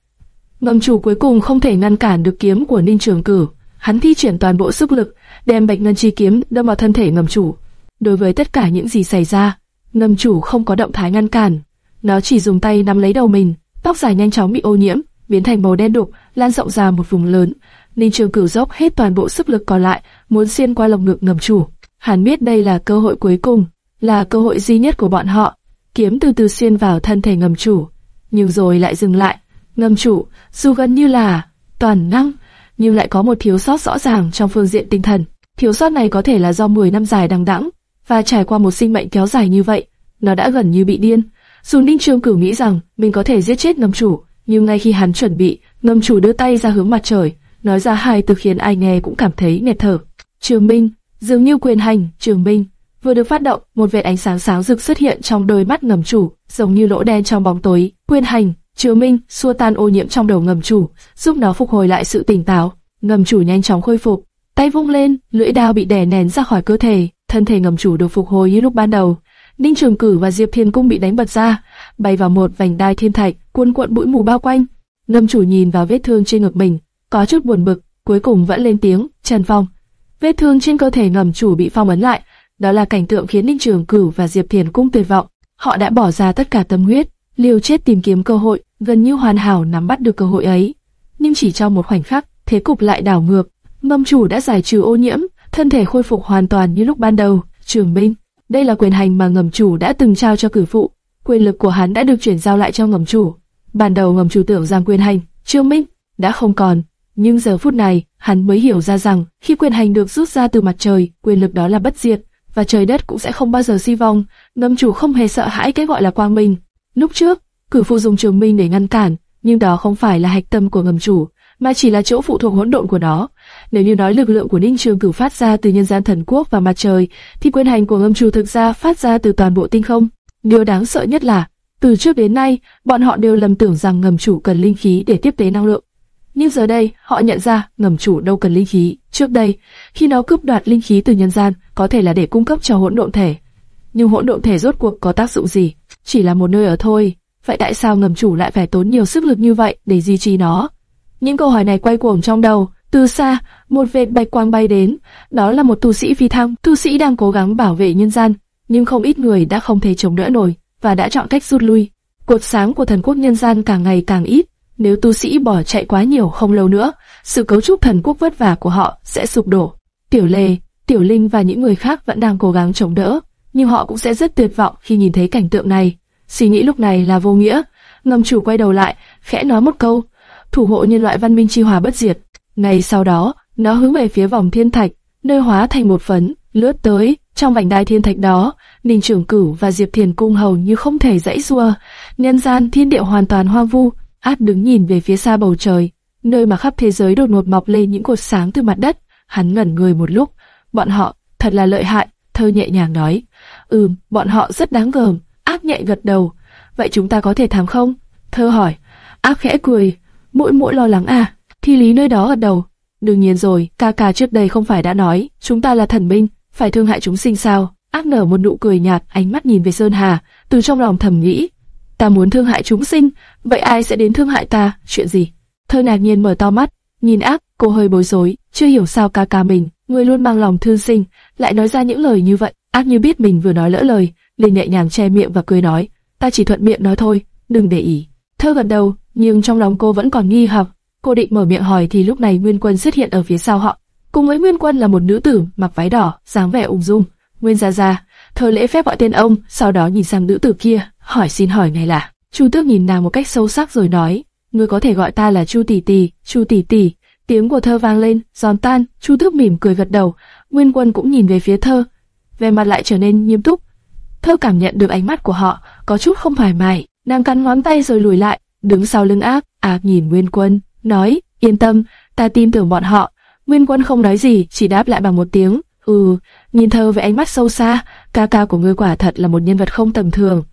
Ngầm chủ cuối cùng không thể ngăn cản được kiếm của Ninh Trường Cử, hắn thi triển toàn bộ sức lực, đem Bạch Ngân Chi kiếm đâm vào thân thể ngầm chủ. Đối với tất cả những gì xảy ra, ngầm chủ không có động thái ngăn cản, nó chỉ dùng tay nắm lấy đầu mình, tóc dài nhanh chóng bị ô nhiễm, biến thành màu đen đục, lan rộng ra một vùng lớn. Ninh Trường Cửu dốc hết toàn bộ sức lực còn lại, muốn xuyên qua lồng ngực ngầm chủ. Hắn biết đây là cơ hội cuối cùng, là cơ hội duy nhất của bọn họ. Kiếm từ từ xuyên vào thân thể ngầm chủ, nhưng rồi lại dừng lại. Ngầm chủ, dù gần như là toàn năng, nhưng lại có một thiếu sót rõ ràng trong phương diện tinh thần. Thiếu sót này có thể là do 10 năm dài đằng đẵng và trải qua một sinh mệnh kéo dài như vậy, nó đã gần như bị điên. Dù Ninh Trường Cửu nghĩ rằng mình có thể giết chết ngầm chủ, nhưng ngay khi hắn chuẩn bị, ngầm chủ đưa tay ra hướng mặt trời, nói ra hai từ khiến ai nghe cũng cảm thấy nghẹt thở. Trường Minh, dường như quyền hành, Trường Minh vừa được phát động, một vệt ánh sáng sáng rực xuất hiện trong đôi mắt ngầm chủ, giống như lỗ đen trong bóng tối. Quyền hành, Trường Minh xua tan ô nhiễm trong đầu ngầm chủ, giúp nó phục hồi lại sự tỉnh táo. Ngầm chủ nhanh chóng khôi phục, tay vung lên, lưỡi đao bị đè nén ra khỏi cơ thể, thân thể ngầm chủ được phục hồi như lúc ban đầu. Ninh Trường Cử và Diệp Thiên Cung bị đánh bật ra, bay vào một vành đai thiên thạch, cuộn cuộn bụi mù bao quanh. Ngâm chủ nhìn vào vết thương trên ngực mình, có chút buồn bực, cuối cùng vẫn lên tiếng, Trần Phong. Vết thương trên cơ thể ngầm chủ bị phong ấn lại, đó là cảnh tượng khiến Ninh Trường Cửu và Diệp Thiền Cung tuyệt vọng. Họ đã bỏ ra tất cả tâm huyết, liều chết tìm kiếm cơ hội, gần như hoàn hảo nắm bắt được cơ hội ấy. Nhưng chỉ trong một khoảnh khắc, thế cục lại đảo ngược. Ngầm chủ đã giải trừ ô nhiễm, thân thể khôi phục hoàn toàn như lúc ban đầu. Trường Minh, đây là quyền hành mà ngầm chủ đã từng trao cho cử phụ. Quyền lực của hắn đã được chuyển giao lại cho ngầm chủ. Ban đầu ngầm chủ tưởng rằng quyền hành, Trương Minh, đã không còn. Nhưng giờ phút này, hắn mới hiểu ra rằng, khi quyền hành được rút ra từ mặt trời, quyền lực đó là bất diệt, và trời đất cũng sẽ không bao giờ suy vong. Ngầm chủ không hề sợ hãi cái gọi là quang minh. Lúc trước, cử phụ dùng trường minh để ngăn cản, nhưng đó không phải là hạch tâm của ngầm chủ, mà chỉ là chỗ phụ thuộc hỗn độn của nó. Nếu như nói lực lượng của Ninh Trường Cửu phát ra từ nhân gian thần quốc và mặt trời, thì quyền hành của ngầm chủ thực ra phát ra từ toàn bộ tinh không. Điều đáng sợ nhất là, từ trước đến nay, bọn họ đều lầm tưởng rằng ngầm chủ cần linh khí để tiếp tế năng lượng. Nhưng giờ đây, họ nhận ra ngầm chủ đâu cần linh khí. Trước đây, khi nó cướp đoạt linh khí từ nhân gian, có thể là để cung cấp cho hỗn độn thể. Nhưng hỗn độn thể rốt cuộc có tác dụng gì? Chỉ là một nơi ở thôi. Vậy tại sao ngầm chủ lại phải tốn nhiều sức lực như vậy để duy trì nó? Những câu hỏi này quay cuồng trong đầu. Từ xa, một vệt bạch quang bay đến. Đó là một tu sĩ phi thăng. Tu sĩ đang cố gắng bảo vệ nhân gian, nhưng không ít người đã không thể chống đỡ nổi và đã chọn cách rút lui. Cột sáng của thần quốc nhân gian càng ngày càng ít. Nếu tu sĩ bỏ chạy quá nhiều không lâu nữa, sự cấu trúc thần quốc vất vả của họ sẽ sụp đổ. Tiểu Lê, Tiểu Linh và những người khác vẫn đang cố gắng chống đỡ, nhưng họ cũng sẽ rất tuyệt vọng khi nhìn thấy cảnh tượng này. Suy nghĩ lúc này là vô nghĩa. Ngầm chủ quay đầu lại, khẽ nói một câu, thủ hộ nhân loại văn minh chi hòa bất diệt. Ngay sau đó, nó hướng về phía vòng thiên thạch, nơi hóa thành một phấn, lướt tới. Trong vành đai thiên thạch đó, Ninh Trường Cửu và Diệp Thiền Cung hầu như không thể dãy rua. Nhân gian thiên địa hoàn toàn hoang vu, át đứng nhìn về phía xa bầu trời, nơi mà khắp thế giới đột ngột mọc lên những cột sáng từ mặt đất. Hắn ngẩn người một lúc, bọn họ thật là lợi hại. Thơ nhẹ nhàng nói, ừm, bọn họ rất đáng gờm. Áp nhẹ gật đầu, vậy chúng ta có thể thám không? Thơ hỏi, Áp khẽ cười, mỗi mỗi lo lắng à? Thi lý nơi đó gật đầu, đương nhiên rồi, ca ca trước đây không phải đã nói, chúng ta là thần minh, phải thương hại chúng sinh sao? Ác nở một nụ cười nhạt, ánh mắt nhìn về Sơn Hà, từ trong lòng thầm nghĩ, ta muốn thương hại chúng sinh, vậy ai sẽ đến thương hại ta, chuyện gì? Thơ ngạc nhiên mở to mắt, nhìn ác, cô hơi bối rối, chưa hiểu sao ca ca mình, người luôn mang lòng thương sinh, lại nói ra những lời như vậy, ác như biết mình vừa nói lỡ lời, liền nhẹ nhàng che miệng và cười nói, ta chỉ thuận miệng nói thôi, đừng để ý. Thơ gật đầu, nhưng trong lòng cô vẫn còn nghi hoặc, cô định mở miệng hỏi thì lúc này Nguyên Quân xuất hiện ở phía sau họ, cùng với Nguyên Quân là một nữ tử mặc váy đỏ, dáng vẻ ung dung. Nguyên Gia Gia, thơ lễ phép gọi tên ông, sau đó nhìn sang nữ tử kia, hỏi xin hỏi ngay là. Chu Tước nhìn nàng một cách sâu sắc rồi nói, ngươi có thể gọi ta là Chu tỷ tỷ, Chu tỷ tỷ. Tiếng của thơ vang lên, giòn tan, Chu Tước mỉm cười gật đầu, Nguyên Quân cũng nhìn về phía thơ, vẻ mặt lại trở nên nghiêm túc. Thơ cảm nhận được ánh mắt của họ, có chút không thoải mái, nàng cắn ngón tay rồi lùi lại, đứng sau lưng ác, ác nhìn Nguyên Quân, nói, yên tâm, ta tin tưởng bọn họ. Nguyên Quân không nói gì, chỉ đáp lại bằng một tiếng, ừ, nhìn thơ với ánh mắt sâu xa, ca ca của ngươi quả thật là một nhân vật không tầm thường.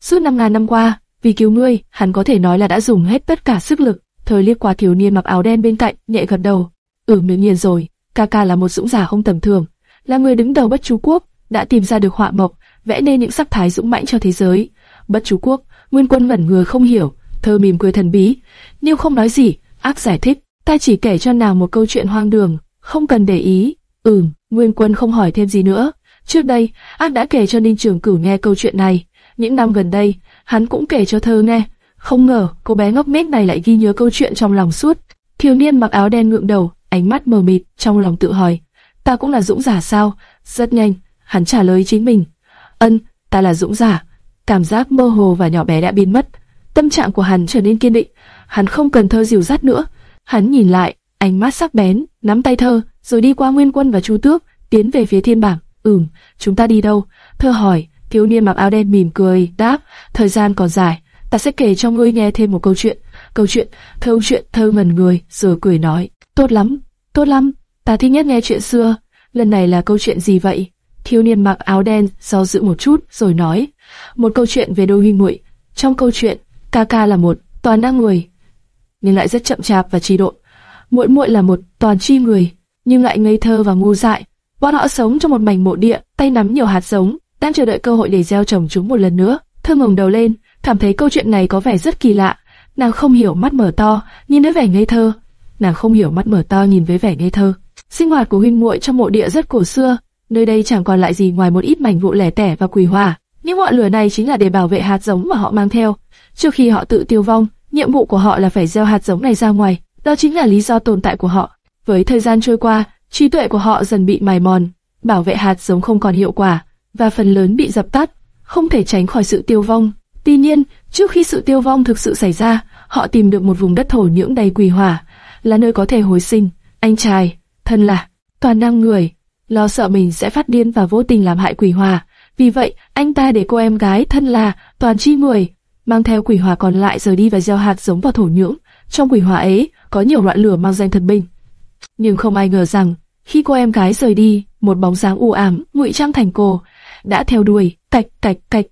Suốt năm ngàn năm qua, vì cứu ngươi, hắn có thể nói là đã dùng hết tất cả sức lực. Thời liếc qua thiếu niên mặc áo đen bên cạnh, nhẹ gật đầu. Ừ, miệng nhiên rồi, ca ca là một dũng giả không tầm thường, là người đứng đầu Bất Chú Quốc, đã tìm ra được họa mộc, vẽ nên những sắc thái dũng mãnh cho thế giới. Bất Chú Quốc, Nguyên Quân ngẩn người không hiểu, thơ mỉm cười thần bí, nếu không nói gì, ác giải thích, ta chỉ kể cho nàng một câu chuyện hoang đường, không cần để ý. Ừm, Nguyên Quân không hỏi thêm gì nữa. Trước đây, ác đã kể cho Ninh Trường Cửu nghe câu chuyện này. Những năm gần đây, hắn cũng kể cho thơ nghe. Không ngờ, cô bé ngốc nghếch này lại ghi nhớ câu chuyện trong lòng suốt. Thiếu niên mặc áo đen ngượng đầu, ánh mắt mờ mịt, trong lòng tự hỏi, ta cũng là dũng giả sao? Rất nhanh, hắn trả lời chính mình. Ân, ta là dũng giả. Cảm giác mơ hồ và nhỏ bé đã biến mất. Tâm trạng của hắn trở nên kiên định. Hắn không cần thơ dìu dắt nữa. Hắn nhìn lại, ánh mắt sắc bén, nắm tay thơ, rồi đi qua Nguyên Quân và Chu Tước, tiến về phía thiên bảng. Ừm, chúng ta đi đâu? Thơ hỏi. Thiếu niên mặc áo đen mỉm cười, đáp. Thời gian còn dài, ta sẽ kể cho ngươi nghe thêm một câu chuyện. Câu chuyện, thơ chuyện thơ ngần người, rồi cười nói. Tốt lắm, tốt lắm, ta thích nhất nghe chuyện xưa. Lần này là câu chuyện gì vậy? Thiếu niên mặc áo đen do dự một chút rồi nói, một câu chuyện về đôi huynh muội. Trong câu chuyện, Kaka là một toàn năng người, nhưng lại rất chậm chạp và trì độn. Muội muội là một toàn chi người, nhưng lại ngây thơ và ngu dại. Bọn họ sống trong một mảnh mộ địa, tay nắm nhiều hạt giống, đang chờ đợi cơ hội để gieo trồng chúng một lần nữa. Thơ ngẩng đầu lên, cảm thấy câu chuyện này có vẻ rất kỳ lạ. Nàng không hiểu mắt mở to, nhìn với vẻ ngây thơ. Nàng không hiểu mắt mở to nhìn với vẻ ngây thơ. Sinh hoạt của huynh muội trong mộ địa rất cổ xưa, nơi đây chẳng còn lại gì ngoài một ít mảnh vụn lẻ tẻ và quỷ hỏa. Những ngọn lửa này chính là để bảo vệ hạt giống mà họ mang theo. Trước khi họ tự tiêu vong, nhiệm vụ của họ là phải gieo hạt giống này ra ngoài. Đó chính là lý do tồn tại của họ. Với thời gian trôi qua, trí tuệ của họ dần bị mài mòn, bảo vệ hạt giống không còn hiệu quả, và phần lớn bị dập tắt, không thể tránh khỏi sự tiêu vong. Tuy nhiên, trước khi sự tiêu vong thực sự xảy ra, họ tìm được một vùng đất thổ nhưỡng đầy quỷ hỏa, là nơi có thể hồi sinh. Anh trai, thân là toàn năng người, lo sợ mình sẽ phát điên và vô tình làm hại quỷ hỏa. Vì vậy, anh ta để cô em gái thân là toàn chi người mang theo quỷ hỏa còn lại rời đi và gieo hạt giống vào thổ nhưỡng. Trong quỷ hỏa ấy có nhiều loại lửa mang danh thần binh. Nhưng không ai ngờ rằng khi cô em gái rời đi, một bóng dáng u ám, ngụy trang thành cô, đã theo đuôi, cạch cạch cạch.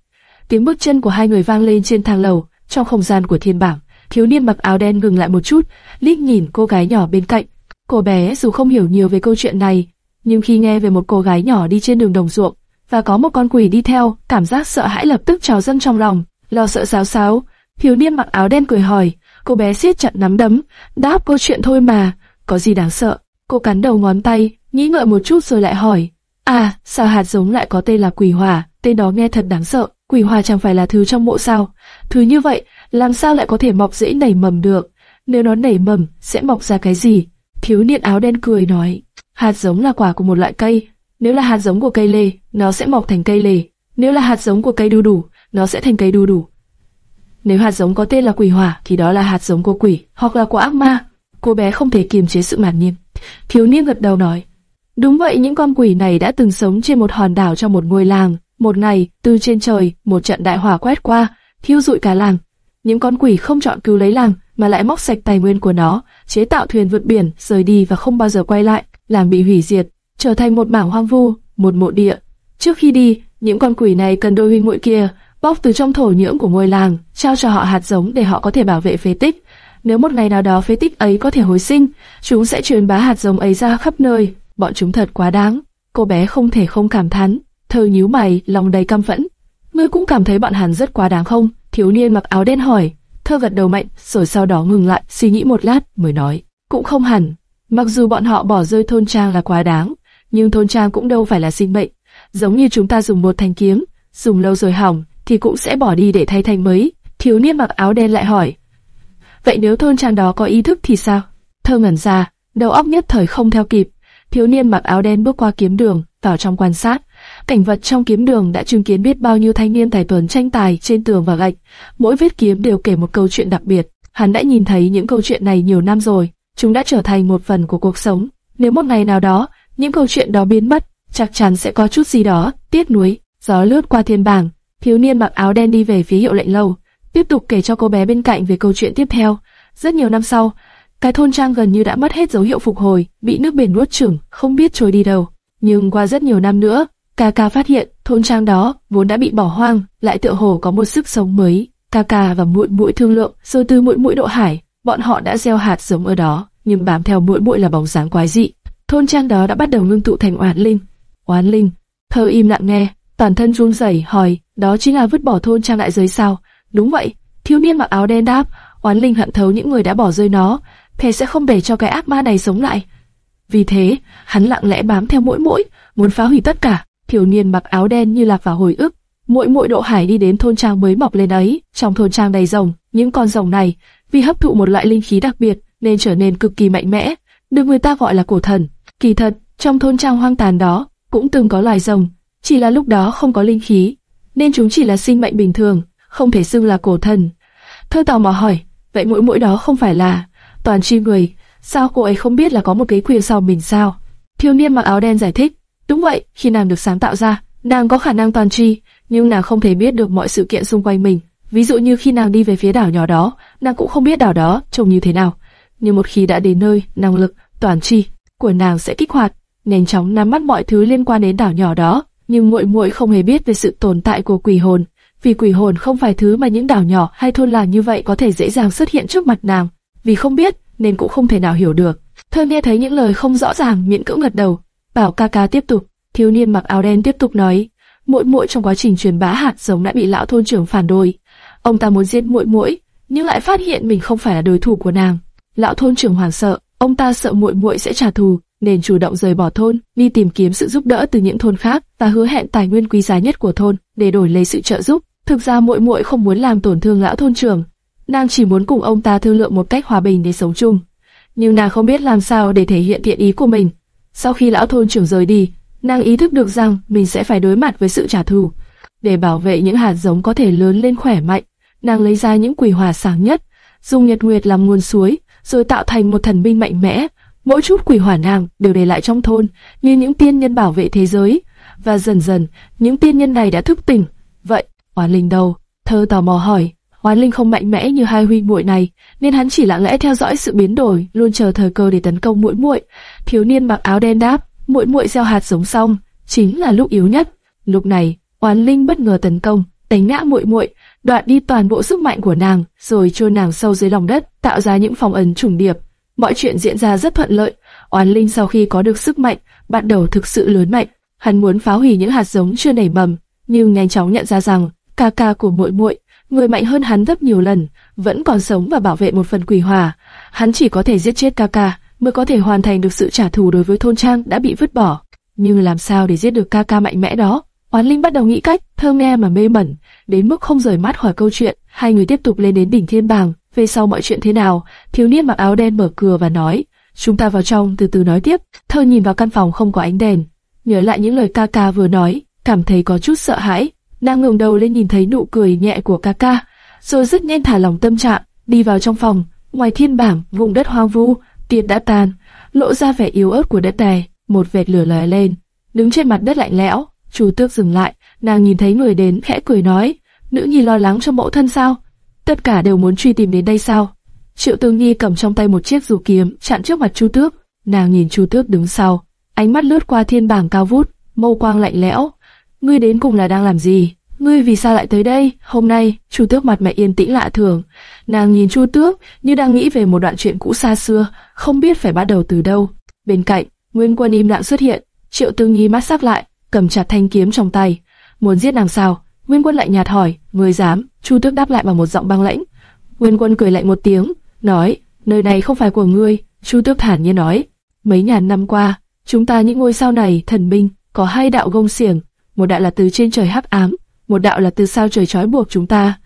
Tiếng bước chân của hai người vang lên trên thang lầu, trong không gian của thiên bảng. Thiếu niên mặc áo đen ngừng lại một chút, liếc nhìn cô gái nhỏ bên cạnh. Cô bé dù không hiểu nhiều về câu chuyện này, nhưng khi nghe về một cô gái nhỏ đi trên đường đồng ruộng và có một con quỷ đi theo, cảm giác sợ hãi lập tức trào dâng trong lòng, lo sợ sáo sáo. Thiếu niên mặc áo đen cười hỏi, cô bé siết chặt nắm đấm, đáp câu chuyện thôi mà, có gì đáng sợ? Cô cắn đầu ngón tay, nghĩ ngợi một chút rồi lại hỏi, à, sao hạt giống lại có tên là quỷ hỏa? Tên đó nghe thật đáng sợ. Quỷ hỏa chẳng phải là thứ trong mộ sao? Thứ như vậy, làm sao lại có thể mọc dễ nảy mầm được? Nếu nó nảy mầm, sẽ mọc ra cái gì? Thiếu niên áo đen cười nói, hạt giống là quả của một loại cây. Nếu là hạt giống của cây lê, nó sẽ mọc thành cây lê. Nếu là hạt giống của cây đu đủ, nó sẽ thành cây đu đủ. Nếu hạt giống có tên là quỷ hỏa, thì đó là hạt giống của quỷ, hoặc là của ác ma. Cô bé không thể kiềm chế sự mạn nhiên. Thiếu niên gật đầu nói, đúng vậy những con quỷ này đã từng sống trên một hòn đảo trong một ngôi làng. Một ngày, từ trên trời, một trận đại hỏa quét qua, thiêu rụi cả làng. Những con quỷ không chọn cứu lấy làng, mà lại móc sạch tài nguyên của nó, chế tạo thuyền vượt biển, rời đi và không bao giờ quay lại, làm bị hủy diệt, trở thành một mảng hoang vu, một mộ địa. Trước khi đi, những con quỷ này cần đôi huynh muội kia bóc từ trong thổ nhưỡng của ngôi làng, trao cho họ hạt giống để họ có thể bảo vệ phế tích. Nếu một ngày nào đó phế tích ấy có thể hồi sinh, chúng sẽ truyền bá hạt giống ấy ra khắp nơi. Bọn chúng thật quá đáng. Cô bé không thể không cảm thán. Thơ nhíu mày, lòng đầy căm phẫn. Ngươi cũng cảm thấy bọn hắn rất quá đáng không? Thiếu niên mặc áo đen hỏi. Thơ gật đầu mạnh, rồi sau đó ngừng lại, suy nghĩ một lát, mới nói. Cũng không hẳn. Mặc dù bọn họ bỏ rơi thôn trang là quá đáng, nhưng thôn trang cũng đâu phải là sinh mệnh. Giống như chúng ta dùng một thanh kiếm, dùng lâu rồi hỏng, thì cũng sẽ bỏ đi để thay thành mới. Thiếu niên mặc áo đen lại hỏi. Vậy nếu thôn trang đó có ý thức thì sao? Thơ ngẩn ra, đầu óc nhất thời không theo kịp. Thiếu niên mặc áo đen bước qua kiếm đường, vào trong quan sát. Cảnh vật trong kiếm đường đã chứng kiến biết bao nhiêu thanh niên tài tuần tranh tài trên tường và gạch. Mỗi vết kiếm đều kể một câu chuyện đặc biệt. Hắn đã nhìn thấy những câu chuyện này nhiều năm rồi. Chúng đã trở thành một phần của cuộc sống. Nếu một ngày nào đó, những câu chuyện đó biến mất, chắc chắn sẽ có chút gì đó, tiếc nuối. Gió lướt qua thiên bảng, thiếu niên mặc áo đen đi về phía hiệu lệnh lâu, tiếp tục kể cho cô bé bên cạnh về câu chuyện tiếp theo. Rất nhiều năm sau, cái thôn trang gần như đã mất hết dấu hiệu phục hồi, bị nước biển nuốt chửng, không biết trôi đi đâu. Nhưng qua rất nhiều năm nữa, Kaka phát hiện thôn trang đó vốn đã bị bỏ hoang, lại tựa hồ có một sức sống mới. Kaka và muội muội thương lượng, rồi từ muội muội độ hải, bọn họ đã gieo hạt giống ở đó, nhưng bám theo muội muội là bóng dáng quái dị. Thôn trang đó đã bắt đầu ngưng tụ thành oán linh. Oán linh. Thơ im lặng nghe, toàn thân run rẩy hỏi, đó chính là vứt bỏ thôn trang đại giới sao? Đúng vậy. Thiếu niên mặc áo đen đáp, oán linh hận thấu những người đã bỏ rơi nó, thề sẽ không để cho cái ác ma này sống lại. Vì thế, hắn lặng lẽ bám theo mỗi mũi, muốn phá hủy tất cả. Thiếu niên mặc áo đen như lạc vào hồi ức, mỗi mỗi độ hải đi đến thôn trang mới mọc lên ấy. Trong thôn trang đầy rồng, những con rồng này vì hấp thụ một loại linh khí đặc biệt nên trở nên cực kỳ mạnh mẽ, được người ta gọi là cổ thần. Kỳ thật, trong thôn trang hoang tàn đó cũng từng có loài rồng, chỉ là lúc đó không có linh khí, nên chúng chỉ là sinh mệnh bình thường, không thể xưng là cổ thần. Thơ tò mò hỏi, vậy mỗi mũi đó không phải là toàn chi người, sao cô ấy không biết là có một cái quyền sau mình sao? Thiếu niên mặc áo đen giải thích, đúng vậy, khi nàng được sáng tạo ra, nàng có khả năng toàn tri, nhưng nàng không thể biết được mọi sự kiện xung quanh mình. Ví dụ như khi nàng đi về phía đảo nhỏ đó, nàng cũng không biết đảo đó trông như thế nào. Nhưng một khi đã đến nơi, năng lực toàn tri của nàng sẽ kích hoạt, nhanh chóng nắm bắt mọi thứ liên quan đến đảo nhỏ đó. Nhưng muội muội không hề biết về sự tồn tại của quỷ hồn, vì quỷ hồn không phải thứ mà những đảo nhỏ hay thôn làng như vậy có thể dễ dàng xuất hiện trước mặt nàng. Vì không biết, nên cũng không thể nào hiểu được. Thơ nghe thấy những lời không rõ ràng miễn cưỡng gật đầu, bảo ca ca tiếp tục. Thiếu niên mặc áo đen tiếp tục nói, muội muội trong quá trình truyền bá hạt giống đã bị lão thôn trưởng phản đối. Ông ta muốn giết muội muội, nhưng lại phát hiện mình không phải là đối thủ của nàng. Lão thôn trưởng hoảng sợ, ông ta sợ muội muội sẽ trả thù, nên chủ động rời bỏ thôn, đi tìm kiếm sự giúp đỡ từ những thôn khác và hứa hẹn tài nguyên quý giá nhất của thôn để đổi lấy sự trợ giúp. Thực ra muội muội không muốn làm tổn thương lão thôn trưởng, nàng chỉ muốn cùng ông ta thương lượng một cách hòa bình để sống chung. Nhưng nàng không biết làm sao để thể hiện thiện ý của mình. Sau khi lão thôn trưởng rời đi, nàng ý thức được rằng mình sẽ phải đối mặt với sự trả thù. Để bảo vệ những hạt giống có thể lớn lên khỏe mạnh, nàng lấy ra những quỷ hỏa sáng nhất, dùng nhật nguyệt làm nguồn suối, rồi tạo thành một thần binh mạnh mẽ. Mỗi chút quỷ hỏa nàng đều để lại trong thôn, như những tiên nhân bảo vệ thế giới. Và dần dần, những tiên nhân này đã thức tỉnh. Vậy, Oán Linh đâu? Thơ tò mò hỏi. Oán Linh không mạnh mẽ như hai huy muội này, nên hắn chỉ lặng lẽ theo dõi sự biến đổi, luôn chờ thời cơ để tấn công muội muội. Thiếu niên mặc áo đen đáp, muội muội gieo hạt giống xong, chính là lúc yếu nhất. Lúc này, Oán Linh bất ngờ tấn công, đánh ngã muội muội, đoạt đi toàn bộ sức mạnh của nàng, rồi chôn nàng sâu dưới lòng đất, tạo ra những phòng ấn trùng điệp. Mọi chuyện diễn ra rất thuận lợi. Oán Linh sau khi có được sức mạnh, bắt đầu thực sự lớn mạnh. Hắn muốn phá hủy những hạt giống chưa nảy mầm, nhưng nhanh chóng nhận ra rằng ca ca của muội muội, người mạnh hơn hắn gấp nhiều lần, vẫn còn sống và bảo vệ một phần quỷ hỏa. Hắn chỉ có thể giết chết ca ca mới có thể hoàn thành được sự trả thù đối với thôn trang đã bị vứt bỏ. Nhưng làm sao để giết được ca ca mạnh mẽ đó? Oán Linh bắt đầu nghĩ cách, thơ nghe mà mê mẩn, đến mức không rời mắt khỏi câu chuyện. Hai người tiếp tục lên đến đỉnh thiên bàng. Về sau mọi chuyện thế nào? Thiếu niên mặc áo đen mở cửa và nói, chúng ta vào trong từ từ nói tiếp. Thơ nhìn vào căn phòng không có ánh đèn, nhớ lại những lời ca ca vừa nói, cảm thấy có chút sợ hãi. Nàng ngẩng đầu lên nhìn thấy nụ cười nhẹ của ca ca, rồi rất nhanh thả lòng tâm trạng, đi vào trong phòng. Ngoài thiên bảng, vùng đất hoang vu, tiệt đã tan, lộ ra vẻ yếu ớt của đất đai. Một vệt lửa lóe lên, đứng trên mặt đất lạnh lẽo. Chu Tước dừng lại, nàng nhìn thấy người đến, khẽ cười nói, nữ nhi lo lắng cho mẫu thân sao? Tất cả đều muốn truy tìm đến đây sao? Triệu Tương Nhi cầm trong tay một chiếc dù kiếm, chặn trước mặt Chu Tước. Nàng nhìn Chu Tước đứng sau, ánh mắt lướt qua thiên bảng cao vút, mâu quang lạnh lẽo, ngươi đến cùng là đang làm gì? Ngươi vì sao lại tới đây? Hôm nay, Chu Tước mặt mày yên tĩnh lạ thường. Nàng nhìn Chu Tước như đang nghĩ về một đoạn chuyện cũ xa xưa, không biết phải bắt đầu từ đâu. Bên cạnh, Nguyên Quân im lặng xuất hiện, Triệu Tương Nhi mắt sắc lại, cầm chặt thanh kiếm trong tay, muốn giết nàng sao? Nguyên Quân lại nhạt hỏi, ngươi dám? Chu Tước đáp lại bằng một giọng băng lãnh. Nguyên Quân cười lạnh một tiếng, nói, nơi này không phải của ngươi. Chu Tước thản nhiên nói, mấy ngàn năm qua, chúng ta những ngôi sao này, thần minh, có hai đạo gông xiềng, một đạo là từ trên trời hắc ám, một đạo là từ sao trời trói buộc chúng ta.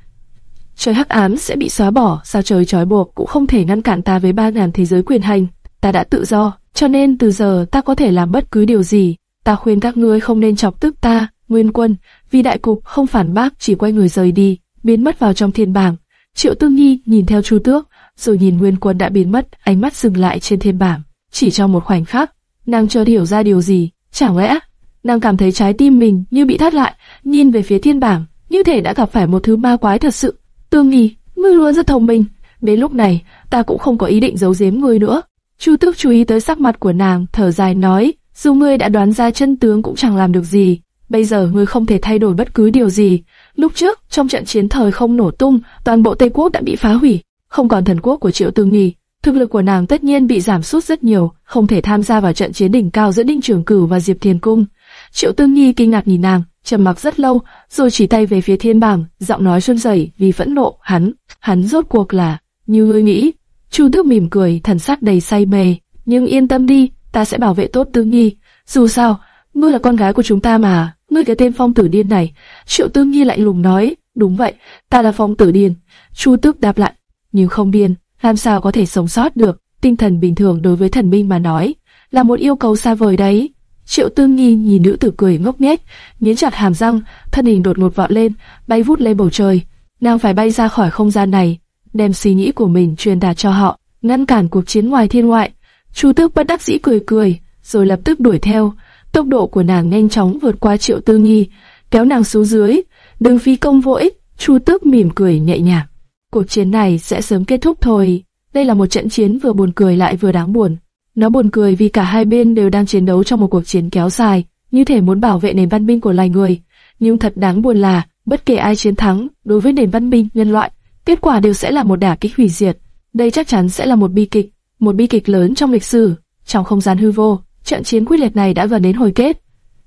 Trời hắc ám sẽ bị xóa bỏ, sao trời trói buộc cũng không thể ngăn cản ta với ba ngàn thế giới quyền hành. Ta đã tự do, cho nên từ giờ ta có thể làm bất cứ điều gì. Ta khuyên các ngươi không nên chọc tức ta, Nguyên Quân, vì đại cục không phản bác chỉ quay người rời đi, biến mất vào trong thiên bảng. Triệu Tương Nhi nhìn theo Chu Tước, rồi nhìn Nguyên Quân đã biến mất, ánh mắt dừng lại trên thiên bảng. Chỉ trong một khoảnh khắc, nàng chợt hiểu ra điều gì, chẳng lẽ nàng cảm thấy trái tim mình như bị thắt lại, nhìn về phía thiên bảng, như thể đã gặp phải một thứ ma quái thật sự. Tương Nhi, ngươi luôn rất thông minh, đến lúc này ta cũng không có ý định giấu giếm ngươi nữa. Chu Tước chú ý tới sắc mặt của nàng, thở dài nói, dù ngươi đã đoán ra chân tướng cũng chẳng làm được gì, bây giờ ngươi không thể thay đổi bất cứ điều gì. Lúc trước, trong trận chiến thời không nổ tung, toàn bộ Tây Quốc đã bị phá hủy, không còn thần quốc của Triệu Tư Nghi, thực lực của nàng tất nhiên bị giảm sút rất nhiều, không thể tham gia vào trận chiến đỉnh cao giữa Đinh Trường Cửu và Diệp Thiền Cung. Triệu Tư Nghi kinh ngạc nhìn nàng, trầm mặc rất lâu, rồi chỉ tay về phía thiên bảng, giọng nói run rẩy vì phẫn nộ. Hắn, hắn rốt cuộc là như ngươi nghĩ. Chu Tước mỉm cười, thần sắc đầy say mê. Nhưng yên tâm đi, ta sẽ bảo vệ tốt Tư Nghi. Dù sao, ngươi là con gái của chúng ta mà. Ngươi cái tên Phong Tử Điên này. Triệu Tư Nhi lạnh lùng nói, đúng vậy, ta là Phong Tử Điên. Chu Tước đáp lại, nhưng không điên, làm sao có thể sống sót được? Tinh thần bình thường đối với thần minh mà nói, là một yêu cầu xa vời đấy. Triệu Tương Nhi nhìn nữ tử cười ngốc nghếch, nghiến chặt hàm răng, thân hình đột ngột vọt lên, bay vút lên bầu trời. Nàng phải bay ra khỏi không gian này, đem suy nghĩ của mình truyền đạt cho họ, ngăn cản cuộc chiến ngoài thiên ngoại. Chu Tước bất đắc dĩ cười cười, rồi lập tức đuổi theo. Tốc độ của nàng nhanh chóng vượt qua Triệu tư Nhi, kéo nàng xuống dưới. Đừng phi công vô ích. Chu Tước mỉm cười nhẹ nhàng. Cuộc chiến này sẽ sớm kết thúc thôi. Đây là một trận chiến vừa buồn cười lại vừa đáng buồn. Nó buồn cười vì cả hai bên đều đang chiến đấu trong một cuộc chiến kéo dài, như thể muốn bảo vệ nền văn minh của loài người. Nhưng thật đáng buồn là, bất kể ai chiến thắng, đối với nền văn minh nhân loại, kết quả đều sẽ là một đả kích hủy diệt. Đây chắc chắn sẽ là một bi kịch, một bi kịch lớn trong lịch sử. Trong không gian hư vô, trận chiến quyết liệt này đã gần đến hồi kết.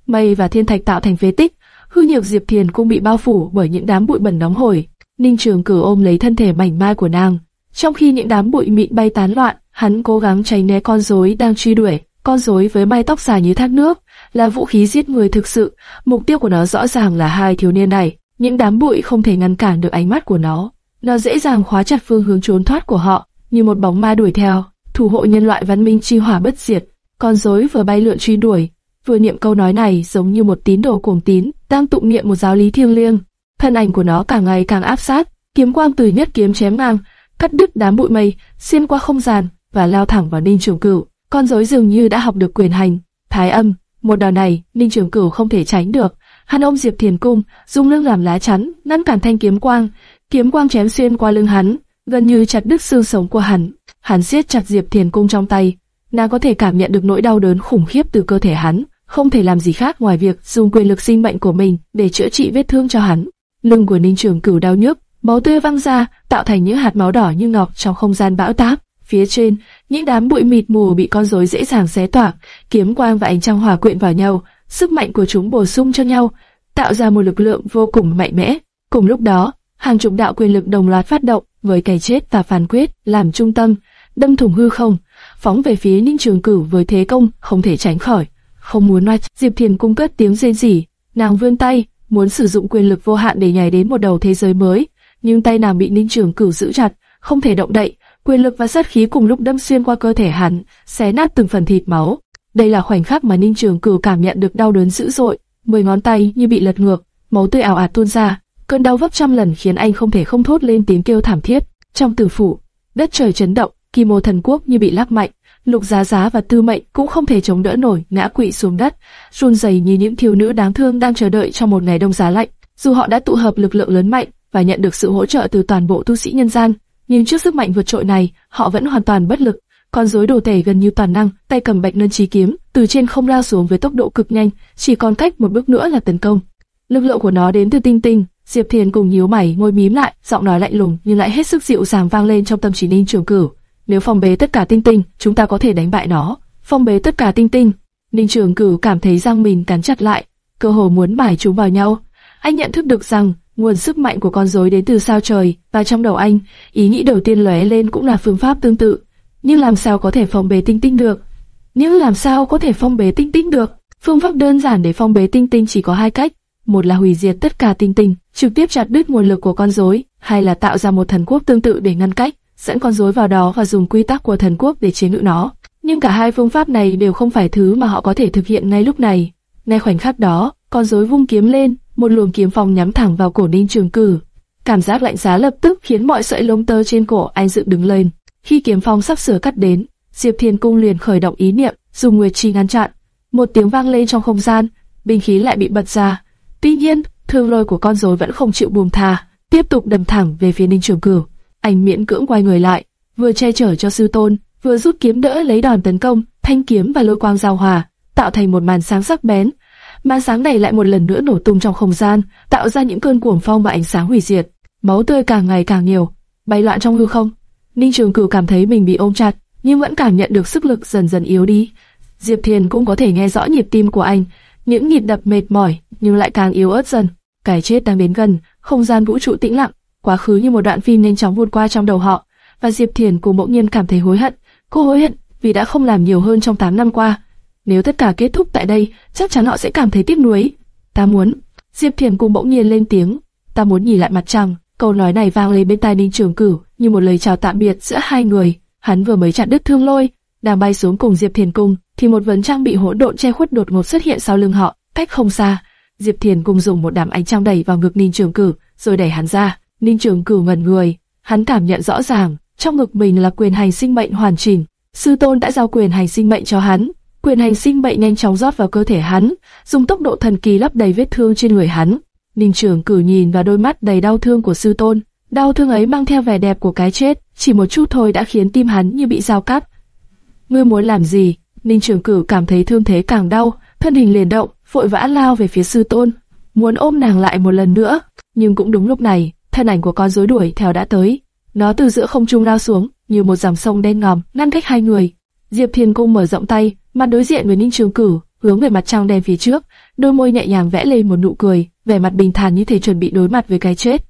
Mây và thiên thạch tạo thành phế tích, hư nhược Diệp Thiền cũng bị bao phủ bởi những đám bụi bẩn nóng hổi. Ninh Trường Cử ôm lấy thân thể mảnh mai của nàng, trong khi những đám bụi mịn bay tán loạn, hắn cố gắng tránh né con rối đang truy đuổi. Con rối với mái tóc dài như thác nước, là vũ khí giết người thực sự. Mục tiêu của nó rõ ràng là hai thiếu niên này. Những đám bụi không thể ngăn cản được ánh mắt của nó. Nó dễ dàng khóa chặt phương hướng trốn thoát của họ, như một bóng ma đuổi theo, thủ hộ nhân loại văn minh chi hỏa bất diệt. Con rối vừa bay lượn truy đuổi, vừa niệm câu nói này giống như một tín đồ cuồng tín, đang tụng niệm một giáo lý thiêng liêng. Thân ảnh của nó càng ngày càng áp sát, kiếm quang từ nhất kiếm chém ngang, cắt đứt đám bụi mây, xuyên qua không gian và lao thẳng vào Ninh Trường Cửu. Con rối dường như đã học được quyền hành, thái âm. Một đòn này, Ninh Trường Cửu không thể tránh được. Hắn ôm Diệp Thiền Cung, dùng lưng làm lá chắn, ngăn cản thanh kiếm quang. Kiếm quang chém xuyên qua lưng hắn, gần như chặt đứt xương sống của hắn. Hắn siết chặt Diệp Thiền Cung trong tay, nàng có thể cảm nhận được nỗi đau đớn khủng khiếp từ cơ thể hắn, không thể làm gì khác ngoài việc dùng quyền lực sinh mệnh của mình để chữa trị vết thương cho hắn. Lưng của Ninh Trường Cửu đau nhức, máu tươi văng ra, tạo thành những hạt máu đỏ như ngọc trong không gian bão táp. Phía trên, những đám bụi mịt mù bị con rối dễ dàng xé toạc, kiếm quang và ánh trăng hòa quyện vào nhau, sức mạnh của chúng bổ sung cho nhau, tạo ra một lực lượng vô cùng mạnh mẽ. Cùng lúc đó, hàng chục đạo quyền lực đồng loạt phát động, với cái chết và phán quyết làm trung tâm, đâm thủng hư không, phóng về phía Ninh Trường Cửu với thế công không thể tránh khỏi. Không muốn nói, Diệp Thiền cung cất tiếng rên rỉ, nàng vươn tay, muốn sử dụng quyền lực vô hạn để nhảy đến một đầu thế giới mới, nhưng tay nàng bị Ninh Trường Cửu giữ chặt, không thể động đậy. Quyền lực và sát khí cùng lúc đâm xuyên qua cơ thể hắn, xé nát từng phần thịt máu. Đây là khoảnh khắc mà Ninh Trường Cửu cảm nhận được đau đớn dữ dội, mười ngón tay như bị lật ngược, máu tươi ảo ạt tuôn ra, cơn đau vấp trăm lần khiến anh không thể không thốt lên tiếng kêu thảm thiết. Trong tử phủ, đất trời chấn động, Kim Mô Thần Quốc như bị lắc mạnh, Lục Giá Giá và Tư Mệnh cũng không thể chống đỡ nổi, ngã quỵ xuống đất, run rẩy như những thiếu nữ đáng thương đang chờ đợi trong một ngày đông giá lạnh. Dù họ đã tụ hợp lực lượng lớn mạnh và nhận được sự hỗ trợ từ toàn bộ tu sĩ nhân gian, nhưng trước sức mạnh vượt trội này, họ vẫn hoàn toàn bất lực. Con rối đồ tể gần như toàn năng, tay cầm bạch ngân chí kiếm, từ trên không lao xuống với tốc độ cực nhanh, chỉ còn cách một bước nữa là tấn công. Lực lượng của nó đến từ tinh tinh, Diệp Thiền cùng nhíu mày, môi mím lại, giọng nói lạnh lùng nhưng lại hết sức dịu dàng vang lên trong tâm trí Ninh Trường Cửu. Nếu phong bế tất cả tinh tinh, chúng ta có thể đánh bại nó. Phong bế tất cả tinh tinh. Ninh Trường Cửu cảm thấy răng mình cắn chặt lại, cơ hồ muốn bài chúng vào nhau. Anh nhận thức được rằng nguồn sức mạnh của con rối đến từ sao trời, và trong đầu anh, ý nghĩ đầu tiên lóe lên cũng là phương pháp tương tự. Nhưng làm sao có thể phong bế tinh tinh được? Nhưng làm sao có thể phong bế tinh tinh được? Phương pháp đơn giản để phong bế tinh tinh chỉ có hai cách. Một là hủy diệt tất cả tinh tinh, trực tiếp chặt đứt nguồn lực của con rối, hai là tạo ra một thần quốc tương tự để ngăn cách, dẫn con rối vào đó và dùng quy tắc của thần quốc để chế ngự nó. Nhưng cả hai phương pháp này đều không phải thứ mà họ có thể thực hiện ngay lúc này. Ngay khoảnh khắc đó, con rối vung kiếm lên, một luồng kiếm phong nhắm thẳng vào cổ Ninh Trường Cử. Cảm giác lạnh giá lập tức khiến mọi sợi lông tơ trên cổ anh dựng đứng lên. Khi kiếm phong sắp sửa cắt đến, Diệp Thiên Cung liền khởi động ý niệm, dùng nguyệt chi ngăn chặn. Một tiếng vang lên trong không gian, binh khí lại bị bật ra. Tuy nhiên, thương lôi của con rối vẫn không chịu buông tha, tiếp tục đâm thẳng về phía Ninh Trường Cửu. Anh miễn cưỡng quay người lại, vừa che chở cho sư tôn, vừa rút kiếm đỡ lấy đòn tấn công, thanh kiếm và lôi quang giao hòa, tạo thành một màn sáng sắc bén. Màn sáng này lại một lần nữa nổ tung trong không gian, tạo ra những cơn cuồng phong và ánh sáng hủy diệt. Máu tươi càng ngày càng nhiều, bay loạn trong hư không. Ninh Trường Cửu cảm thấy mình bị ôm chặt, nhưng vẫn cảm nhận được sức lực dần dần yếu đi. Diệp Thiền cũng có thể nghe rõ nhịp tim của anh, những nhịp đập mệt mỏi nhưng lại càng yếu ớt dần. Cái chết đang đến gần, không gian vũ trụ tĩnh lặng, quá khứ như một đoạn phim nhanh chóng vụt qua trong đầu họ, và Diệp Thiền cùng bỗng nhiên cảm thấy hối hận. Cô hối hận vì đã không làm nhiều hơn trong 8 năm qua. Nếu tất cả kết thúc tại đây, chắc chắn họ sẽ cảm thấy tiếc nuối. Ta muốn. Diệp Thiền cùng bỗng nhiên lên tiếng. Ta muốn nhìn lại mặt trăng. Câu nói này vang lên bên tai Ninh Trường Cửu như một lời chào tạm biệt giữa hai người. Hắn vừa mới chặn đứt thương lôi, đang bay xuống cùng Diệp Thiền cung, thì một vấn trang bị hỗn độn che khuất đột ngột xuất hiện sau lưng họ, cách không xa. Diệp Thiền cung dùng một đám ánh trăng đẩy vào ngực Ninh Trường Cửu, rồi đẩy hắn ra. Ninh Trường Cửu ngẩn người, hắn cảm nhận rõ ràng, trong ngực mình là quyền hành sinh mệnh hoàn chỉnh. Sư tôn đã giao quyền hành sinh mệnh cho hắn, quyền hành sinh mệnh nhanh chóng rót vào cơ thể hắn, dùng tốc độ thần kỳ lấp đầy vết thương trên người hắn. Ninh Trường Cửu nhìn vào đôi mắt đầy đau thương của sư tôn, đau thương ấy mang theo vẻ đẹp của cái chết, chỉ một chút thôi đã khiến tim hắn như bị dao cắt. Ngươi muốn làm gì? Ninh Trường Cửu cảm thấy thương thế càng đau, thân hình liền động, vội vã lao về phía sư tôn, muốn ôm nàng lại một lần nữa. Nhưng cũng đúng lúc này, thân ảnh của con rối đuổi theo đã tới. Nó từ giữa không trung lao xuống, như một dòng sông đen ngòm, ngăn cách hai người. Diệp Thiên Cung mở rộng tay, mặt đối diện với Ninh Trường Cửu, hướng về mặt trăng đen phía trước, đôi môi nhẹ nhàng vẽ lên một nụ cười, vẻ mặt bình thản như thể chuẩn bị đối mặt với cái chết.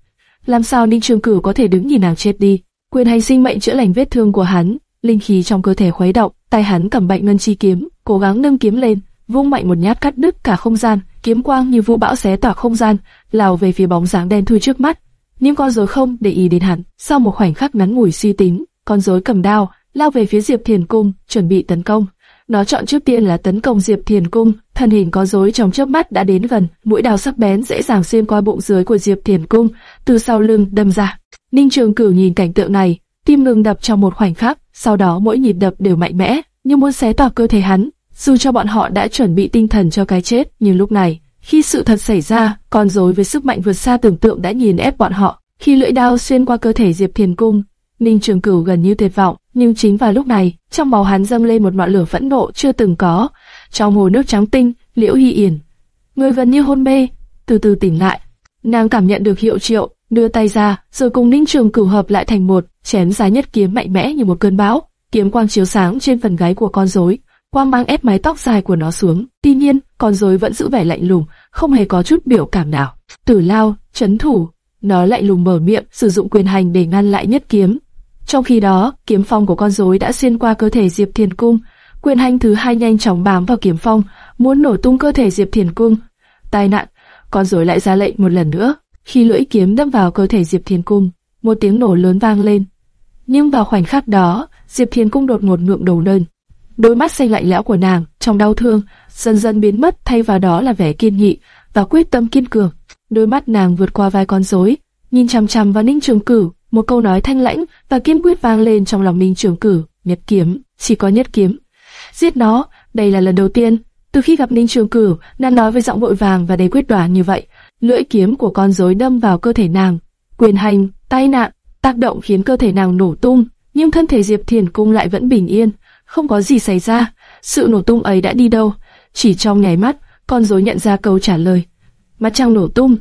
Làm sao Ninh Trường Cửu có thể đứng nhìn nàng chết đi? Quyền hành sinh mệnh chữa lành vết thương của hắn, linh khí trong cơ thể khuấy động, tay hắn cầm bệnh ngân chi kiếm, cố gắng nâng kiếm lên, vung mạnh một nhát cắt đứt cả không gian, kiếm quang như vũ bão xé tỏa không gian, lao về phía bóng dáng đen thui trước mắt. Nhưng con rối không để ý đến hắn, sau một khoảnh khắc ngắn ngủi suy tính, con rối cầm đao lao về phía Diệp Thiền Cung, chuẩn bị tấn công. Nó chọn trước tiên là tấn công Diệp Thiền Cung, thân hình có rối trong chớp mắt đã đến gần, mũi đao sắc bén dễ dàng xuyên qua bụng dưới của Diệp Thiền Cung, từ sau lưng đâm ra. Ninh Trường Cửu nhìn cảnh tượng này, tim ngừng đập trong một khoảnh khắc, sau đó mỗi nhịp đập đều mạnh mẽ, như muốn xé toạc cơ thể hắn. Dù cho bọn họ đã chuẩn bị tinh thần cho cái chết, nhưng lúc này, khi sự thật xảy ra, con rối với sức mạnh vượt xa tưởng tượng đã nhìn ép bọn họ. Khi lưỡi đao xuyên qua cơ thể Diệp Thiền Cung, Ninh Trường Cửu gần như tuyệt vọng, nhưng chính vào lúc này, trong máu hắn dâng lên một ngọn lửa phẫn nộ chưa từng có. Trong hồ nước trắng tinh, Liễu Hy Yển, người gần như hôn mê, từ từ tỉnh lại. Nàng cảm nhận được hiệu triệu, đưa tay ra, rồi cùng Ninh Trường Cửu hợp lại thành một, chém giá nhất kiếm mạnh mẽ như một cơn bão. Kiếm quang chiếu sáng trên phần gáy của con rối, quang mang ép mái tóc dài của nó xuống. Tuy nhiên, con rối vẫn giữ vẻ lạnh lùng, không hề có chút biểu cảm nào. Tử Lao, chấn thủ, nó lạnh lùng mở miệng, sử dụng quyền hành để ngăn lại nhất kiếm. Trong khi đó, kiếm phong của con rối đã xuyên qua cơ thể Diệp Thiền Cung, quyền hành thứ hai nhanh chóng bám vào kiếm phong, muốn nổ tung cơ thể Diệp Thiền Cung. Tai nạn, con rối lại ra lệnh một lần nữa. Khi lưỡi kiếm đâm vào cơ thể Diệp Thiền Cung, một tiếng nổ lớn vang lên. Nhưng vào khoảnh khắc đó, Diệp Thiền Cung đột ngột ngượng đầu đơn. Đôi mắt xanh lạnh lẽo của nàng, trong đau thương, dần dần biến mất thay vào đó là vẻ kiên nghị và quyết tâm kiên cường. Đôi mắt nàng vượt qua vai con rối, nhìn chằm chằm vào Ninh Trường Cửu, một câu nói thanh lãnh và kiên quyết vang lên trong lòng Ninh Trường Cửu, nhất kiếm, chỉ có nhất kiếm. Giết nó, đây là lần đầu tiên, từ khi gặp Ninh Trường Cửu, nàng nói với giọng vội vàng và đầy quyết đoán như vậy. Lưỡi kiếm của con rối đâm vào cơ thể nàng, quyền hành, tai nạn, tác động khiến cơ thể nàng nổ tung, nhưng thân thể Diệp Thiền Cung lại vẫn bình yên, không có gì xảy ra. Sự nổ tung ấy đã đi đâu? Chỉ trong nháy mắt, con rối nhận ra câu trả lời. Mặt trăng nổ tung.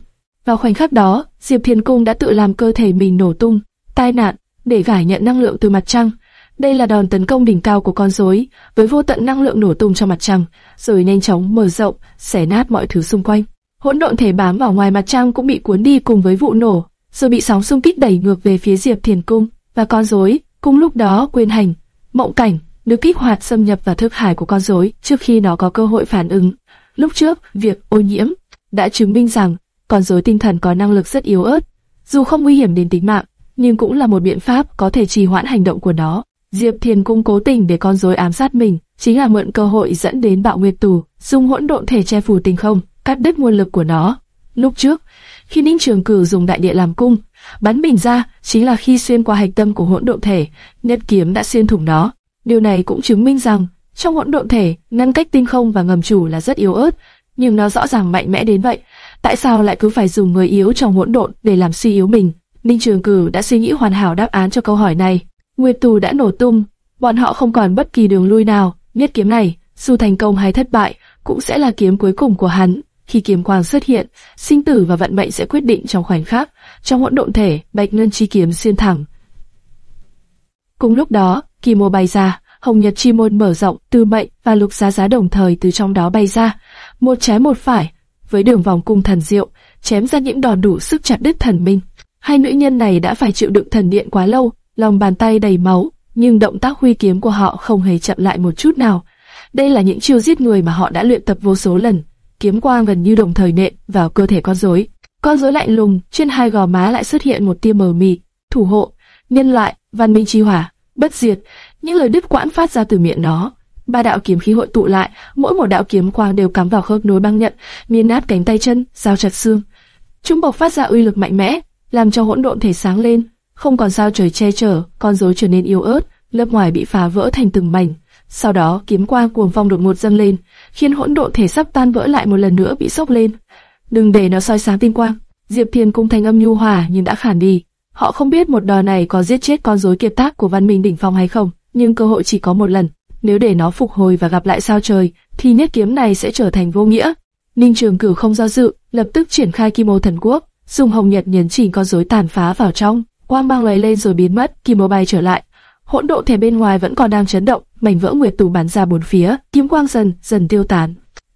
Vào khoảnh khắc đó, Diệp Thiền Cung đã tự làm cơ thể mình nổ tung, tai nạn, để gải nhận năng lượng từ mặt trăng. Đây là đòn tấn công đỉnh cao của con rối, với vô tận năng lượng nổ tung trong mặt trăng, rồi nhanh chóng mở rộng, xẻ nát mọi thứ xung quanh. Hỗn độn thể bám vào ngoài mặt trăng cũng bị cuốn đi cùng với vụ nổ, rồi bị sóng xung kích đẩy ngược về phía Diệp Thiền Cung và con rối. Cùng lúc đó, quên hành, mộng cảnh được kích hoạt xâm nhập vào thức hải của con rối trước khi nó có cơ hội phản ứng. Lúc trước, việc ô nhiễm đã chứng minh rằng con rối tinh thần có năng lực rất yếu ớt, dù không nguy hiểm đến tính mạng, nhưng cũng là một biện pháp có thể trì hoãn hành động của nó. Diệp Thiền Cung cố tình để con rối ám sát mình, chính là mượn cơ hội dẫn đến bạo nguyệt tù, dùng hỗn độn thể che phủ tinh không, cắt đứt nguồn lực của nó. Lúc trước, khi Ninh Trường Cử dùng đại địa làm cung, bắn mình ra chính là khi xuyên qua hạch tâm của hỗn độn thể, nhất kiếm đã xuyên thủng nó. Điều này cũng chứng minh rằng trong hỗn độn thể, ngăn cách tinh không và ngầm chủ là rất yếu ớt, nhưng nó rõ ràng mạnh mẽ đến vậy. Tại sao lại cứ phải dùng người yếu trong hỗn độn để làm suy yếu mình? Ninh Trường Cử đã suy nghĩ hoàn hảo đáp án cho câu hỏi này. Nguyệt tù đã nổ tung, bọn họ không còn bất kỳ đường lui nào. Nhất kiếm này, dù thành công hay thất bại, cũng sẽ là kiếm cuối cùng của hắn. Khi kiếm quang xuất hiện, sinh tử và vận mệnh sẽ quyết định trong khoảnh khắc. Trong hỗn độn thể, bạch ngân chi kiếm xuyên thẳng, Cùng lúc đó, kỳ mô bay ra, hồng nhật chi môn mở rộng, tư mệnh và lục giá giá đồng thời từ trong đó bay ra, một trái một phải, với đường vòng cung thần diệu, chém ra những đòn đủ sức chặt đứt thần minh. Hai nữ nhân này đã phải chịu đựng thần điện quá lâu, lòng bàn tay đầy máu, nhưng động tác huy kiếm của họ không hề chậm lại một chút nào. Đây là những chiêu giết người mà họ đã luyện tập vô số lần. Kiếm quang gần như đồng thời nện vào cơ thể con rối. Con rối lạnh lùng, trên hai gò má lại xuất hiện một tia mờ mịt, thủ hộ, nhân loại, văn minh chi hỏa, bất diệt, những lời đứt quãng phát ra từ miệng nó. Ba đạo kiếm khí hội tụ lại, mỗi một đạo kiếm quang đều cắm vào khớp nối băng nhận, miên nát cánh tay chân, giao chặt xương. Chúng bộc phát ra uy lực mạnh mẽ, làm cho hỗn độn thể sáng lên, không còn sao trời che chở, con rối trở nên yếu ớt, lớp ngoài bị phá vỡ thành từng mảnh. Sau đó, kiếm quang cuồng phong đột ngột dâng lên, khiến hỗn độn thể sắp tan vỡ lại một lần nữa bị sốc lên. Đừng để nó soi sáng tinh quang. Diệp Thiên cung thanh âm nhu hòa nhưng đã khản đi. Họ không biết một đòn này có giết chết con rối kiệt tác của văn minh đỉnh phong hay không, nhưng cơ hội chỉ có một lần. Nếu để nó phục hồi và gặp lại sao trời, thì nhất kiếm này sẽ trở thành vô nghĩa. Ninh Trường Cửu không do dự, lập tức triển khai Kim Ô Thần Quốc, dùng hồng nhật nhấn chỉnh con rối tàn phá vào trong, quang mang lóe lên rồi biến mất, Kim Ô bay trở lại. Hỗn độn thể bên ngoài vẫn còn đang chấn động, mảnh vỡ nguyệt tù bắn ra bốn phía, kiếm quang dần dần tiêu tán.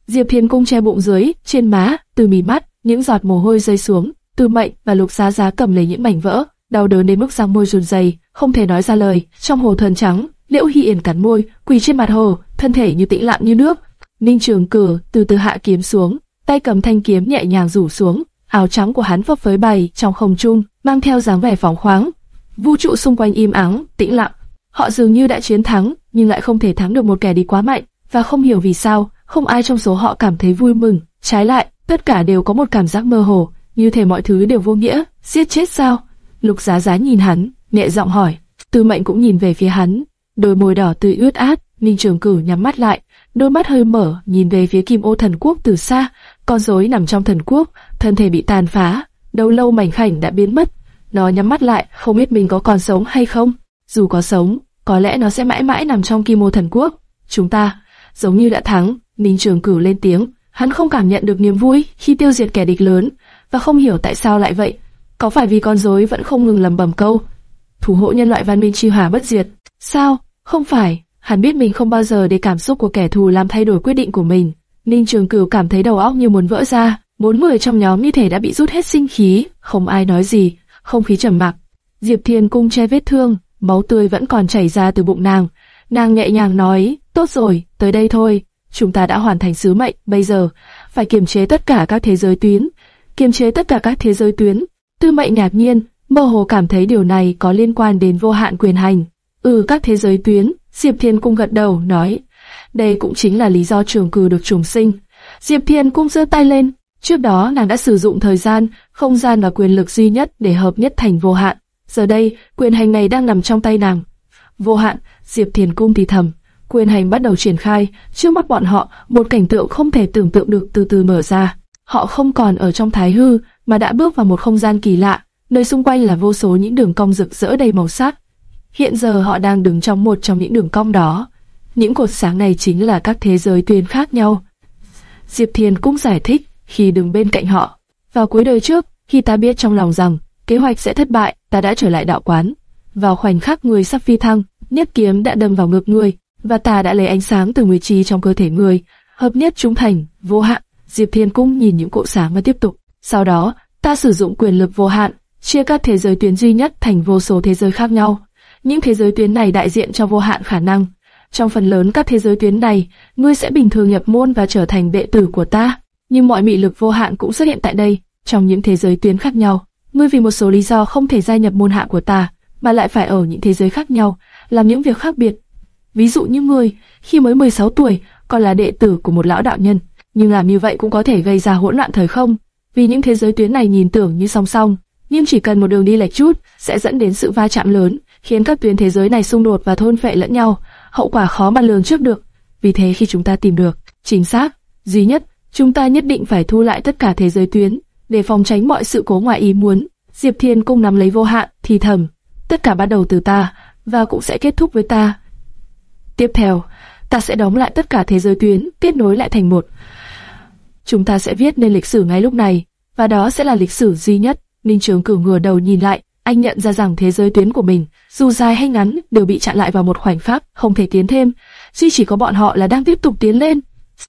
Diệp Thiên Cung che bụng dưới, trên má, từ mí mắt, những giọt mồ hôi rơi xuống. Từ Mệnh và Lục Giá Giá cầm lấy những mảnh vỡ, đau đớn đến mức răng môi run rẩy, không thể nói ra lời. Trong hồ thần trắng, Liễu Hi Yên cắn môi, quỳ trên mặt hồ, thân thể như tĩnh lặng như nước. Ninh Trường Cử từ từ hạ kiếm xuống, tay cầm thanh kiếm nhẹ nhàng rủ xuống, áo trắng của hắn phấp phới bay trong không trung, mang theo dáng vẻ phóng khoáng. Vũ trụ xung quanh im ắng, tĩnh lặng. Họ dường như đã chiến thắng, nhưng lại không thể thắng được một kẻ đi quá mạnh, và không hiểu vì sao, không ai trong số họ cảm thấy vui mừng. Trái lại, tất cả đều có một cảm giác mơ hồ, như thể mọi thứ đều vô nghĩa. Giết chết sao? Lục Giá Giá nhìn hắn, nhẹ giọng hỏi. Tư Mệnh cũng nhìn về phía hắn, đôi môi đỏ tươi ướt át. Ninh Trường Cử nhắm mắt lại, đôi mắt hơi mở, nhìn về phía Kim Ô Thần Quốc từ xa. Con rối nằm trong thần quốc, thân thể bị tàn phá, đầu lâu mảnh khảnh đã biến mất. Nó nhắm mắt lại, không biết mình có còn sống hay không. Dù có sống, có lẽ nó sẽ mãi mãi nằm trong Kim Ô Thần Quốc. Chúng ta, giống như đã thắng. Ninh Trường Cửu lên tiếng, hắn không cảm nhận được niềm vui khi tiêu diệt kẻ địch lớn, và không hiểu tại sao lại vậy. Có phải vì con rối vẫn không ngừng lầm bầm câu, thủ hộ nhân loại văn minh chi hỏa bất diệt? Sao? Không phải. Hắn biết mình không bao giờ để cảm xúc của kẻ thù làm thay đổi quyết định của mình. Ninh Trường Cửu cảm thấy đầu óc như muốn vỡ ra. Bốn người trong nhóm như thể đã bị rút hết sinh khí, không ai nói gì, không khí trầm mặc. Diệp Thiên cung che vết thương, máu tươi vẫn còn chảy ra từ bụng nàng. Nàng nhẹ nhàng nói, tốt rồi, tới đây thôi, chúng ta đã hoàn thành sứ mệnh, bây giờ phải kiềm chế tất cả các thế giới tuyến, kiềm chế tất cả các thế giới tuyến. Tư Mệnh ngạc nhiên, mơ hồ cảm thấy điều này có liên quan đến vô hạn quyền hành. Ừ, các thế giới tuyến, Diệp Thiên cung gật đầu, nói, đây cũng chính là lý do trường cử được trùng sinh. Diệp Thiên cung giơ tay lên, trước đó nàng đã sử dụng thời gian, không gian và quyền lực duy nhất để hợp nhất thành vô hạn. Giờ đây, quyền hành này đang nằm trong tay nàng. Vô hạn, Diệp Thiên cung thì thầm, quyền hành bắt đầu triển khai, trước mắt bọn họ, một cảnh tượng không thể tưởng tượng được từ từ mở ra. Họ không còn ở trong thái hư, mà đã bước vào một không gian kỳ lạ, nơi xung quanh là vô số những đường cong rực rỡ đầy màu sắc. Hiện giờ họ đang đứng trong một trong những đường cong đó. Những cột sáng này chính là các thế giới tuyến khác nhau. Diệp Thiên cũng giải thích khi đứng bên cạnh họ. Vào cuối đời trước, khi ta biết trong lòng rằng kế hoạch sẽ thất bại, ta đã trở lại đạo quán. Vào khoảnh khắc người sắp phi thăng, nhất kiếm đã đâm vào ngực người, và ta đã lấy ánh sáng từ nguy trí trong cơ thể người, hợp nhất chúng thành, vô hạn. Diệp Thiên Cung nhìn những cỗ sáng và tiếp tục. Sau đó, ta sử dụng quyền lực vô hạn, chia các thế giới tuyến duy nhất thành vô số thế giới khác nhau. Những thế giới tuyến này đại diện cho vô hạn khả năng. Trong phần lớn các thế giới tuyến này, ngươi sẽ bình thường nhập môn và trở thành đệ tử của ta. Nhưng mọi mị lực vô hạn cũng xuất hiện tại đây, trong những thế giới tuyến khác nhau. Ngươi vì một số lý do không thể gia nhập môn hạ của ta, mà lại phải ở những thế giới khác nhau, làm những việc khác biệt, Ví dụ như ngươi, khi mới 16 tuổi, còn là đệ tử của một lão đạo nhân, nhưng làm như vậy cũng có thể gây ra hỗn loạn thời không, vì những thế giới tuyến này nhìn tưởng như song song, nhưng chỉ cần một đường đi lệch chút sẽ dẫn đến sự va chạm lớn, khiến các tuyến thế giới này xung đột và thôn phệ lẫn nhau, hậu quả khó mà lường trước được. Vì thế khi chúng ta tìm được chính xác, duy nhất, chúng ta nhất định phải thu lại tất cả thế giới tuyến để phòng tránh mọi sự cố ngoài ý muốn. Diệp Thiên cung nắm lấy vô hạn, thì thầm, tất cả bắt đầu từ ta và cũng sẽ kết thúc với ta. Tiếp theo, ta sẽ đóng lại tất cả thế giới tuyến, kết nối lại thành một. Chúng ta sẽ viết nên lịch sử ngay lúc này, và đó sẽ là lịch sử duy nhất. Ninh Trường cử ngửa đầu nhìn lại, anh nhận ra rằng thế giới tuyến của mình, dù dài hay ngắn, đều bị chặn lại vào một khoảnh khắc, không thể tiến thêm. Duy chỉ có bọn họ là đang tiếp tục tiến lên.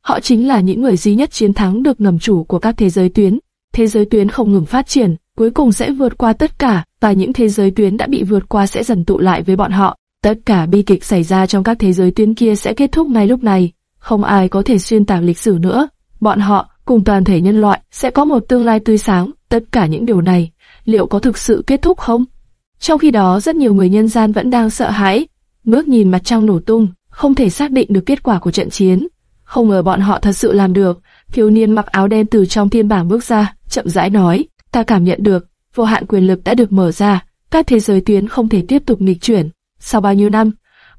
Họ chính là những người duy nhất chiến thắng được ngầm chủ của các thế giới tuyến. Thế giới tuyến không ngừng phát triển, cuối cùng sẽ vượt qua tất cả, và những thế giới tuyến đã bị vượt qua sẽ dần tụ lại với bọn họ. Tất cả bi kịch xảy ra trong các thế giới tuyến kia sẽ kết thúc ngay lúc này. Không ai có thể xuyên tạc lịch sử nữa. Bọn họ, cùng toàn thể nhân loại, sẽ có một tương lai tươi sáng. Tất cả những điều này, liệu có thực sự kết thúc không? Trong khi đó, rất nhiều người nhân gian vẫn đang sợ hãi, ngước nhìn mặt trăng nổ tung, không thể xác định được kết quả của trận chiến. Không ngờ bọn họ thật sự làm được. Thiếu niên mặc áo đen từ trong thiên bảng bước ra, chậm rãi nói, ta cảm nhận được, vô hạn quyền lực đã được mở ra, các thế giới tuyến không thể tiếp tục nghịch chuyển. Sau bao nhiêu năm,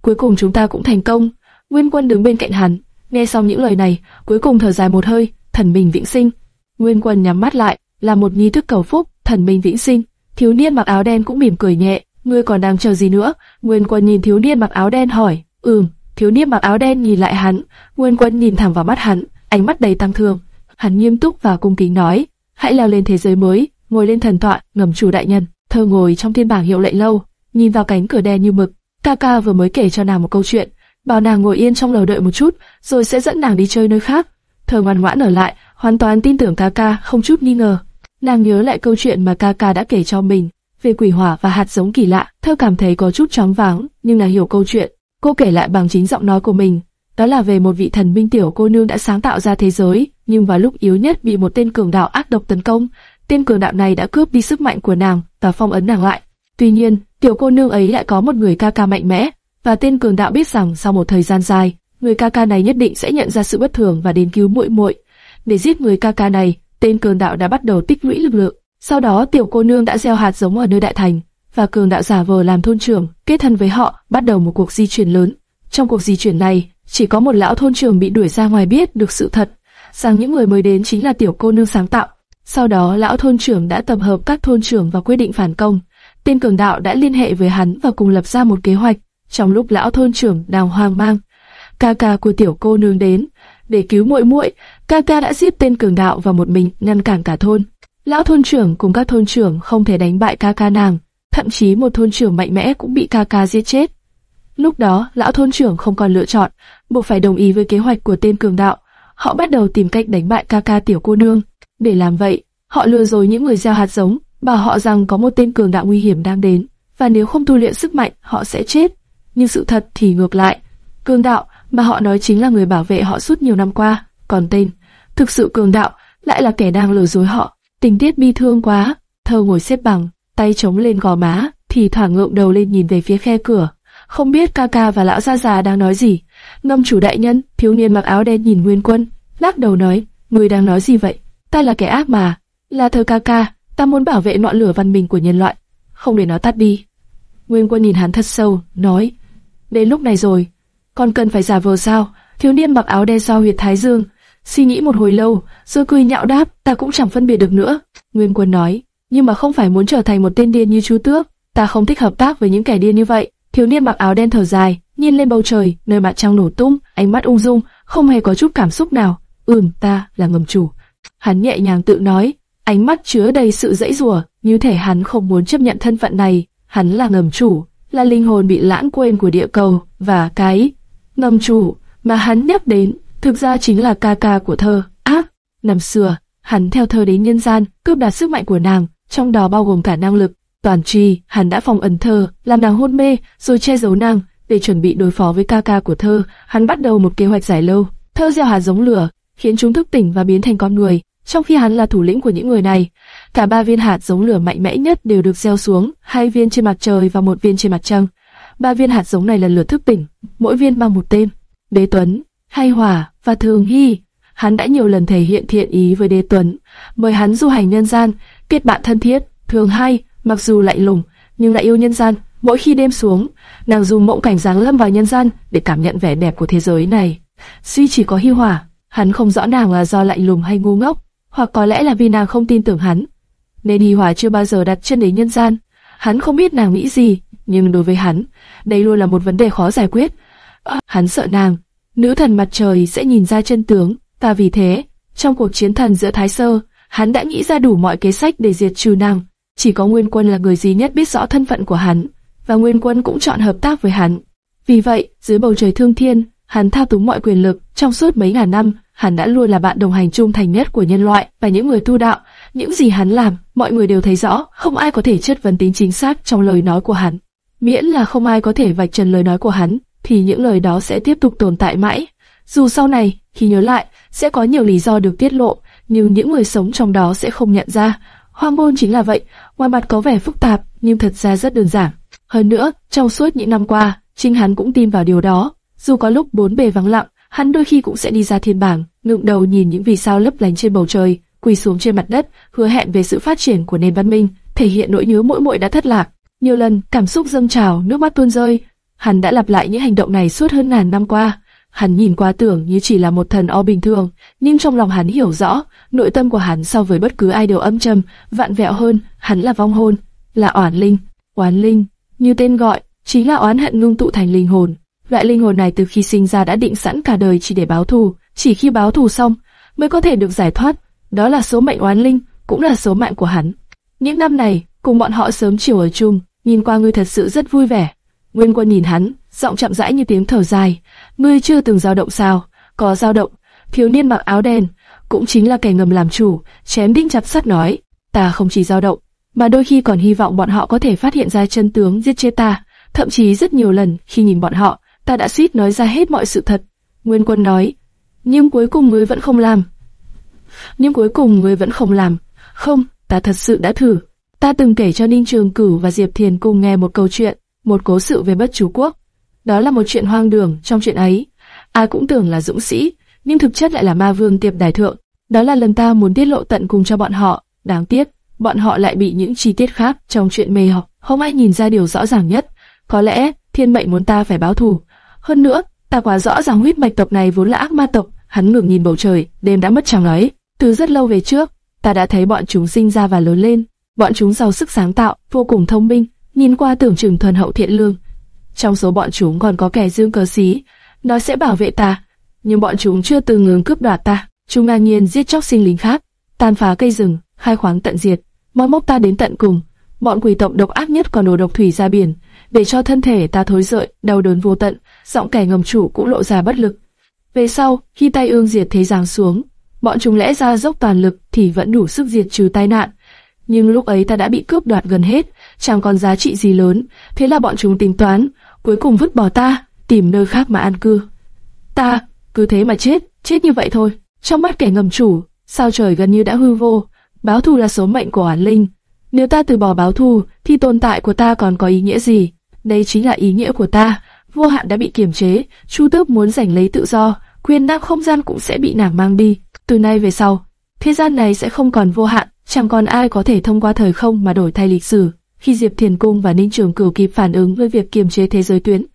cuối cùng chúng ta cũng thành công. Nguyên Quân đứng bên cạnh hắn, nghe xong những lời này, cuối cùng thở dài một hơi, thần mình vĩnh sinh. Nguyên Quân nhắm mắt lại, là một nghi thức cầu phúc, thần minh vĩnh sinh. Thiếu niên mặc áo đen cũng mỉm cười nhẹ, ngươi còn đang chờ gì nữa? Nguyên Quân nhìn thiếu niên mặc áo đen hỏi, ừm. Thiếu niên mặc áo đen nhìn lại hắn, Nguyên Quân nhìn thẳng vào mắt hắn, ánh mắt đầy tăng thương. Hắn nghiêm túc và cung kính nói, hãy leo lên thế giới mới, ngồi lên thần tọa, ngầm chủ đại nhân. Thơ ngồi trong thiên bảng hiệu lệnh lâu, nhìn vào cánh cửa đen như mực. Kaka vừa mới kể cho nàng một câu chuyện, bảo nàng ngồi yên trong lầu đợi một chút, rồi sẽ dẫn nàng đi chơi nơi khác. Thờ ngoan ngoãn ở lại, hoàn toàn tin tưởng Kaka, không chút nghi ngờ. Nàng nhớ lại câu chuyện mà Kaka đã kể cho mình về quỷ hỏa và hạt giống kỳ lạ. Thơ cảm thấy có chút chóng váng, nhưng nàng hiểu câu chuyện. Cô kể lại bằng chính giọng nói của mình, đó là về một vị thần minh tiểu cô nương đã sáng tạo ra thế giới, nhưng vào lúc yếu nhất bị một tên cường đạo ác độc tấn công. Tên cường đạo này đã cướp đi sức mạnh của nàng và phong ấn nàng lại. Tuy nhiên, tiểu cô nương ấy lại có một người ca ca mạnh mẽ, và tên cường đạo biết rằng sau một thời gian dài, người ca ca này nhất định sẽ nhận ra sự bất thường và đến cứu muội muội. Để giết người ca ca này, tên cường đạo đã bắt đầu tích lũy lực lượng. Sau đó tiểu cô nương đã gieo hạt giống ở nơi đại thành, và cường đạo giả vờ làm thôn trưởng, kết thân với họ, bắt đầu một cuộc di chuyển lớn. Trong cuộc di chuyển này, chỉ có một lão thôn trưởng bị đuổi ra ngoài biết được sự thật, rằng những người mới đến chính là tiểu cô nương sáng tạo. Sau đó lão thôn trưởng đã tập hợp các thôn trưởng và quyết định phản công. Tên cường đạo đã liên hệ với hắn và cùng lập ra một kế hoạch. Trong lúc lão thôn trưởng đang hoang mang, ca ca của tiểu cô nương đến để cứu muội muội, ca ca đã giết tên cường đạo và một mình ngăn cản cả thôn. Lão thôn trưởng cùng các thôn trưởng không thể đánh bại ca ca nàng, thậm chí một thôn trưởng mạnh mẽ cũng bị ca ca giết chết. Lúc đó, lão thôn trưởng không còn lựa chọn, buộc phải đồng ý với kế hoạch của tên cường đạo. Họ bắt đầu tìm cách đánh bại ca ca tiểu cô nương. Để làm vậy, họ lừa dối những người gieo hạt giống, bảo họ rằng có một tên cường đạo nguy hiểm đang đến, và nếu không tu luyện sức mạnh, họ sẽ chết. Nhưng sự thật thì ngược lại. Cường đạo mà họ nói chính là người bảo vệ họ suốt nhiều năm qua, còn tên, thực sự cường đạo, lại là kẻ đang lừa dối họ. Tình tiết bi thương quá, thơ ngồi xếp bằng, tay chống lên gò má, thì thoảng ngượng đầu lên nhìn về phía khe cửa. Không biết ca ca và lão gia già đang nói gì. Ngâm chủ đại nhân, thiếu niên mặc áo đen nhìn Nguyên Quân, lắc đầu nói, người đang nói gì vậy? Ta là kẻ ác mà, là thơ ca ca, ta muốn bảo vệ ngọn lửa văn minh của nhân loại, không để nó tắt đi. Nguyên Quân nhìn hắn thật sâu, nói, đến lúc này rồi, còn cần phải giả vờ sao? Thiếu niên mặc áo đen sao huyệt thái dương, suy nghĩ một hồi lâu, rồi cười nhạo đáp, ta cũng chẳng phân biệt được nữa. Nguyên Quân nói, nhưng mà không phải muốn trở thành một tên điên như chú tước, ta không thích hợp tác với những kẻ điên như vậy. Thiếu niên mặc áo đen thở dài, nhìn lên bầu trời, nơi mặt trăng nổ tung, ánh mắt ung dung, không hề có chút cảm xúc nào. Ừm, ta là ngầm chủ. Hắn nhẹ nhàng tự nói, ánh mắt chứa đầy sự dãy rủa, như thể hắn không muốn chấp nhận thân phận này. Hắn là ngầm chủ, là linh hồn bị lãng quên của địa cầu, và cái ngầm chủ mà hắn nhắc đến, thực ra chính là ca ca của thơ. Ác, năm xưa, hắn theo thơ đến nhân gian, cướp đoạt sức mạnh của nàng, trong đó bao gồm cả năng lực. Toàn tri. hắn đã phòng ẩn thơ, làm nàng hôn mê, rồi che giấu nàng, để chuẩn bị đối phó với ca ca của thơ. Hắn bắt đầu một kế hoạch dài lâu. Thơ gieo hạt giống lửa, khiến chúng thức tỉnh và biến thành con người. Trong khi hắn là thủ lĩnh của những người này, cả ba viên hạt giống lửa mạnh mẽ nhất đều được gieo xuống, hai viên trên mặt trời và một viên trên mặt trăng. Ba viên hạt giống này lần lượt thức tỉnh, mỗi viên mang một tên: Đế Tuấn, Hay Hòa và Thường Hy. Hắn đã nhiều lần thể hiện thiện ý với Đế Tuấn, mời hắn du hành nhân gian, kết bạn thân thiết. Thường Hay, mặc dù lạnh lùng, nhưng lại yêu nhân gian. Mỗi khi đêm xuống, nàng dùng mộng cảnh giáng lâm vào nhân gian để cảm nhận vẻ đẹp của thế giới này. Duy chỉ có Hi Hòa, hắn không rõ nàng là do lạnh lùng hay ngu ngốc, hoặc có lẽ là vì nàng không tin tưởng hắn, nên Hi Hòa chưa bao giờ đặt chân đến nhân gian. Hắn không biết nàng nghĩ gì, nhưng đối với hắn, đây luôn là một vấn đề khó giải quyết. À, hắn sợ nàng, nữ thần mặt trời sẽ nhìn ra chân tướng, và vì thế, trong cuộc chiến thần giữa Thái Sơ, hắn đã nghĩ ra đủ mọi kế sách để diệt trừ nàng. chỉ có Nguyên Quân là người duy nhất biết rõ thân phận của hắn, và Nguyên Quân cũng chọn hợp tác với hắn. Vì vậy, dưới bầu trời thương thiên, hắn thao túng mọi quyền lực, trong suốt mấy ngàn năm, hắn đã luôn là bạn đồng hành trung thành nhất của nhân loại và những người tu đạo. Những gì hắn làm, mọi người đều thấy rõ, không ai có thể chất vấn tính chính xác trong lời nói của hắn. Miễn là không ai có thể vạch trần lời nói của hắn, thì những lời đó sẽ tiếp tục tồn tại mãi. Dù sau này, khi nhớ lại, sẽ có nhiều lý do được tiết lộ, nhưng những người sống trong đó sẽ không nhận ra. Hoang môn chính là vậy, ngoài mặt có vẻ phức tạp, nhưng thật ra rất đơn giản. Hơn nữa, trong suốt những năm qua, chính hắn cũng tin vào điều đó. Dù có lúc bốn bề vắng lặng, hắn đôi khi cũng sẽ đi ra thiên bảng, ngượng đầu nhìn những vì sao lấp lánh trên bầu trời, quỳ xuống trên mặt đất, hứa hẹn về sự phát triển của nền văn minh, thể hiện nỗi nhớ mỗi muội đã thất lạc. Nhiều lần, cảm xúc dâng trào, nước mắt tuôn rơi. Hắn đã lặp lại những hành động này suốt hơn ngàn năm qua. Hắn nhìn qua tưởng như chỉ là một thần o bình thường, nhưng trong lòng hắn hiểu rõ, nội tâm của hắn so với bất cứ ai đều âm trầm, vạn vẹo hơn, hắn là vong hồn, là oản linh, oán linh, như tên gọi, chính là oán hận ngưng tụ thành linh hồn. Loại linh hồn này từ khi sinh ra đã định sẵn cả đời chỉ để báo thù, chỉ khi báo thù xong mới có thể được giải thoát. Đó là số mệnh oán linh, cũng là số mạng của hắn. Những năm này, cùng bọn họ sớm chiều ở chung, nhìn qua ngươi thật sự rất vui vẻ. Nguyên Quân nhìn hắn, giọng chậm rãi như tiếng thở dài. Ngươi chưa từng dao động sao? Có dao động. Thiếu niên mặc áo đen, cũng chính là kẻ ngầm làm chủ, chém đinh chặt sắt nói, ta không chỉ dao động, mà đôi khi còn hy vọng bọn họ có thể phát hiện ra chân tướng giết chết ta. Thậm chí rất nhiều lần khi nhìn bọn họ, ta đã suýt nói ra hết mọi sự thật. Nguyên Quân nói, nhưng cuối cùng ngươi vẫn không làm. Nhưng cuối cùng ngươi vẫn không làm. Không, ta thật sự đã thử. Ta từng kể cho Ninh Trường Cửu và Diệp Thiền cùng nghe một câu chuyện, một cố sự về bất chú quốc. Đó là một chuyện hoang đường, trong chuyện ấy, ai cũng tưởng là dũng sĩ, nhưng thực chất lại là ma vương tiệp đại thượng. Đó là lần ta muốn tiết lộ tận cùng cho bọn họ, đáng tiếc, bọn họ lại bị những chi tiết khác trong chuyện mê học, không ai nhìn ra điều rõ ràng nhất. Có lẽ, thiên mệnh muốn ta phải báo thù. Hơn nữa, ta quá rõ ràng huyết mạch tộc này vốn là ác ma tộc, hắn ngừng nhìn bầu trời, đêm đã mất trăng ấy. Từ rất lâu về trước, ta đã thấy bọn chúng sinh ra và lớn lên. Bọn chúng giàu sức sáng tạo, vô cùng thông minh, nhìn qua tưởng chừng thuần hậu thiện lương. Trong số bọn chúng còn có kẻ dương cờ xí, nó sẽ bảo vệ ta, nhưng bọn chúng chưa từng ngừng cướp đoạt ta. Chúng ngang nhiên giết chóc sinh linh khác, tàn phá cây rừng, khai khoáng tận diệt, moi móc ta đến tận cùng. Bọn quỷ tộc độc ác nhất còn đổ độc thủy ra biển, để cho thân thể ta thối rợi, đau đớn vô tận. Giọng kẻ ngầm chủ cũng lộ ra bất lực. Về sau, khi tay ương diệt thế giáng xuống, bọn chúng lẽ ra dốc toàn lực thì vẫn đủ sức diệt trừ tai nạn. Nhưng lúc ấy ta đã bị cướp đoạt gần hết, chẳng còn giá trị gì lớn, thế là bọn chúng tính toán, cuối cùng vứt bỏ ta, tìm nơi khác mà an cư. Ta, cứ thế mà chết, chết như vậy thôi. Trong mắt kẻ ngầm chủ, sao trời gần như đã hư vô, báo thù là số mệnh của oán linh. Nếu ta từ bỏ báo thù, thì tồn tại của ta còn có ý nghĩa gì? Đây chính là ý nghĩa của ta. Vô hạn đã bị kiềm chế, Chu Tước muốn giành lấy tự do, quyền năng không gian cũng sẽ bị nàng mang đi. Từ nay về sau, thế gian này sẽ không còn vô hạn, chẳng còn ai có thể thông qua thời không mà đổi thay lịch sử. Khi Diệp Thiền Cung và Ninh Trường Cửu kịp phản ứng với việc kiềm chế thế giới tuyến,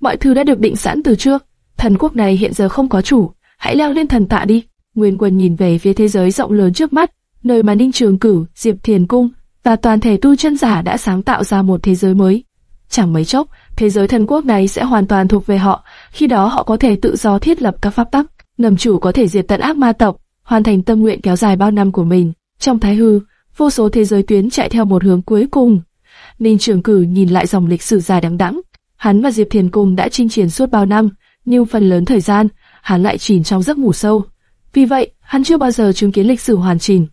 mọi thứ đã được định sẵn từ trước. Thần quốc này hiện giờ không có chủ, hãy leo lên thần tạ đi. Nguyên Quân nhìn về phía thế giới rộng lớn trước mắt, nơi mà Ninh Trường Cửu, Diệp Thiền Cung và toàn thể tu chân giả đã sáng tạo ra một thế giới mới. Chẳng mấy chốc, thế giới thần quốc này sẽ hoàn toàn thuộc về họ, khi đó họ có thể tự do thiết lập các pháp tắc, nầm chủ có thể diệt tận ác ma tộc, hoàn thành tâm nguyện kéo dài bao năm của mình. Trong thái hư, vô số thế giới tuyến chạy theo một hướng cuối cùng. Ninh Trường Cử nhìn lại dòng lịch sử dài đằng đẵng, hắn và Diệp Thiền Cung đã chinh chiến suốt bao năm, nhưng phần lớn thời gian, hắn lại chìm trong giấc ngủ sâu. Vì vậy, hắn chưa bao giờ chứng kiến lịch sử hoàn chỉnh.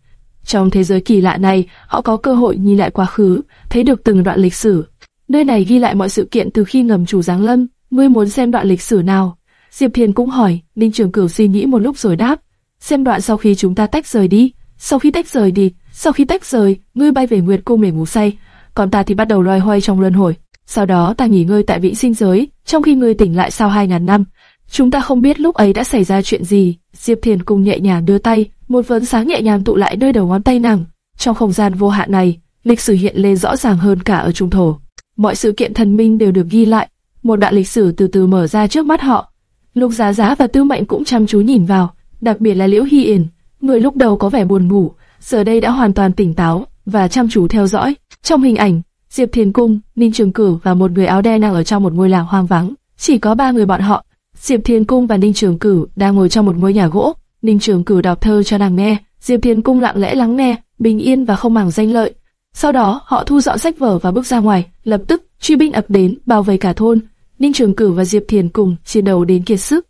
Trong thế giới kỳ lạ này, họ có cơ hội nhìn lại quá khứ, thấy được từng đoạn lịch sử. Nơi này ghi lại mọi sự kiện từ khi ngầm chủ giáng lâm. Ngươi muốn xem đoạn lịch sử nào? Diệp Thiền cũng hỏi. Ninh Trường Cửu suy nghĩ một lúc rồi đáp. Xem đoạn sau khi chúng ta tách rời đi. Sau khi tách rời đi, sau khi tách rời, ngươi bay về Nguyệt Cung để ngủ say, còn ta thì bắt đầu loay hoay trong luân hồi. Sau đó ta nghỉ ngơi tại vị sinh giới, trong khi ngươi tỉnh lại sau hai ngàn năm. Chúng ta không biết lúc ấy đã xảy ra chuyện gì. Diệp Thiền cùng nhẹ nhàng đưa tay, một vấn sáng nhẹ nhàng tụ lại nơi đầu ngón tay nàng. Trong không gian vô hạn này, lịch sử hiện lên rõ ràng hơn cả ở trung thổ. Mọi sự kiện thần minh đều được ghi lại, một đoạn lịch sử từ từ mở ra trước mắt họ. Lục Giá Giá và Tư Mệnh cũng chăm chú nhìn vào, đặc biệt là Liễu Hy Yển, người lúc đầu có vẻ buồn ngủ, giờ đây đã hoàn toàn tỉnh táo và chăm chú theo dõi. Trong hình ảnh, Diệp Thiền Cung, Ninh Trường Cử và một người áo đen đang ở trong một ngôi làng hoang vắng. Chỉ có ba người bọn họ. Diệp Thiền Cung và Ninh Trường Cử đang ngồi trong một ngôi nhà gỗ. Ninh Trường Cử đọc thơ cho nàng nghe, Diệp Thiền Cung lặng lẽ lắng nghe, bình yên và không màng danh lợi. Sau đó, họ thu dọn sách vở và bước ra ngoài, lập tức truy binh ập đến, bao vây cả thôn. Ninh Trường Cửu và Diệp Thiền cùng chiến đấu đến kiệt sức.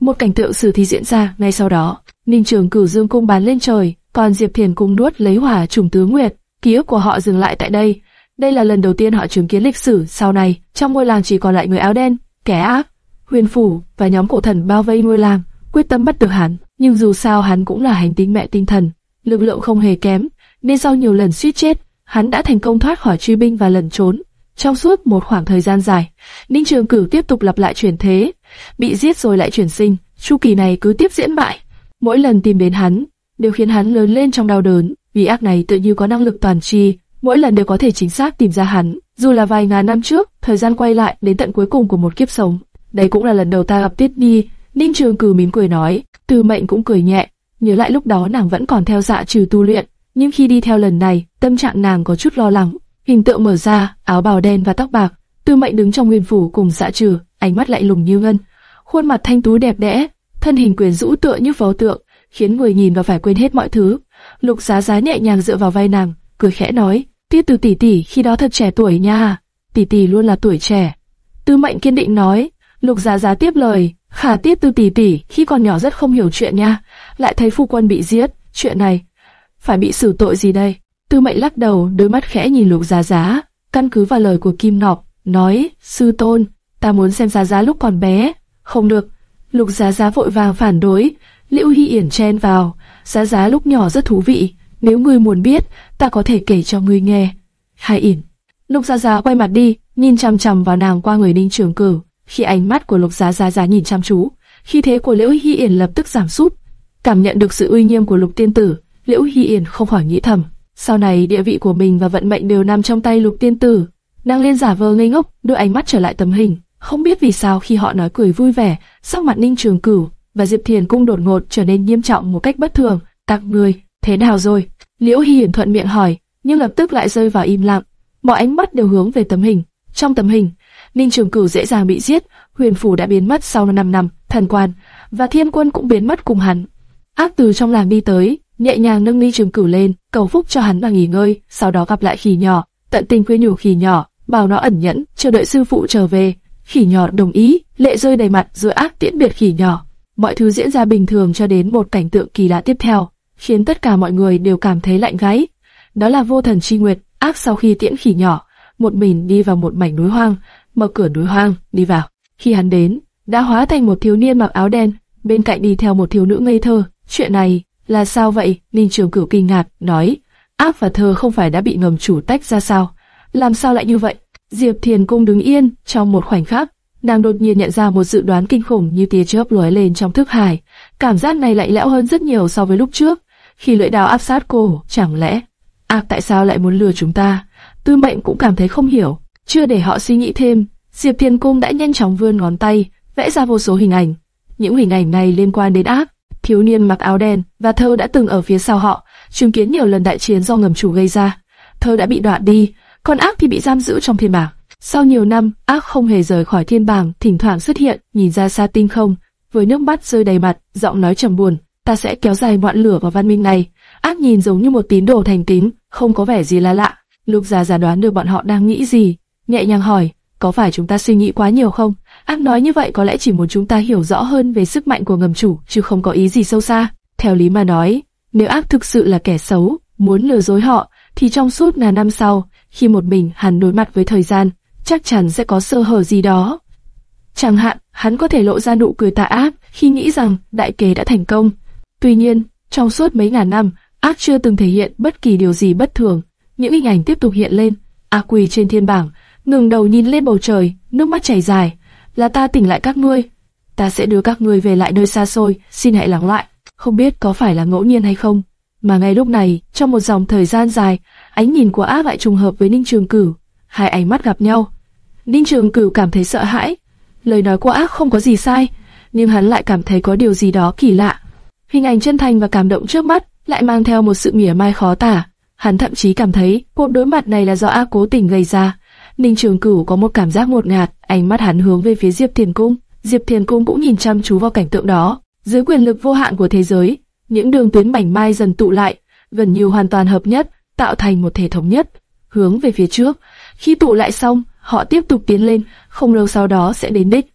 Một cảnh tượng sử thi diễn ra ngay sau đó. Ninh Trường Cửu dương cung bắn lên trời, còn Diệp Thiền cung đuốt lấy hỏa trùng tứ nguyệt. Ký ức của họ dừng lại tại đây. Đây là lần đầu tiên họ chứng kiến lịch sử. Sau này, trong ngôi làng chỉ còn lại người áo đen, kẻ ác, huyền phủ và nhóm cổ thần bao vây ngôi làng, quyết tâm bắt được hắn. Nhưng dù sao hắn cũng là hành tinh mẹ tinh thần, lực lượng không hề kém, nên sau nhiều lần suýt chết, hắn đã thành công thoát khỏi truy binh và lẩn trốn. Trong suốt một khoảng thời gian dài, Ninh Trường Cửu tiếp tục lặp lại chuyển thế, bị giết rồi lại chuyển sinh, chu kỳ này cứ tiếp diễn mãi. Mỗi lần tìm đến hắn, đều khiến hắn lớn lên trong đau đớn, vì ác này tự như có năng lực toàn tri, mỗi lần đều có thể chính xác tìm ra hắn. Dù là vài ngàn năm trước, thời gian quay lại đến tận cuối cùng của một kiếp sống. Đây cũng là lần đầu ta gặp Tiết Nhi, Ninh Trường Cửu mỉm cười nói, Từ Mệnh cũng cười nhẹ, nhớ lại lúc đó nàng vẫn còn theo dạ trừ tu luyện, nhưng khi đi theo lần này, tâm trạng nàng có chút lo lắng. Hình tượng mở ra, áo bào đen và tóc bạc, Tư Mệnh đứng trong nguyên phủ cùng dạ trừ, ánh mắt lạnh lùng như ngân, khuôn mặt thanh tú đẹp đẽ, thân hình quyến rũ tựa như phó tượng, khiến người nhìn và phải quên hết mọi thứ. Lục Giá Giá nhẹ nhàng dựa vào vai nàng, cười khẽ nói, Tiết Từ tỷ tỷ khi đó thật trẻ tuổi nha, tỷ tỷ luôn là tuổi trẻ. Tư Mệnh kiên định nói, Lục Giá Giá tiếp lời, Khả Tiết Từ tỷ tỷ khi còn nhỏ rất không hiểu chuyện nha, lại thấy phu quân bị giết, chuyện này phải bị xử tội gì đây? Tư Mệnh lắc đầu, đôi mắt khẽ nhìn Lục Giá Giá, căn cứ vào lời của Kim ngọc nói, sư tôn, ta muốn xem Giá Giá lúc còn bé. Không được. Lục Giá Giá vội vàng phản đối, Liễu Hy Yển chen vào, Giá Giá lúc nhỏ rất thú vị, nếu ngươi muốn biết, ta có thể kể cho ngươi nghe. Hai Yển. Lục Giá Giá quay mặt đi, nhìn chăm chăm vào nàng qua người Ninh Trường Cử. Khi ánh mắt của Lục Giá Giá Giá nhìn chăm chú, khi thế của Liễu Hy Yển lập tức giảm sút. Cảm nhận được sự uy nghiêm của Lục Tiên Tử, Liễu Hy Yển không khỏi nghĩ thầm, sau này địa vị của mình và vận mệnh đều nằm trong tay Lục Tiên Tử. Nàng liên giả vờ ngây ngốc, đưa ánh mắt trở lại tấm hình. Không biết vì sao khi họ nói cười vui vẻ, sắc mặt Ninh Trường Cửu và Diệp Thiền cung đột ngột trở nên nghiêm trọng một cách bất thường. Các người, thế nào rồi? Liễu Hy Hiển thuận miệng hỏi, nhưng lập tức lại rơi vào im lặng. Mọi ánh mắt đều hướng về tấm hình. Trong tấm hình, Ninh Trường Cửu dễ dàng bị giết, Huyền phủ đã biến mất sau 5 năm, thần quan và Thiên Quân cũng biến mất cùng hắn. Ác từ trong làng đi tới, nhẹ nhàng nâng ly Trường Cửu lên, cầu phúc cho hắn và nghỉ ngơi, sau đó gặp lại khỉ nhỏ, tận tình khuyên nhủ khỉ nhỏ, bảo nó ẩn nhẫn, chờ đợi sư phụ trở về. Khỉ nhỏ đồng ý, lệ rơi đầy mặt rồi ác tiễn biệt khỉ nhỏ. Mọi thứ diễn ra bình thường cho đến một cảnh tượng kỳ lạ tiếp theo, khiến tất cả mọi người đều cảm thấy lạnh gáy. Đó là vô thần chi nguyệt, ác sau khi tiễn khỉ nhỏ, một mình đi vào một mảnh núi hoang, mở cửa núi hoang, đi vào. Khi hắn đến, đã hóa thành một thiếu niên mặc áo đen, bên cạnh đi theo một thiếu nữ ngây thơ. Chuyện này là sao vậy? Ninh Trường Cửu kinh ngạc, nói, ác và thơ không phải đã bị ngầm chủ tách ra sao? Làm sao lại như vậy? Diệp Thiền Cung đứng yên, trong một khoảnh khắc, nàng đột nhiên nhận ra một dự đoán kinh khủng như tia chớp lóe lên trong thức hải. Cảm giác này lạnh lẽo hơn rất nhiều so với lúc trước, khi lưỡi đao áp sát cô, chẳng lẽ ác tại sao lại muốn lừa chúng ta? Tư Mệnh cũng cảm thấy không hiểu, chưa để họ suy nghĩ thêm, Diệp Thiền Cung đã nhanh chóng vươn ngón tay, vẽ ra vô số hình ảnh. Những hình ảnh này liên quan đến ác, thiếu niên mặc áo đen và thơ đã từng ở phía sau họ, chứng kiến nhiều lần đại chiến do ngầm chủ gây ra. Thơ đã bị đoạn đi, còn ác thì bị giam giữ trong thiên bảng. Sau nhiều năm, ác không hề rời khỏi thiên bảng, thỉnh thoảng xuất hiện, nhìn ra xa tinh không, với nước mắt rơi đầy mặt, giọng nói trầm buồn, ta sẽ kéo dài ngọn lửa vào văn minh này. Ác nhìn giống như một tín đồ thành tín, không có vẻ gì là lạ. Lục Già giả đoán được bọn họ đang nghĩ gì, nhẹ nhàng hỏi, có phải chúng ta suy nghĩ quá nhiều không? Ác nói như vậy có lẽ chỉ muốn chúng ta hiểu rõ hơn về sức mạnh của ngầm chủ, chứ không có ý gì sâu xa. Theo lý mà nói, nếu ác thực sự là kẻ xấu, muốn lừa dối họ, thì trong suốt ngàn năm sau, khi một mình hắn đối mặt với thời gian, chắc chắn sẽ có sơ hở gì đó. Chẳng hạn, hắn có thể lộ ra nụ cười tà ác khi nghĩ rằng đại kế đã thành công. Tuy nhiên, trong suốt mấy ngàn năm, ác chưa từng thể hiện bất kỳ điều gì bất thường. Những hình ảnh tiếp tục hiện lên. Ác quỳ trên thiên bảng, ngừng đầu nhìn lên bầu trời, nước mắt chảy dài. Là ta tỉnh lại các ngươi. Ta sẽ đưa các ngươi về lại nơi xa xôi, xin hãy lắng lại. Không biết có phải là ngẫu nhiên hay không, mà ngay lúc này, trong một dòng thời gian dài, ánh nhìn của ác lại trùng hợp với Ninh Trường Cửu. Hai ánh mắt gặp nhau. Ninh Trường Cửu cảm thấy sợ hãi. Lời nói của ác không có gì sai, nhưng hắn lại cảm thấy có điều gì đó kỳ lạ. Hình ảnh chân thành và cảm động trước mắt lại mang theo một sự mỉa mai khó tả. Hắn thậm chí cảm thấy cuộc đối mặt này là do ác cố tình gây ra. Ninh Trường Cửu có một cảm giác ngột ngạt, ánh mắt hắn hướng về phía Diệp Thiền Cung. Diệp Thiền Cung cũng nhìn chăm chú vào cảnh tượng đó. Dưới quyền lực vô hạn của thế giới, những đường tuyến mảnh mai dần tụ lại, gần như hoàn toàn hợp nhất, tạo thành một thể thống nhất, hướng về phía trước. Khi tụ lại xong, họ tiếp tục tiến lên, không lâu sau đó sẽ đến đích.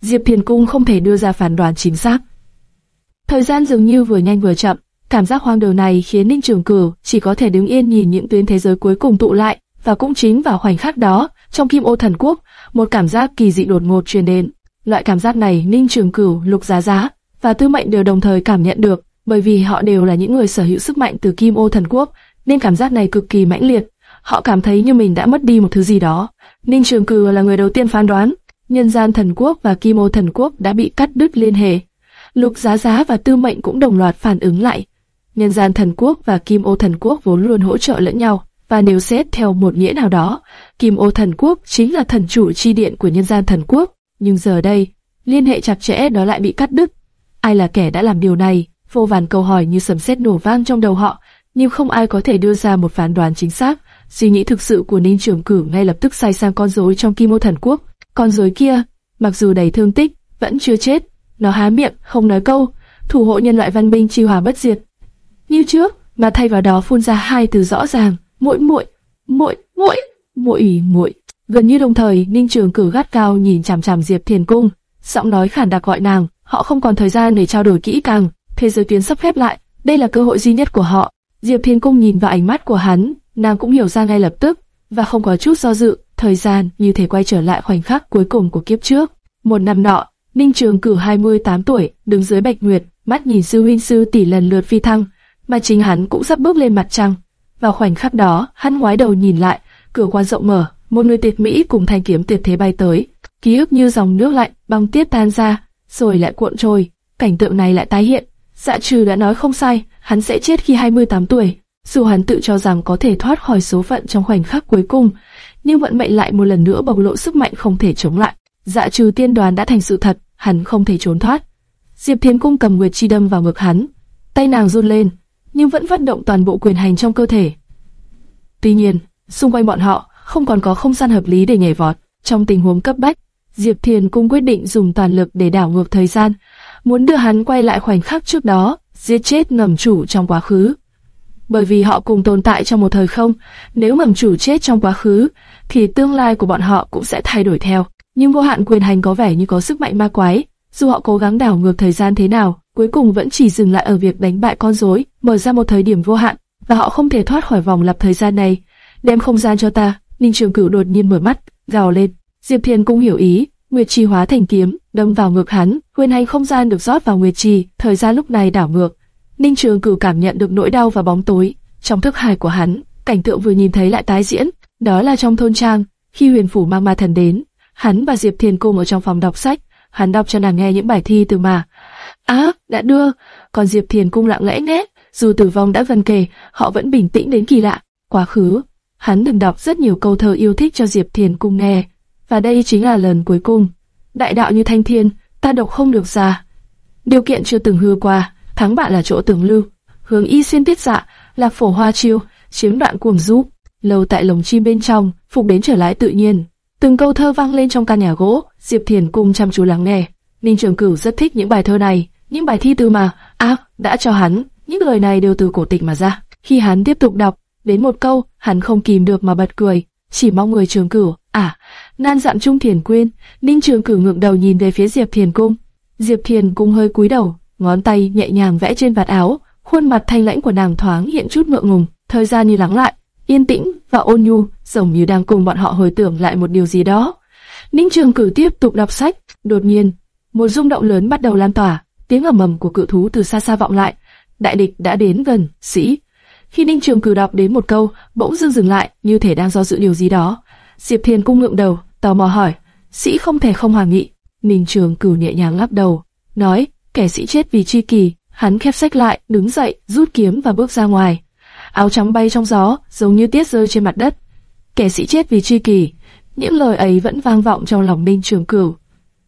Diệp Thiền Cung không thể đưa ra phán đoán chính xác. Thời gian dường như vừa nhanh vừa chậm, cảm giác hoang đường này khiến Ninh Trường Cửu chỉ có thể đứng yên nhìn những tuyến thế giới cuối cùng tụ lại, và cũng chính vào khoảnh khắc đó, trong Kim Ô Thần Quốc, một cảm giác kỳ dị đột ngột truyền đến. Loại cảm giác này Ninh Trường Cửu, Lục Giá Giá và Tư Mệnh đều đồng thời cảm nhận được, bởi vì họ đều là những người sở hữu sức mạnh từ Kim Ô Thần Quốc, nên cảm giác này cực kỳ mãnh liệt. Họ cảm thấy như mình đã mất đi một thứ gì đó. Ninh Trường Cửu là người đầu tiên phán đoán, nhân gian thần quốc và Kim Ô Thần Quốc đã bị cắt đứt liên hệ. Lục Giá Giá và Tư Mệnh cũng đồng loạt phản ứng lại. Nhân gian thần quốc và Kim Ô Thần Quốc vốn luôn hỗ trợ lẫn nhau, và nếu xét theo một nghĩa nào đó, Kim Ô Thần Quốc chính là thần chủ chi điện của nhân gian thần quốc. Nhưng giờ đây, liên hệ chặt chẽ đó lại bị cắt đứt. Ai là kẻ đã làm điều này? Vô vàn câu hỏi như sấm sét nổ vang trong đầu họ, nhưng không ai có thể đưa ra một phán đoán chính xác. Suy nghĩ thực sự của Ninh Trường Cử ngay lập tức sai sang con rối trong Kim Ô Thần Quốc. Con rối kia, mặc dù đầy thương tích, vẫn chưa chết. Nó há miệng, không nói câu, thủ hộ nhân loại văn minh chi hòa bất diệt. Như trước, mà thay vào đó phun ra hai từ rõ ràng, muội muội, muội, muội, muội muội. Gần như đồng thời, Ninh Trường Cử gắt cao nhìn chằm chằm Diệp Thiền Cung, giọng nói khản đặc gọi nàng. Họ không còn thời gian để trao đổi kỹ càng, thế giới tuyến sắp khép lại, đây là cơ hội duy nhất của họ. Diệp Thiên Cung nhìn vào ánh mắt của hắn, nàng cũng hiểu ra ngay lập tức, và không có chút do dự, thời gian như thể quay trở lại khoảnh khắc cuối cùng của kiếp trước. Một năm nọ, Ninh Trường Cử 28 tuổi, đứng dưới Bạch Nguyệt, mắt nhìn sư huynh sư tỷ lần lượt phi thăng, mà chính hắn cũng sắp bước lên mặt trăng. Vào khoảnh khắc đó, hắn ngoái đầu nhìn lại, cửa quan rộng mở, một người tuyệt mỹ cùng thanh kiếm tuyệt thế bay tới, ký ức như dòng nước lạnh băng tiết tan ra, rồi lại cuộn trôi. Cảnh tượng này lại tái hiện. Dạ trừ đã nói không sai, hắn sẽ chết khi 28 tuổi. Dù hắn tự cho rằng có thể thoát khỏi số phận trong khoảnh khắc cuối cùng, nhưng vận mệnh lại một lần nữa bộc lộ sức mạnh không thể chống lại. Dạ trừ tiên đoán đã thành sự thật, hắn không thể trốn thoát. Diệp Thiên Cung cầm nguyệt chi đâm vào ngực hắn, tay nàng run lên, nhưng vẫn phát động toàn bộ quyền hành trong cơ thể. Tuy nhiên, xung quanh bọn họ không còn có không gian hợp lý để nhảy vọt. Trong tình huống cấp bách, Diệp Thiền cũng quyết định dùng toàn lực để đảo ngược thời gian, muốn đưa hắn quay lại khoảnh khắc trước đó, giết chết ngầm chủ trong quá khứ. Bởi vì họ cùng tồn tại trong một thời không, nếu ngầm chủ chết trong quá khứ, thì tương lai của bọn họ cũng sẽ thay đổi theo. Nhưng vô hạn quyền hành có vẻ như có sức mạnh ma quái, dù họ cố gắng đảo ngược thời gian thế nào, cuối cùng vẫn chỉ dừng lại ở việc đánh bại con rối, mở ra một thời điểm vô hạn, và họ không thể thoát khỏi vòng lặp thời gian này. Đem không gian cho ta, Ninh Trường Cửu đột nhiên mở mắt, gào lên. Diệp Thiên cũng hiểu ý, Nguyệt Trì hóa thành kiếm, đâm vào ngực hắn, quyền hành không gian được rót vào Nguyệt Trì, thời gian lúc này đảo ngược. Ninh Trường Cửu cảm nhận được nỗi đau và bóng tối trong thức hải của hắn, cảnh tượng vừa nhìn thấy lại tái diễn, đó là trong thôn trang, khi Huyền phủ mang ma thần đến, hắn và Diệp Thiên cùng ở trong phòng đọc sách, hắn đọc cho nàng nghe những bài thi từ mà. Á, đã đưa, còn Diệp Thiền cung lặng lẽ nghe, dù tử vong đã gần kề, họ vẫn bình tĩnh đến kỳ lạ. Quá khứ, hắn từng đọc rất nhiều câu thơ yêu thích cho Diệp Thiền cung nghe, và đây chính là lần cuối cùng. Đại đạo như thanh thiên, ta độc không được ra. Điều kiện chưa từng hư qua, thắng bạn là chỗ tưởng lưu. Hướng y xuyên tiết dạ, lạc phổ hoa chiêu, chiếm đoạn cuồng du Lâu tại lồng chim bên trong, phục đến trở lại tự nhiên. Từng câu thơ vang lên trong căn nhà gỗ, Diệp Thiền cung chăm chú lắng nghe. Ninh Trường Cửu rất thích những bài thơ này, những bài thi từ mà, ác đã cho hắn, những lời này đều từ cổ tịch mà ra. Khi hắn tiếp tục đọc, đến một câu, hắn không kìm được mà bật cười, chỉ mong người Trường Cửu, à, nan dặn Trung Thiền quyên. Ninh Trường Cửu ngượng đầu nhìn về phía Diệp Thiền cung. Diệp Thiền cung hơi cúi đầu, ngón tay nhẹ nhàng vẽ trên vạt áo, khuôn mặt thanh lãnh của nàng thoáng hiện chút ngượng ngùng. Thời gian như lắng lại, yên tĩnh và ôn nhu, giống như đang cùng bọn họ hồi tưởng lại một điều gì đó. Ninh Trường Cửu tiếp tục đọc sách, đột nhiên, một rung động lớn bắt đầu lan tỏa, tiếng ầm ầm của cự thú từ xa xa vọng lại. Đại địch đã đến gần, sĩ. Khi Ninh Trường Cử đọc đến một câu, bỗng dưng dừng lại, như thể đang do dự điều gì đó. Diệp Thiên cung ngượng đầu, tò mò hỏi, sĩ không thể không hòa nghị. Ninh Trường Cử nhẹ nhàng lắc đầu, nói, kẻ sĩ chết vì chi kỳ. Hắn khép sách lại, đứng dậy, rút kiếm và bước ra ngoài. Áo trắng bay trong gió, giống như tiết rơi trên mặt đất. Kẻ sĩ chết vì chi kỳ. Những lời ấy vẫn vang vọng trong lòng Ninh Trường Cửu.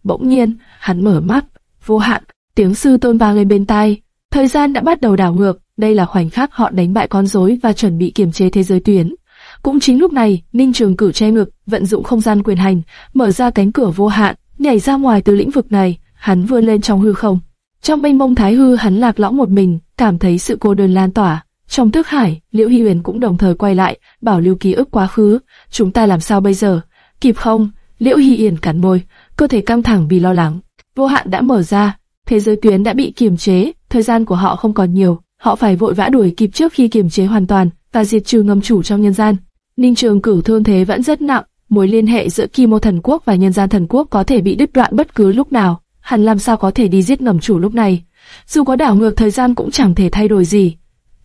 Bỗng nhiên, hắn mở mắt, vô hạn, tiếng sư tôn vang lên bên tai. Thời gian đã bắt đầu đảo ngược, đây là khoảnh khắc họ đánh bại con rối và chuẩn bị kiểm chế thế giới tuyến. Cũng chính lúc này, Ninh Trường Cửu che ngực, vận dụng không gian quyền hành, mở ra cánh cửa vô hạn, nhảy ra ngoài từ lĩnh vực này, hắn vươn lên trong hư không. Trong mênh mông thái hư hắn lạc lõng một mình, cảm thấy sự cô đơn lan tỏa, Trong thức hải, Liễu Hy Huyền cũng đồng thời quay lại, bảo lưu ký ức quá khứ. Chúng ta làm sao bây giờ? Kịp không? Liễu Hy Yển cắn môi, cơ thể căng thẳng vì lo lắng. Vô hạn đã mở ra, thế giới tuyến đã bị kiềm chế, thời gian của họ không còn nhiều, họ phải vội vã đuổi kịp trước khi kiềm chế hoàn toàn và diệt trừ ngầm chủ trong nhân gian. Ninh Trường Cửu thương thế vẫn rất nặng, mối liên hệ giữa Kim Mô Thần Quốc và nhân gian thần quốc có thể bị đứt đoạn bất cứ lúc nào. Hắn làm sao có thể đi giết ngầm chủ lúc này? Dù có đảo ngược thời gian cũng chẳng thể thay đổi gì.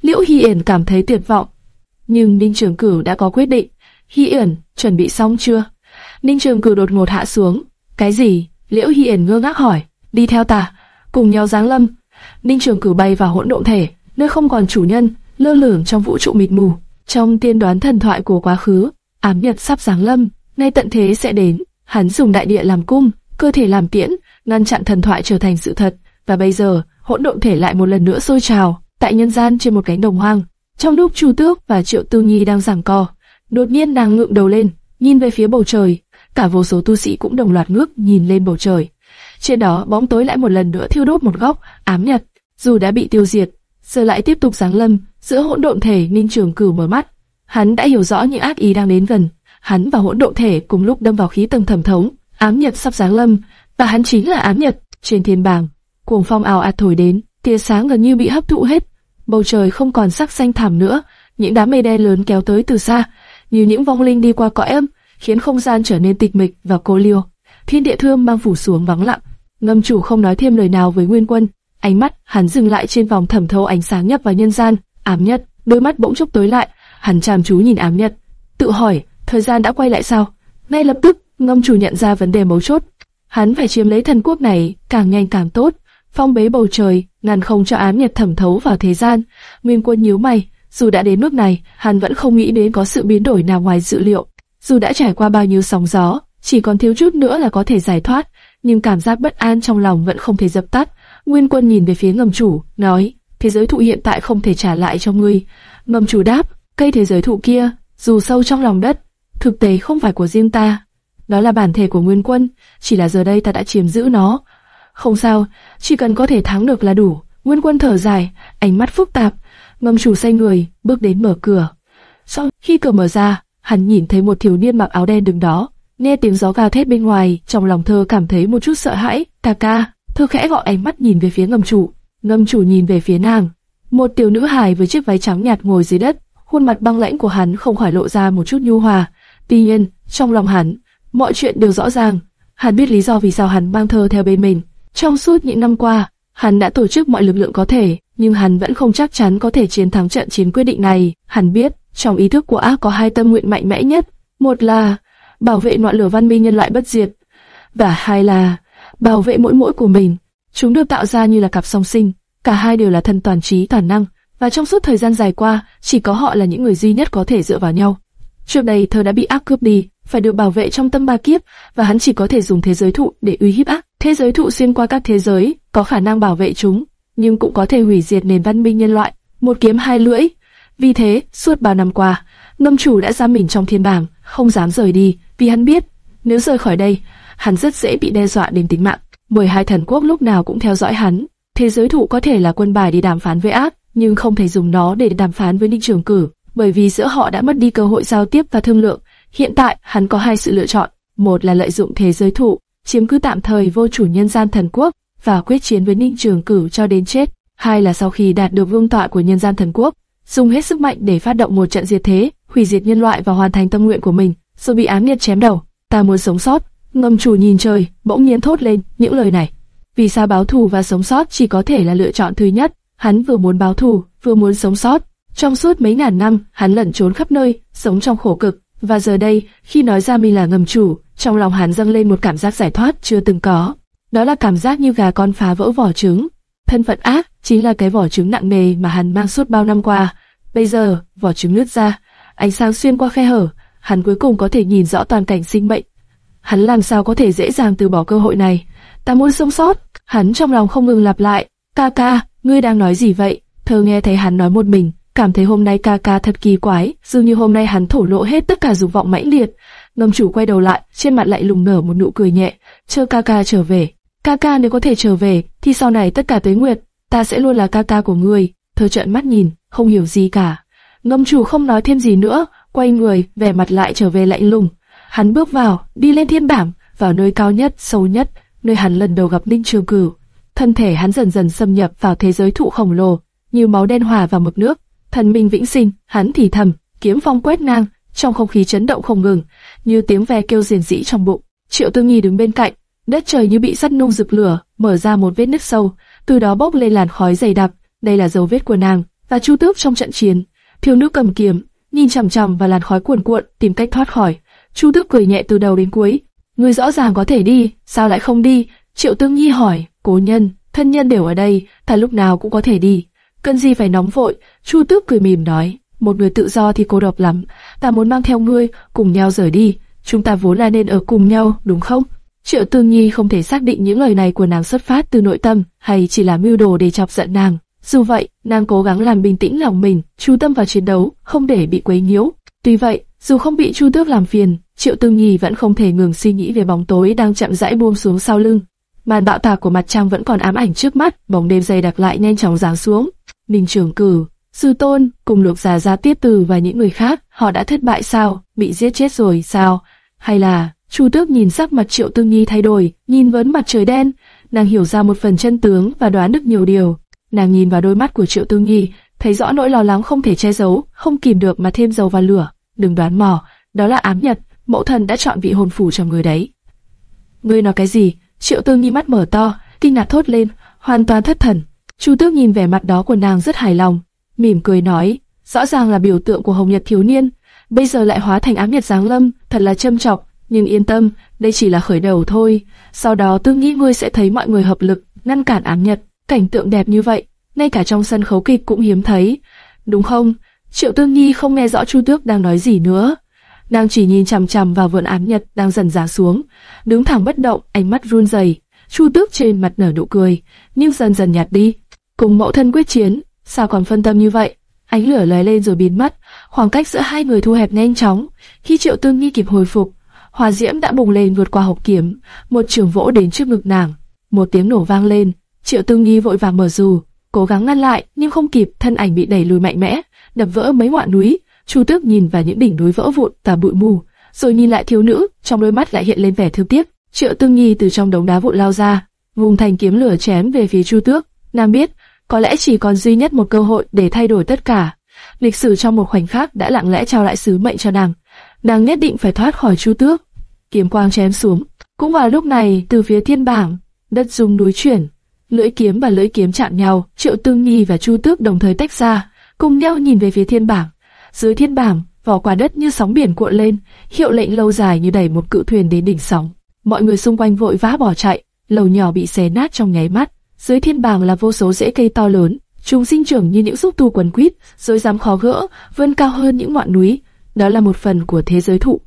Liễu Hi Yển cảm thấy tuyệt vọng, nhưng Ninh Trường Cửu đã có quyết định. Hi Yển, chuẩn bị xong chưa? Ninh Trường Cửu đột ngột hạ xuống. Cái gì? Liễu Hi Yển ngơ ngác hỏi. Đi theo ta, cùng nhau giáng lâm. Ninh Trường cử bay vào hỗn độn thể, nơi không còn chủ nhân, lơ lửng trong vũ trụ mịt mù. Trong tiên đoán thần thoại của quá khứ, ám nhật sắp giáng lâm, nay tận thế sẽ đến. Hắn dùng đại địa làm cung, cơ thể làm tiễn, ngăn chặn thần thoại trở thành sự thật. Và bây giờ, hỗn độn thể lại một lần nữa sôi trào, tại nhân gian trên một cánh đồng hoang. Trong lúc Chu Tước và Triệu Tư Nhi đang giằng co, đột nhiên nàng ngượng đầu lên, nhìn về phía bầu trời. Cả vô số tu sĩ cũng đồng loạt ngước nhìn lên bầu trời. Trên đó bóng tối lại một lần nữa thiêu đốt một góc, ám nhật, dù đã bị tiêu diệt, giờ lại tiếp tục giáng lâm. Giữa hỗn độn thể, Ninh Trường Cửu mở mắt, hắn đã hiểu rõ những ác ý đang đến gần. Hắn và hỗn độn thể cùng lúc đâm vào khí tầng thẩm thống, ám nhật sắp giáng lâm, và hắn chính là ám nhật trên thiên bảng. Cuồng phong ảo ạt thổi đến, tia sáng gần như bị hấp thụ hết, bầu trời không còn sắc xanh thảm nữa, những đám mây đen lớn kéo tới từ xa, như những vong linh đi qua cõi âm, khiến không gian trở nên tịch mịch và cô liêu. Thiên địa thương mang phủ xuống vắng lặng, ngâm chủ không nói thêm lời nào với Nguyên Quân, ánh mắt hắn dừng lại trên vòng thẩm thấu ánh sáng nhập vào nhân gian, ám nhất, đôi mắt bỗng chốc tối lại, hắn chăm chú nhìn ám nhất, tự hỏi, thời gian đã quay lại sao? Ngay lập tức, ngâm chủ nhận ra vấn đề mấu chốt, hắn phải chiếm lấy thần quốc này, càng nhanh càng tốt phong bế bầu trời, ngăn không cho ám nhật thẩm thấu vào thế gian. Nguyên Quân nhíu mày, dù đã đến nước này, hắn vẫn không nghĩ đến có sự biến đổi nào ngoài dự liệu. Dù đã trải qua bao nhiêu sóng gió, chỉ còn thiếu chút nữa là có thể giải thoát, nhưng cảm giác bất an trong lòng vẫn không thể dập tắt. Nguyên Quân nhìn về phía ngầm chủ, nói, thế giới thụ hiện tại không thể trả lại cho ngươi. Ngầm chủ đáp, cây thế giới thụ kia, dù sâu trong lòng đất, thực tế không phải của riêng ta. Đó là bản thể của Nguyên Quân, chỉ là giờ đây ta đã chiếm giữ nó, không sao, chỉ cần có thể thắng được là đủ. Nguyên quân thở dài, ánh mắt phức tạp, Ngầm chủ say người, bước đến mở cửa. Sau khi cửa mở ra, hắn nhìn thấy một thiếu niên mặc áo đen đứng đó. Nghe tiếng gió gào thét bên ngoài, trong lòng thơ cảm thấy một chút sợ hãi. Ca ca, thơ khẽ gọi ánh mắt nhìn về phía ngầm chủ. ngầm chủ nhìn về phía nàng. Một tiểu nữ hài với chiếc váy trắng nhạt ngồi dưới đất. Khuôn mặt băng lãnh của hắn không khỏi lộ ra một chút nhu hòa. Tuy nhiên, trong lòng hắn, mọi chuyện đều rõ ràng. Hắn biết lý do vì sao hắn mang thơ theo bên mình. Trong suốt những năm qua, hắn đã tổ chức mọi lực lượng có thể, nhưng hắn vẫn không chắc chắn có thể chiến thắng trận chiến quyết định này. Hắn biết, trong ý thức của ác có hai tâm nguyện mạnh mẽ nhất. Một là bảo vệ ngọn lửa văn minh nhân loại bất diệt, và hai là bảo vệ mỗi mỗi của mình. Chúng được tạo ra như là cặp song sinh, cả hai đều là thân toàn trí toàn năng, và trong suốt thời gian dài qua, chỉ có họ là những người duy nhất có thể dựa vào nhau. Trước đây thơ đã bị ác cướp đi, phải được bảo vệ trong tâm ba kiếp, và hắn chỉ có thể dùng thế giới thụ để uy hiếp ác. Thế giới thụ xuyên qua các thế giới, có khả năng bảo vệ chúng, nhưng cũng có thể hủy diệt nền văn minh nhân loại. Một kiếm hai lưỡi. Vì thế, suốt bao năm qua, lâm chủ đã giam mình trong thiên bảng, không dám rời đi, vì hắn biết, nếu rời khỏi đây, hắn rất dễ bị đe dọa đến tính mạng. Bởi hai thần quốc lúc nào cũng theo dõi hắn. Thế giới thụ có thể là quân bài đi đàm phán với ác, nhưng không thể dùng nó để đàm phán với Ninh Trường Cử, bởi vì giữa họ đã mất đi cơ hội giao tiếp và thương lượng. Hiện tại, hắn có hai sự lựa chọn, một là lợi dụng thế giới thụ, chiếm cứ tạm thời vô chủ nhân gian thần quốc và quyết chiến với Ninh Trường Cử cho đến chết. Hai là sau khi đạt được vương tọa của nhân gian thần quốc, dùng hết sức mạnh để phát động một trận diệt thế, hủy diệt nhân loại và hoàn thành tâm nguyện của mình, rồi bị ám nghiệt chém đầu. Ta muốn sống sót. Ngâm chủ nhìn trời, bỗng nhiên thốt lên những lời này. Vì sao báo thù và sống sót chỉ có thể là lựa chọn thứ nhất? Hắn vừa muốn báo thù, vừa muốn sống sót. Trong suốt mấy ngàn năm, hắn lẩn trốn khắp nơi, sống trong khổ cực, và giờ đây, khi nói ra mình là ngầm chủ, trong lòng hắn dâng lên một cảm giác giải thoát chưa từng có. Đó là cảm giác như gà con phá vỡ vỏ trứng. Thân phận ác chính là cái vỏ trứng nặng nề mà hắn mang suốt bao năm qua. Bây giờ, vỏ trứng nứt ra, ánh sáng xuyên qua khe hở, hắn cuối cùng có thể nhìn rõ toàn cảnh sinh mệnh. Hắn làm sao có thể dễ dàng từ bỏ cơ hội này? Ta muốn sống sót. Hắn trong lòng không ngừng lặp lại. Ca ca, ngươi đang nói gì vậy? Thơ nghe thấy hắn nói một mình, cảm thấy hôm nay ca ca thật kỳ quái, dường như hôm nay hắn thổ lộ hết tất cả dục vọng mãnh liệt. Ngâm chủ quay đầu lại, trên mặt lại lùng nở một nụ cười nhẹ, chờ ca ca trở về. Ca ca nếu có thể trở về, thì sau này tất cả tới nguyệt, ta sẽ luôn là ca ca của ngươi. Thơ trợn mắt nhìn, không hiểu gì cả. Ngâm chủ không nói thêm gì nữa, quay người, vẻ mặt lại trở về lạnh lùng. Hắn bước vào, đi lên thiên bảng, vào nơi cao nhất, sâu nhất, nơi hắn lần đầu gặp Ninh Trường Cửu. Thân thể hắn dần dần xâm nhập vào thế giới thụ khổng lồ, như máu đen hòa vào mực nước. Thần minh vĩnh sinh, hắn thì thầm, kiếm phong quét ngang, trong không khí chấn động không ngừng, như tiếng ve kêu rền rĩ trong bụng. Triệu Tư Nghi đứng bên cạnh, đất trời như bị sắt nung rực lửa, mở ra một vết nứt sâu, từ đó bốc lên làn khói dày đặc. Đây là dấu vết của nàng và Chu Tước trong trận chiến. Thiếu nữ cầm kiếm, nhìn chằm chằm vào làn khói cuồn cuộn, tìm cách thoát khỏi. Chu Tước cười nhẹ từ đầu đến cuối. Ngươi rõ ràng có thể đi, sao lại không đi? Triệu Tương Nhi hỏi. Cố nhân, thân nhân đều ở đây, ta lúc nào cũng có thể đi. Cần gì phải nóng vội? Chu Tước cười mỉm nói. Một người tự do thì cô độc lắm. Ta muốn mang theo ngươi, cùng nhau rời đi. Chúng ta vốn là nên ở cùng nhau, đúng không? Triệu Tương Nhi không thể xác định những lời này của nàng xuất phát từ nội tâm hay chỉ là mưu đồ để chọc giận nàng. Dù vậy, nàng cố gắng làm bình tĩnh lòng mình, chú tâm vào chiến đấu, không để bị quấy nhiễu. Tuy vậy, dù không bị Chu Tước làm phiền, Triệu Tương Nhi vẫn không thể ngừng suy nghĩ về bóng tối đang chậm rãi buông xuống sau lưng. Màn bạo tạc của mặt trăng vẫn còn ám ảnh trước mắt, bóng đêm dày đặc lại nhanh chóng giáng xuống. Ninh Trường Cử, Sư Tôn, cùng Lục Già Gia Tiết Từ và những người khác, họ đã thất bại sao? Bị giết chết rồi sao? Hay là Chu Tước nhìn sắc mặt Triệu Tương Nhi thay đổi, nhìn vấn mặt trời đen, nàng hiểu ra một phần chân tướng và đoán được nhiều điều. Nàng nhìn vào đôi mắt của Triệu tư nghi thấy rõ nỗi lo lắng không thể che giấu, không kìm được mà thêm dầu vào lửa. Đừng đoán mò, đó là ám nhật, mẫu thần đã chọn vị hồn phủ cho người đấy. Ngươi nói cái gì? Triệu tư nghi mắt mở to, kinh ngạc thốt lên, hoàn toàn thất thần. Chu Tước nhìn vẻ mặt đó của nàng rất hài lòng, mỉm cười nói, rõ ràng là biểu tượng của Hồng Nhật thiếu niên, bây giờ lại hóa thành ám nhật giáng lâm, thật là châm chọc. Nhưng yên tâm, đây chỉ là khởi đầu thôi. Sau đó tư nghĩ ngươi sẽ thấy mọi người hợp lực ngăn cản ám nhật. Cảnh tượng đẹp như vậy, ngay cả trong sân khấu kịch cũng hiếm thấy, đúng không? Triệu Tương Nhi không nghe rõ Chu Tước đang nói gì nữa. Nàng chỉ nhìn chằm chằm vào vườn ám nhật đang dần giá xuống, đứng thẳng bất động, ánh mắt run rẩy. Chu Tước trên mặt nở nụ cười, nhưng dần dần nhạt đi. Cùng mẫu thân quyết chiến, sao còn phân tâm như vậy? Ánh lửa lóe lên rồi biến mất, khoảng cách giữa hai người thu hẹp nhanh chóng. Khi Triệu Tương Nhi kịp hồi phục, hỏa diễm đã bùng lên vượt qua hộp kiếm, một trường vỗ đến trước ngực nàng. Một tiếng nổ vang lên, Triệu Tương nghi vội vàng mở dù, cố gắng ngăn lại, nhưng không kịp, thân ảnh bị đẩy lùi mạnh mẽ, đập vỡ mấy ngọn núi. Chu Tước nhìn vào những đỉnh núi vỡ vụn và bụi mù, rồi nhìn lại thiếu nữ, trong đôi mắt lại hiện lên vẻ thương tiếc. Triệu Tương nghi từ trong đống đá vụn lao ra, vùng thành kiếm lửa chém về phía Chu Tước. Nàng biết, có lẽ chỉ còn duy nhất một cơ hội để thay đổi tất cả. Lịch sử trong một khoảnh khắc đã lặng lẽ trao lại sứ mệnh cho nàng. Nàng nhất định phải thoát khỏi Chu Tước. Kiếm quang chém xuống. Cũng vào lúc này, từ phía thiên bảng, đất rung núi chuyển, lưỡi kiếm và lưỡi kiếm chạm nhau, Triệu Tương Nhi và Chu Tước đồng thời tách ra, cùng nhau nhìn về phía thiên bảng. Dưới thiên bảng, vỏ quả đất như sóng biển cuộn lên, hiệu lệnh lâu dài như đẩy một cự thuyền đến đỉnh sóng. Mọi người xung quanh vội vã bỏ chạy, lầu nhỏ bị xé nát trong nháy mắt. Dưới thiên bảng là vô số rễ cây to lớn, chúng sinh trưởng như những xúc tu quấn quýt, rồi dám khó gỡ, vươn cao hơn những ngọn núi. Đó là một phần của thế giới thụ.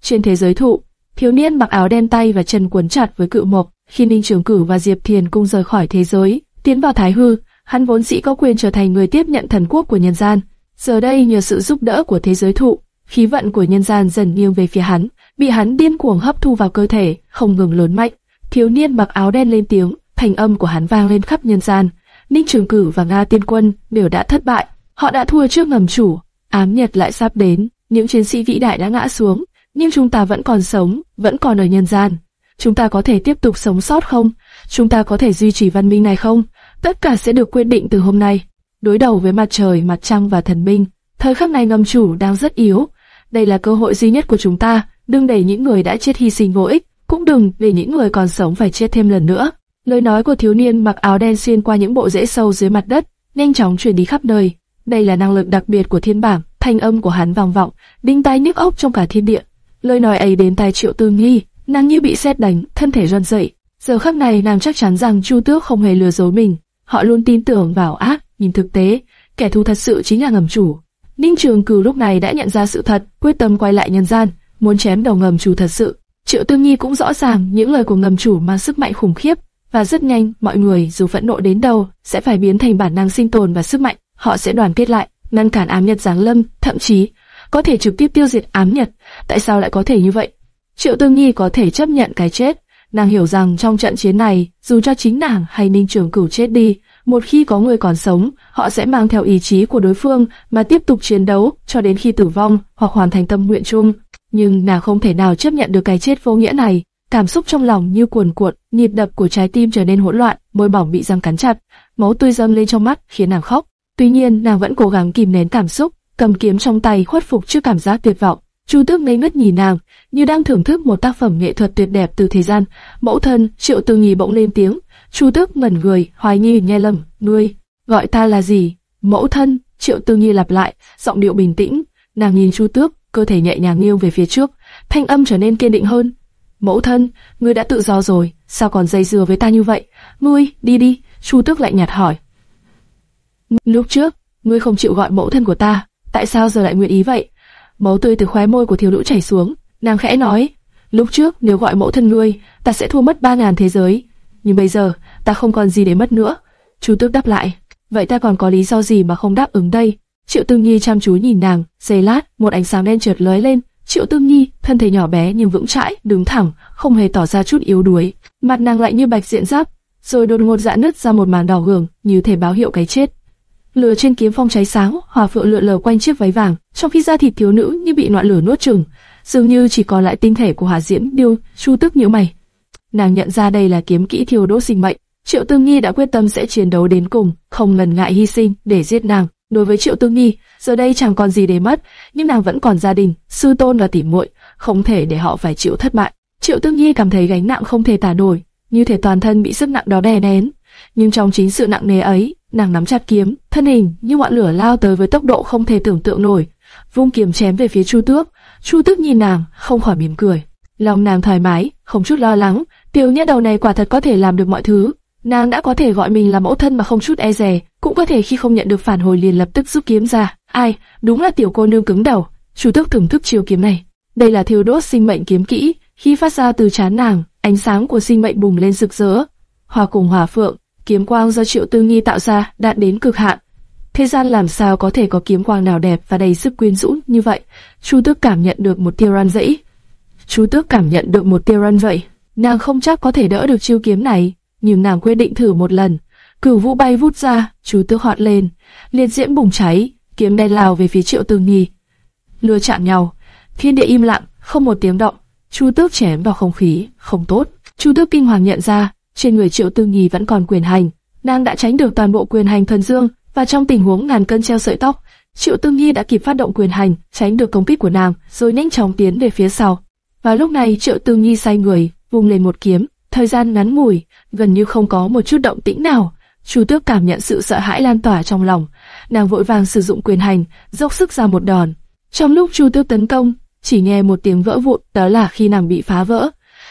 Trên thế giới thụ, thiếu niên mặc áo đen tay và chân quấn chặt với cự mộc, khi Ninh Trường Cử và Diệp Thiền cùng rời khỏi thế giới, tiến vào Thái Hư, hắn vốn dĩ có quyền trở thành người tiếp nhận thần quốc của nhân gian. Giờ đây nhờ sự giúp đỡ của thế giới thụ, khí vận của nhân gian dần nghiêng về phía hắn, bị hắn điên cuồng hấp thu vào cơ thể, không ngừng lớn mạnh. Thiếu niên mặc áo đen lên tiếng, thành âm của hắn vang lên khắp nhân gian. Ninh Trường Cử và Nga Tiên Quân đều đã thất bại, họ đã thua trước ngầm chủ, ám nhật lại sắp đến, những chiến sĩ vĩ đại đã ngã xuống, nhưng chúng ta vẫn còn sống, vẫn còn ở nhân gian. Chúng ta có thể tiếp tục sống sót không? Chúng ta có thể duy trì văn minh này không? Tất cả sẽ được quyết định từ hôm nay. Đối đầu với mặt trời, mặt trăng và thần minh, thời khắc này ngầm chủ đang rất yếu. Đây là cơ hội duy nhất của chúng ta, đừng để những người đã chết hy sinh vô ích, cũng đừng để những người còn sống phải chết thêm lần nữa. Lời nói của thiếu niên mặc áo đen xuyên qua những bộ rễ sâu dưới mặt đất, nhanh chóng truyền đi khắp nơi. Đây là năng lực đặc biệt của thiên bảng, thanh âm của hắn vang vọng, đinh tai nhức óc trong cả thiên địa. Lời nói ấy đến tai Triệu Tư Nghi, nàng như bị sét đánh, thân thể run rẩy. Giờ khắc này nàng chắc chắn rằng Chu Tước không hề lừa dối mình. Họ luôn tin tưởng vào ác, nhìn thực tế, kẻ thù thật sự chính là ngầm chủ. Ninh Trường Cửu lúc này đã nhận ra sự thật, quyết tâm quay lại nhân gian, muốn chém đầu ngầm chủ thật sự. Triệu Tương Nhi cũng rõ ràng những lời của ngầm chủ mang sức mạnh khủng khiếp, và rất nhanh mọi người dù phẫn nộ đến đâu sẽ phải biến thành bản năng sinh tồn và sức mạnh. Họ sẽ đoàn kết lại, ngăn cản ám nhật giáng lâm, thậm chí có thể trực tiếp tiêu diệt ám nhật. Tại sao lại có thể như vậy? Triệu Tương Nhi có thể chấp nhận cái chết. Nàng hiểu rằng trong trận chiến này, dù cho chính nàng hay Ninh Trường Cửu chết đi, Một khi có người còn sống, họ sẽ mang theo ý chí của đối phương mà tiếp tục chiến đấu cho đến khi tử vong hoặc hoàn thành tâm nguyện chung. Nhưng nàng không thể nào chấp nhận được cái chết vô nghĩa này. Cảm xúc trong lòng như cuồn cuộn, nhịp đập của trái tim trở nên hỗn loạn, môi bỏng bị răng cắn chặt, máu tươi dâng lên trong mắt khiến nàng khóc. Tuy nhiên, nàng vẫn cố gắng kìm nén cảm xúc, cầm kiếm trong tay khuất phục trước cảm giác tuyệt vọng. Chu Tước ngây ngất nhìn nàng, như đang thưởng thức một tác phẩm nghệ thuật tuyệt đẹp từ thế gian. Mẫu thân, Triệu Tư nhì bỗng lên tiếng. Chu Tước ngẩn người, hoài nghi nghe lầm, "Nuôi, gọi ta là gì?" "Mẫu thân." Triệu Tư Nhi lặp lại, giọng điệu bình tĩnh. Nàng nhìn Chu Tước, cơ thể nhẹ nhàng nghiêng về phía trước, thanh âm trở nên kiên định hơn. "Mẫu thân, ngươi đã tự do rồi, sao còn dây dưa với ta như vậy? Ngươi, đi đi." Chu Tước lạnh nhạt hỏi. "Lúc trước, ngươi không chịu gọi mẫu thân của ta, tại sao giờ lại nguyện ý vậy?" Máu tươi từ khóe môi của thiếu nữ chảy xuống. Nàng khẽ nói, lúc trước nếu gọi mẫu thân ngươi, ta sẽ thua mất ba ngàn thế giới, nhưng bây giờ ta không còn gì để mất nữa. Chu Tước đáp lại, vậy ta còn có lý do gì mà không đáp ứng đây? Triệu Tương Nhi chăm chú nhìn nàng, giây lát, một ánh sáng đen chợt lóe lên. Triệu Tương Nhi, thân thể nhỏ bé nhưng vững chãi, đứng thẳng, không hề tỏ ra chút yếu đuối. Mặt nàng lại như bạch diện giáp, rồi đột ngột dạn nứt ra một màn đỏ hưởng, như thể báo hiệu cái chết lửa trên kiếm phong cháy sáng, hỏa phượng lượn lờ quanh chiếc váy vàng, trong khi da thịt thiếu nữ như bị ngọn lửa nuốt chửng, dường như chỉ còn lại tinh thể của hỏa diễm điêu. Chu Tức nhíu mày, nàng nhận ra đây là kiếm kỹ thiêu đốt sinh mệnh. Triệu Tương Nhi đã quyết tâm sẽ chiến đấu đến cùng, không ngần ngại hy sinh để giết nàng. Đối với Triệu Tương Nhi, giờ đây chẳng còn gì để mất, nhưng nàng vẫn còn gia đình, sư tôn và tỷ muội, không thể để họ phải chịu thất bại. Triệu Tương Nhi cảm thấy gánh nặng không thể tả nổi, như thể toàn thân bị sức nặng đó đè nén. Nhưng trong chính sự nặng nề ấy, nàng nắm chặt kiếm, thân hình như ngọn lửa lao tới với tốc độ không thể tưởng tượng nổi, vung kiếm chém về phía Chu Tước. Chu Tước nhìn nàng, không khỏi mỉm cười, lòng nàng thoải mái, không chút lo lắng. Tiểu nhất đầu này quả thật có thể làm được mọi thứ. Nàng đã có thể gọi mình là mẫu thân mà không chút e dè, cũng có thể khi không nhận được phản hồi liền lập tức rút kiếm ra. Ai, đúng là tiểu cô nương cứng đầu. Chu Tước thưởng thức chiêu kiếm này. Đây là thiêu đốt sinh mệnh kiếm kỹ, khi phát ra từ chán nàng, ánh sáng của sinh mệnh bùng lên rực rỡ. Hòa cùng hòa phượng, kiếm quang do Triệu Tư Nghi tạo ra đạt đến cực hạn. Thế gian làm sao có thể có kiếm quang nào đẹp và đầy sức quyến rũ như vậy? Chu Tước cảm nhận được một tia ran dẫy. Chu Tước cảm nhận được một tia ran vậy. Nàng không chắc có thể đỡ được chiêu kiếm này, nhưng nàng quyết định thử một lần. Cửu vũ bay vút ra, Chu Tước họt lên, liệt diễm bùng cháy, kiếm đen lao về phía Triệu Tư Nghi. Lừa chạm nhau, thiên địa im lặng, không một tiếng động. Chu Tước chém vào không khí, không tốt. Chu Tước kinh hoàng nhận ra, trên người Triệu Tư nghi vẫn còn quyền hành, nàng đã tránh được toàn bộ quyền hành thần dương, và trong tình huống ngàn cân treo sợi tóc, Triệu Tư nghi đã kịp phát động quyền hành, tránh được công kích của nàng, rồi nhanh chóng tiến về phía sau. Và lúc này Triệu Tư nghi xoay người, vung lên một kiếm, thời gian ngắn ngủi, gần như không có một chút động tĩnh nào. Chu Tước cảm nhận sự sợ hãi lan tỏa trong lòng, nàng vội vàng sử dụng quyền hành, dốc sức ra một đòn. Trong lúc Chu Tước tấn công, chỉ nghe một tiếng vỡ vụn, đó là khi nàng bị phá vỡ.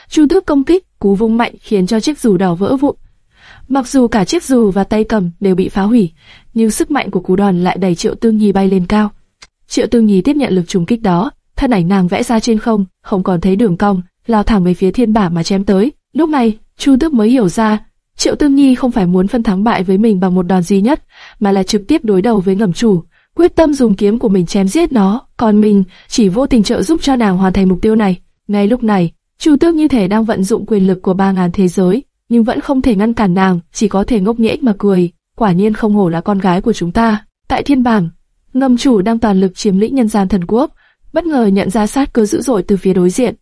Chu Tước công kích, cú vung mạnh khiến cho chiếc dù đỏ vỡ vụn. Mặc dù cả chiếc dù và tay cầm đều bị phá hủy, nhưng sức mạnh của cú đòn lại đẩy Triệu Tương Nhi bay lên cao. Triệu Tương Nhi tiếp nhận lực trùng kích đó, thân ảnh nàng vẽ ra trên không, không còn thấy đường cong, lao thẳng về phía thiên bả mà chém tới. Lúc này, Chu Tước mới hiểu ra, Triệu Tương Nhi không phải muốn phân thắng bại với mình bằng một đòn duy nhất, mà là trực tiếp đối đầu với ngầm chủ, quyết tâm dùng kiếm của mình chém giết nó, còn mình chỉ vô tình trợ giúp cho nàng hoàn thành mục tiêu này. Ngay lúc này, Chu Tước như thể đang vận dụng quyền lực của ba ngàn thế giới, nhưng vẫn không thể ngăn cản nàng, chỉ có thể ngốc nghếch mà cười. Quả nhiên không hổ là con gái của chúng ta. Tại thiên bảng, ngâm chủ đang toàn lực chiếm lĩnh nhân gian thần quốc, bất ngờ nhận ra sát cơ dữ dội từ phía đối diện.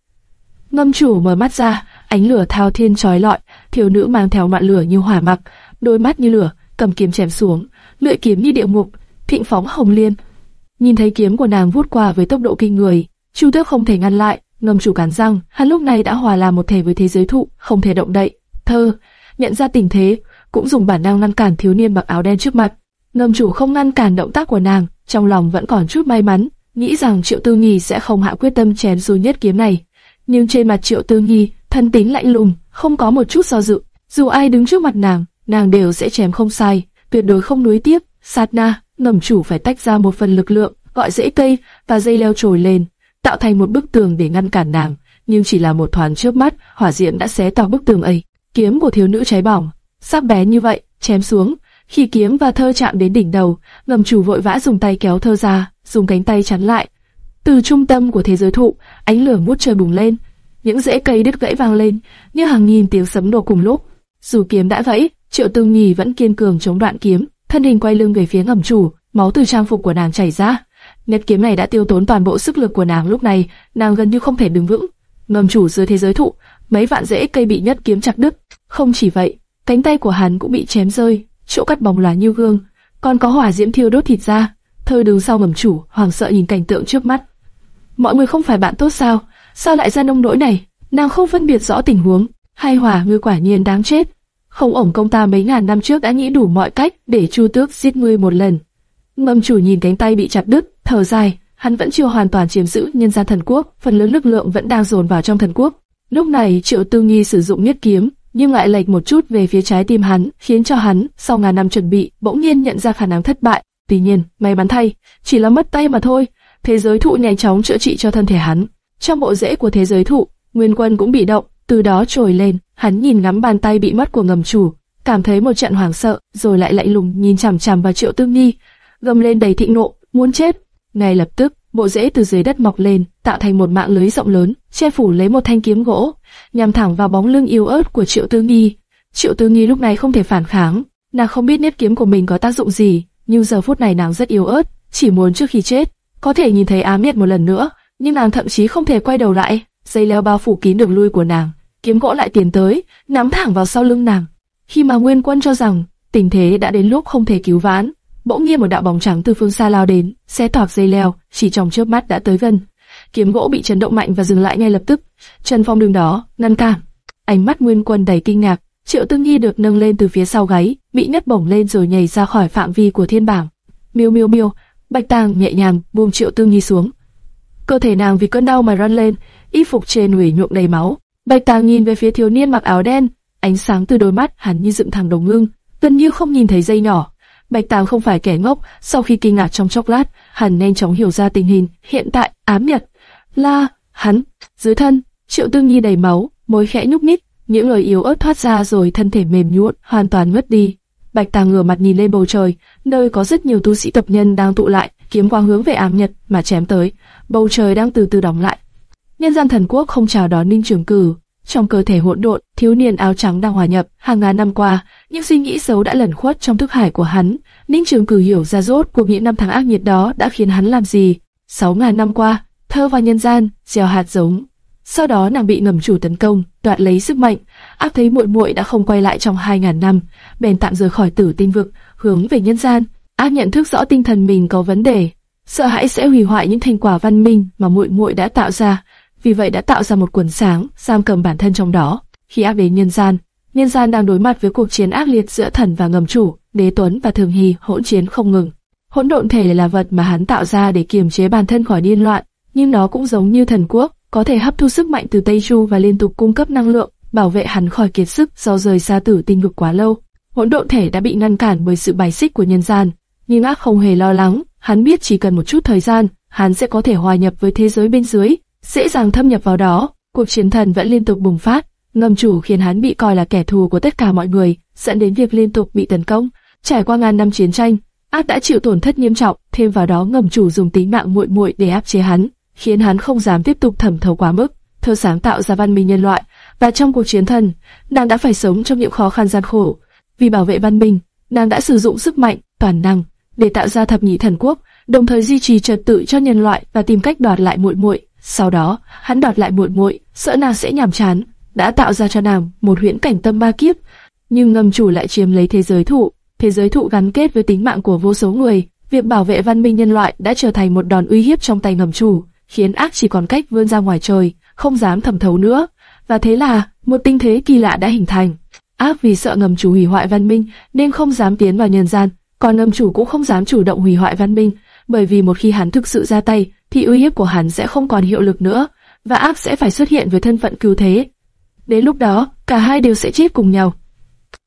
Ngâm chủ mở mắt ra, ánh lửa thao thiên chói lọi, thiếu nữ mang theo ngọn lửa như hỏa mặc, đôi mắt như lửa, cầm kiếm chém xuống, lưỡi kiếm như địa ngục, thịnh phóng hồng liên. Nhìn thấy kiếm của nàng vút qua với tốc độ kinh người, Chu Tước không thể ngăn lại, Ngâm chủ cắn răng, hắn lúc này đã hòa làm một thể với thế giới thụ, không thể động đậy. Thơ, nhận ra tình thế, cũng dùng bản năng ngăn cản thiếu niên mặc áo đen trước mặt. Ngâm chủ không ngăn cản động tác của nàng, trong lòng vẫn còn chút may mắn, nghĩ rằng Triệu Tư Nhi sẽ không hạ quyết tâm chém dù nhất kiếm này. Nhưng trên mặt Triệu Tư Nhi, thân tính lạnh lùng, không có một chút do dự. Dù ai đứng trước mặt nàng, nàng đều sẽ chém không sai, tuyệt đối không nuối tiếp. Sát na, ngầm chủ phải tách ra một phần lực lượng, gọi rễ cây và dây leo trồi lên, tạo thành một bức tường để ngăn cản nàng, nhưng chỉ là một thoáng chớp mắt, hỏa diễm đã xé toạc bức tường ấy. Kiếm của thiếu nữ cháy bỏng, sắc bé như vậy, chém xuống. Khi kiếm và thơ chạm đến đỉnh đầu, ngầm chủ vội vã dùng tay kéo thơ ra, dùng cánh tay chắn lại. Từ trung tâm của thế giới thụ, ánh lửa ngút trời bùng lên, những rễ cây đứt gãy vang lên, như hàng nghìn tiếng sấm nổ cùng lúc. Dù kiếm đã gãy, Triệu Tư nhì vẫn kiên cường chống đoạn kiếm, thân hình quay lưng về phía ngầm chủ, máu từ trang phục của nàng chảy ra. Nét kiếm này đã tiêu tốn toàn bộ sức lực của nàng lúc này, nàng gần như không thể đứng vững. Ngầm chủ dưới thế giới thụ, mấy vạn rễ cây bị nhất kiếm chặt đứt. Không chỉ vậy, cánh tay của hắn cũng bị chém rơi, chỗ cắt bóng là như gương, còn có hỏa diễm thiêu đốt thịt ra. Thơ đứng sau ngầm chủ, hoảng sợ nhìn cảnh tượng trước mắt. Mọi người không phải bạn tốt sao? Sao lại ra nông nỗi này? Nàng không phân biệt rõ tình huống. hay hỏa ngươi quả nhiên đáng chết. Không ổng công ta mấy ngàn năm trước đã nghĩ đủ mọi cách để chu tước giết ngươi một lần. Ngầm chủ nhìn cánh tay bị chặt đứt, thở dài, hắn vẫn chưa hoàn toàn chiếm giữ nhân gian thần quốc, phần lớn lực lượng vẫn đang dồn vào trong thần quốc. Lúc này Triệu Tư Nghi sử dụng nhất kiếm, nhưng lại lệch một chút về phía trái tim hắn, khiến cho hắn, sau ngàn năm chuẩn bị, bỗng nhiên nhận ra khả năng thất bại. Tuy nhiên, may mắn thay, chỉ là mất tay mà thôi. Thế giới thụ nhanh chóng chữa trị cho thân thể hắn. Trong bộ rễ của thế giới thụ, Nguyên Quân cũng bị động, từ đó trồi lên. Hắn nhìn ngắm bàn tay bị mất của ngầm chủ, cảm thấy một trận hoảng sợ, rồi lại lạnh lùng nhìn chằm chằm vào Triệu Tư Nghi, gầm lên đầy thịnh nộ, muốn chết. Ngay lập tức, bộ rễ từ dưới đất mọc lên, tạo thành một mạng lưới rộng lớn, che phủ lấy một thanh kiếm gỗ, nhằm thẳng vào bóng lưng yếu ớt của Triệu Tư Nghi. Triệu Tư Nghi lúc này không thể phản kháng, nàng không biết nếp kiếm của mình có tác dụng gì, nhưng giờ phút này nàng rất yếu ớt, chỉ muốn trước khi chết có thể nhìn thấy ám miệt một lần nữa, nhưng nàng thậm chí không thể quay đầu lại. Dây leo bao phủ kín đường lui của nàng, kiếm gỗ lại tiến tới, nắm thẳng vào sau lưng nàng. Khi mà Nguyên Quân cho rằng tình thế đã đến lúc không thể cứu vãn, bỗng nhiên một đạo bóng trắng từ phương xa lao đến, xé toạc dây leo, chỉ trong chớp mắt đã tới gần. Kiếm gỗ bị chấn động mạnh và dừng lại ngay lập tức. Trần Phong đứng đó, ngăn cản. Ánh mắt Nguyên Quân đầy kinh ngạc. Triệu Tương Nhi được nâng lên từ phía sau gáy, bị nhấc bổng lên rồi nhảy ra khỏi phạm vi của thiên bảng. Miêu miêu miêu, Bạch Tàng nhẹ nhàng buông Triệu Tương Nhi xuống. Cơ thể nàng vì cơn đau mà run lên, y phục trên hủy nhuộm đầy máu. Bạch Tàng nhìn về phía thiếu niên mặc áo đen, ánh sáng từ đôi mắt hắn như dựng thẳng đồng ngưng, gần như không nhìn thấy dây nhỏ. Bạch Tàng không phải kẻ ngốc, sau khi kinh ngạc trong chốc lát, hắn nhanh chóng hiểu ra tình hình hiện tại ám nhật. La, hắn, dưới thân, Triệu Tương Nhi đầy máu, môi khẽ nhúc nhích, những lời yếu ớt thoát ra rồi thân thể mềm nhũn, hoàn toàn ngất đi. Bạch Tàng ngửa mặt nhìn lên bầu trời, nơi có rất nhiều tu sĩ tập nhân đang tụ lại, kiếm quang hướng về ám nhật mà chém tới. Bầu trời đang từ từ đóng lại. Nhân gian thần quốc không chào đón Ninh Trường Cử. Trong cơ thể hỗn độn, thiếu niên áo trắng đang hòa nhập. Hàng ngàn năm qua, những suy nghĩ xấu đã lẩn khuất trong thức hải của hắn. Ninh Trường Cử hiểu ra rốt cuộc những năm tháng ác nghiệt đó đã khiến hắn làm gì. Sáu ngàn năm qua, thơ vào nhân gian, gieo hạt giống. Sau đó nàng bị ngầm chủ tấn công, đoạt lấy sức mạnh. Ác thấy muội muội đã không quay lại trong hai ngàn năm, bèn tạm rời khỏi tử tinh vực, hướng về nhân gian. Ác nhận thức rõ tinh thần mình có vấn đề, sợ hãi sẽ hủy hoại những thành quả văn minh mà muội muội đã tạo ra, vì vậy đã tạo ra một quần sáng, giam cầm bản thân trong đó. Khi ác đến nhân gian, nhân gian đang đối mặt với cuộc chiến ác liệt giữa thần và ngầm chủ, đế tuấn và thường hy hỗn chiến không ngừng. Hỗn độn thể là vật mà hắn tạo ra để kiềm chế bản thân khỏi điên loạn, nhưng nó cũng giống như thần quốc, có thể hấp thu sức mạnh từ Tây Chu và liên tục cung cấp năng lượng, bảo vệ hắn khỏi kiệt sức do rời xa tử tinh vực quá lâu. Hỗn độn thể đã bị ngăn cản bởi sự bài xích của nhân gian, nhưng ác không hề lo lắng, hắn biết chỉ cần một chút thời gian, hắn sẽ có thể hòa nhập với thế giới bên dưới, dễ dàng thâm nhập vào đó. Cuộc chiến thần vẫn liên tục bùng phát, ngầm chủ khiến hắn bị coi là kẻ thù của tất cả mọi người, dẫn đến việc liên tục bị tấn công. Trải qua ngàn năm chiến tranh, ác đã chịu tổn thất nghiêm trọng, thêm vào đó ngầm chủ dùng tính mạng muội muội để áp chế hắn, khiến hắn không dám tiếp tục thẩm thấu quá mức. Thơ sáng tạo ra văn minh nhân loại, và trong cuộc chiến thần, nàng đã phải sống trong những khó khăn gian khổ. Vì bảo vệ văn minh, nàng đã sử dụng sức mạnh, toàn năng để tạo ra thập nhị thần quốc, đồng thời duy trì trật tự cho nhân loại và tìm cách đoạt lại muội muội. Sau đó, hắn đoạt lại muội muội, sợ nàng sẽ nhàm chán, đã tạo ra cho nàng một huyễn cảnh tâm ba kiếp. Nhưng ngầm chủ lại chiếm lấy thế giới thụ, thế giới thụ gắn kết với tính mạng của vô số người. Việc bảo vệ văn minh nhân loại đã trở thành một đòn uy hiếp trong tay ngầm chủ, khiến ác chỉ còn cách vươn ra ngoài trời, không dám thẩm thấu nữa. Và thế là, một tinh thế kỳ lạ đã hình thành. Ác vì sợ ngầm chủ hủy hoại văn minh nên không dám tiến vào nhân gian, còn ngầm chủ cũng không dám chủ động hủy hoại văn minh, bởi vì một khi hắn thực sự ra tay, thì uy hiếp của hắn sẽ không còn hiệu lực nữa, và ác sẽ phải xuất hiện với thân phận cứu thế. Đến lúc đó, cả hai đều sẽ chết cùng nhau.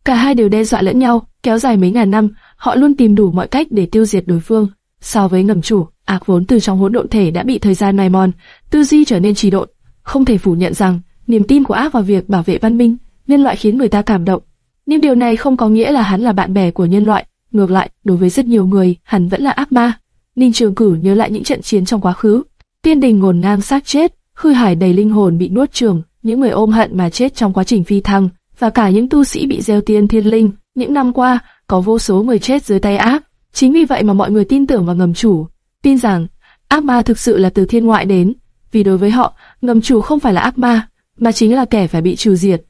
Cả hai đều đe dọa lẫn nhau, kéo dài mấy ngàn năm, họ luôn tìm đủ mọi cách để tiêu diệt đối phương. So với ngầm chủ, ác vốn từ trong hỗn độn thể đã bị thời gian mai mòn, tư duy trở nên trì độn. Không thể phủ nhận rằng, niềm tin của ác vào việc bảo vệ văn minh, nhân loại khiến người ta cảm động. Nhưng điều này không có nghĩa là hắn là bạn bè của nhân loại. Ngược lại, đối với rất nhiều người, hắn vẫn là ác ma. Ninh Trường Cử nhớ lại những trận chiến trong quá khứ. Tiên đình ngổn ngang xác chết, khư hải đầy linh hồn bị nuốt trường, những người ôm hận mà chết trong quá trình phi thăng, và cả những tu sĩ bị gieo tiên thiên linh, Những năm qua, có vô số người chết dưới tay ác, chính vì vậy mà mọi người tin tưởng vào ngầm chủ, tin rằng ác ma thực sự là từ thiên ngoại đến, vì đối với họ, ngầm chủ không phải là ác ma, mà chính là kẻ phải bị trừ diệt.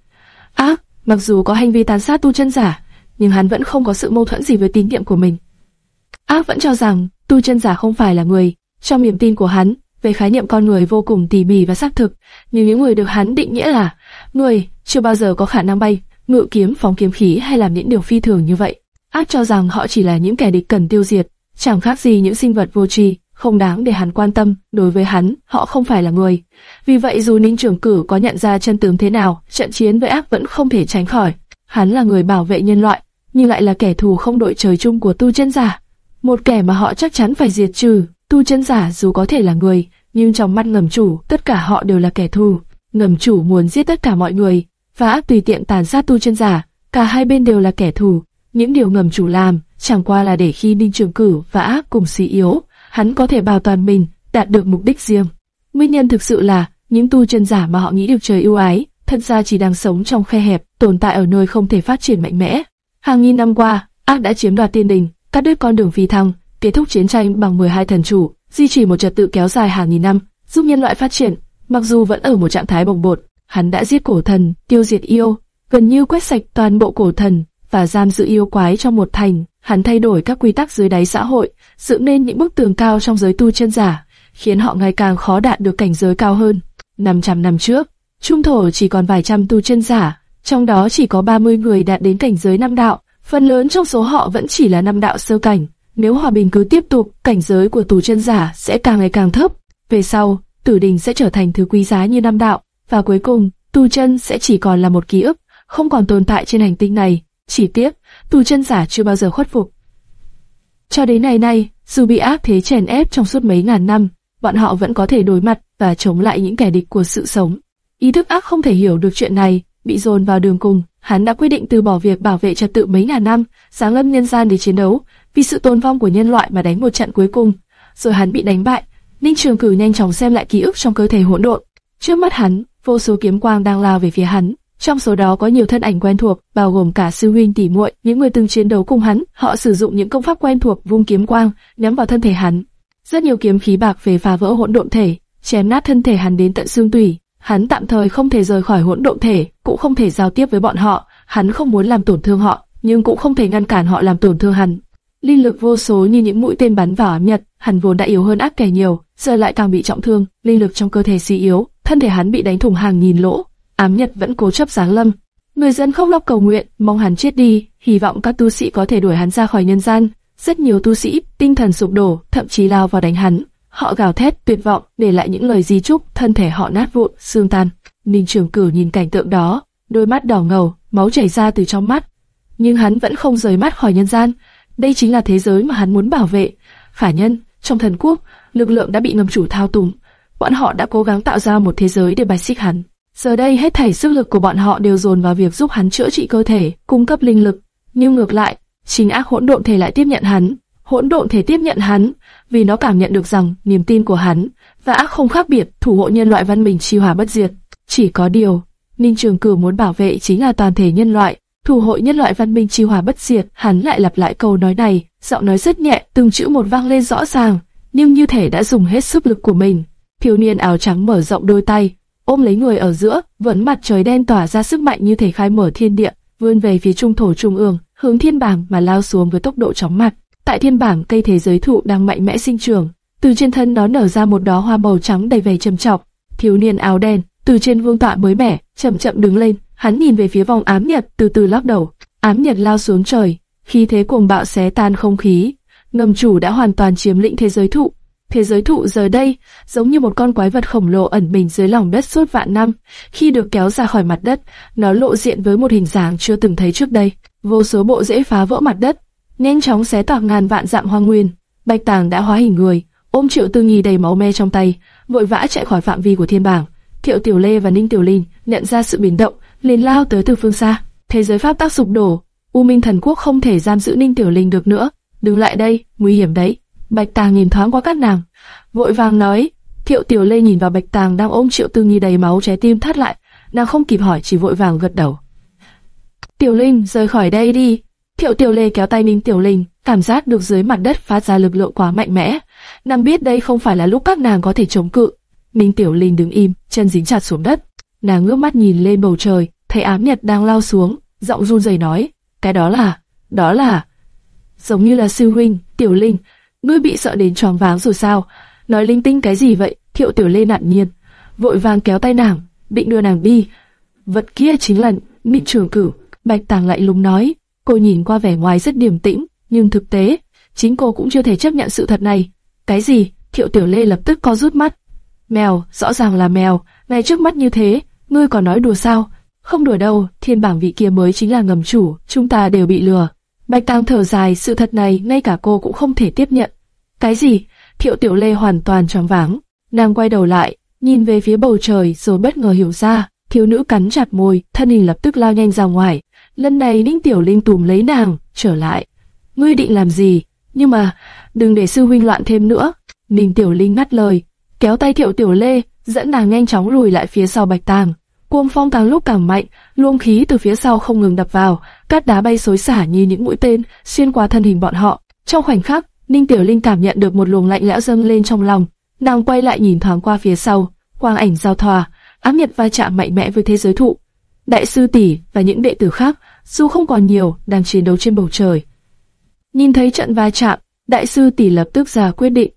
Ác, mặc dù có hành vi tàn sát tu chân giả, nhưng hắn vẫn không có sự mâu thuẫn gì với tín niệm của mình. Ác vẫn cho rằng tu chân giả không phải là người, trong niềm tin của hắn về khái niệm con người vô cùng tỉ mỉ và xác thực, nhưng những người được hắn định nghĩa là người chưa bao giờ có khả năng bay, ngự kiếm, phóng kiếm khí hay làm những điều phi thường như vậy. Ác cho rằng họ chỉ là những kẻ địch cần tiêu diệt, chẳng khác gì những sinh vật vô tri, không đáng để hắn quan tâm. Đối với hắn, họ không phải là người. Vì vậy dù Ninh Trường Cử có nhận ra chân tướng thế nào, trận chiến với ác vẫn không thể tránh khỏi. Hắn là người bảo vệ nhân loại, nhưng lại là kẻ thù không đội trời chung của tu chân giả. Một kẻ mà họ chắc chắn phải diệt trừ. Tu chân giả dù có thể là người, nhưng trong mắt ngầm chủ, tất cả họ đều là kẻ thù. Ngầm chủ muốn giết tất cả mọi người, và ác tùy tiện tàn sát tu chân giả. Cả hai bên đều là kẻ thù. Những điều ngầm chủ làm, chẳng qua là để khi Ninh Trường Cử và ác cùng suy yếu, hắn có thể bảo toàn mình, đạt được mục đích riêng. Nguyên nhân thực sự là, những tu chân giả mà họ nghĩ được trời ưu ái, thật ra chỉ đang sống trong khe hẹp, tồn tại ở nơi không thể phát triển mạnh mẽ. Hàng nghìn năm qua, ác đã chiếm đoạt tiên đình, cắt đứt con đường phi thăng, kết thúc chiến tranh bằng 12 thần chủ, duy trì một trật tự kéo dài hàng nghìn năm, giúp nhân loại phát triển. Mặc dù vẫn ở một trạng thái bồng bột, hắn đã giết cổ thần, tiêu diệt yêu, gần như quét sạch toàn bộ cổ thần và giam giữ yêu quái trong một thành. Hắn thay đổi các quy tắc dưới đáy xã hội, dựng nên những bức tường cao trong giới tu chân giả, khiến họ ngày càng khó đạt được cảnh giới cao hơn. 500 năm trước, Trung thổ chỉ còn vài trăm tu chân giả, trong đó chỉ có 30 người đạt đến cảnh giới năm đạo, phần lớn trong số họ vẫn chỉ là năm đạo sơ cảnh. Nếu hòa bình cứ tiếp tục, cảnh giới của tù chân giả sẽ càng ngày càng thấp. Về sau, tử đình sẽ trở thành thứ quý giá như năm đạo, và cuối cùng, tù chân sẽ chỉ còn là một ký ức, không còn tồn tại trên hành tinh này. Chỉ tiếc, tù chân giả chưa bao giờ khuất phục. Cho đến ngày nay, dù bị áp thế chèn ép trong suốt mấy ngàn năm, bọn họ vẫn có thể đối mặt và chống lại những kẻ địch của sự sống. Ý thức ác không thể hiểu được chuyện này, bị dồn vào đường cùng, hắn đã quyết định từ bỏ việc bảo vệ trật tự mấy ngàn năm, sáng lâm nhân gian để chiến đấu, vì sự tồn vong của nhân loại mà đánh một trận cuối cùng. Rồi hắn bị đánh bại. Ninh Trường Cử nhanh chóng xem lại ký ức trong cơ thể hỗn độn. Trước mắt hắn, vô số kiếm quang đang lao về phía hắn. Trong số đó có nhiều thân ảnh quen thuộc, bao gồm cả sư huynh tỷ muội, những người từng chiến đấu cùng hắn. Họ sử dụng những công pháp quen thuộc, vung kiếm quang nhắm vào thân thể hắn. Rất nhiều kiếm khí bạc về phá vỡ hỗn độn thể, chém nát thân thể hắn đến tận xương tủy. Hắn tạm thời không thể rời khỏi hỗn độn thể, cũng không thể giao tiếp với bọn họ. Hắn không muốn làm tổn thương họ, nhưng cũng không thể ngăn cản họ làm tổn thương hắn. Linh lực vô số như những mũi tên bắn vào ám nhật, hắn vốn đã yếu hơn ác kẻ nhiều, giờ lại càng bị trọng thương, linh lực trong cơ thể suy yếu, thân thể hắn bị đánh thủng hàng nghìn lỗ. Ám nhật vẫn cố chấp giáng lâm. Người dân không lóc cầu nguyện, mong hắn chết đi, hy vọng các tu sĩ có thể đuổi hắn ra khỏi nhân gian. Rất nhiều tu sĩ tinh thần sụp đổ, thậm chí lao vào đánh hắn. Họ gào thét tuyệt vọng, để lại những lời di chúc, thân thể họ nát vụn, xương tan. Ninh Trường Cửu nhìn cảnh tượng đó, đôi mắt đỏ ngầu, máu chảy ra từ trong mắt. Nhưng hắn vẫn không rời mắt khỏi nhân gian. Đây chính là thế giới mà hắn muốn bảo vệ. Khả nhân, trong thần quốc, lực lượng đã bị ngầm chủ thao túng. Bọn họ đã cố gắng tạo ra một thế giới để bài xích hắn. Giờ đây hết thảy sức lực của bọn họ đều dồn vào việc giúp hắn chữa trị cơ thể, cung cấp linh lực. Nhưng ngược lại, chính ác hỗn độn thể lại tiếp nhận hắn. Hỗn độn thể tiếp nhận hắn, vì nó cảm nhận được rằng niềm tin của hắn và ác không khác biệt, thủ hộ nhân loại văn minh chi hòa bất diệt. Chỉ có điều, Ninh Trường Cử muốn bảo vệ chính là toàn thể nhân loại, thủ hộ nhân loại văn minh chi hòa bất diệt. Hắn lại lặp lại câu nói này, giọng nói rất nhẹ, từng chữ một vang lên rõ ràng, nhưng như thể đã dùng hết sức lực của mình. Thiếu niên áo trắng mở rộng đôi tay, ôm lấy người ở giữa, vẫn mặt trời đen tỏa ra sức mạnh như thể khai mở thiên địa, vươn về phía trung thổ trung ương, hướng thiên bảng mà lao xuống với tốc độ chóng mặt. Tại thiên bảng cây thế giới thụ đang mạnh mẽ sinh trưởng, từ trên thân nó nở ra một đóa hoa màu trắng đầy vẻ trầm trọng. Thiếu niên áo đen từ trên vương tọa mới mẻ, chậm chậm đứng lên, hắn nhìn về phía vòng ám nhật, từ từ lắc đầu. Ám nhật lao xuống trời, khi thế cuồng bạo xé tan không khí, ngầm chủ đã hoàn toàn chiếm lĩnh thế giới thụ. Thế giới thụ giờ đây giống như một con quái vật khổng lồ ẩn mình dưới lòng đất suốt vạn năm. Khi được kéo ra khỏi mặt đất, nó lộ diện với một hình dáng chưa từng thấy trước đây. Vô số bộ rễ phá vỡ mặt đất, nhanh chóng xé toạc ngàn vạn dặm hoang nguyên. Bạch Tàng đã hóa hình người, ôm Triệu Tư Nghi đầy máu me trong tay, vội vã chạy khỏi phạm vi của thiên bảng. Thiệu Tiểu Lê và Ninh Tiểu Linh nhận ra sự biến động, liền lao tới từ phương xa. Thế giới pháp tác sụp đổ, U Minh Thần Quốc không thể giam giữ Ninh Tiểu Linh được nữa. Đừng lại đây, nguy hiểm đấy. Bạch Tàng nhìn thoáng qua các nàng, vội vàng nói. Thiệu Tiểu Lê nhìn vào Bạch Tàng đang ôm Triệu Tư Nghi đầy máu trái tim thắt lại, nàng không kịp hỏi chỉ vội vàng gật đầu. Tiểu Linh rời khỏi đây đi, Thiệu Tiểu Lê kéo tay Ninh Tiểu Linh, cảm giác được dưới mặt đất phát ra lực lượng quá mạnh mẽ. Nàng biết đây không phải là lúc các nàng có thể chống cự. Ninh Tiểu Linh đứng im, chân dính chặt xuống đất. Nàng ngước mắt nhìn lên bầu trời, thấy ám nhật đang lao xuống, giọng run rẩy nói, cái đó là, đó là, giống như là sư huynh, Tiểu Linh, ngươi bị sợ đến choáng váng rồi sao? Nói linh tinh cái gì vậy? Thiệu Tiểu Lê nạn nhiên, vội vàng kéo tay nàng, định đưa nàng đi. Vật kia chính là Mị Trường Cửu. Bạch Tàng lại lúng nói, cô nhìn qua vẻ ngoài rất điềm tĩnh, nhưng thực tế, chính cô cũng chưa thể chấp nhận sự thật này. Cái gì? Thiệu Tiểu Lê lập tức co rút mắt. Mèo, rõ ràng là mèo, ngay trước mắt như thế, ngươi còn nói đùa sao? Không đùa đâu, thiên bảng vị kia mới chính là ngầm chủ, chúng ta đều bị lừa. Bạch Tàng thở dài, sự thật này ngay cả cô cũng không thể tiếp nhận. Cái gì? Thiệu Tiểu Lê hoàn toàn choáng váng. Nàng quay đầu lại, nhìn về phía bầu trời rồi bất ngờ hiểu ra, thiếu nữ cắn chặt môi, thân hình lập tức lao nhanh ra ngoài. Lần này Ninh Tiểu Linh tùm lấy nàng, trở lại. Ngươi định làm gì? Nhưng mà, đừng để sư huynh loạn thêm nữa. Ninh Tiểu Linh ngắt lời, kéo tay Thiệu Tiểu Lê, dẫn nàng nhanh chóng lùi lại phía sau Bạch Tàng. Cuồng phong càng lúc càng mạnh, luồng khí từ phía sau không ngừng đập vào, cát đá bay xối xả như những mũi tên xuyên qua thân hình bọn họ. Trong khoảnh khắc, Ninh Tiểu Linh cảm nhận được một luồng lạnh lẽo dâng lên trong lòng, nàng quay lại nhìn thoáng qua phía sau, quang ảnh giao thoa, ám nhật va chạm mạnh mẽ với thế giới thụ. Đại sư tỷ và những đệ tử khác, dù không còn nhiều, đang chiến đấu trên bầu trời. Nhìn thấy trận va chạm, đại sư tỷ lập tức ra quyết định,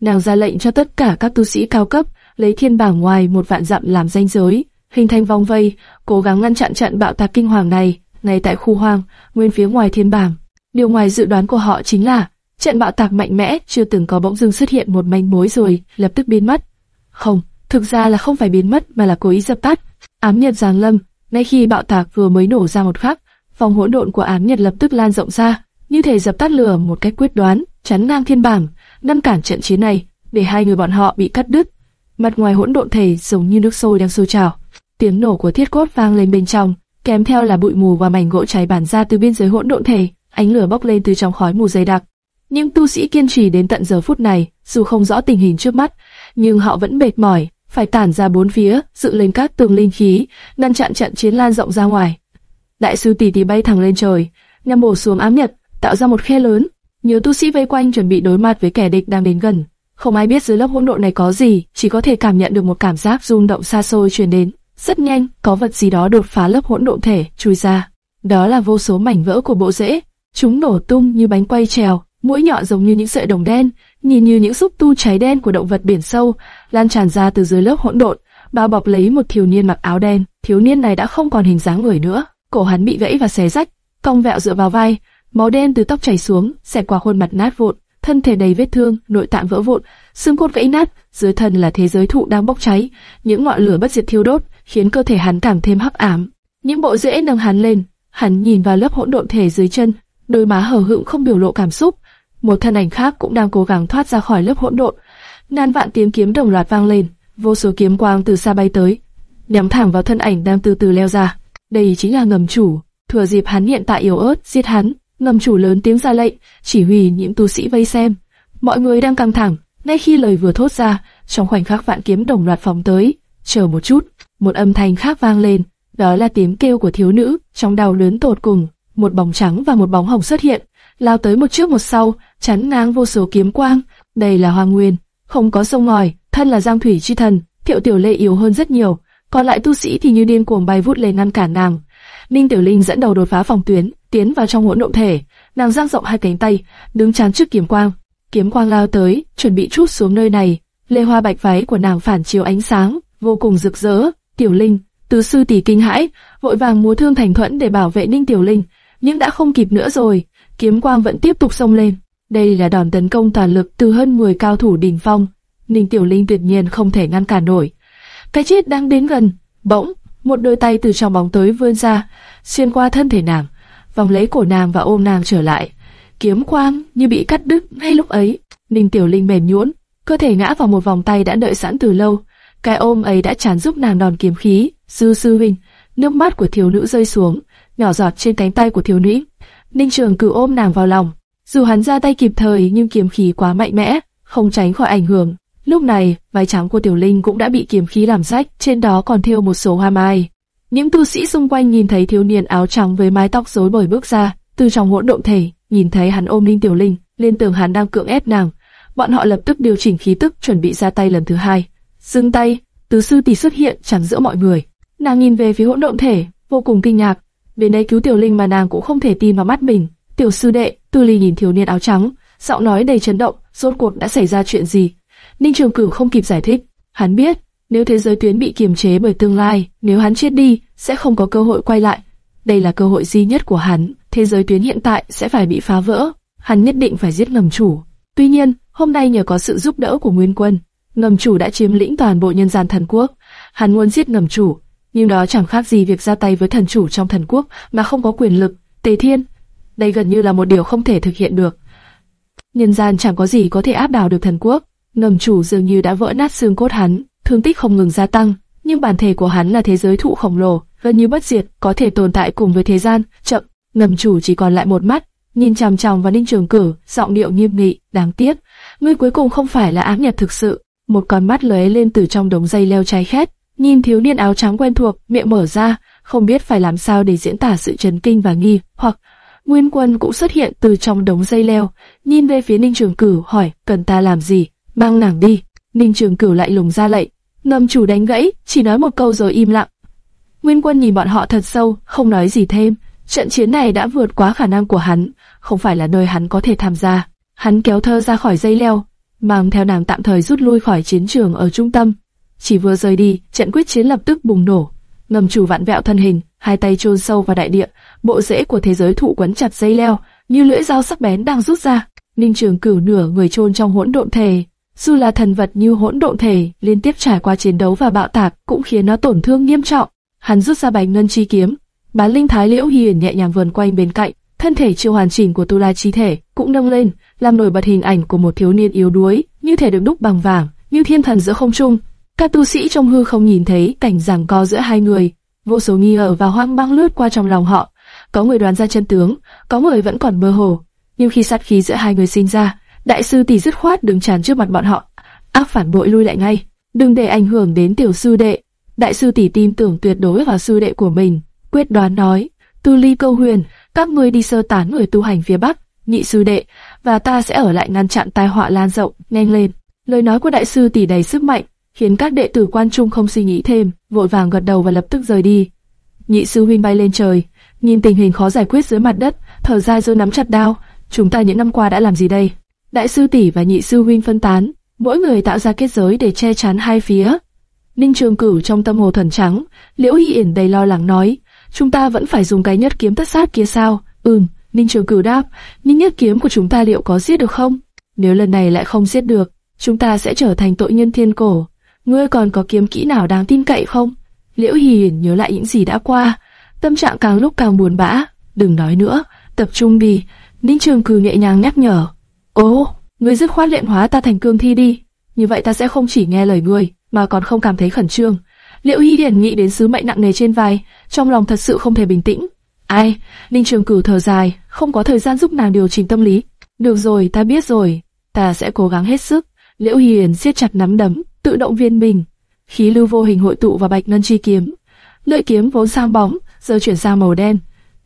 nàng ra lệnh cho tất cả các tu sĩ cao cấp lấy thiên bảng ngoài một vạn dặm làm danh giới, hình thành vòng vây, cố gắng ngăn chặn trận bạo tạc kinh hoàng này. Ngay tại khu hoang, nguyên phía ngoài thiên bảng, điều ngoài dự đoán của họ chính là trận bạo tạc mạnh mẽ chưa từng có bỗng dưng xuất hiện một manh mối rồi lập tức biến mất. Không, thực ra là không phải biến mất mà là cố ý dập tắt. Ám nhật giáng lâm, ngay khi bạo tạc vừa mới nổ ra một khắc, vòng hỗn độn của ám nhật lập tức lan rộng ra, như thể dập tắt lửa một cách quyết đoán, chắn ngang thiên bảng, ngăn cản trận chiến này, để hai người bọn họ bị cắt đứt. Mặt ngoài hỗn độn thể giống như nước sôi đang sôi trào, tiếng nổ của thiết cốt vang lên bên trong, kèm theo là bụi mù và mảnh gỗ cháy bản ra từ biên giới hỗn độn thể, ánh lửa bốc lên từ trong khói mù dày đặc. Nhưng tu sĩ kiên trì đến tận giờ phút này, dù không rõ tình hình trước mắt, nhưng họ vẫn mệt mỏi, phải tản ra bốn phía, dự lên các tường linh khí, ngăn chặn trận chiến lan rộng ra ngoài. Đại sư tỷ tỷ bay thẳng lên trời, nhằm bổ xuống ám nhật, tạo ra một khe lớn. Nhiều tu sĩ vây quanh chuẩn bị đối mặt với kẻ địch đang đến gần. Không ai biết dưới lớp hỗn độn này có gì, chỉ có thể cảm nhận được một cảm giác rung động xa xôi truyền đến. Rất nhanh, có vật gì đó đột phá lớp hỗn độn thể, chui ra. Đó là vô số mảnh vỡ của bộ rễ. Chúng nổ tung như bánh quay trèo, mũi nhọn giống như những sợi đồng đen, nhìn như những xúc tu cháy đen của động vật biển sâu, lan tràn ra từ dưới lớp hỗn độn, bao bọc lấy một thiếu niên mặc áo đen. Thiếu niên này đã không còn hình dáng người nữa, cổ hắn bị gãy và xé rách, cong vẹo dựa vào vai, máu đen từ tóc chảy xuống, xẹt qua khuôn mặt nát vụn, thân thể đầy vết thương, nội tạng vỡ vụn, xương cốt gãy nát, dưới thân là thế giới thụ đang bốc cháy, những ngọn lửa bất diệt thiêu đốt, khiến cơ thể hắn càng thêm hắc ám. Những bộ rễ nâng hắn lên, hắn nhìn vào lớp hỗn độn thể dưới chân, đôi má hờ hững không biểu lộ cảm xúc, một thân ảnh khác cũng đang cố gắng thoát ra khỏi lớp hỗn độn. Nan vạn tiếng kiếm đồng loạt vang lên, vô số kiếm quang từ xa bay tới, nhắm thẳng vào thân ảnh đang từ từ leo ra. Đây chính là ngầm chủ. Thừa dịp hắn hiện tại yếu ớt, giết hắn. Ngầm chủ lớn tiếng ra lệnh, chỉ huy những tu sĩ vây xem. Mọi người đang căng thẳng. Ngay khi lời vừa thốt ra, trong khoảnh khắc vạn kiếm đồng loạt phóng tới. Chờ một chút, một âm thanh khác vang lên. Đó là tiếng kêu của thiếu nữ, trong đau lớn tột cùng. Một bóng trắng và một bóng hồng xuất hiện, lao tới một trước một sau, chắn ngang vô số kiếm quang. Đây là Hoàng Nguyên, không có sông ngòi, thân là Giang Thủy chi thần, Thiệu Tiểu Lệ yếu hơn rất nhiều, còn lại tu sĩ thì như điên cuồng bay vút lên ngăn cản nàng. Ninh Tiểu Linh dẫn đầu đột phá phòng tuyến, tiến vào trong hỗn độn thể, nàng giang rộng hai cánh tay, đứng chắn trước kiếm quang. Kiếm quang lao tới, chuẩn bị chút xuống nơi này. Lê hoa bạch váy của nàng phản chiếu ánh sáng, vô cùng rực rỡ. Tiểu Linh, tứ sư tỷ kinh hãi, vội vàng múa thương thành thuẫn để bảo vệ Ninh Tiểu Linh, nhưng đã không kịp nữa rồi kiếm quang vẫn tiếp tục xông lên. Đây là đòn tấn công toàn lực từ hơn 10 cao thủ đỉnh phong. Ninh Tiểu Linh tuyệt nhiên không thể ngăn cản nổi. Cái chết đang đến gần, bỗng một đôi tay từ trong bóng tối vươn ra, xuyên qua thân thể nàng, vòng lấy cổ nàng và ôm nàng trở lại. Kiếm quang như bị cắt đứt ngay lúc ấy, Ninh Tiểu Linh mềm nhũn, cơ thể ngã vào một vòng tay đã đợi sẵn từ lâu. Cái ôm ấy đã chán giúp nàng đòn kiếm khí. Sư sư huynh, nước mắt của thiếu nữ rơi xuống, nhỏ giọt trên cánh tay của thiếu nữ. Ninh Trường cử ôm nàng vào lòng. Dù hắn ra tay kịp thời nhưng kiếm khí quá mạnh mẽ, không tránh khỏi ảnh hưởng. Lúc này, váy trắng của Tiểu Linh cũng đã bị kiếm khí làm rách, trên đó còn thêu một số hoa mai. Những tu sĩ xung quanh nhìn thấy thiếu niên áo trắng với mái tóc rối bời bước ra, từ trong hỗn độn thể, nhìn thấy hắn ôm Ninh Tiểu Linh, lên tưởng hắn đang cưỡng ép nàng. Bọn họ lập tức điều chỉnh khí tức, chuẩn bị ra tay lần thứ hai. Dừng tay, tứ sư tỷ xuất hiện chắn giữa mọi người. Nàng nhìn về phía hỗn độn thể, vô cùng kinh ngạc. Đến đây cứu Tiểu Linh mà nàng cũng không thể tin vào mắt mình. Tiểu sư đệ, Tư Ly nhìn thiếu niên áo trắng, giọng nói đầy chấn động, rốt cuộc đã xảy ra chuyện gì? Ninh Trường Cửu không kịp giải thích, hắn biết, nếu thế giới tuyến bị kiềm chế bởi tương lai, nếu hắn chết đi, sẽ không có cơ hội quay lại. Đây là cơ hội duy nhất của hắn, thế giới tuyến hiện tại sẽ phải bị phá vỡ, hắn nhất định phải giết ngầm chủ. Tuy nhiên, hôm nay nhờ có sự giúp đỡ của Nguyên Quân, ngầm chủ đã chiếm lĩnh toàn bộ nhân gian thần quốc. Hắn muốn giết ngầm chủ, nhưng đó chẳng khác gì việc ra tay với thần chủ trong thần quốc mà không có quyền lực. Tề Thiên, đây gần như là một điều không thể thực hiện được. Nhân gian chẳng có gì có thể áp đảo được thần quốc. Ngầm chủ dường như đã vỡ nát xương cốt hắn, thương tích không ngừng gia tăng, nhưng bản thể của hắn là thế giới thụ khổng lồ, gần như bất diệt, có thể tồn tại cùng với thế gian. Chậm, ngầm chủ chỉ còn lại một mắt, nhìn chằm chằm vào Ninh Trường Cử, giọng điệu nghiêm nghị, đáng tiếc, ngươi cuối cùng không phải là ám nhật thực sự. Một con mắt lóe lên từ trong đống dây leo cháy khét, nhìn thiếu niên áo trắng quen thuộc, miệng mở ra, không biết phải làm sao để diễn tả sự chấn kinh và nghi, hoặc Nguyên Quân cũng xuất hiện từ trong đống dây leo, nhìn về phía Ninh Trường Cửu hỏi, cần ta làm gì? mang nàng đi. Ninh Trường Cửu lại lùng ra lệnh, ngầm chủ đánh gãy, chỉ nói một câu rồi im lặng. Nguyên Quân nhìn bọn họ thật sâu, không nói gì thêm. Trận chiến này đã vượt quá khả năng của hắn, không phải là nơi hắn có thể tham gia. Hắn kéo thơ ra khỏi dây leo, mang theo nàng tạm thời rút lui khỏi chiến trường ở trung tâm. Chỉ vừa rời đi, trận quyết chiến lập tức bùng nổ. Ngầm chủ vạn vẹo thân hình, hai tay chôn sâu vào đại địa, bộ rễ của thế giới thụ quấn chặt dây leo, như lưỡi dao sắc bén đang rút ra. Ninh Trường Cửu nửa người chôn trong hỗn độn thể, dù là thần vật như hỗn độn thể, liên tiếp trải qua chiến đấu và bạo tạc cũng khiến nó tổn thương nghiêm trọng. Hắn rút ra bánh ngân chi kiếm, bán linh thái liễu hiền nhẹ nhàng vườn quanh bên cạnh, thân thể chưa hoàn chỉnh của tu la chi thể cũng nâng lên, làm nổi bật hình ảnh của một thiếu niên yếu đuối, như thể được đúc bằng vàng, như thiên thần giữa không trung. Các tu sĩ trong hư không nhìn thấy cảnh giảng co giữa hai người, vô số nghi ngờ và hoang mang lướt qua trong lòng họ. Có người đoán ra chân tướng, có người vẫn còn mơ hồ. Nhưng khi sát khí giữa hai người sinh ra, đại sư tỷ dứt khoát đứng chắn trước mặt bọn họ, ác phản bội lui lại ngay, đừng để ảnh hưởng đến tiểu sư đệ. Đại sư tỷ tin tưởng tuyệt đối vào sư đệ của mình, quyết đoán nói, tư ly câu huyền, các ngươi đi sơ tán người tu hành phía bắc, nhị sư đệ, và ta sẽ ở lại ngăn chặn tai họa lan rộng, nhanh lên. Lời nói của đại sư tỷ đầy sức mạnh, khiến các đệ tử quan trung không suy nghĩ thêm, vội vàng gật đầu và lập tức rời đi. Nhị sư huynh bay lên trời, nhìn tình hình khó giải quyết dưới mặt đất, thở dài rồi nắm chặt đao. Chúng ta những năm qua đã làm gì đây? Đại sư tỷ và nhị sư huynh phân tán, mỗi người tạo ra kết giới để che chắn hai phía. Ninh Trường Cửu trong tâm hồ thuần trắng, Liễu Hy Yển đầy lo lắng nói, chúng ta vẫn phải dùng cái nhất kiếm tất sát kia sao? Ừm, Ninh Trường Cửu đáp, nhưng nhất kiếm của chúng ta liệu có giết được không? Nếu lần này lại không giết được, chúng ta sẽ trở thành tội nhân thiên cổ. Ngươi còn có kiếm kỹ nào đáng tin cậy không? Liễu Hiền nhớ lại những gì đã qua, tâm trạng càng lúc càng buồn bã. Đừng nói nữa, tập trung đi. Ninh Trường Cử nhẹ nhàng nhắc nhở. Ồ, ngươi dứt khoát luyện hóa ta thành cương thi đi. Như vậy ta sẽ không chỉ nghe lời ngươi, mà còn không cảm thấy khẩn trương. Liễu Hi Điển nghĩ đến sứ mệnh nặng nề trên vai, trong lòng thật sự không thể bình tĩnh. Ai? Ninh Trường Cử thở dài, không có thời gian giúp nàng điều chỉnh tâm lý. Được rồi, ta biết rồi, ta sẽ cố gắng hết sức. Liễu Hiền siết chặt nắm đấm, tự động viên mình. Khí lưu vô hình hội tụ vào bạch ngân chi kiếm. Lưỡi kiếm vốn sang bóng, giờ chuyển sang màu đen.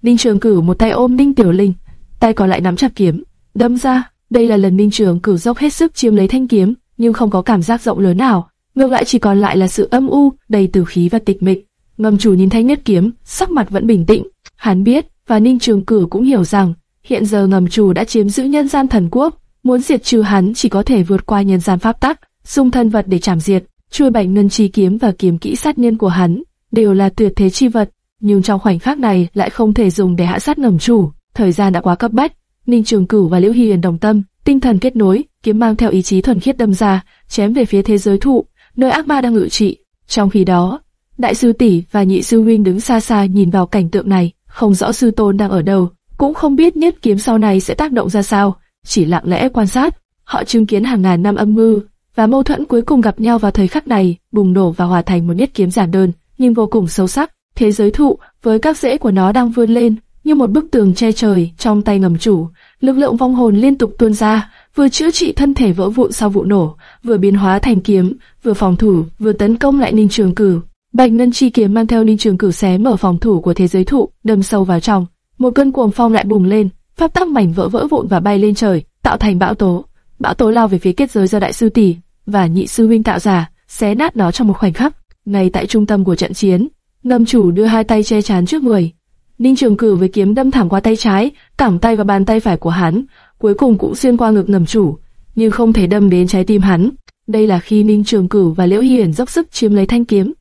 Ninh Trường Cử một tay ôm Ninh Tiểu Linh, tay còn lại nắm chặt kiếm, đâm ra. Đây là lần Ninh Trường Cử dốc hết sức chiếm lấy thanh kiếm, nhưng không có cảm giác rộng lớn nào. Ngược lại chỉ còn lại là sự âm u, đầy tử khí và tịch mịch. Ngầm chủ nhìn thanh nhất kiếm, sắc mặt vẫn bình tĩnh. Hắn biết, và Ninh Trường Cử cũng hiểu rằng, hiện giờ ngầm chủ đã chiếm giữ nhân gian thần quốc, muốn diệt trừ hắn chỉ có thể vượt qua nhân gian pháp tắc, dùng thân vật để chảm diệt. chui bạch ngân chi kiếm và kiếm kỹ sát nhân của hắn đều là tuyệt thế chi vật, nhưng trong khoảnh khắc này lại không thể dùng để hạ sát ngầm chủ. Thời gian đã quá cấp bách, Ninh Trường Cửu và Liễu Hiền đồng tâm, tinh thần kết nối, kiếm mang theo ý chí thuần khiết đâm ra, chém về phía thế giới thụ, nơi ác ma đang ngự trị. Trong khi đó, đại sư tỷ và nhị sư huynh đứng xa xa nhìn vào cảnh tượng này, không rõ sư tôn đang ở đâu, cũng không biết nhất kiếm sau này sẽ tác động ra sao, chỉ lặng lẽ quan sát. Họ chứng kiến hàng ngàn năm âm mưu và mâu thuẫn cuối cùng gặp nhau vào thời khắc này, bùng nổ và hòa thành một nhất kiếm giản đơn, nhưng vô cùng sâu sắc. Thế giới thụ với các rễ của nó đang vươn lên, như một bức tường che trời trong tay ngầm chủ. Lực lượng vong hồn liên tục tuôn ra, vừa chữa trị thân thể vỡ vụn sau vụ nổ, vừa biến hóa thành kiếm, vừa phòng thủ, vừa tấn công lại Ninh Trường Cử. Bạch Ngân chi kiếm mang theo Ninh Trường Cử xé mở phòng thủ của thế giới thụ, đâm sâu vào trong. một cơn cuồng phong lại bùng lên, pháp tắc mảnh vỡ vỡ vụn và bay lên trời, tạo thành bão tố. Bão tố lao về phía kết giới do đại sư tỷ và nhị sư huynh tạo ra, xé nát nó trong một khoảnh khắc. Ngay tại trung tâm của trận chiến, ngâm chủ đưa hai tay che chắn trước người. Ninh Trường Cử với kiếm đâm thẳng qua tay trái, cẳng tay và bàn tay phải của hắn, cuối cùng cũng xuyên qua ngực ngầm chủ, nhưng không thể đâm đến trái tim hắn. Đây là khi Ninh Trường Cử và Liễu Hiển dốc sức chiếm lấy thanh kiếm.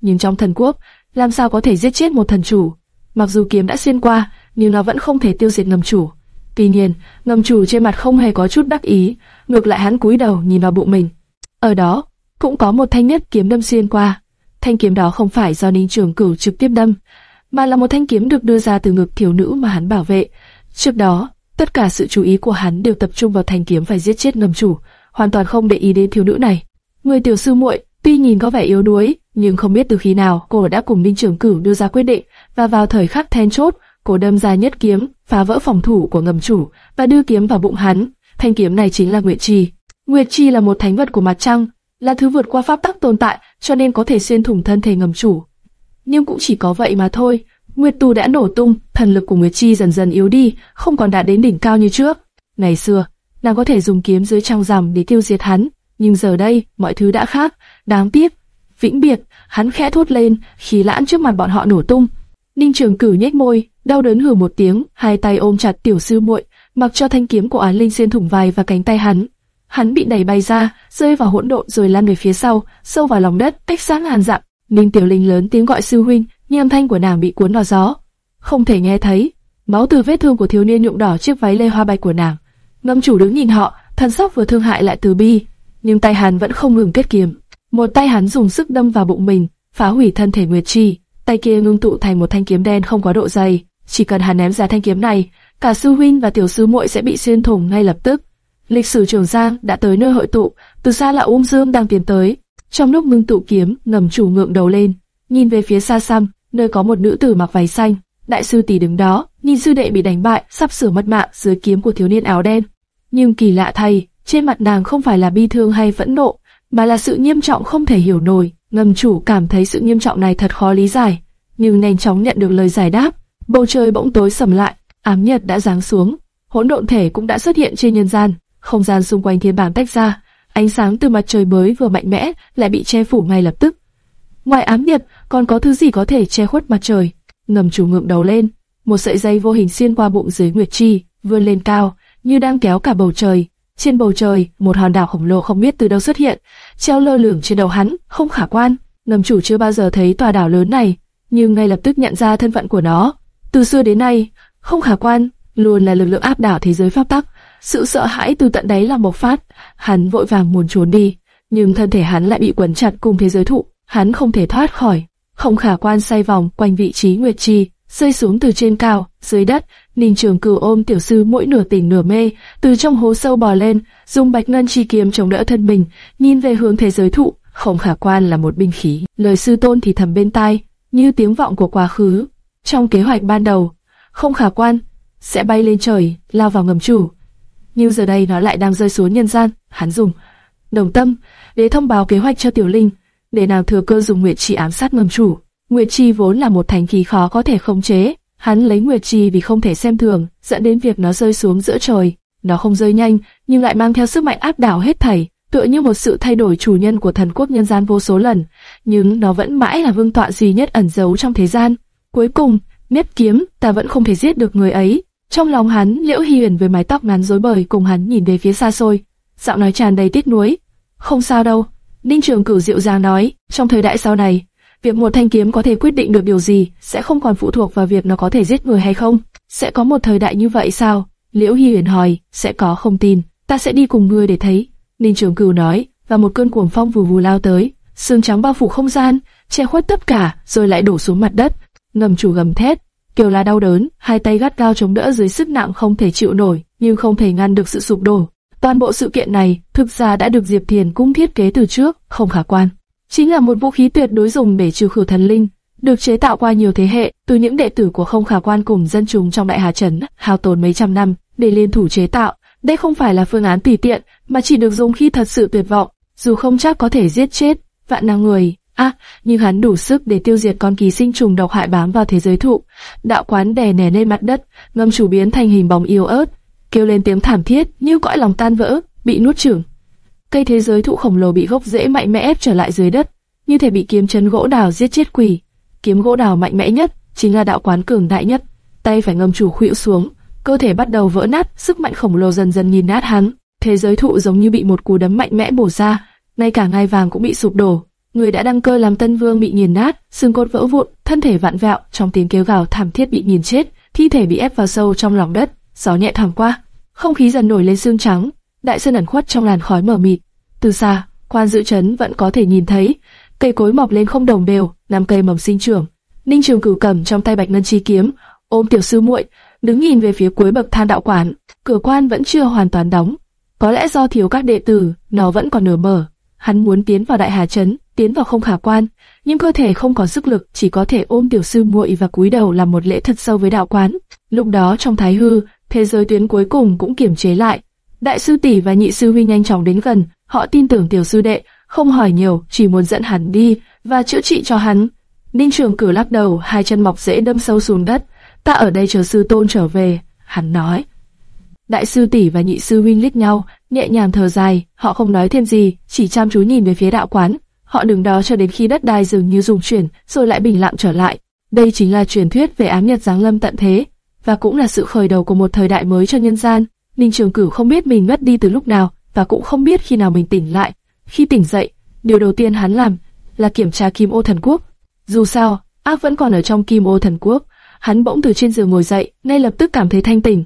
Nhưng trong thần quốc, làm sao có thể giết chết một thần chủ? Mặc dù kiếm đã xuyên qua, nhưng nó vẫn không thể tiêu diệt ngầm chủ. Tuy nhiên, ngầm chủ trên mặt không hề có chút đắc ý, ngược lại hắn cúi đầu nhìn vào bụng mình. Ở đó, cũng có một thanh nhất kiếm đâm xuyên qua. Thanh kiếm đó không phải do Ninh Trường Cửu trực tiếp đâm, mà là một thanh kiếm được đưa ra từ ngực thiếu nữ mà hắn bảo vệ. Trước đó, tất cả sự chú ý của hắn đều tập trung vào thanh kiếm phải giết chết ngầm chủ, hoàn toàn không để ý đến thiếu nữ này. Người tiểu sư muội, tuy nhìn có vẻ yếu đuối, nhưng không biết từ khi nào cô đã cùng Ninh Trường Cửu đưa ra quyết định, và vào thời khắc then chốt, cô đâm ra nhất kiếm, phá vỡ phòng thủ của ngầm chủ và đưa kiếm vào bụng hắn. Thanh kiếm này chính là Nguyệt Chi Nguyệt Chi là một thánh vật của mặt trăng, là thứ vượt qua pháp tắc tồn tại, cho nên có thể xuyên thủng thân thể ngầm chủ. Nhưng cũng chỉ có vậy mà thôi. Nguyệt Tu đã nổ tung, thần lực của Nguyệt Chi dần dần yếu đi, không còn đạt đến đỉnh cao như trước. Ngày xưa, nàng có thể dùng kiếm dưới trong rằm để tiêu diệt hắn, nhưng giờ đây mọi thứ đã khác. Đáng tiếc, vĩnh biệt, hắn khẽ thốt lên, khí lãn trước mặt bọn họ nổ tung. Ninh Trường Cử nhếch môi, đau đớn hừ một tiếng, hai tay ôm chặt tiểu sư muội, mặc cho thanh kiếm của Án Linh xuyên thủng vai và cánh tay hắn. Hắn bị đẩy bay ra, rơi vào hỗn độn rồi lăn về phía sau, sâu vào lòng đất, cách sáng hàn dặm. Ninh Tiểu Linh lớn tiếng gọi sư huynh, nhưng âm thanh của nàng bị cuốn vào gió, không thể nghe thấy. Máu từ vết thương của thiếu niên nhuộm đỏ chiếc váy lê hoa bạch của nàng. Ngâm chủ đứng nhìn họ, thân sắc vừa thương hại lại từ bi, nhưng tay hắn vẫn không ngừng kết kiếm. Một tay hắn dùng sức đâm vào bụng mình, phá hủy thân thể Nguyệt Chi, tay kia ngưng tụ thành một thanh kiếm đen không có độ dày. Chỉ cần hắn ném ra thanh kiếm này, cả sư huynh và tiểu sư muội sẽ bị xuyên thủng ngay lập tức. Lịch sử Trường Giang đã tới nơi hội tụ, từ xa là Ung Dương đang tiến tới. Trong lúc ngưng tụ kiếm, ngầm chủ ngượng đầu lên, nhìn về phía xa xăm, nơi có một nữ tử mặc váy xanh. Đại sư tỷ đứng đó, nhìn sư đệ bị đánh bại, sắp sửa mất mạng dưới kiếm của thiếu niên áo đen. Nhưng kỳ lạ thay, trên mặt nàng không phải là bi thương hay phẫn nộ, mà là sự nghiêm trọng không thể hiểu nổi. Ngầm chủ cảm thấy sự nghiêm trọng này thật khó lý giải, nhưng nhanh chóng nhận được lời giải đáp. Bầu trời bỗng tối sầm lại, ám nhật đã giáng xuống, hỗn độn thể cũng đã xuất hiện trên nhân gian, không gian xung quanh thiên bảng tách ra, ánh sáng từ mặt trời mới vừa mạnh mẽ lại bị che phủ ngay lập tức. Ngoài ám nhật, còn có thứ gì có thể che khuất mặt trời? Ngầm chủ ngượng đầu lên, một sợi dây vô hình xuyên qua bụng dưới nguyệt chi, vươn lên cao, như đang kéo cả bầu trời. Trên bầu trời, một hòn đảo khổng lồ không biết từ đâu xuất hiện, treo lơ lửng trên đầu hắn, không khả quan. Ngầm chủ chưa bao giờ thấy tòa đảo lớn này, nhưng ngay lập tức nhận ra thân phận của nó. Từ xưa đến nay, không khả quan luôn là lực lượng áp đảo thế giới pháp tắc. Sự sợ hãi từ tận đáy lòng bộc phát, hắn vội vàng muốn trốn đi, nhưng thân thể hắn lại bị quấn chặt cùng thế giới thụ, hắn không thể thoát khỏi. Không khả quan xoay vòng quanh vị trí Nguyệt Chi, rơi xuống từ trên cao, dưới đất, Ninh Trường Cửu ôm tiểu sư mỗi nửa tỉnh nửa mê, từ trong hố sâu bò lên, dùng bạch ngân chi kiếm chống đỡ thân mình, nhìn về hướng thế giới thụ, không khả quan là một binh khí. Lời sư tôn thì thầm bên tai, như tiếng vọng của quá khứ. Trong kế hoạch ban đầu, không khả quan sẽ bay lên trời, lao vào ngầm chủ. Nhưng giờ đây nó lại đang rơi xuống nhân gian, hắn dùng đồng tâm để thông báo kế hoạch cho Tiểu Linh, để nào thừa cơ dùng Nguyệt Chi ám sát ngầm chủ. Nguyệt Chi vốn là một thành khí khó có thể khống chế, hắn lấy Nguyệt Chi vì không thể xem thường, dẫn đến việc nó rơi xuống giữa trời. Nó không rơi nhanh, nhưng lại mang theo sức mạnh áp đảo hết thảy, tựa như một sự thay đổi chủ nhân của thần quốc nhân gian vô số lần, nhưng nó vẫn mãi là vương tọa duy nhất ẩn giấu trong thế gian. Cuối cùng, nếp kiếm, ta vẫn không thể giết được người ấy. Trong lòng hắn, Liễu Hi Huyền với mái tóc ngắn rối bời cùng hắn nhìn về phía xa xôi, giọng nói tràn đầy tiếc nuối. Không sao đâu, Ninh Trường Cửu dịu dàng nói, trong thời đại sau này, việc một thanh kiếm có thể quyết định được điều gì sẽ không còn phụ thuộc vào việc nó có thể giết người hay không. Sẽ có một thời đại như vậy sao? Liễu Hi Huyền hỏi, sẽ có không tin, ta sẽ đi cùng ngươi để thấy. Ninh Trường Cửu nói, và một cơn cuồng phong vù vù lao tới, sương trắng bao phủ không gian, che khuất tất cả, rồi lại đổ xuống mặt đất. Ngầm chủ gầm thét, kiều la đau đớn, hai tay gắt gao chống đỡ dưới sức nặng không thể chịu nổi, nhưng không thể ngăn được sự sụp đổ. Toàn bộ sự kiện này thực ra đã được Diệp Thiền cung thiết kế từ trước, không khả quan. Chính là một vũ khí tuyệt đối dùng để trừ khử thần linh, được chế tạo qua nhiều thế hệ, từ những đệ tử của không khả quan cùng dân chúng trong đại hà trấn, hao tốn mấy trăm năm để liên thủ chế tạo. Đây không phải là phương án tùy tiện, mà chỉ được dùng khi thật sự tuyệt vọng, dù không chắc có thể giết chết vạn năng người. À, nhưng hắn đủ sức để tiêu diệt con ký sinh trùng độc hại bám vào thế giới thụ. Đạo quán đè nè lên mặt đất, ngâm chủ biến thành hình bóng yếu ớt, kêu lên tiếng thảm thiết như cõi lòng tan vỡ, bị nuốt chửng. Cây thế giới thụ khổng lồ bị gốc rễ mạnh mẽ ép trở lại dưới đất, như thể bị kiếm chấn gỗ đào giết chết quỷ. Kiếm gỗ đào mạnh mẽ nhất chính là đạo quán cường đại nhất. Tay phải ngâm chủ khuỵu xuống, cơ thể bắt đầu vỡ nát, sức mạnh khổng lồ dần dần nhìn nát hắn. Thế giới thụ giống như bị một cú đấm mạnh mẽ bổ ra, ngay cả ngai vàng cũng bị sụp đổ. Người đã đăng cơ làm tân vương bị nghiền nát, xương cốt vỡ vụn, thân thể vặn vẹo, trong tiếng kêu gào thảm thiết bị nghiền chết, thi thể bị ép vào sâu trong lòng đất. Gió nhẹ thoảng qua, không khí dần nổi lên sương trắng, đại sơn ẩn khuất trong làn khói mờ mịt. Từ xa, quan dự trấn vẫn có thể nhìn thấy cây cối mọc lên không đồng đều, năm cây mầm sinh trưởng. Ninh Trường Cửu cầm trong tay bạch ngân chi kiếm, ôm tiểu sư muội, đứng nhìn về phía cuối bậc thang đạo quản. Cửa quan vẫn chưa hoàn toàn đóng, có lẽ do thiếu các đệ tử, nó vẫn còn nửa mở. Hắn muốn tiến vào đại hà trấn, tiến vào không khả quan, nhưng cơ thể không có sức lực, chỉ có thể ôm tiểu sư muội và cúi đầu làm một lễ thật sâu với đạo quán. Lúc đó trong thái hư, thế giới tuyến cuối cùng cũng kiểm chế lại. Đại sư tỷ và nhị sư huynh nhanh chóng đến gần, họ tin tưởng tiểu sư đệ, không hỏi nhiều, chỉ muốn dẫn hắn đi và chữa trị cho hắn. Ninh Trường Cử lắc đầu, hai chân mọc rễ đâm sâu xuống đất. Ta ở đây chờ sư tôn trở về, hắn nói. Đại sư tỷ và nhị sư huynh liếc nhau, nhẹ nhàng thở dài, họ không nói thêm gì, chỉ chăm chú nhìn về phía đạo quán. Họ đứng đó cho đến khi đất đai dường như rung chuyển, rồi lại bình lặng trở lại. Đây chính là truyền thuyết về ám nhật giáng lâm tận thế, và cũng là sự khởi đầu của một thời đại mới cho nhân gian. Ninh Trường Cửu không biết mình mất đi từ lúc nào, và cũng không biết khi nào mình tỉnh lại. Khi tỉnh dậy, điều đầu tiên hắn làm là kiểm tra Kim Ô Thần Quốc. Dù sao, ác vẫn còn ở trong Kim Ô Thần Quốc. Hắn bỗng từ trên giường ngồi dậy, ngay lập tức cảm thấy thanh tỉnh.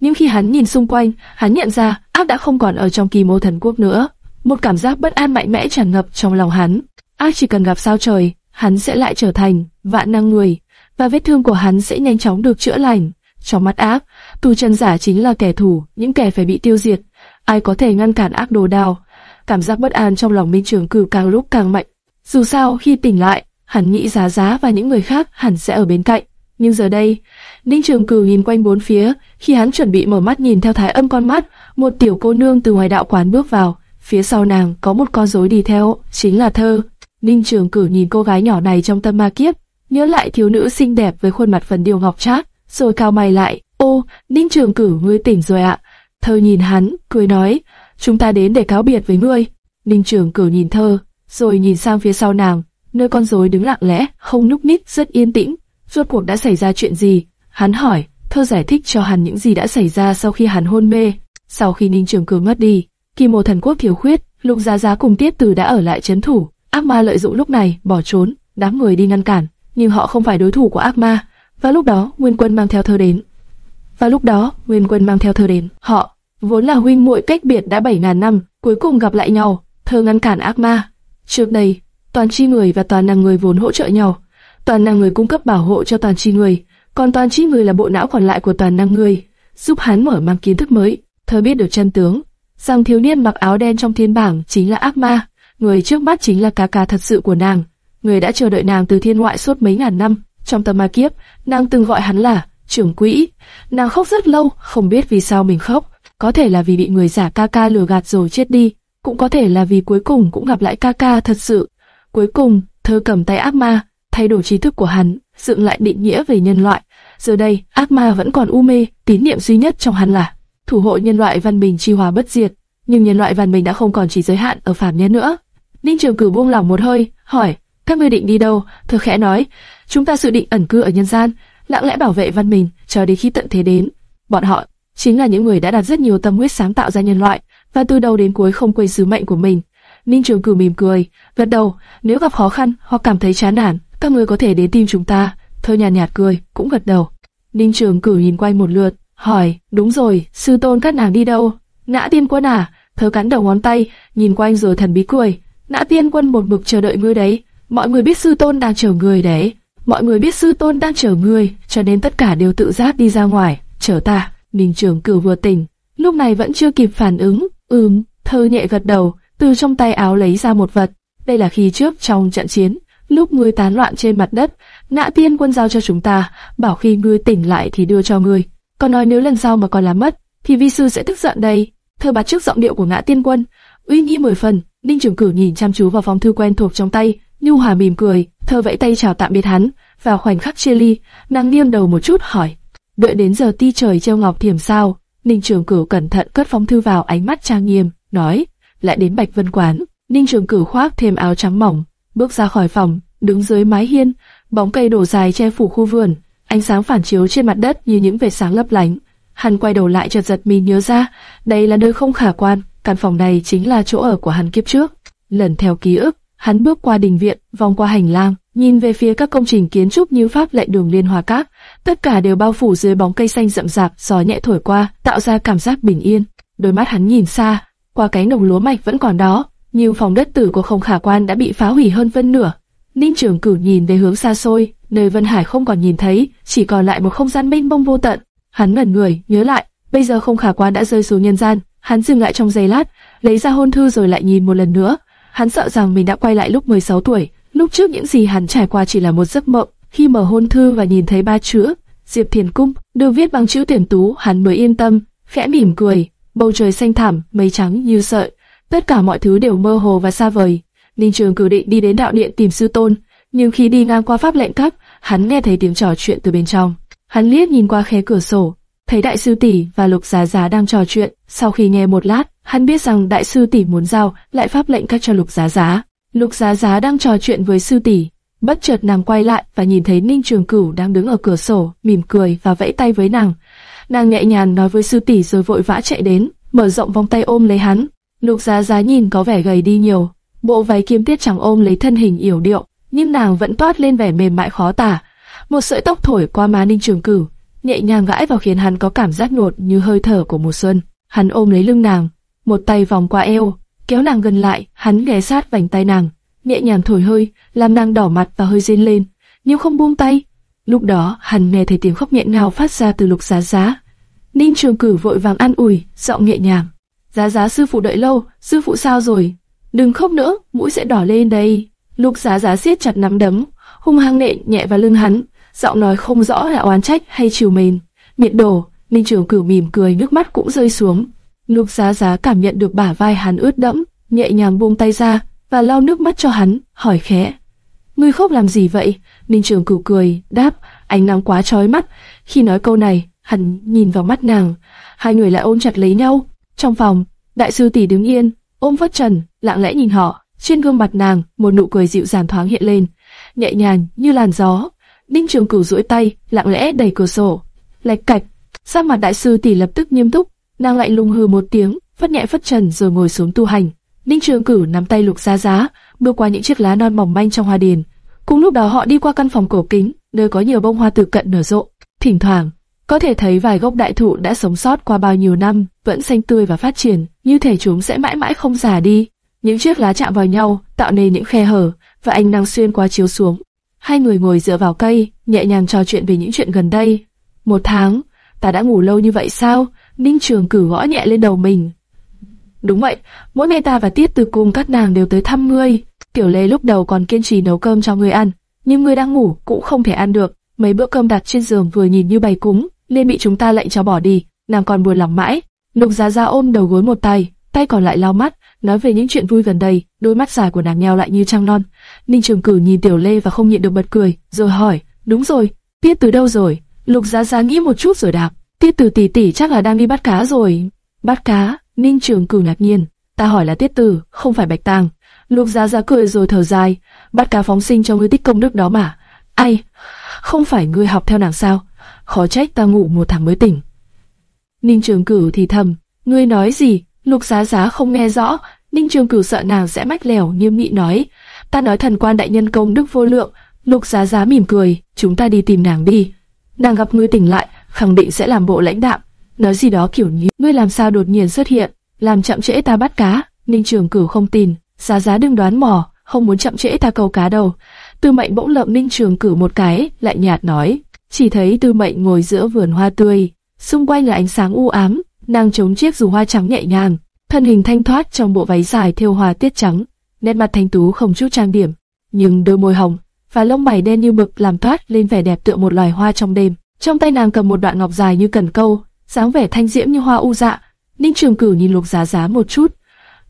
Nhưng khi hắn nhìn xung quanh, hắn nhận ra áp đã không còn ở trong kỳ mô Thần Quốc nữa. Một cảm giác bất an mạnh mẽ tràn ngập trong lòng hắn. áp chỉ cần gặp sao trời, hắn sẽ lại trở thành vạn năng người, và vết thương của hắn sẽ nhanh chóng được chữa lành. Trong mắt áp, tu chân giả chính là kẻ thù, những kẻ phải bị tiêu diệt. Ai có thể ngăn cản ác đồ đào? Cảm giác bất an trong lòng Minh Trường Cửu càng lúc càng mạnh. Dù sao, khi tỉnh lại, hắn nghĩ Giá Giá và những người khác hẳn sẽ ở bên cạnh. Nhưng giờ đây, Ninh Trường Cửu nhìn quanh bốn phía, khi hắn chuẩn bị mở mắt nhìn theo thái âm con mắt, một tiểu cô nương từ ngoài đạo quán bước vào, phía sau nàng có một con rối đi theo, chính là Thơ. Ninh Trường Cửu nhìn cô gái nhỏ này trong tâm ma kiếp, nhớ lại thiếu nữ xinh đẹp với khuôn mặt phần điều ngọc trác, rồi cao mày lại, ô, Ninh Trường Cửu ngươi tỉnh rồi ạ. Thơ nhìn hắn, cười nói, chúng ta đến để cáo biệt với ngươi. Ninh Trường Cửu nhìn Thơ, rồi nhìn sang phía sau nàng, nơi con rối đứng lặng lẽ, không núp nít, rất yên tĩnh. Rốt cuộc đã xảy ra chuyện gì? Hắn hỏi, Thơ giải thích cho hắn những gì đã xảy ra sau khi hắn hôn mê. Sau khi Ninh Trường Cửu mất đi, Kim Mô Thần Quốc thiếu khuyết, Lục Giá Giá cùng Tiết Từ đã ở lại chấn thủ. Ác ma lợi dụng lúc này bỏ trốn, đám người đi ngăn cản, nhưng họ không phải đối thủ của ác ma. Và lúc đó, Nguyên Quân mang theo thơ đến. Và lúc đó, Nguyên Quân mang theo thơ đến. Họ, vốn là huynh muội cách biệt đã 7.000 năm, cuối cùng gặp lại nhau, thơ ngăn cản ác ma. Trước đây, toàn chi người và toàn năng người vốn hỗ trợ nhau. Toàn năng người cung cấp bảo hộ cho toàn chi người, còn toàn chi người là bộ não còn lại của toàn năng người, giúp hắn mở mang kiến thức mới. Thơ biết được chân tướng, rằng thiếu niên mặc áo đen trong thiên bảng chính là ác ma, người trước mắt chính là ca ca thật sự của nàng, người đã chờ đợi nàng từ thiên ngoại suốt mấy ngàn năm. Trong tâm ma kiếp, nàng từng gọi hắn là trưởng quỹ. Nàng khóc rất lâu, không biết vì sao mình khóc. Có thể là vì bị người giả ca ca lừa gạt rồi chết đi, cũng có thể là vì cuối cùng cũng gặp lại ca ca thật sự. Cuối cùng, thơ cầm tay ác ma, thay đổi trí thức của hắn, dựng lại định nghĩa về nhân loại. Giờ đây, ác ma vẫn còn u mê, tín niệm duy nhất trong hắn là thủ hộ nhân loại văn minh chi hòa bất diệt. Nhưng nhân loại văn minh đã không còn chỉ giới hạn ở phàm nhân nữa. Ninh Trường Cửu buông lỏng một hơi, hỏi: các ngươi định đi đâu? Thơ khẽ nói: chúng ta dự định ẩn cư ở nhân gian, lặng lẽ bảo vệ văn minh chờ đến khi tận thế đến. Bọn họ chính là những người đã đặt rất nhiều tâm huyết sáng tạo ra nhân loại và từ đầu đến cuối không quên sứ mệnh của mình. Ninh Trường Cửu mỉm cười, gật đầu, nếu gặp khó khăn hoặc cảm thấy chán nản, các ngươi có thể đến tìm chúng ta. Thơ nhàn nhạt, nhạt cười, cũng gật đầu. Ninh Trường cử nhìn quanh một lượt, hỏi, đúng rồi, sư tôn các nàng đi đâu? Nã Tiên Quân à? Thơ cắn đầu ngón tay, nhìn quanh rồi thần bí cười. Nã Tiên Quân một mực chờ đợi ngươi đấy. Mọi người biết sư tôn đang chờ người đấy. Mọi người biết sư tôn đang chờ ngươi, cho nên tất cả đều tự giác đi ra ngoài, chờ ta. Ninh Trường cử vừa tỉnh, lúc này vẫn chưa kịp phản ứng. Ừm, thơ nhẹ gật đầu, từ trong tay áo lấy ra một vật. Đây là khi trước trong trận chiến, lúc ngươi tán loạn trên mặt đất, ngã Tiên Quân giao cho chúng ta, bảo khi ngươi tỉnh lại thì đưa cho ngươi. Còn nói nếu lần sau mà còn làm mất, thì vi sư sẽ tức giận đây. Thơ bắt trước giọng điệu của Ngã Tiên Quân, uy nghi mười phần. Ninh Trường Cửu nhìn chăm chú vào phong thư quen thuộc trong tay, Nhu Hòa mỉm cười, thơ vẫy tay chào tạm biệt hắn. Vào khoảnh khắc chia ly, nàng nghiêng đầu một chút hỏi, đợi đến giờ ti trời treo ngọc thiểm sao? Ninh Trường Cửu cẩn thận cất phong thư vào ánh mắt trang nghiêm, nói, lại đến Bạch Vân Quán. Ninh Trường Cửu khoác thêm áo trắng mỏng, bước ra khỏi phòng, đứng dưới mái hiên, bóng cây đổ dài che phủ khu vườn, ánh sáng phản chiếu trên mặt đất như những vệt sáng lấp lánh. Hắn quay đầu lại chợt giật mình nhớ ra, đây là nơi không khả quan, căn phòng này chính là chỗ ở của hắn kiếp trước. Lần theo ký ức, hắn bước qua đình viện, vòng qua hành lang, nhìn về phía các công trình kiến trúc như pháp lệ đường liên hòa các, tất cả đều bao phủ dưới bóng cây xanh rậm rạp, gió nhẹ thổi qua, tạo ra cảm giác bình yên. Đôi mắt hắn nhìn xa, qua cánh đồng lúa mạch vẫn còn đó, nhiều phòng đất tử của không khả quan đã bị phá hủy hơn phân nửa. Ninh Trường Cửu nhìn về hướng xa xôi, nơi Vân Hải không còn nhìn thấy, chỉ còn lại một không gian mênh mông vô tận. Hắn ngẩn người, nhớ lại, bây giờ không khả quan đã rơi xuống nhân gian. Hắn dừng lại trong giây lát, lấy ra hôn thư rồi lại nhìn một lần nữa. Hắn sợ rằng mình đã quay lại lúc 16 tuổi, lúc trước những gì hắn trải qua chỉ là một giấc mộng. Khi mở hôn thư và nhìn thấy ba chữ Diệp Thiền Cung được viết bằng chữ tuyển tú, hắn mới yên tâm, khẽ mỉm cười. Bầu trời xanh thẳm, mây trắng như sợi, tất cả mọi thứ đều mơ hồ và xa vời. Ninh Trường cử định đi đến đạo điện tìm sư tôn, nhưng khi đi ngang qua pháp lệnh các, hắn nghe thấy tiếng trò chuyện từ bên trong. Hắn liếc nhìn qua khe cửa sổ, thấy đại sư tỷ và lục giá giá đang trò chuyện. Sau khi nghe một lát, hắn biết rằng đại sư tỷ muốn giao lại pháp lệnh các cho lục giá giá. Lục giá giá đang trò chuyện với sư tỷ, bất chợt nàng quay lại và nhìn thấy Ninh Trường Cửu đang đứng ở cửa sổ, mỉm cười và vẫy tay với nàng. Nàng nhẹ nhàng nói với sư tỷ rồi vội vã chạy đến, mở rộng vòng tay ôm lấy hắn. Lục Giá Giá nhìn có vẻ gầy đi nhiều, bộ váy kiếm tiết trắng ôm lấy thân hình yểu điệu, nhưng nàng vẫn toát lên vẻ mềm mại khó tả. Một sợi tóc thổi qua má Ninh Trường Cửu, nhẹ nhàng gãi vào khiến hắn có cảm giác nuột như hơi thở của mùa xuân. Hắn ôm lấy lưng nàng, một tay vòng qua eo, kéo nàng gần lại, hắn ghé sát vành tay nàng, nhẹ nhàng thổi hơi, làm nàng đỏ mặt và hơi rên lên, nhưng không buông tay. Lúc đó, hắn nghe thấy tiếng khóc nhẹ ngào phát ra từ Lục Giá Giá. Ninh Trường Cửu vội vàng an ủi, giọng nhẹ nhàng. Giá Giá sư phụ đợi lâu, sư phụ sao rồi? Đừng khóc nữa, mũi sẽ đỏ lên đây. Lục Giá Giá siết chặt nắm đấm, hung hăng nện nhẹ vào lưng hắn, giọng nói không rõ là oán trách hay chiều mến. Miệng đổ, Ninh Trường Cửu mỉm cười, nước mắt cũng rơi xuống. Lục Giá Giá cảm nhận được bả vai hắn ướt đẫm, nhẹ nhàng buông tay ra và lau nước mắt cho hắn, hỏi khẽ: "Ngươi khóc làm gì vậy?" Ninh Trường Cửu cười, đáp: "Ánh nắng quá chói mắt." Khi nói câu này, hắn nhìn vào mắt nàng, hai người lại ôm chặt lấy nhau. Trong phòng, đại sư tỷ đứng yên, ôm vất trần, lặng lẽ nhìn họ. Trên gương mặt nàng, một nụ cười dịu dàng thoáng hiện lên, nhẹ nhàng như làn gió. Ninh Trường Cửu duỗi tay, lặng lẽ đẩy cửa sổ. Lạch cạch, sắc mặt đại sư tỷ lập tức nghiêm túc, nàng lại lung hừ một tiếng, phất nhẹ phất trần rồi ngồi xuống tu hành. Ninh Trường Cửu nắm tay Lục Giá Giá, bước qua những chiếc lá non mỏng manh trong hoa điền. Cùng lúc đó họ đi qua căn phòng cổ kính, nơi có nhiều bông hoa từ cận nở rộ. Thỉnh thoảng, có thể thấy vài gốc đại thụ đã sống sót qua bao nhiêu năm, vẫn xanh tươi và phát triển, như thể chúng sẽ mãi mãi không già đi. Những chiếc lá chạm vào nhau, tạo nên những khe hở, và ánh nắng xuyên qua chiếu xuống. Hai người ngồi dựa vào cây, nhẹ nhàng trò chuyện về những chuyện gần đây. Một tháng, ta đã ngủ lâu như vậy sao? Ninh Trường Cử gõ nhẹ lên đầu mình. Đúng vậy, mỗi ngày ta và Tiết Từ cùng các nàng đều tới thăm ngươi. Tiểu Lê lúc đầu còn kiên trì nấu cơm cho ngươi ăn, nhưng ngươi đang ngủ cũng không thể ăn được. Mấy bữa cơm đặt trên giường vừa nhìn như bày cúng, nên bị chúng ta lệnh cho bỏ đi. Nàng còn buồn lòng mãi. Lục Giá Giá ôm đầu gối một tay, tay còn lại lau mắt, nói về những chuyện vui gần đây. Đôi mắt dài của nàng nheo lại như trăng non. Ninh Trường Cử nhìn Tiểu Lê và không nhịn được bật cười, rồi hỏi: đúng rồi, Tiết từ đâu rồi? Lục Giá Giá nghĩ một chút rồi đáp: Tiết từ tỷ tỷ chắc là đang đi bắt cá rồi. Bắt cá? Ninh Trường Cửu ngạc nhiên, ta hỏi là Tiết Tử, không phải Bạch Tàng. Lục Giá Giá cười rồi thở dài, bắt cá phóng sinh cho ngươi tích công đức đó mà. Ai? Không phải ngươi học theo nàng sao? Khó trách ta ngủ một tháng mới tỉnh. Ninh Trường Cửu thì thầm, ngươi nói gì? Lục Giá Giá không nghe rõ, Ninh Trường Cửu sợ nàng sẽ mách lẻo nghiêm nghị nói, ta nói thần quan đại nhân công đức vô lượng. Lục Giá Giá mỉm cười, chúng ta đi tìm nàng đi. Nàng gặp ngươi tỉnh lại, khẳng định sẽ làm bộ lãnh đạm, nói gì đó kiểu như ngươi làm sao đột nhiên xuất hiện, làm chậm trễ ta bắt cá. Ninh Trường Cửu không tin, giá giá đừng đoán mò, không muốn chậm trễ ta câu cá đâu. Tư Mệnh bỗng lợm Ninh Trường Cửu một cái, lại nhạt nói, chỉ thấy Tư Mệnh ngồi giữa vườn hoa tươi, xung quanh là ánh sáng u ám, nàng chống chiếc dù hoa trắng nhẹ nhàng, thân hình thanh thoát trong bộ váy dài thêu hoa tiết trắng, nét mặt thanh tú không chút trang điểm, nhưng đôi môi hồng và lông mày đen như mực làm toát lên vẻ đẹp tựa một loài hoa trong đêm. Trong tay nàng cầm một đoạn ngọc dài như cần câu, dáng vẻ thanh diễm như hoa u dạ. Ninh Trường Cửu nhìn Lục Giá Giá một chút.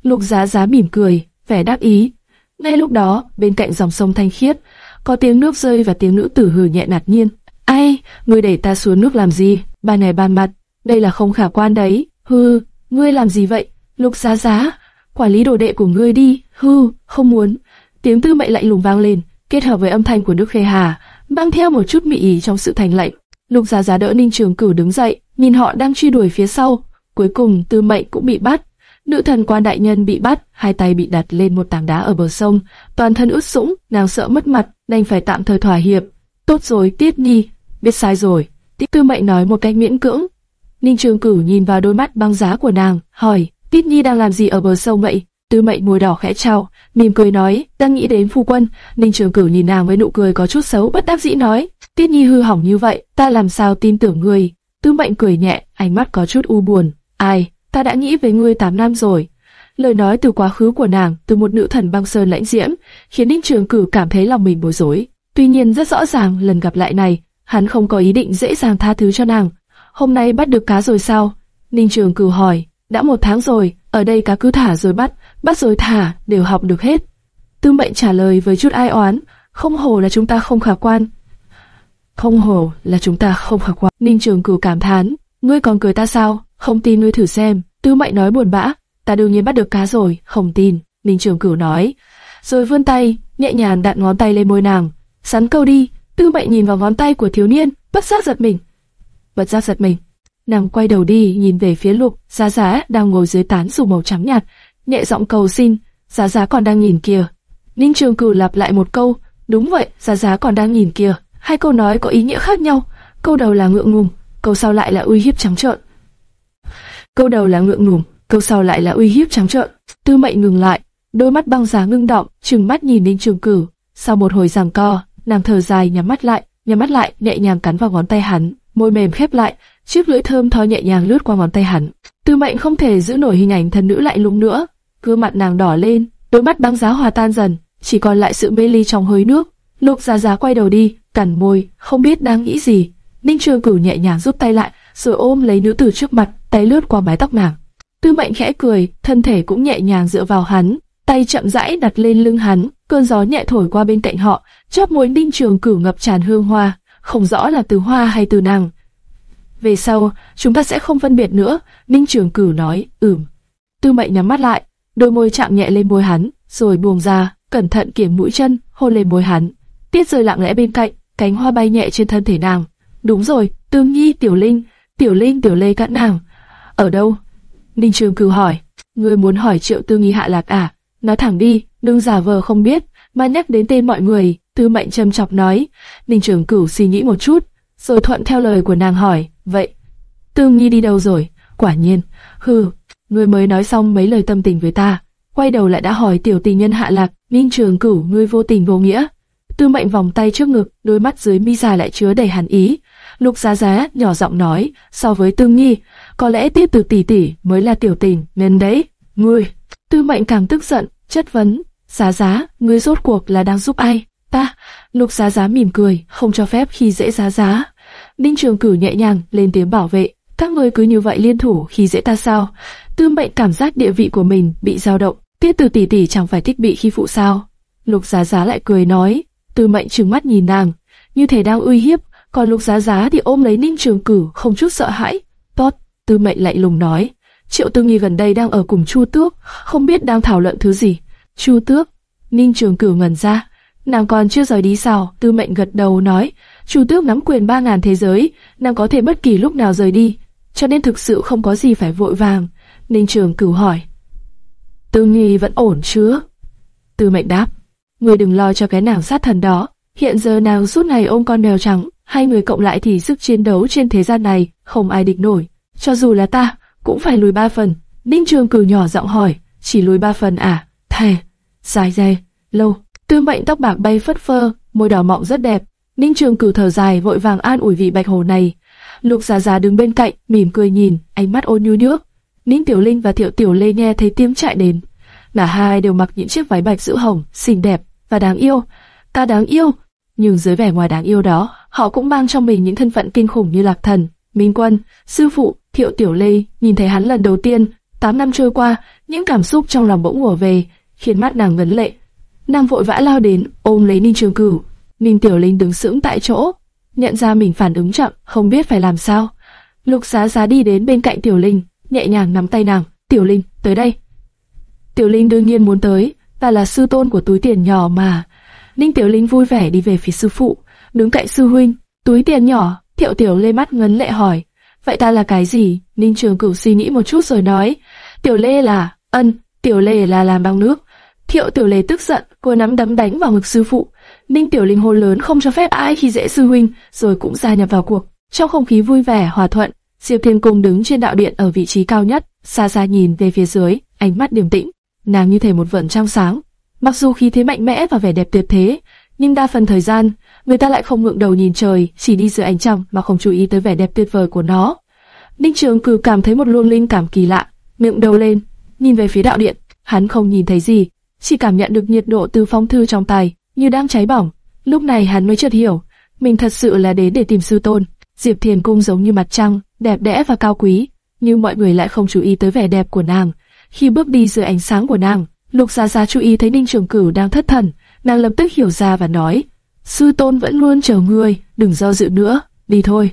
Lục Giá Giá mỉm cười, vẻ đáp ý. Ngay lúc đó, bên cạnh dòng sông thanh khiết, có tiếng nước rơi và tiếng nữ tử hừ nhẹ nạt nhiên. Ai, ngươi đẩy ta xuống nước làm gì? Bà này ban mặt, đây là không khả quan đấy. Hừ, ngươi làm gì vậy? Lục giá giá, quản lý đồ đệ của ngươi đi. Hừ, không muốn. Tiếng tư mệnh lạnh lùng vang lên, kết hợp với âm thanh của nước khê hà, mang theo một chút mị ý trong sự thành lạnh. Lục giá giá đỡ Ninh Trường Cửu đứng dậy, nhìn họ đang truy đuổi phía sau. Cuối cùng tư mệnh cũng bị bắt. Nữ thần quan đại nhân bị bắt, hai tay bị đặt lên một tảng đá ở bờ sông, toàn thân ướt sũng, nàng sợ mất mặt, đành phải tạm thời thỏa hiệp. Tốt rồi, Tiết Nhi, biết sai rồi. Tiết Tư Mệnh nói một cách miễn cưỡng. Ninh Trường Cửu nhìn vào đôi mắt băng giá của nàng, hỏi, Tiết Nhi đang làm gì ở bờ sông vậy? Tư Mệnh môi đỏ khẽ trao, mỉm cười nói, đang nghĩ đến phu quân. Ninh Trường Cửu nhìn nàng với nụ cười có chút xấu, bất đắc dĩ nói, Tiết Nhi hư hỏng như vậy, ta làm sao tin tưởng ngươi? Tư Mệnh cười nhẹ, ánh mắt có chút u buồn. Ai, ta đã nghĩ về ngươi 8 năm rồi. Lời nói từ quá khứ của nàng, từ một nữ thần băng sơn lãnh diễm, khiến Ninh Trường Cửu cảm thấy lòng mình bối rối. Tuy nhiên rất rõ ràng lần gặp lại này, hắn không có ý định dễ dàng tha thứ cho nàng. Hôm nay bắt được cá rồi sao? Ninh Trường Cửu hỏi. Đã một tháng rồi, ở đây cá cứ thả rồi bắt, bắt rồi thả, đều học được hết. Tư Mệnh trả lời với chút ai oán, không hồ là chúng ta không khả quan. Không hồ là chúng ta không khả quan. Ninh Trường Cửu cảm thán, ngươi còn cười ta sao? Không tin ngươi thử xem. Tư Mệnh nói buồn bã, ta đương nhiên bắt được cá rồi, không tin. Ninh Trường Cửu nói, rồi vươn tay, nhẹ nhàng đặt ngón tay lên môi nàng, sắn câu đi. Tư Mệnh nhìn vào ngón tay của thiếu niên, bất giác giật mình. Bất giác giật mình, nàng quay đầu đi nhìn về phía Lục Giá Giá đang ngồi dưới tán dù màu trắng nhạt, nhẹ giọng cầu xin. Giá Giá còn đang nhìn kìa. Ninh Trường Cửu lặp lại một câu, đúng vậy, Giá Giá còn đang nhìn kìa. Hai câu nói có ý nghĩa khác nhau. Câu đầu là ngượng ngùng, câu sau lại là uy hiếp trắng trợn. Câu đầu là ngượng ngùng, câu sau lại là uy hiếp trắng trợn. Tư Mệnh ngừng lại, đôi mắt băng giá ngưng động, trừng mắt nhìn Ninh Trường Cửu. Sau một hồi giằng co, nàng thở dài nhắm mắt lại, nhắm mắt lại, nhẹ nhàng cắn vào ngón tay hắn, môi mềm khép lại, chiếc lưỡi thơm tho nhẹ nhàng lướt qua ngón tay hắn. Tư Mệnh không thể giữ nổi hình ảnh thần nữ lại lúng nữa, gương mặt nàng đỏ lên, đôi mắt băng giá hòa tan dần, chỉ còn lại sự mê ly trong hơi nước. Lục Giá Giá quay đầu đi, cắn môi, không biết đang nghĩ gì. Ninh Trường Cửu nhẹ nhàng rút tay lại, rồi ôm lấy nữ tử trước mặt, tay lướt qua mái tóc nàng. Tư Mệnh khẽ cười, thân thể cũng nhẹ nhàng dựa vào hắn, tay chậm rãi đặt lên lưng hắn, cơn gió nhẹ thổi qua bên cạnh họ, chóp mũi Ninh Trường Cửu ngập tràn hương hoa, không rõ là từ hoa hay từ nàng. Về sau, chúng ta sẽ không phân biệt nữa, Ninh Trường Cửu nói, ừm. Tư Mệnh nhắm mắt lại, đôi môi chạm nhẹ lên môi hắn, rồi buông ra, cẩn thận kiểm mũi chân, hôn lên môi hắn. Tiết rơi lặng lẽ bên cạnh, cánh hoa bay nhẹ trên thân thể nàng. Đúng rồi, Tương Nhi, Tiểu Linh, Tiểu Linh, Tiểu Lê cạn nàng. Ở đâu? Ninh Trường Cửu hỏi. Ngươi muốn hỏi Triệu Tương Nhi hạ lạc à? Nói thẳng đi, đừng giả vờ không biết, mà nhắc đến tên mọi người. Tư Mệnh châm chọc nói. Ninh Trường Cửu suy nghĩ một chút, rồi thuận theo lời của nàng hỏi. Vậy, Tương Nhi đi đâu rồi? Quả nhiên, hừ, ngươi mới nói xong mấy lời tâm tình với ta, quay đầu lại đã hỏi tiểu tình nhân hạ lạc. Ninh Trường Cửu, ngươi vô tình vô nghĩa. Tư Mệnh vòng tay trước ngực, đôi mắt dưới mi dài lại chứa đầy hàn ý. Lục Giá Giá nhỏ giọng nói, so với Tương Nhi, có lẽ tiếp từ tỷ tỷ mới là tiểu tình, nên đấy, ngươi. Tư Mệnh càng tức giận, chất vấn, Giá Giá, ngươi rốt cuộc là đang giúp ai? Ta. Lục Giá Giá mỉm cười, không cho phép khi dễ Giá Giá. Ninh Trường Cửu nhẹ nhàng lên tiếng bảo vệ, các ngươi cứ như vậy liên thủ khi dễ ta sao? Tư Mệnh cảm giác địa vị của mình bị dao động, tiết từ tỷ tỷ chẳng phải thích bị khi phụ sao? Lục Giá Giá lại cười nói, Tư Mệnh trừng mắt nhìn nàng, như thể đang uy hiếp, còn Lục Giá Giá thì ôm lấy Ninh Trường Cửu, không chút sợ hãi. Tốt, Tư Mệnh lạnh lùng nói. Triệu Tư Nghi gần đây đang ở cùng Chu Tước, không biết đang thảo luận thứ gì. Chu Tước, Ninh Trường Cửu ngẩn ra, nàng còn chưa rời đi sao? Tư Mệnh gật đầu nói, Chu Tước nắm quyền ba ngàn thế giới, nàng có thể bất kỳ lúc nào rời đi, cho nên thực sự không có gì phải vội vàng. Ninh Trường Cửu hỏi, Tư Nghi vẫn ổn chứ? Tư Mệnh đáp, người đừng lo cho cái nàng sát thần đó. Hiện giờ nàng suốt ngày ôm con mèo trắng, hai người cộng lại thì sức chiến đấu trên thế gian này không ai địch nổi. Cho dù là ta, cũng phải lùi ba phần. Ninh Trường Cửu nhỏ giọng hỏi, chỉ lùi ba phần à? Thề, dài dài lâu. Tư Mệnh tóc bạc bay phất phơ, môi đỏ mọng rất đẹp. Ninh Trường Cửu thở dài vội vàng an ủi vị bạch hồ này. Lục Giá Giá đứng bên cạnh, mỉm cười nhìn, ánh mắt ôn nhu nước. Ninh Tiểu Linh và Thiệu Tiểu Lê nghe thấy tiếng chạy đến. Cả hai đều mặc những chiếc váy bạch giữ hồng, xinh đẹp và đáng yêu. Ta đáng yêu, nhưng dưới vẻ ngoài đáng yêu đó, họ cũng mang trong mình những thân phận kinh khủng như Lạc Thần, Minh Quân, sư phụ, Thiệu Tiểu Lê. Nhìn thấy hắn lần đầu tiên, 8 năm trôi qua, những cảm xúc trong lòng bỗng ùa về, khiến mắt nàng ngấn lệ nàng vội vã lao đến, ôm lấy Ninh Trường Cửu. Ninh Tiểu Linh đứng sững tại chỗ, nhận ra mình phản ứng chậm, không biết phải làm sao. Lục Giá Giá đi đến bên cạnh Tiểu Linh, nhẹ nhàng nắm tay nàng. Tiểu Linh, tới đây. Tiểu Linh đương nhiên muốn tới, ta là sư tôn của túi tiền nhỏ mà. Ninh Tiểu Linh vui vẻ đi về phía sư phụ, đứng cạnh sư huynh. Túi tiền nhỏ, Thiệu Tiểu Lê mắt ngấn lệ hỏi. Vậy ta là cái gì? Ninh Trường Cửu suy nghĩ một chút rồi nói. Tiểu Lê là, ân, Tiểu Lê là làm băng nước. Thiệu Tiểu Lê tức giận, cô nắm đấm đánh vào ngực sư phụ. Ninh Tiểu Linh hôn lớn không cho phép ai khi dễ sư huynh, rồi cũng gia nhập vào cuộc. Trong không khí vui vẻ, hòa thuận, Diệp Thiên Cung đứng trên đạo điện ở vị trí cao nhất, xa xa nhìn về phía dưới, ánh mắt điềm tĩnh, nàng như thể một vầng trăng sáng. Mặc dù khí thế mạnh mẽ và vẻ đẹp tuyệt thế, nhưng đa phần thời gian, người ta lại không ngượng đầu nhìn trời, chỉ đi dưới ánh trăng mà không chú ý tới vẻ đẹp tuyệt vời của nó. Ninh Trường Cử cảm thấy một luồng linh cảm kỳ lạ, miệng đầu lên, nhìn về phía đạo điện, hắn không nhìn thấy gì, chỉ cảm nhận được nhiệt độ từ phong thư trong tay, như đang cháy bỏng. Lúc này hắn mới chợt hiểu, mình thật sự là đến để tìm sư tôn. Diệp Thiền Cung giống như mặt trăng, đẹp đẽ và cao quý, nhưng mọi người lại không chú ý tới vẻ đẹp của nàng. Khi bước đi dưới ánh sáng của nàng, Lục Gia Gia chú ý thấy Ninh Trường Cửu đang thất thần, nàng lập tức hiểu ra và nói: sư tôn vẫn luôn chờ ngươi, đừng do dự nữa, đi thôi.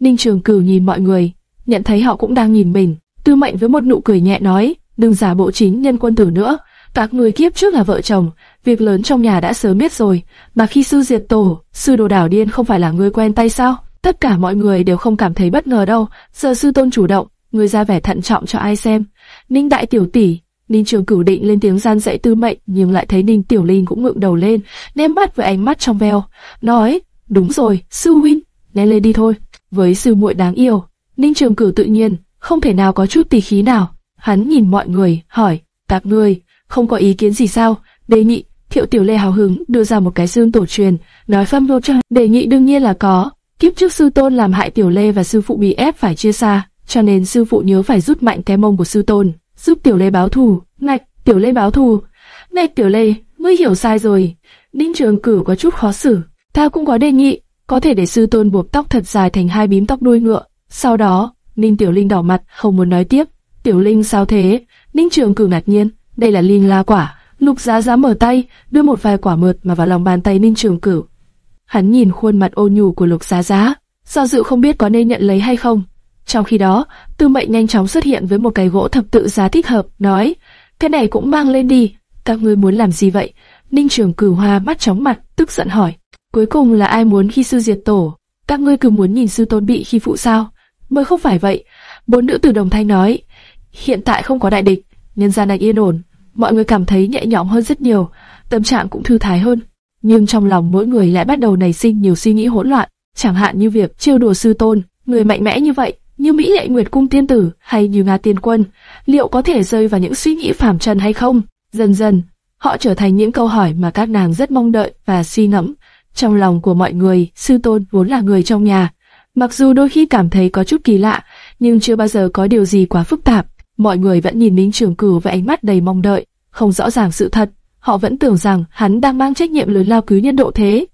Ninh Trường Cửu nhìn mọi người, nhận thấy họ cũng đang nhìn mình, tư mệnh với một nụ cười nhẹ nói: đừng giả bộ chính nhân quân tử nữa, các người kiếp trước là vợ chồng, việc lớn trong nhà đã sớm biết rồi, mà khi sư diệt tổ, sư đồ đảo điên không phải là người quen tay sao? Tất cả mọi người đều không cảm thấy bất ngờ đâu, giờ sư tôn chủ động, người ra vẻ thận trọng cho ai xem. Ninh đại tiểu tỷ, Ninh Trường Cửu định lên tiếng gian dạy Tư Mệnh, nhưng lại thấy Ninh Tiểu Linh cũng ngượng đầu lên, ném mắt với ánh mắt trong veo, nói: "Đúng rồi, sư huynh, lên lên đi thôi." Với sư muội đáng yêu, Ninh Trường Cửu tự nhiên không thể nào có chút tỉ khí nào. Hắn nhìn mọi người, hỏi: "Các ngươi không có ý kiến gì sao?" Đề nghị. Thiệu Tiểu Lê hào hứng đưa ra một cái xương tổ truyền, nói phâm đô cho. Đề nghị đương nhiên là có. Kiếp trước sư tôn làm hại Tiểu Lê và sư phụ bị ép phải chia xa, cho nên sư phụ nhớ phải rút mạnh cái mông của sư tôn giúp Tiểu Lê báo thù. Ngạch, Tiểu Lê báo thù. Ngạch Tiểu Lê, ngươi hiểu sai rồi. Ninh Trường cử có chút khó xử. Ta cũng có đề nghị, có thể để sư tôn buộc tóc thật dài thành hai bím tóc đuôi ngựa. Sau đó, Ninh Tiểu Linh đỏ mặt, không muốn nói tiếp. Tiểu Linh sao thế? Ninh Trường cử ngạc nhiên, đây là linh la quả. Lục Giá Giá mở tay, đưa một vài quả mượt mà vào lòng bàn tay Ninh Trường Cửu. Hắn nhìn khuôn mặt ô nhu của Lục Giá Giá, do dự không biết có nên nhận lấy hay không. Trong khi đó, Tư Mệnh nhanh chóng xuất hiện với một cái gỗ thập tự giá thích hợp, nói: "Cái này cũng mang lên đi, các ngươi muốn làm gì vậy?" Ninh Trường Cửu Hoa mắt chóng mặt, tức giận hỏi: "Cuối cùng là ai muốn khi sư diệt tổ? Các ngươi cứ muốn nhìn sư tôn bị khi phụ sao?" "Mới không phải vậy." Bốn nữ tử đồng thanh nói: "Hiện tại không có đại địch, nhân gian đang yên ổn, mọi người cảm thấy nhẹ nhõm hơn rất nhiều, tâm trạng cũng thư thái hơn." Nhưng trong lòng mỗi người lại bắt đầu nảy sinh nhiều suy nghĩ hỗn loạn, chẳng hạn như việc trêu đùa sư tôn, người mạnh mẽ như vậy, như Mỹ Lệ Nguyệt Cung Tiên Tử hay như Nga Tiên Quân, liệu có thể rơi vào những suy nghĩ phàm trần hay không? Dần dần, họ trở thành những câu hỏi mà các nàng rất mong đợi và suy ngẫm. Trong lòng của mọi người, sư tôn vốn là người trong nhà. Mặc dù đôi khi cảm thấy có chút kỳ lạ, nhưng chưa bao giờ có điều gì quá phức tạp. Mọi người vẫn nhìn Minh Trường Cửu với ánh mắt đầy mong đợi, không rõ ràng sự thật. Họ vẫn tưởng rằng hắn đang mang trách nhiệm lớn lao cứu nhân độ thế.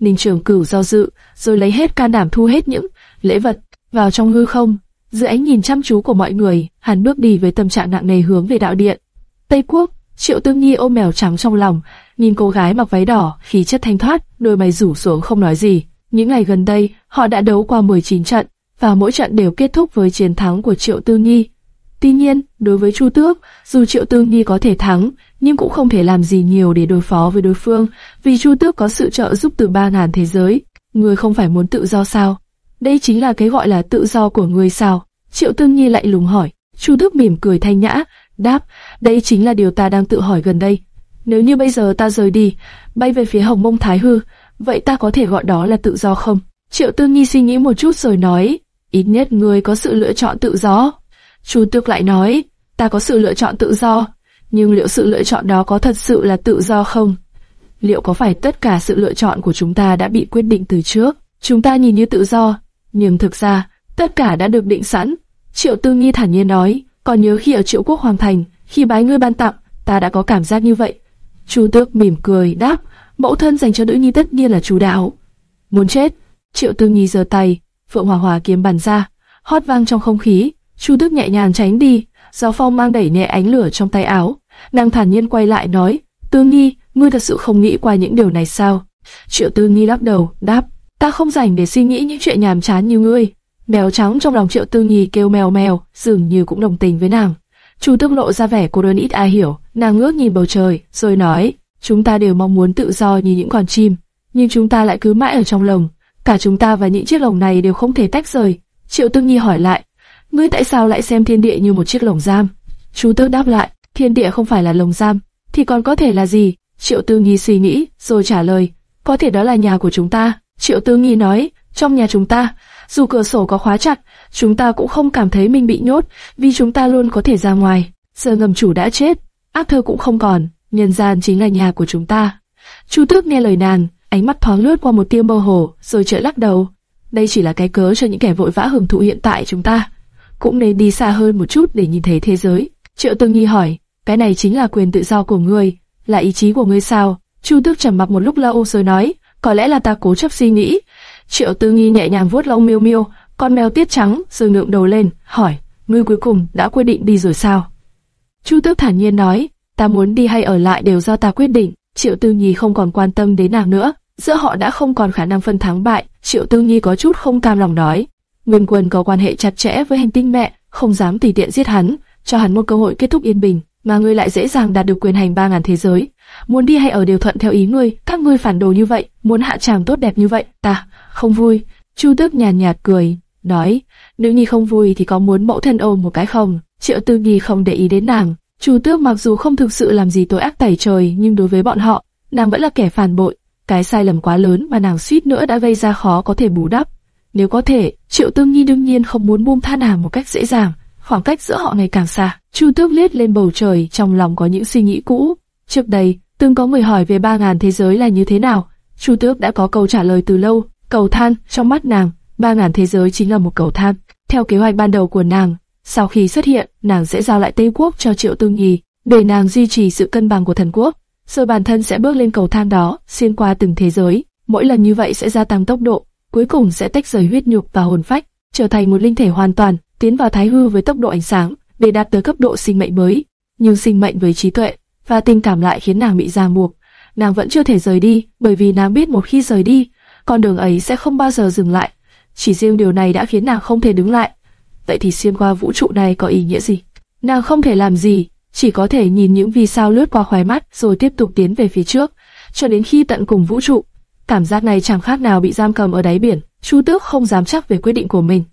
Ninh Trường Cửu do dự, rồi lấy hết can đảm thu hết những lễ vật vào trong hư không, dưới ánh nhìn chăm chú của mọi người, hắn bước đi với tâm trạng nặng nề hướng về đạo điện. Tây Quốc, Triệu Tương Nhi ôm mèo trắng trong lòng, nhìn cô gái mặc váy đỏ, khí chất thanh thoát, đôi mày rủ xuống không nói gì. Những ngày gần đây, họ đã đấu qua 19 trận, và mỗi trận đều kết thúc với chiến thắng của Triệu Tương Nhi. Tuy nhiên, đối với Chu Tước, dù Triệu Tương Nhi có thể thắng, nhưng cũng không thể làm gì nhiều để đối phó với đối phương, vì Chu Tước có sự trợ giúp từ ba ngàn thế giới. Người không phải muốn tự do sao? Đây chính là cái gọi là tự do của người sao? Triệu Tương Nhi lại lùng hỏi. Chu Tước mỉm cười thanh nhã, đáp, đây chính là điều ta đang tự hỏi gần đây. Nếu như bây giờ ta rời đi, bay về phía Hồng Mông Thái Hư, vậy ta có thể gọi đó là tự do không? Triệu Tương Nhi suy nghĩ một chút rồi nói, ít nhất người có sự lựa chọn tự do. Chu Tước lại nói, ta có sự lựa chọn tự do, nhưng liệu sự lựa chọn đó có thật sự là tự do không? Liệu có phải tất cả sự lựa chọn của chúng ta đã bị quyết định từ trước? Chúng ta nhìn như tự do, nhưng thực ra, tất cả đã được định sẵn. Triệu Tư Nghi thản nhiên nói, còn nhớ khi ở Triệu Quốc Hoàng Thành, khi bái ngươi ban tặng, ta đã có cảm giác như vậy. Chu Tước mỉm cười đáp, mẫu thân dành cho nữ nhi tất nhiên là chú đạo. Muốn chết, Triệu Tư Nghi giơ tay, Phượng Hòa Hòa kiếm bắn ra, hót vang trong không khí. Chu đức nhẹ nhàng tránh đi, giáo phong mang đẩy nhẹ ánh lửa trong tay áo. Nàng thản nhiên quay lại nói, Tư Nghi, ngươi thật sự không nghĩ qua những điều này sao? Triệu Tư Nghi lắc đầu, đáp, ta không dành để suy nghĩ những chuyện nhàm chán như ngươi. Mèo trắng trong lòng Triệu Tư Nghi kêu mèo mèo, dường như cũng đồng tình với nàng. Chu đức lộ ra vẻ cô đơn ít ai hiểu, nàng ngước nhìn bầu trời, rồi nói, chúng ta đều mong muốn tự do như những con chim, nhưng chúng ta lại cứ mãi ở trong lồng. Cả chúng ta và những chiếc lồng này đều không thể tách rời. Triệu Tư nghi hỏi lại, ngươi tại sao lại xem thiên địa như một chiếc lồng giam? chú Tước đáp lại, thiên địa không phải là lồng giam, thì còn có thể là gì? Triệu Tư nghi suy nghĩ, rồi trả lời, có thể đó là nhà của chúng ta. Triệu Tư nghi nói, trong nhà chúng ta, dù cửa sổ có khóa chặt, chúng ta cũng không cảm thấy mình bị nhốt, vì chúng ta luôn có thể ra ngoài. Giờ ngầm chủ đã chết, ác thơ cũng không còn, nhân gian chính là nhà của chúng ta. Chu Tước nghe lời nàng, ánh mắt thoáng lướt qua một tia mơ hồ, rồi chợt lắc đầu. Đây chỉ là cái cớ cho những kẻ vội vã hưởng thụ hiện tại chúng ta. Cũng nên đi xa hơn một chút để nhìn thấy thế giới. Triệu Tương Nhi hỏi, cái này chính là quyền tự do của ngươi, là ý chí của ngươi sao? Chu Tước trầm mặc một lúc lâu rồi nói, có lẽ là ta cố chấp suy nghĩ. Triệu Tư Nghi nhẹ nhàng vuốt lông miêu miêu, con mèo tiết trắng, rồi ngượng đầu lên, hỏi, ngươi cuối cùng đã quyết định đi rồi sao? Chu Tước thản nhiên nói, ta muốn đi hay ở lại đều do ta quyết định. Triệu Tư Nhi không còn quan tâm đến nàng nữa, giữa họ đã không còn khả năng phân thắng bại. Triệu Tư Nhi có chút không cam lòng nói, Nguyên Quân có quan hệ chặt chẽ với hành tinh mẹ, không dám tùy tiện giết hắn, cho hắn một cơ hội kết thúc yên bình, mà ngươi lại dễ dàng đạt được quyền hành ba ngàn thế giới. Muốn đi hay ở đều thuận theo ý ngươi, các ngươi phản đồ như vậy, muốn hạ tràng tốt đẹp như vậy, ta không vui. Chu Tước nhàn nhạt, nhạt cười, nói, nữ nhi không vui thì có muốn mẫu thân ôm một cái không? Triệu Tư Nhi không để ý đến nàng. Chu Tước mặc dù không thực sự làm gì tội ác tẩy trời, nhưng đối với bọn họ, nàng vẫn là kẻ phản bội. Cái sai lầm quá lớn mà nàng suýt nữa đã gây ra khó có thể bù đắp. Nếu có thể, Triệu Tương Nhi đương nhiên không muốn buông tha nàng một cách dễ dàng. Khoảng cách giữa họ ngày càng xa. Chu Tước liếc lên bầu trời, trong lòng có những suy nghĩ cũ. Trước đây, từng có người hỏi về ba ngàn thế giới là như thế nào. Chu Tước đã có câu trả lời từ lâu. Cầu than, trong mắt nàng, ba ngàn thế giới chính là một cầu than. Theo kế hoạch ban đầu của nàng, sau khi xuất hiện, nàng sẽ giao lại Tây Quốc cho Triệu Tương Nhi, để nàng duy trì sự cân bằng của thần quốc. Rồi bản thân sẽ bước lên cầu thang đó, xuyên qua từng thế giới. Mỗi lần như vậy sẽ gia tăng tốc độ, cuối cùng sẽ tách rời huyết nhục và hồn phách, trở thành một linh thể hoàn toàn, tiến vào thái hư với tốc độ ánh sáng, để đạt tới cấp độ sinh mệnh mới. Nhưng sinh mệnh với trí tuệ và tình cảm lại khiến nàng bị ràng buộc. Nàng vẫn chưa thể rời đi, bởi vì nàng biết một khi rời đi, con đường ấy sẽ không bao giờ dừng lại. Chỉ riêng điều này đã khiến nàng không thể đứng lại. Vậy thì xuyên qua vũ trụ này có ý nghĩa gì? Nàng không thể làm gì, chỉ có thể nhìn những vì sao lướt qua khóe mắt rồi tiếp tục tiến về phía trước, cho đến khi tận cùng vũ trụ. Cảm giác này chẳng khác nào bị giam cầm ở đáy biển. Chu Tước không dám chắc về quyết định của mình.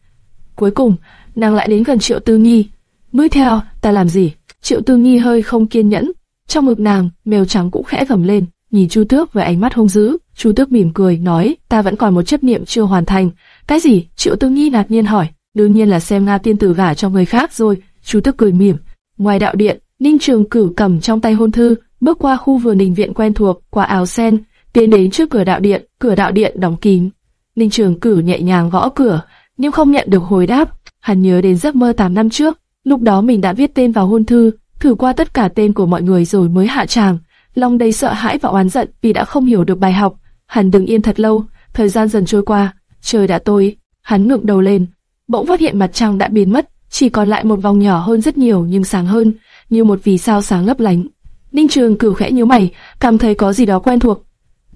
Cuối cùng, nàng lại đến gần Triệu Tư Nhi. Mới theo, ta làm gì? Triệu Tư Nhi hơi không kiên nhẫn. Trong ngực nàng, mèo trắng cũng khẽ gầm lên, nhìn Chu Tước với ánh mắt hung dữ. Chu Tước mỉm cười, nói, ta vẫn còn một chấp niệm chưa hoàn thành. Cái gì? Triệu Tư Nhi ngạc nhiên hỏi. Đương nhiên là xem Nga tiên tử gả cho người khác rồi. Chu Tước cười mỉm. Ngoài đạo điện, Ninh Trường Cử cầm trong tay hôn thư, bước qua khu vườn đình viện quen thuộc, qua áo sen, tiến đến trước cửa đạo điện, cửa đạo điện đóng kín. Ninh Trường Cử nhẹ nhàng gõ cửa, nhưng không nhận được hồi đáp. Hắn nhớ đến giấc mơ 8 năm trước, lúc đó mình đã viết tên vào hôn thư, thử qua tất cả tên của mọi người rồi mới hạ tràng. Long đầy sợ hãi và oán giận vì đã không hiểu được bài học. Hắn đứng yên thật lâu, thời gian dần trôi qua, trời đã tối. Hắn ngẩng đầu lên, bỗng phát hiện mặt trăng đã biến mất, chỉ còn lại một vòng nhỏ hơn rất nhiều nhưng sáng hơn, như một vì sao sáng lấp lánh. Ninh Trường Cửu khẽ nhíu mày, cảm thấy có gì đó quen thuộc.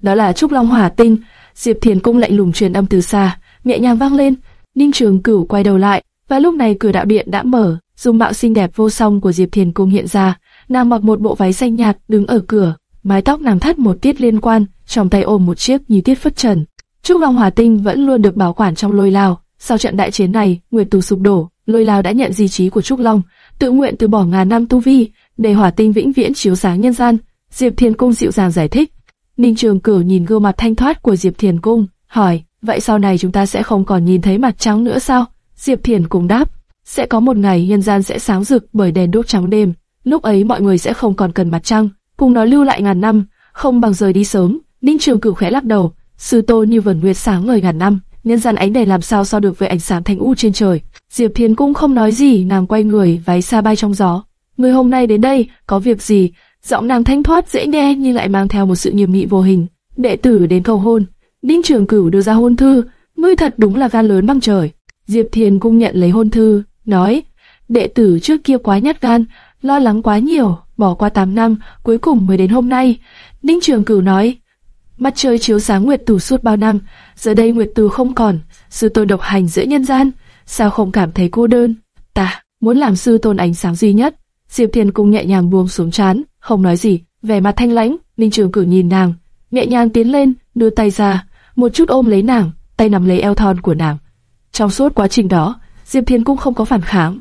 Đó là trúc long hỏa tinh. Diệp Thiền cung lạnh lùng truyền âm từ xa, nhẹ nhàng vang lên. Ninh Trường Cửu quay đầu lại, và lúc này cửa đạo điện đã mở, dung mạo xinh đẹp vô song của Diệp Thiền cung hiện ra. Nàng mặc một bộ váy xanh nhạt, đứng ở cửa, mái tóc nàng thắt một tiết liên quan, trong tay ôm một chiếc như tiết phất trần. Trúc Long Hỏa Tinh vẫn luôn được bảo quản trong lôi lao. Sau trận đại chiến này, Nguyệt Tù sụp đổ, lôi lao đã nhận di trí của Trúc Long, tự nguyện từ bỏ ngàn năm tu vi, để Hỏa Tinh vĩnh viễn chiếu sáng nhân gian. Diệp Thiền Cung dịu dàng giải thích. Ninh Trường Cửu nhìn gương mặt thanh thoát của Diệp Thiền Cung, hỏi: vậy sau này chúng ta sẽ không còn nhìn thấy mặt trắng nữa sao? Diệp Thiền Cung đáp: sẽ có một ngày nhân gian sẽ sáng rực bởi đèn đốt trắng đêm, lúc ấy mọi người sẽ không còn cần mặt trăng, cùng nó lưu lại ngàn năm, không bằng rời đi sớm. Ninh Trường Cửu khẽ lắc đầu, sư tôn như vần nguyệt sáng ngời ngàn năm, nhân gian ánh đèn làm sao so được với ánh sáng thanh u trên trời. Diệp Thiền Cung không nói gì, nàng quay người, váy xa bay trong gió. Người hôm nay đến đây, có việc gì? Giọng nàng thanh thoát dễ nghe nhưng lại mang theo một sự nghiêm nghị vô hình. Đệ tử đến cầu hôn. đinh Trường Cửu đưa ra hôn thư, ngươi thật đúng là gan lớn bằng trời. Diệp Thiền Cung nhận lấy hôn thư, nói, đệ tử trước kia quá nhát gan, lo lắng quá nhiều, bỏ qua 8 năm, cuối cùng mới đến hôm nay. đinh Trường Cửu nói, mặt trời chiếu sáng Nguyệt Tử suốt bao năm, giờ đây Nguyệt Tử không còn, sư tôn độc hành giữa nhân gian, sao không cảm thấy cô đơn? Ta muốn làm sư tôn ánh sáng duy nhất. Diệp thiền Cung nhẹ nhàng buông xuống chán, không nói gì, vẻ mặt thanh lãnh. Ninh Trường Cửu nhìn nàng, nhẹ nhàng tiến lên, đưa tay ra, một chút ôm lấy nàng, tay nắm lấy eo thon của nàng. Trong suốt quá trình đó, Diệp Thiên cũng không có phản kháng.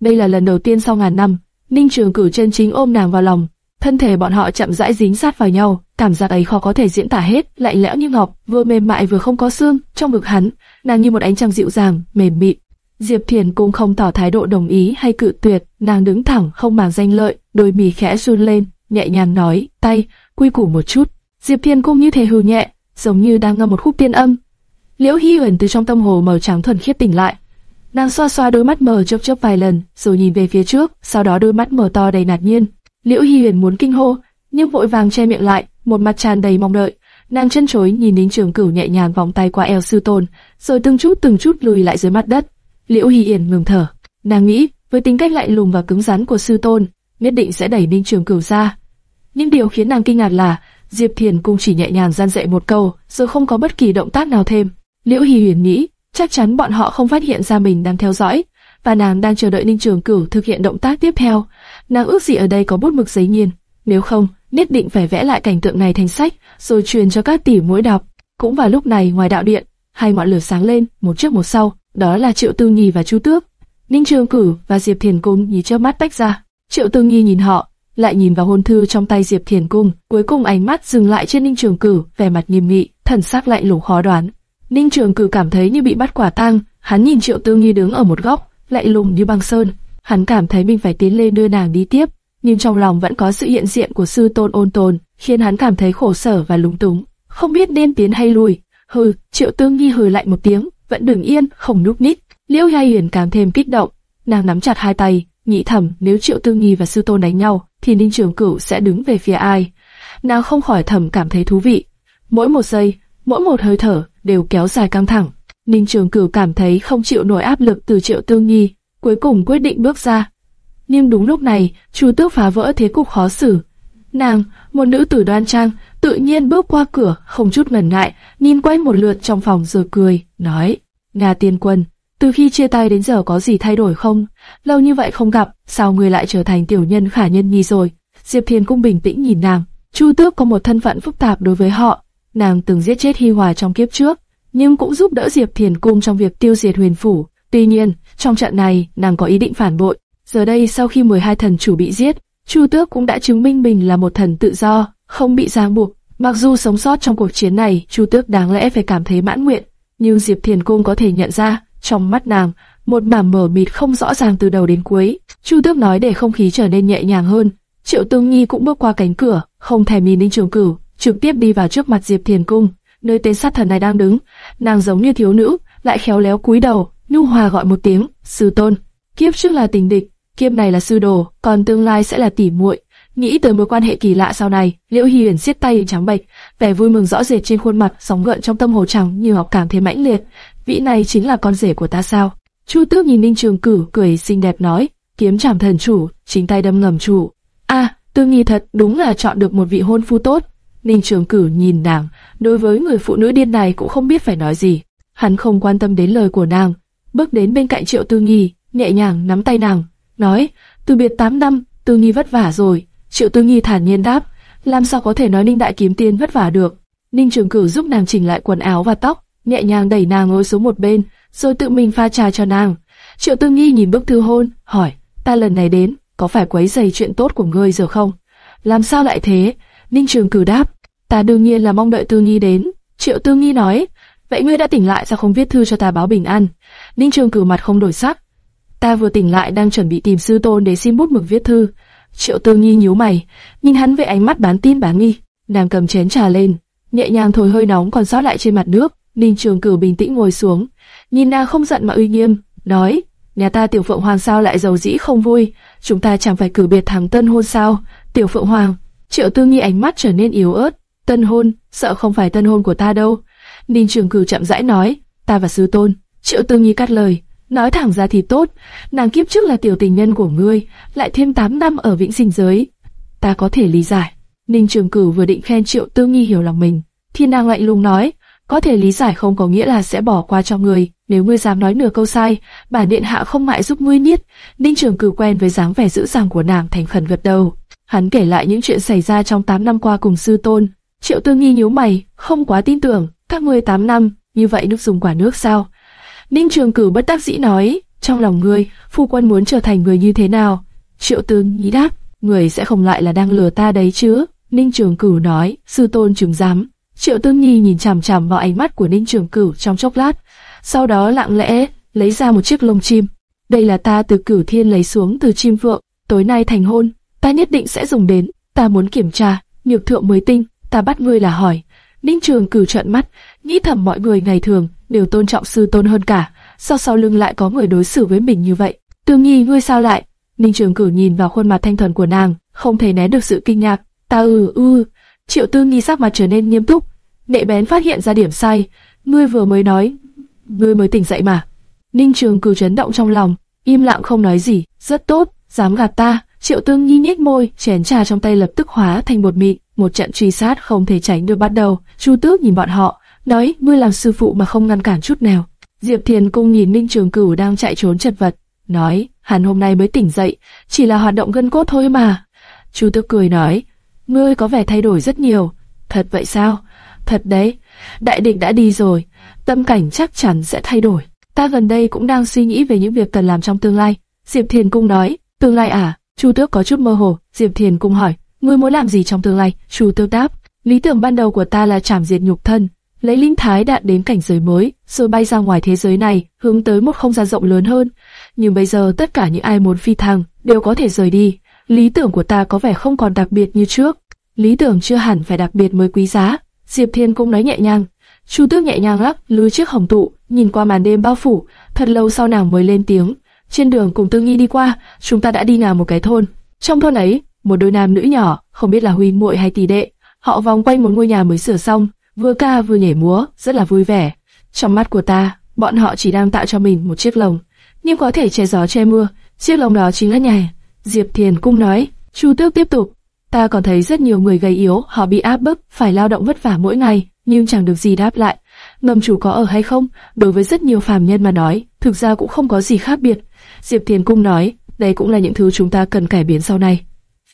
Đây là lần đầu tiên sau ngàn năm, Ninh Trường Cửu chân chính ôm nàng vào lòng, thân thể bọn họ chậm rãi dính sát vào nhau, cảm giác ấy khó có thể diễn tả hết, lạnh lẽo như ngọc, vừa mềm mại vừa không có xương, trong ngực hắn, nàng như một ánh trăng dịu dàng, mềm mịn. Diệp Thiền cũng không tỏ thái độ đồng ý hay cự tuyệt, nàng đứng thẳng không màng danh lợi, đôi mì khẽ run lên, nhẹ nhàng nói, tay, quy củ một chút. Diệp Thiền cũng như thế hừ nhẹ, giống như đang ngâm một khúc tiên âm. Liễu Hi Uyển từ trong tâm hồ màu trắng thuần khiết tỉnh lại, nàng xoa xoa đôi mắt mờ chớp chớp vài lần, rồi nhìn về phía trước, sau đó đôi mắt mở to đầy ngạc nhiên. Liễu Hi Uyển muốn kinh hô, nhưng vội vàng che miệng lại, một mặt tràn đầy mong đợi. Nàng chân chối nhìn đến Trường Cửu nhẹ nhàng vòng tay qua eo sư tôn, rồi từng chút từng chút lùi lại dưới mặt đất. Liễu Hy Yển ngừng thở, nàng nghĩ, với tính cách lạnh lùng và cứng rắn của sư tôn, nhất định sẽ đẩy Ninh Trường Cửu ra. Nhưng điều khiến nàng kinh ngạc là, Diệp Thiền cung chỉ nhẹ nhàng gian dạy một câu, rồi không có bất kỳ động tác nào thêm. Liễu Hy Huyền nghĩ, chắc chắn bọn họ không phát hiện ra mình đang theo dõi, và nàng đang chờ đợi Ninh Trường Cửu thực hiện động tác tiếp theo. Nàng ước gì ở đây có bút mực giấy nhiên, nếu không, nhất định phải vẽ lại cảnh tượng này thành sách, rồi truyền cho các tỷ muội đọc. Cũng vào lúc này ngoài đạo điện, hai ngọn lửa sáng lên, một trước một sau, đó là Triệu Tư Nhi và Chu Tước. Ninh Trường cử và Diệp Thiền Cung nhìn chớp mắt tách ra. Triệu Tư Nhi nhìn họ, lại nhìn vào hôn thư trong tay Diệp Thiền Cung, cuối cùng ánh mắt dừng lại trên Ninh Trường cử, vẻ mặt nghiêm nghị, thần sắc lạnh lùng khó đoán. Ninh Trường cử cảm thấy như bị bắt quả tang, hắn nhìn Triệu Tư Nhi đứng ở một góc, lạnh lùng như băng sơn. Hắn cảm thấy mình phải tiến lên đưa nàng đi tiếp, nhưng trong lòng vẫn có sự hiện diện của sư tôn ôn tồn, khiến hắn cảm thấy khổ sở và lúng túng, không biết nên tiến hay lùi. Hừ, Triệu Tư Nhi hừ lạnh một tiếng, vẫn đứng yên, không núp nít. Liễu Gia Huyền càng thêm kích động, nàng nắm chặt hai tay, nghĩ thầm nếu Triệu Tư Nhi và sư tôn đánh nhau, thì Ninh Trường Cửu sẽ đứng về phía ai. Nàng không khỏi thầm cảm thấy thú vị. Mỗi một giây, mỗi một hơi thở đều kéo dài căng thẳng. Ninh Trường Cửu cảm thấy không chịu nổi áp lực từ Triệu Tư Nhi, cuối cùng quyết định bước ra. Nhưng đúng lúc này, Chu Tước phá vỡ thế cục khó xử. Nàng, một nữ tử đoan trang, tự nhiên bước qua cửa, không chút ngần ngại, nhìn quanh một lượt trong phòng rồi cười, nói: "Nga Tiên Quân, từ khi chia tay đến giờ có gì thay đổi không? Lâu như vậy không gặp, sao người lại trở thành tiểu nhân khả nhân nhi rồi?" Diệp Thiên cũng bình tĩnh nhìn nàng. Chu Tước có một thân phận phức tạp đối với họ, nàng từng giết chết Hi Hòa trong kiếp trước, nhưng cũng giúp đỡ Diệp Thiền Cung trong việc tiêu diệt huyền phủ. Tuy nhiên, trong trận này, nàng có ý định phản bội. Giờ đây sau khi 12 thần chủ bị giết, Chu Tước cũng đã chứng minh mình là một thần tự do, không bị ràng buộc. Mặc dù sống sót trong cuộc chiến này, Chu Tước đáng lẽ phải cảm thấy mãn nguyện, nhưng Diệp Thiền Cung có thể nhận ra, trong mắt nàng, một mảng mờ mịt không rõ ràng từ đầu đến cuối. Chu Tước nói để không khí trở nên nhẹ nhàng hơn. Triệu Tương Nhi cũng bước qua cánh cửa, không thèm nhìn Ninh Trường Cửu, trực tiếp đi vào trước mặt Diệp Thiền Cung, nơi tên sát thần này đang đứng. Nàng giống như thiếu nữ, lại khéo léo cúi đầu, nhu hòa gọi một tiếng, sư tôn. Kiếp trước là tình địch, kiếp này là sư đồ, còn tương lai sẽ là tỷ muội. Nghĩ tới mối quan hệ kỳ lạ sau này, Liễu Hi Huyền siết tay trắng bệch, vẻ vui mừng rõ rệt trên khuôn mặt, sóng gợn trong tâm hồ trắng như ngọc cảm thấy mãnh liệt. Vị này chính là con rể của ta sao? Chu Tước nhìn Ninh Trường cử cười xinh đẹp nói, kiếm trảm thần chủ, chính tay đâm ngầm chủ. À, A, Tương Nhi thật đúng là chọn được một vị hôn phu tốt. Ninh Trường cử nhìn nàng, đối với người phụ nữ điên này cũng không biết phải nói gì. Hắn không quan tâm đến lời của nàng, bước đến bên cạnh Triệu Tư Nghi, nhẹ nhàng nắm tay nàng, nói: từ biệt 8 năm, Tư Nghi vất vả rồi. Triệu Tư Nghi thản nhiên đáp: làm sao có thể nói Ninh Đại Kiếm Tiên vất vả được? Ninh Trường Cửu giúp nàng chỉnh lại quần áo và tóc, nhẹ nhàng đẩy nàng ngồi xuống một bên, rồi tự mình pha trà cho nàng. Triệu Tư Nghi nhìn bức thư hôn, hỏi: ta lần này đến, có phải quấy rầy chuyện tốt của ngươi rồi không? Làm sao lại thế? Ninh Trường Cửu đáp, ta đương nhiên là mong đợi Tư Nghi đến. Triệu Tư Nghi nói, vậy ngươi đã tỉnh lại sao không viết thư cho ta báo bình an? Ninh Trường Cửu mặt không đổi sắc. Ta vừa tỉnh lại đang chuẩn bị tìm sư tôn để xin bút mực viết thư. Triệu Tư Nghi nhíu mày, nhìn hắn với ánh mắt bán tin bán nghi. Nàng cầm chén trà lên, nhẹ nhàng thổi hơi nóng còn sót lại trên mặt nước. Ninh Trường Cửu bình tĩnh ngồi xuống, nhìn nàng không giận mà uy nghiêm, nói: nhà ta Tiểu Phượng Hoàng sao lại giàu dĩ không vui? Chúng ta chẳng phải cử biệt thằng tân hôn sao? Tiểu Phượng Hoàng, Triệu Tư Nghi ánh mắt trở nên yếu ớt. Tân hôn, sợ không phải tân hôn của ta đâu. Ninh Trường Cửu chậm rãi nói, ta và sư tôn. Triệu Tư Nghi cắt lời, nói thẳng ra thì tốt, nàng kiếp trước là tiểu tình nhân của ngươi, lại thêm 8 năm ở vĩnh sinh giới. Ta có thể lý giải. Ninh Trường Cửu vừa định khen Triệu Tư Nghi hiểu lòng mình, thì nàng lạnh lùng nói, có thể lý giải không có nghĩa là sẽ bỏ qua cho người, nếu ngươi dám nói nửa câu sai, bản điện hạ không ngại giúp ngươi niết. Ninh Trường Cửu quen với dáng vẻ dữ dàng của nàng thành khẩn gật đầu. Hắn kể lại những chuyện xảy ra trong 8 năm qua cùng sư tôn. Triệu Tư Nghi nhíu mày, không quá tin tưởng, các ngươi 8 năm, như vậy nước dùng quả nước sao? Ninh Trường Cử bất đắc dĩ nói, trong lòng ngươi, phu quân muốn trở thành người như thế nào? Triệu Tương nghĩ đáp, người sẽ không lại là đang lừa ta đấy chứ? Ninh Trường Cửu nói, sư tôn trừng giám Triệu Tương Nhi nhìn chằm chằm vào ánh mắt của Ninh Trường Cửu trong chốc lát, sau đó lặng lẽ lấy ra một chiếc lông chim. Đây là ta từ Cửu Thiên lấy xuống từ chim vượng, tối nay thành hôn, ta nhất định sẽ dùng đến. Ta muốn kiểm tra, nhược thượng mới tinh, ta bắt ngươi là hỏi. Ninh Trường Cửu trợn mắt, nghĩ thầm mọi người ngày thường đều tôn trọng sư tôn hơn cả, sao sau lưng lại có người đối xử với mình như vậy? Tương Nhi ngươi sao lại? Ninh Trường Cửu nhìn vào khuôn mặt thanh thuần của nàng, không thể né được sự kinh ngạc. Ta ừ ừ. Triệu Tư Nhi sắc mặt trở nên nghiêm túc, Nệ bén phát hiện ra điểm sai, ngươi vừa mới nói, ngươi mới tỉnh dậy mà. Ninh Trường Cửu chấn động trong lòng, im lặng không nói gì, rất tốt, dám gạt ta. Triệu Tương Nhi nhếch môi, chén trà trong tay lập tức hóa thành bột mịn, một trận truy sát không thể tránh được bắt đầu. Chu Tước nhìn bọn họ, nói, ngươi làm sư phụ mà không ngăn cản chút nào. Diệp Thiền Cung nhìn Ninh Trường Cửu đang chạy trốn chật vật, nói, hắn hôm nay mới tỉnh dậy, chỉ là hoạt động gân cốt thôi mà. Chu Tước cười nói, ngươi có vẻ thay đổi rất nhiều, thật vậy sao? Thật đấy, đại địch đã đi rồi, tâm cảnh chắc chắn sẽ thay đổi. Ta gần đây cũng đang suy nghĩ về những việc cần làm trong tương lai. Diệp Thiền Cung nói, tương lai à? Chu Tước có chút mơ hồ. Diệp Thiền Cung hỏi, ngươi muốn làm gì trong tương lai? Chu Tước đáp, lý tưởng ban đầu của ta là trảm diệt nhục thân, lấy linh thái đạt đến cảnh giới mới, rồi bay ra ngoài thế giới này, hướng tới một không gian rộng lớn hơn. Nhưng bây giờ tất cả những ai muốn phi thăng đều có thể rời đi. Lý tưởng của ta có vẻ không còn đặc biệt như trước. Lý tưởng chưa hẳn phải đặc biệt mới quý giá, Diệp Thiên cũng nói nhẹ nhàng. Chu Tước nhẹ nhàng lắc lư chiếc hồng tụ, nhìn qua màn đêm bao phủ, thật lâu sau nàng mới lên tiếng. Trên đường cùng tư Nghi đi qua, chúng ta đã đi ngang một cái thôn. Trong thôn ấy, một đôi nam nữ nhỏ, không biết là huynh muội hay tỷ đệ, họ vòng quanh một ngôi nhà mới sửa xong, vừa ca vừa nhảy múa, rất là vui vẻ. Trong mắt của ta, bọn họ chỉ đang tạo cho mình một chiếc lồng, nhưng có thể che gió che mưa, chiếc lồng đó chính là nhà. Diệp Thiền cung nói. Chu Tước tiếp tục, Ta còn thấy rất nhiều người gầy yếu, họ bị áp bức, phải lao động vất vả mỗi ngày, nhưng chẳng được gì đáp lại. Ngầm chủ có ở hay không, đối với rất nhiều phàm nhân mà nói, thực ra cũng không có gì khác biệt. Diệp Thiền Cung nói, đây cũng là những thứ chúng ta cần cải biến sau này.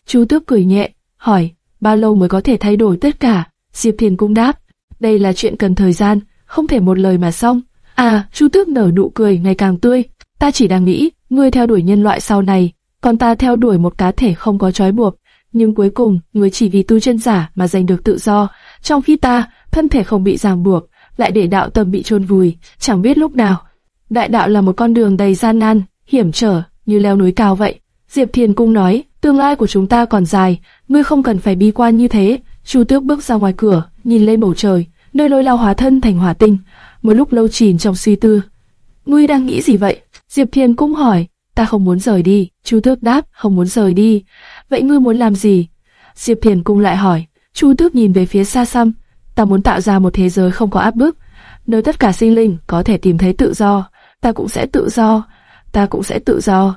Chu Tước cười nhẹ, hỏi, bao lâu mới có thể thay đổi tất cả? Diệp Thiền Cung đáp, đây là chuyện cần thời gian, không thể một lời mà xong. À, Chu Tước nở nụ cười ngày càng tươi, ta chỉ đang nghĩ, ngươi theo đuổi nhân loại sau này, còn ta theo đuổi một cá thể không có trói buộc nhưng cuối cùng ngươi chỉ vì tu chân giả mà giành được tự do, trong khi ta, thân thể không bị ràng buộc, lại để đạo tâm bị chôn vùi, chẳng biết lúc nào. Đại đạo là một con đường đầy gian nan, hiểm trở, như leo núi cao vậy. Diệp Thiền Cung nói, tương lai của chúng ta còn dài, ngươi không cần phải bi quan như thế. Chu Tước bước ra ngoài cửa, nhìn lên bầu trời, nơi lôi lao hóa thân thành hỏa tinh, một lúc lâu chìm trong suy tư. Ngươi đang nghĩ gì vậy? Diệp Thiên cũng hỏi, ta không muốn rời đi. Chu Tước đáp, không muốn rời đi vậy ngươi muốn làm gì? Diệp Thiên cung lại hỏi. Chu Tước nhìn về phía xa xăm, ta muốn tạo ra một thế giới không có áp bức, nơi tất cả sinh linh có thể tìm thấy tự do. Ta cũng sẽ tự do, ta cũng sẽ tự do,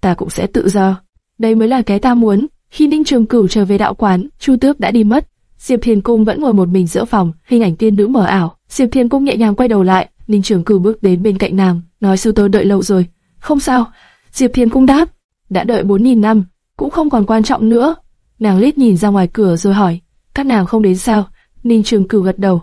ta cũng sẽ tự do. Đây mới là cái ta muốn. Khi Ninh Trường Cửu trở về đạo quán, Chu Tước đã đi mất. Diệp Thiên Cung vẫn ngồi một mình giữa phòng, hình ảnh tiên nữ mờ ảo. Diệp Thiên Cung nhẹ nhàng quay đầu lại, Ninh Trường Cửu bước đến bên cạnh nàng, nói sư tôn đợi lâu rồi. Không sao. Diệp Thiên Cung đáp, đã đợi 4.000 năm, cũng không còn quan trọng nữa. Nàng liếc nhìn ra ngoài cửa rồi hỏi, các nàng không đến sao? Ninh Trường Cửu gật đầu.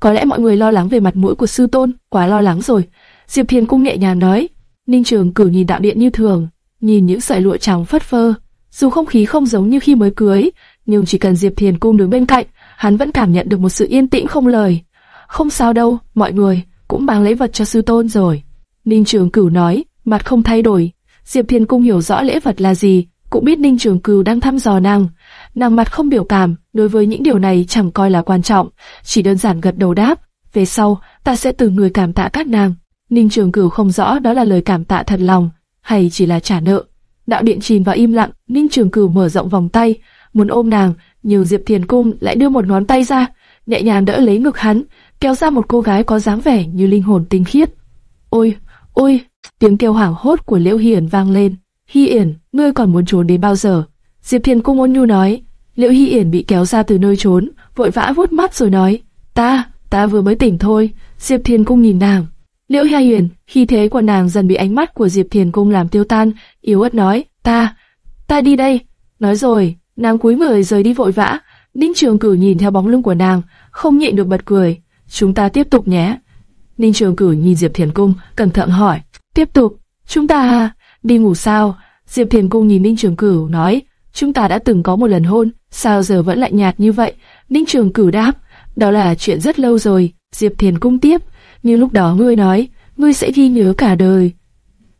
Có lẽ mọi người lo lắng về mặt mũi của sư tôn, quá lo lắng rồi. Diệp Thiên cung nhẹ nhàng nói. Ninh Trường Cửu nhìn đạo điện như thường, nhìn những sợi lụa trắng phất phơ. Dù không khí không giống như khi mới cưới, nhưng chỉ cần Diệp Thiền cung đứng bên cạnh, hắn vẫn cảm nhận được một sự yên tĩnh không lời. Không sao đâu, mọi người cũng mang lễ vật cho sư tôn rồi. Ninh Trường Cửu nói, mặt không thay đổi. Diệp thiền cung hiểu rõ lễ vật là gì, cũng biết Ninh Trường Cửu đang thăm dò nàng. Nàng mặt không biểu cảm, đối với những điều này chẳng coi là quan trọng, chỉ đơn giản gật đầu đáp. Về sau, ta sẽ từ người cảm tạ các nàng. Ninh Trường Cửu không rõ đó là lời cảm tạ thật lòng, hay chỉ là trả nợ. Đạo điện chìm vào im lặng, Ninh Trường Cửu mở rộng vòng tay, muốn ôm nàng, nhiều Diệp Thiền Cung lại đưa một ngón tay ra, nhẹ nhàng đỡ lấy ngực hắn, kéo ra một cô gái có dáng vẻ như linh hồn tinh khiết. Ôi, ôi, tiếng kêu hoảng hốt của Liễu Hiển vang lên. Hi Yển, ngươi còn muốn trốn đến bao giờ? Diệp Thiền Cung ôn nhu nói. Liễu Hi Yển bị kéo ra từ nơi trốn, vội vã vuốt mắt rồi nói, ta, ta vừa mới tỉnh thôi. Diệp Thiền Cung nhìn nàng. Liễu Hi Yển, khi thế của nàng dần bị ánh mắt của Diệp Thiền Cung làm tiêu tan, yếu ớt nói, ta, ta đi đây. Nói rồi, nàng cúi người rời đi vội vã. Ninh Trường Cử nhìn theo bóng lưng của nàng, không nhịn được bật cười. Chúng ta tiếp tục nhé. Ninh Trường Cử nhìn Diệp Thiền Cung, cẩn thận hỏi, tiếp tục, chúng ta à? đi ngủ sao? Diệp Thiền Cung nhìn Ninh Trường Cử nói, chúng ta đã từng có một lần hôn, sao giờ vẫn lạnh nhạt như vậy? Ninh Trường Cử đáp, đó là chuyện rất lâu rồi. Diệp Thiền Cung tiếp, nhưng lúc đó ngươi nói, ngươi sẽ ghi nhớ cả đời.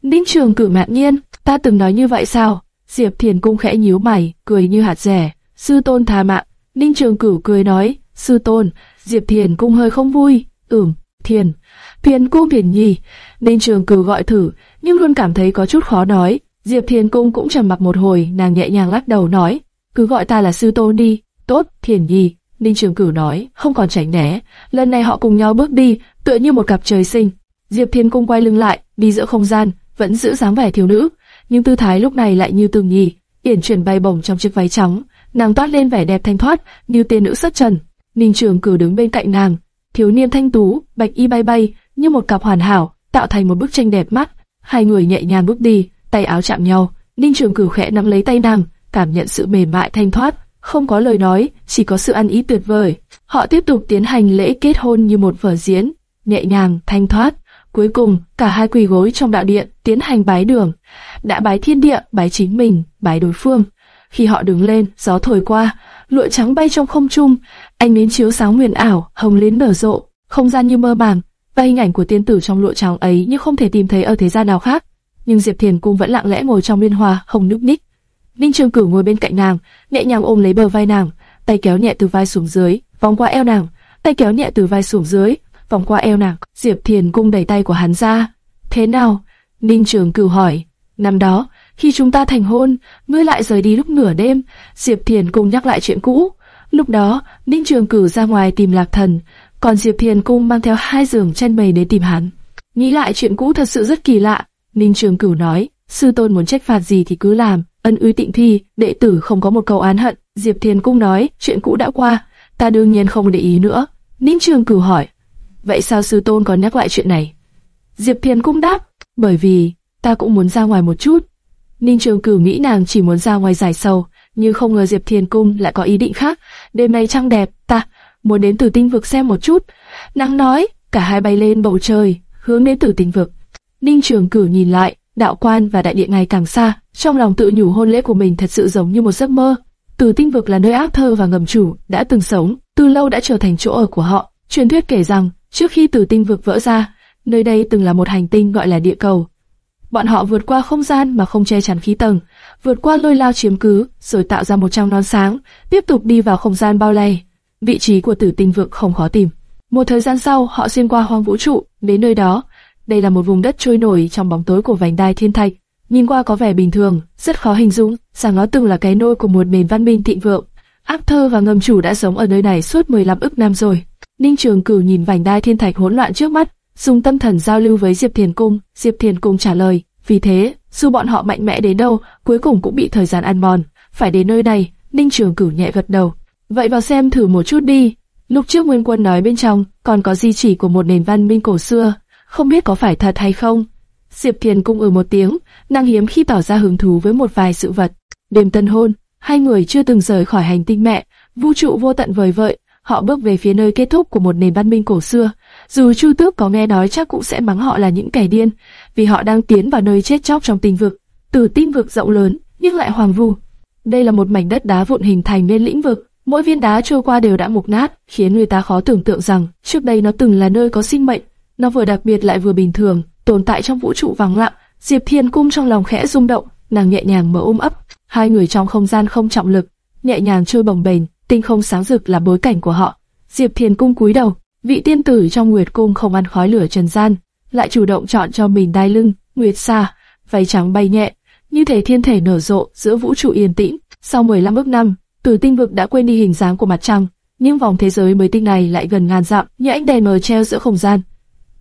Ninh Trường Cử mạn nhiên, ta từng nói như vậy sao? Diệp Thiền Cung khẽ nhíu mày, cười như hạt rẻ. Sư Tôn tha mạng. Ninh Trường Cửu cười nói, Sư Tôn. Diệp Thiền Cung hơi không vui. Ừm, Thiền. Thiền Cung Thiền Nhi. Ninh Trường Cửu gọi thử, nhưng luôn cảm thấy có chút khó nói. Diệp Thiền Cung cũng trầm mặc một hồi, nàng nhẹ nhàng lắc đầu nói, cứ gọi ta là Sư Tôn đi. Tốt, Thiền Nhi. Ninh Trường Cửu nói, không còn tránh né. Lần này họ cùng nhau bước đi, tựa như một cặp trời sinh. Diệp Thiên Cung quay lưng lại, đi giữa không gian, vẫn giữ dáng vẻ thiếu nữ, nhưng tư thái lúc này lại như tường nhì, yển chuyển bay bổng trong chiếc váy trắng, nàng toát lên vẻ đẹp thanh thoát, như tiên nữ xuất trần. Ninh Trường Cửu đứng bên cạnh nàng, thiếu niên thanh tú, bạch y bay bay, như một cặp hoàn hảo, tạo thành một bức tranh đẹp mắt. Hai người nhẹ nhàng bước đi, tay áo chạm nhau. Ninh Trường Cửu khẽ nắm lấy tay nàng, cảm nhận sự mềm mại thanh thoát, không có lời nói, chỉ có sự ăn ý tuyệt vời. Họ tiếp tục tiến hành lễ kết hôn như một vở diễn, nhẹ nhàng, thanh thoát. Cuối cùng, cả hai quỳ gối trong đạo điện, tiến hành bái đường. Đã bái thiên địa, bái chính mình, bái đối phương. Khi họ đứng lên, gió thổi qua, lụa trắng bay trong không trung, ánh nến chiếu sáng huyền ảo, hồng lên nở rộ, không gian như mơ màng, và hình ảnh của tiên tử trong lụa trắng ấy như không thể tìm thấy ở thế gian nào khác. Nhưng Diệp Thiền cung vẫn lặng lẽ ngồi trong liên hoa, không núp ních. Ninh Trường Cửu ngồi bên cạnh nàng, nhẹ nhàng ôm lấy bờ vai nàng, tay kéo nhẹ từ vai xuống dưới, vòng qua eo nàng, tay kéo nhẹ từ vai xuống dưới, vòng qua eo nàng. Diệp Thiền cung đẩy tay của hắn ra. Thế nào? Ninh Trường Cửu hỏi. Năm đó, khi chúng ta thành hôn, ngươi lại rời đi lúc nửa đêm. Diệp Thiền cung nhắc lại chuyện cũ. Lúc đó, Ninh Trường Cửu ra ngoài tìm Lạc Thần, còn Diệp Thiền cung mang theo hai giường chăn mây đến tìm hắn. Nghĩ lại chuyện cũ thật sự rất kỳ lạ. Ninh Trường Cửu nói, sư tôn muốn trách phạt gì thì cứ làm, ân uy tịnh thi, đệ tử không có một câu án hận. Diệp Thiền Cung nói, chuyện cũ đã qua, ta đương nhiên không để ý nữa. Ninh Trường Cửu hỏi, vậy sao sư tôn còn nhắc lại chuyện này? Diệp Thiền Cung đáp, bởi vì ta cũng muốn ra ngoài một chút. Ninh Trường Cửu nghĩ nàng chỉ muốn ra ngoài giải sầu, nhưng không ngờ Diệp Thiền Cung lại có ý định khác. Đêm nay trăng đẹp, ta muốn đến Tử Tinh vực xem một chút. Nàng nói, cả hai bay lên bầu trời, hướng đến Tử Tinh vực. Ninh Trường Cửu nhìn lại, đạo quan và đại điện ngày càng xa, trong lòng tự nhủ hôn lễ của mình thật sự giống như một giấc mơ. Từ tinh vực là nơi ác thơ và ngầm chủ đã từng sống, từ lâu đã trở thành chỗ ở của họ. Truyền thuyết kể rằng, trước khi tử tinh vực vỡ ra, nơi đây từng là một hành tinh gọi là địa cầu. Bọn họ vượt qua không gian mà không che chắn khí tầng, vượt qua lôi lao chiếm cứ, rồi tạo ra một trang non sáng, tiếp tục đi vào không gian bao lây. Vị trí của tử tinh vực không khó tìm. Một thời gian sau, họ xuyên qua hoang vũ trụ, đến nơi đó. Đây là một vùng đất trôi nổi trong bóng tối của vành đai thiên thạch nhìn qua có vẻ bình thường, rất khó hình dung rằng nó từng là cái nôi của một nền văn minh thịnh vượng. Áp thơ và ngầm chủ đã sống ở nơi này suốt 15 ức năm rồi. Ninh Trường Cửu nhìn vành đai thiên thạch hỗn loạn trước mắt, dùng tâm thần giao lưu với Diệp Thiền Cung. Diệp Thiền Cung trả lời, vì thế, dù bọn họ mạnh mẽ đến đâu, cuối cùng cũng bị thời gian ăn mòn. Phải đến nơi này, Ninh Trường Cửu nhẹ gật đầu. Vậy vào xem thử một chút đi. Lúc trước Nguyên Quân nói bên trong còn có di chỉ của một nền văn minh cổ xưa, không biết có phải thật hay không. Diệp Thiền cung ừ một tiếng, nàng hiếm khi tỏ ra hứng thú với một vài sự vật. Đêm tân hôn, hai người chưa từng rời khỏi hành tinh mẹ, vũ trụ vô tận vời vợi, họ bước về phía nơi kết thúc của một nền văn minh cổ xưa. Dù Chu Tước có nghe nói chắc cũng sẽ mắng họ là những kẻ điên, vì họ đang tiến vào nơi chết chóc trong tinh vực. Từ tinh vực rộng lớn, nhưng lại hoàng vu. Đây là một mảnh đất đá vụn hình thành nên lĩnh vực, mỗi viên đá trôi qua đều đã mục nát, khiến người ta khó tưởng tượng rằng trước đây nó từng là nơi có sinh mệnh. Nó vừa đặc biệt lại vừa bình thường, tồn tại trong vũ trụ vắng lặng. Diệp Thiên Cung trong lòng khẽ rung động, nàng nhẹ nhàng mở ôm ấp, hai người trong không gian không trọng lực, nhẹ nhàng trôi bồng bềnh, tinh không sáng rực là bối cảnh của họ. Diệp Thiên Cung cúi đầu, vị tiên tử trong Nguyệt Cung không ăn khói lửa trần gian, lại chủ động chọn cho mình đai lưng, Nguyệt Sa, váy trắng bay nhẹ, như thể thiên thể nở rộ giữa vũ trụ yên tĩnh. Sau 15 ức năm, Tử Tinh vực đã quên đi hình dáng của mặt trăng, nhưng vòng thế giới mới tinh này lại gần ngàn dặm, như ánh đèn mờ treo giữa không gian.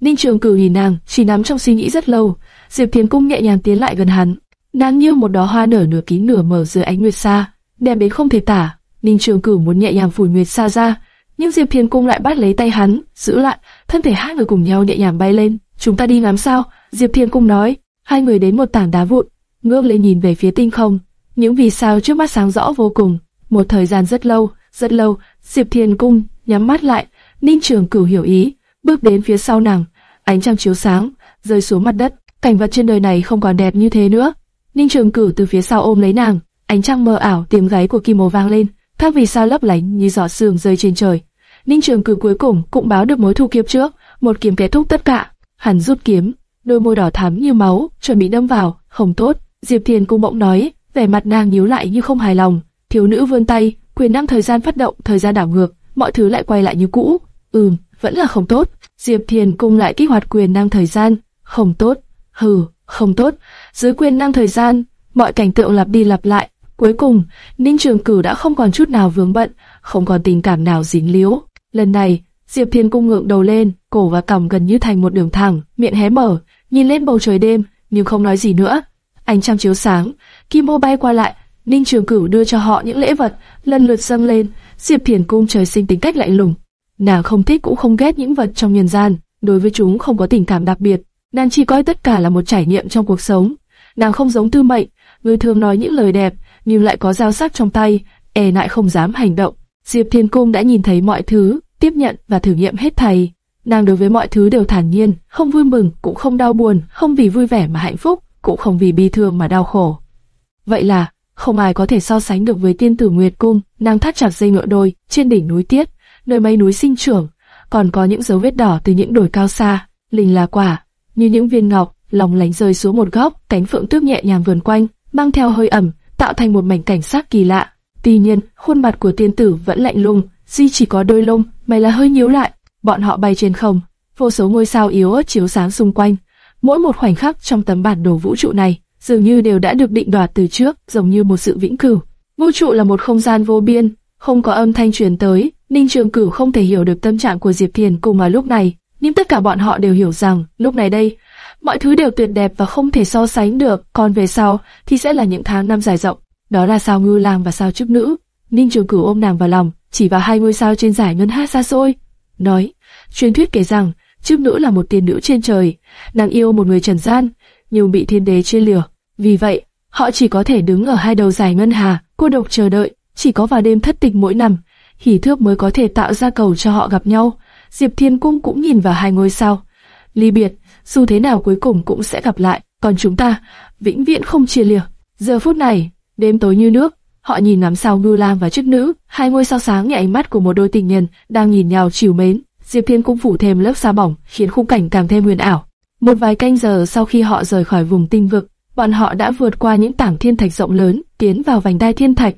Ninh Trường Cửu nhìn nàng, chỉ nắm trong suy nghĩ rất lâu. Diệp Thiền Cung nhẹ nhàng tiến lại gần hắn, nàng như một đóa hoa nở nửa kín nửa mở dưới ánh nguyệt sa, đẹp đến không thể tả. Ninh Trường Cửu muốn nhẹ nhàng phủi nguyệt sa ra, nhưng Diệp Thiên Cung lại bắt lấy tay hắn, giữ lại, thân thể hai người cùng nhau nhẹ nhàng bay lên. Chúng ta đi ngắm sao? Diệp Thiên Cung nói. Hai người đến một tảng đá vụn, ngước lên nhìn về phía tinh không. Những vì sao trước mắt sáng rõ vô cùng. Một thời gian rất lâu, rất lâu, Diệp Thiên Cung nhắm mắt lại. Ninh Trường Cửu hiểu ý, bước đến phía sau nàng. Ánh trăng chiếu sáng, rơi xuống mặt đất. Cảnh vật trên đời này không còn đẹp như thế nữa. Ninh Trường Cửu từ phía sau ôm lấy nàng, ánh trăng mờ ảo, tiếng gáy của Kim Mô vang lên, các vì sao lấp lánh như giọt sương rơi trên trời. Ninh Trường cử cuối cùng cũng báo được mối thù kiếp trước, một kiếm kết thúc tất cả. Hắn rút kiếm, đôi môi đỏ thắm như máu, chuẩn bị đâm vào, không tốt. Diệp Thiền cung bỗng nói, vẻ mặt nàng nhíu lại như không hài lòng. Thiếu nữ vươn tay, quyền năng thời gian phát động, thời gian đảo ngược, mọi thứ lại quay lại như cũ. Ừm, vẫn là không tốt. Diệp Thiền cung lại kích hoạt quyền năng thời gian, không tốt. Hừ, không tốt. Dưới quyền năng thời gian, mọi cảnh tượng lặp đi lặp lại. Cuối cùng, Ninh Trường Cửu đã không còn chút nào vướng bận, không còn tình cảm nào dính líu. Lần này, Diệp Thiên cung ngượng đầu lên, cổ và cằm gần như thành một đường thẳng, miệng hé mở, nhìn lên bầu trời đêm, nhưng không nói gì nữa. Ánh trăng chiếu sáng, kim ô bay qua lại, Ninh Trường Cửu đưa cho họ những lễ vật, lần lượt dâng lên. Diệp Thiền cung trời sinh tính cách lạnh lùng, nàng không thích cũng không ghét những vật trong nhân gian, đối với chúng không có tình cảm đặc biệt, nàng chỉ coi tất cả là một trải nghiệm trong cuộc sống. Nàng không giống Tư Mệnh, người thường nói những lời đẹp, nhưng lại có dao sắc trong tay, e ngại không dám hành động. Diệp Thiên Cung đã nhìn thấy mọi thứ, tiếp nhận và thử nghiệm hết thầy. Nàng đối với mọi thứ đều thản nhiên, không vui mừng, cũng không đau buồn, không vì vui vẻ mà hạnh phúc, cũng không vì bi thương mà đau khổ. Vậy là, không ai có thể so sánh được với tiên tử Nguyệt Cung, nàng thắt chặt dây ngựa đôi, trên đỉnh núi Tiết, nơi mây núi sinh trưởng, còn có những dấu vết đỏ từ những đồi cao xa, linh là quả, như những viên ngọc, lòng lánh rơi xuống một góc, cánh phượng tước nhẹ nhàng vườn quanh, mang theo hơi ẩm, tạo thành một mảnh cảnh sắc kỳ lạ. Tuy nhiên, khuôn mặt của tiên tử vẫn lạnh lùng, duy chỉ có đôi lông, mày là hơi nhíu lại. Bọn họ bay trên không, vô số ngôi sao yếu ớt chiếu sáng xung quanh. Mỗi một khoảnh khắc trong tấm bản đồ vũ trụ này, dường như đều đã được định đoạt từ trước, giống như một sự vĩnh cửu. Vũ trụ là một không gian vô biên, không có âm thanh truyền tới. Ninh Trường Cửu không thể hiểu được tâm trạng của Diệp Thiền cùng mà lúc này, nhưng tất cả bọn họ đều hiểu rằng lúc này đây, mọi thứ đều tuyệt đẹp và không thể so sánh được. Còn về sau thì sẽ là những tháng năm dài rộng. Đó là sao ngư lang và sao trúc nữ. Ninh Trường Cửu ôm nàng vào lòng, chỉ vào hai ngôi sao trên giải ngân hát xa xôi, nói: truyền thuyết kể rằng trúc nữ là một tiên nữ trên trời, nàng yêu một người trần gian, nhưng bị thiên đế chia lừa. Vì vậy, họ chỉ có thể đứng ở hai đầu giải ngân hà, cô độc chờ đợi. Chỉ có vào đêm thất tịch mỗi năm, hỉ thước mới có thể tạo ra cầu cho họ gặp nhau. Diệp Thiên Cung cũng nhìn vào hai ngôi sao. Ly biệt, dù thế nào cuối cùng cũng sẽ gặp lại, còn chúng ta, vĩnh viễn không chia lìa. Giờ phút này, đêm tối như nước, họ nhìn ngắm sao Ngưu lam và chức nữ, hai ngôi sao sáng như ánh mắt của một đôi tình nhân đang nhìn nhau chiều mến. Diệp Thiên Cung phủ thêm lớp sa bỏng, khiến khung cảnh càng thêm huyền ảo. Một vài canh giờ sau khi họ rời khỏi vùng tinh vực, bọn họ đã vượt qua những tảng thiên thạch rộng lớn, tiến vào vành đai thiên thạch.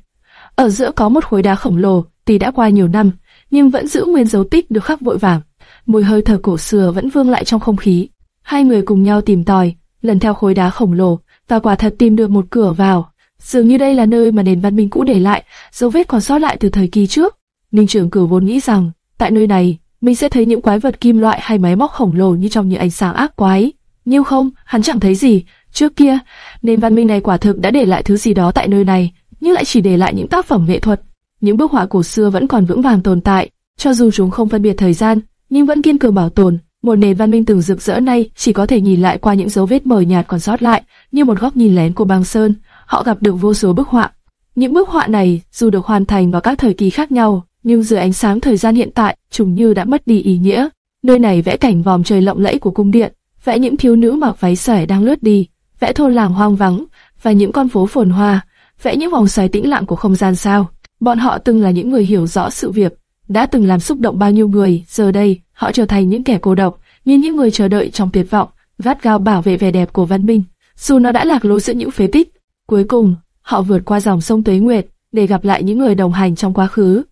Ở giữa có một khối đá khổng lồ, tuy đã qua nhiều năm, nhưng vẫn giữ nguyên dấu tích được khắc vội vàng. Mùi hơi thở cổ xưa vẫn vương lại trong không khí. Hai người cùng nhau tìm tòi, lần theo khối đá khổng lồ, và quả thật tìm được một cửa vào. Dường như đây là nơi mà nền văn minh cũ để lại, dấu vết còn sót lại từ thời kỳ trước. Ninh trưởng cử vốn nghĩ rằng, tại nơi này, mình sẽ thấy những quái vật kim loại hay máy móc khổng lồ như trong những ánh sáng ác quái. Nhưng không, hắn chẳng thấy gì. Trước kia, nền văn minh này quả thực đã để lại thứ gì đó tại nơi này, nhưng lại chỉ để lại những tác phẩm nghệ thuật. Những bức họa cổ xưa vẫn còn vững vàng tồn tại, cho dù chúng không phân biệt thời gian, nhưng vẫn kiên cường bảo tồn. Một nền văn minh từng rực rỡ nay chỉ có thể nhìn lại qua những dấu vết mờ nhạt còn sót lại, như một góc nhìn lén của băng sơn. Họ gặp được vô số bức họa. Những bức họa này, dù được hoàn thành vào các thời kỳ khác nhau, nhưng dưới ánh sáng thời gian hiện tại, chúng như đã mất đi ý nghĩa. Nơi này vẽ cảnh vòm trời lộng lẫy của cung điện, vẽ những thiếu nữ mặc váy xẻ đang lướt đi, vẽ thôn làng hoang vắng và những con phố phồn hoa, vẽ những vòng xoáy tĩnh lặng của không gian sao. Bọn họ từng là những người hiểu rõ sự việc, đã từng làm xúc động bao nhiêu người, giờ đây họ trở thành những kẻ cô độc, như những người chờ đợi trong tuyệt vọng, gắt gao bảo vệ vẻ đẹp của văn minh, dù nó đã lạc lối giữa những phế tích. Cuối cùng, họ vượt qua dòng sông Tuế Nguyệt để gặp lại những người đồng hành trong quá khứ.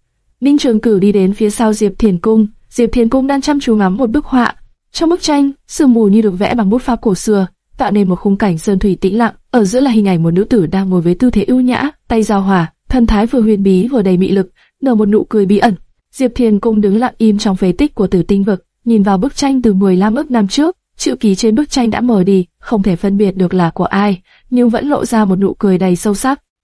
Ninh Trường Cửu đi đến phía sau Diệp Thiền Cung, Diệp Thiền Cung đang chăm chú ngắm một bức họa. Trong bức tranh, sương mù như được vẽ bằng bút pháp cổ xưa, tạo nên một khung cảnh sơn thủy tĩnh lặng. Ở giữa là hình ảnh một nữ tử đang ngồi với tư thế ưu nhã, tay giao hòa, thân thái vừa huyền bí vừa đầy mị lực, nở một nụ cười bí ẩn. Diệp Thiền Cung đứng lặng im trong phế tích của Tử Tinh vực, nhìn vào bức tranh từ 15 ức năm trước, chữ ký trên bức tranh đã mờ đi, không thể phân biệt được là của ai, nhưng vẫn lộ ra một nụ cười đầy sâu sắc.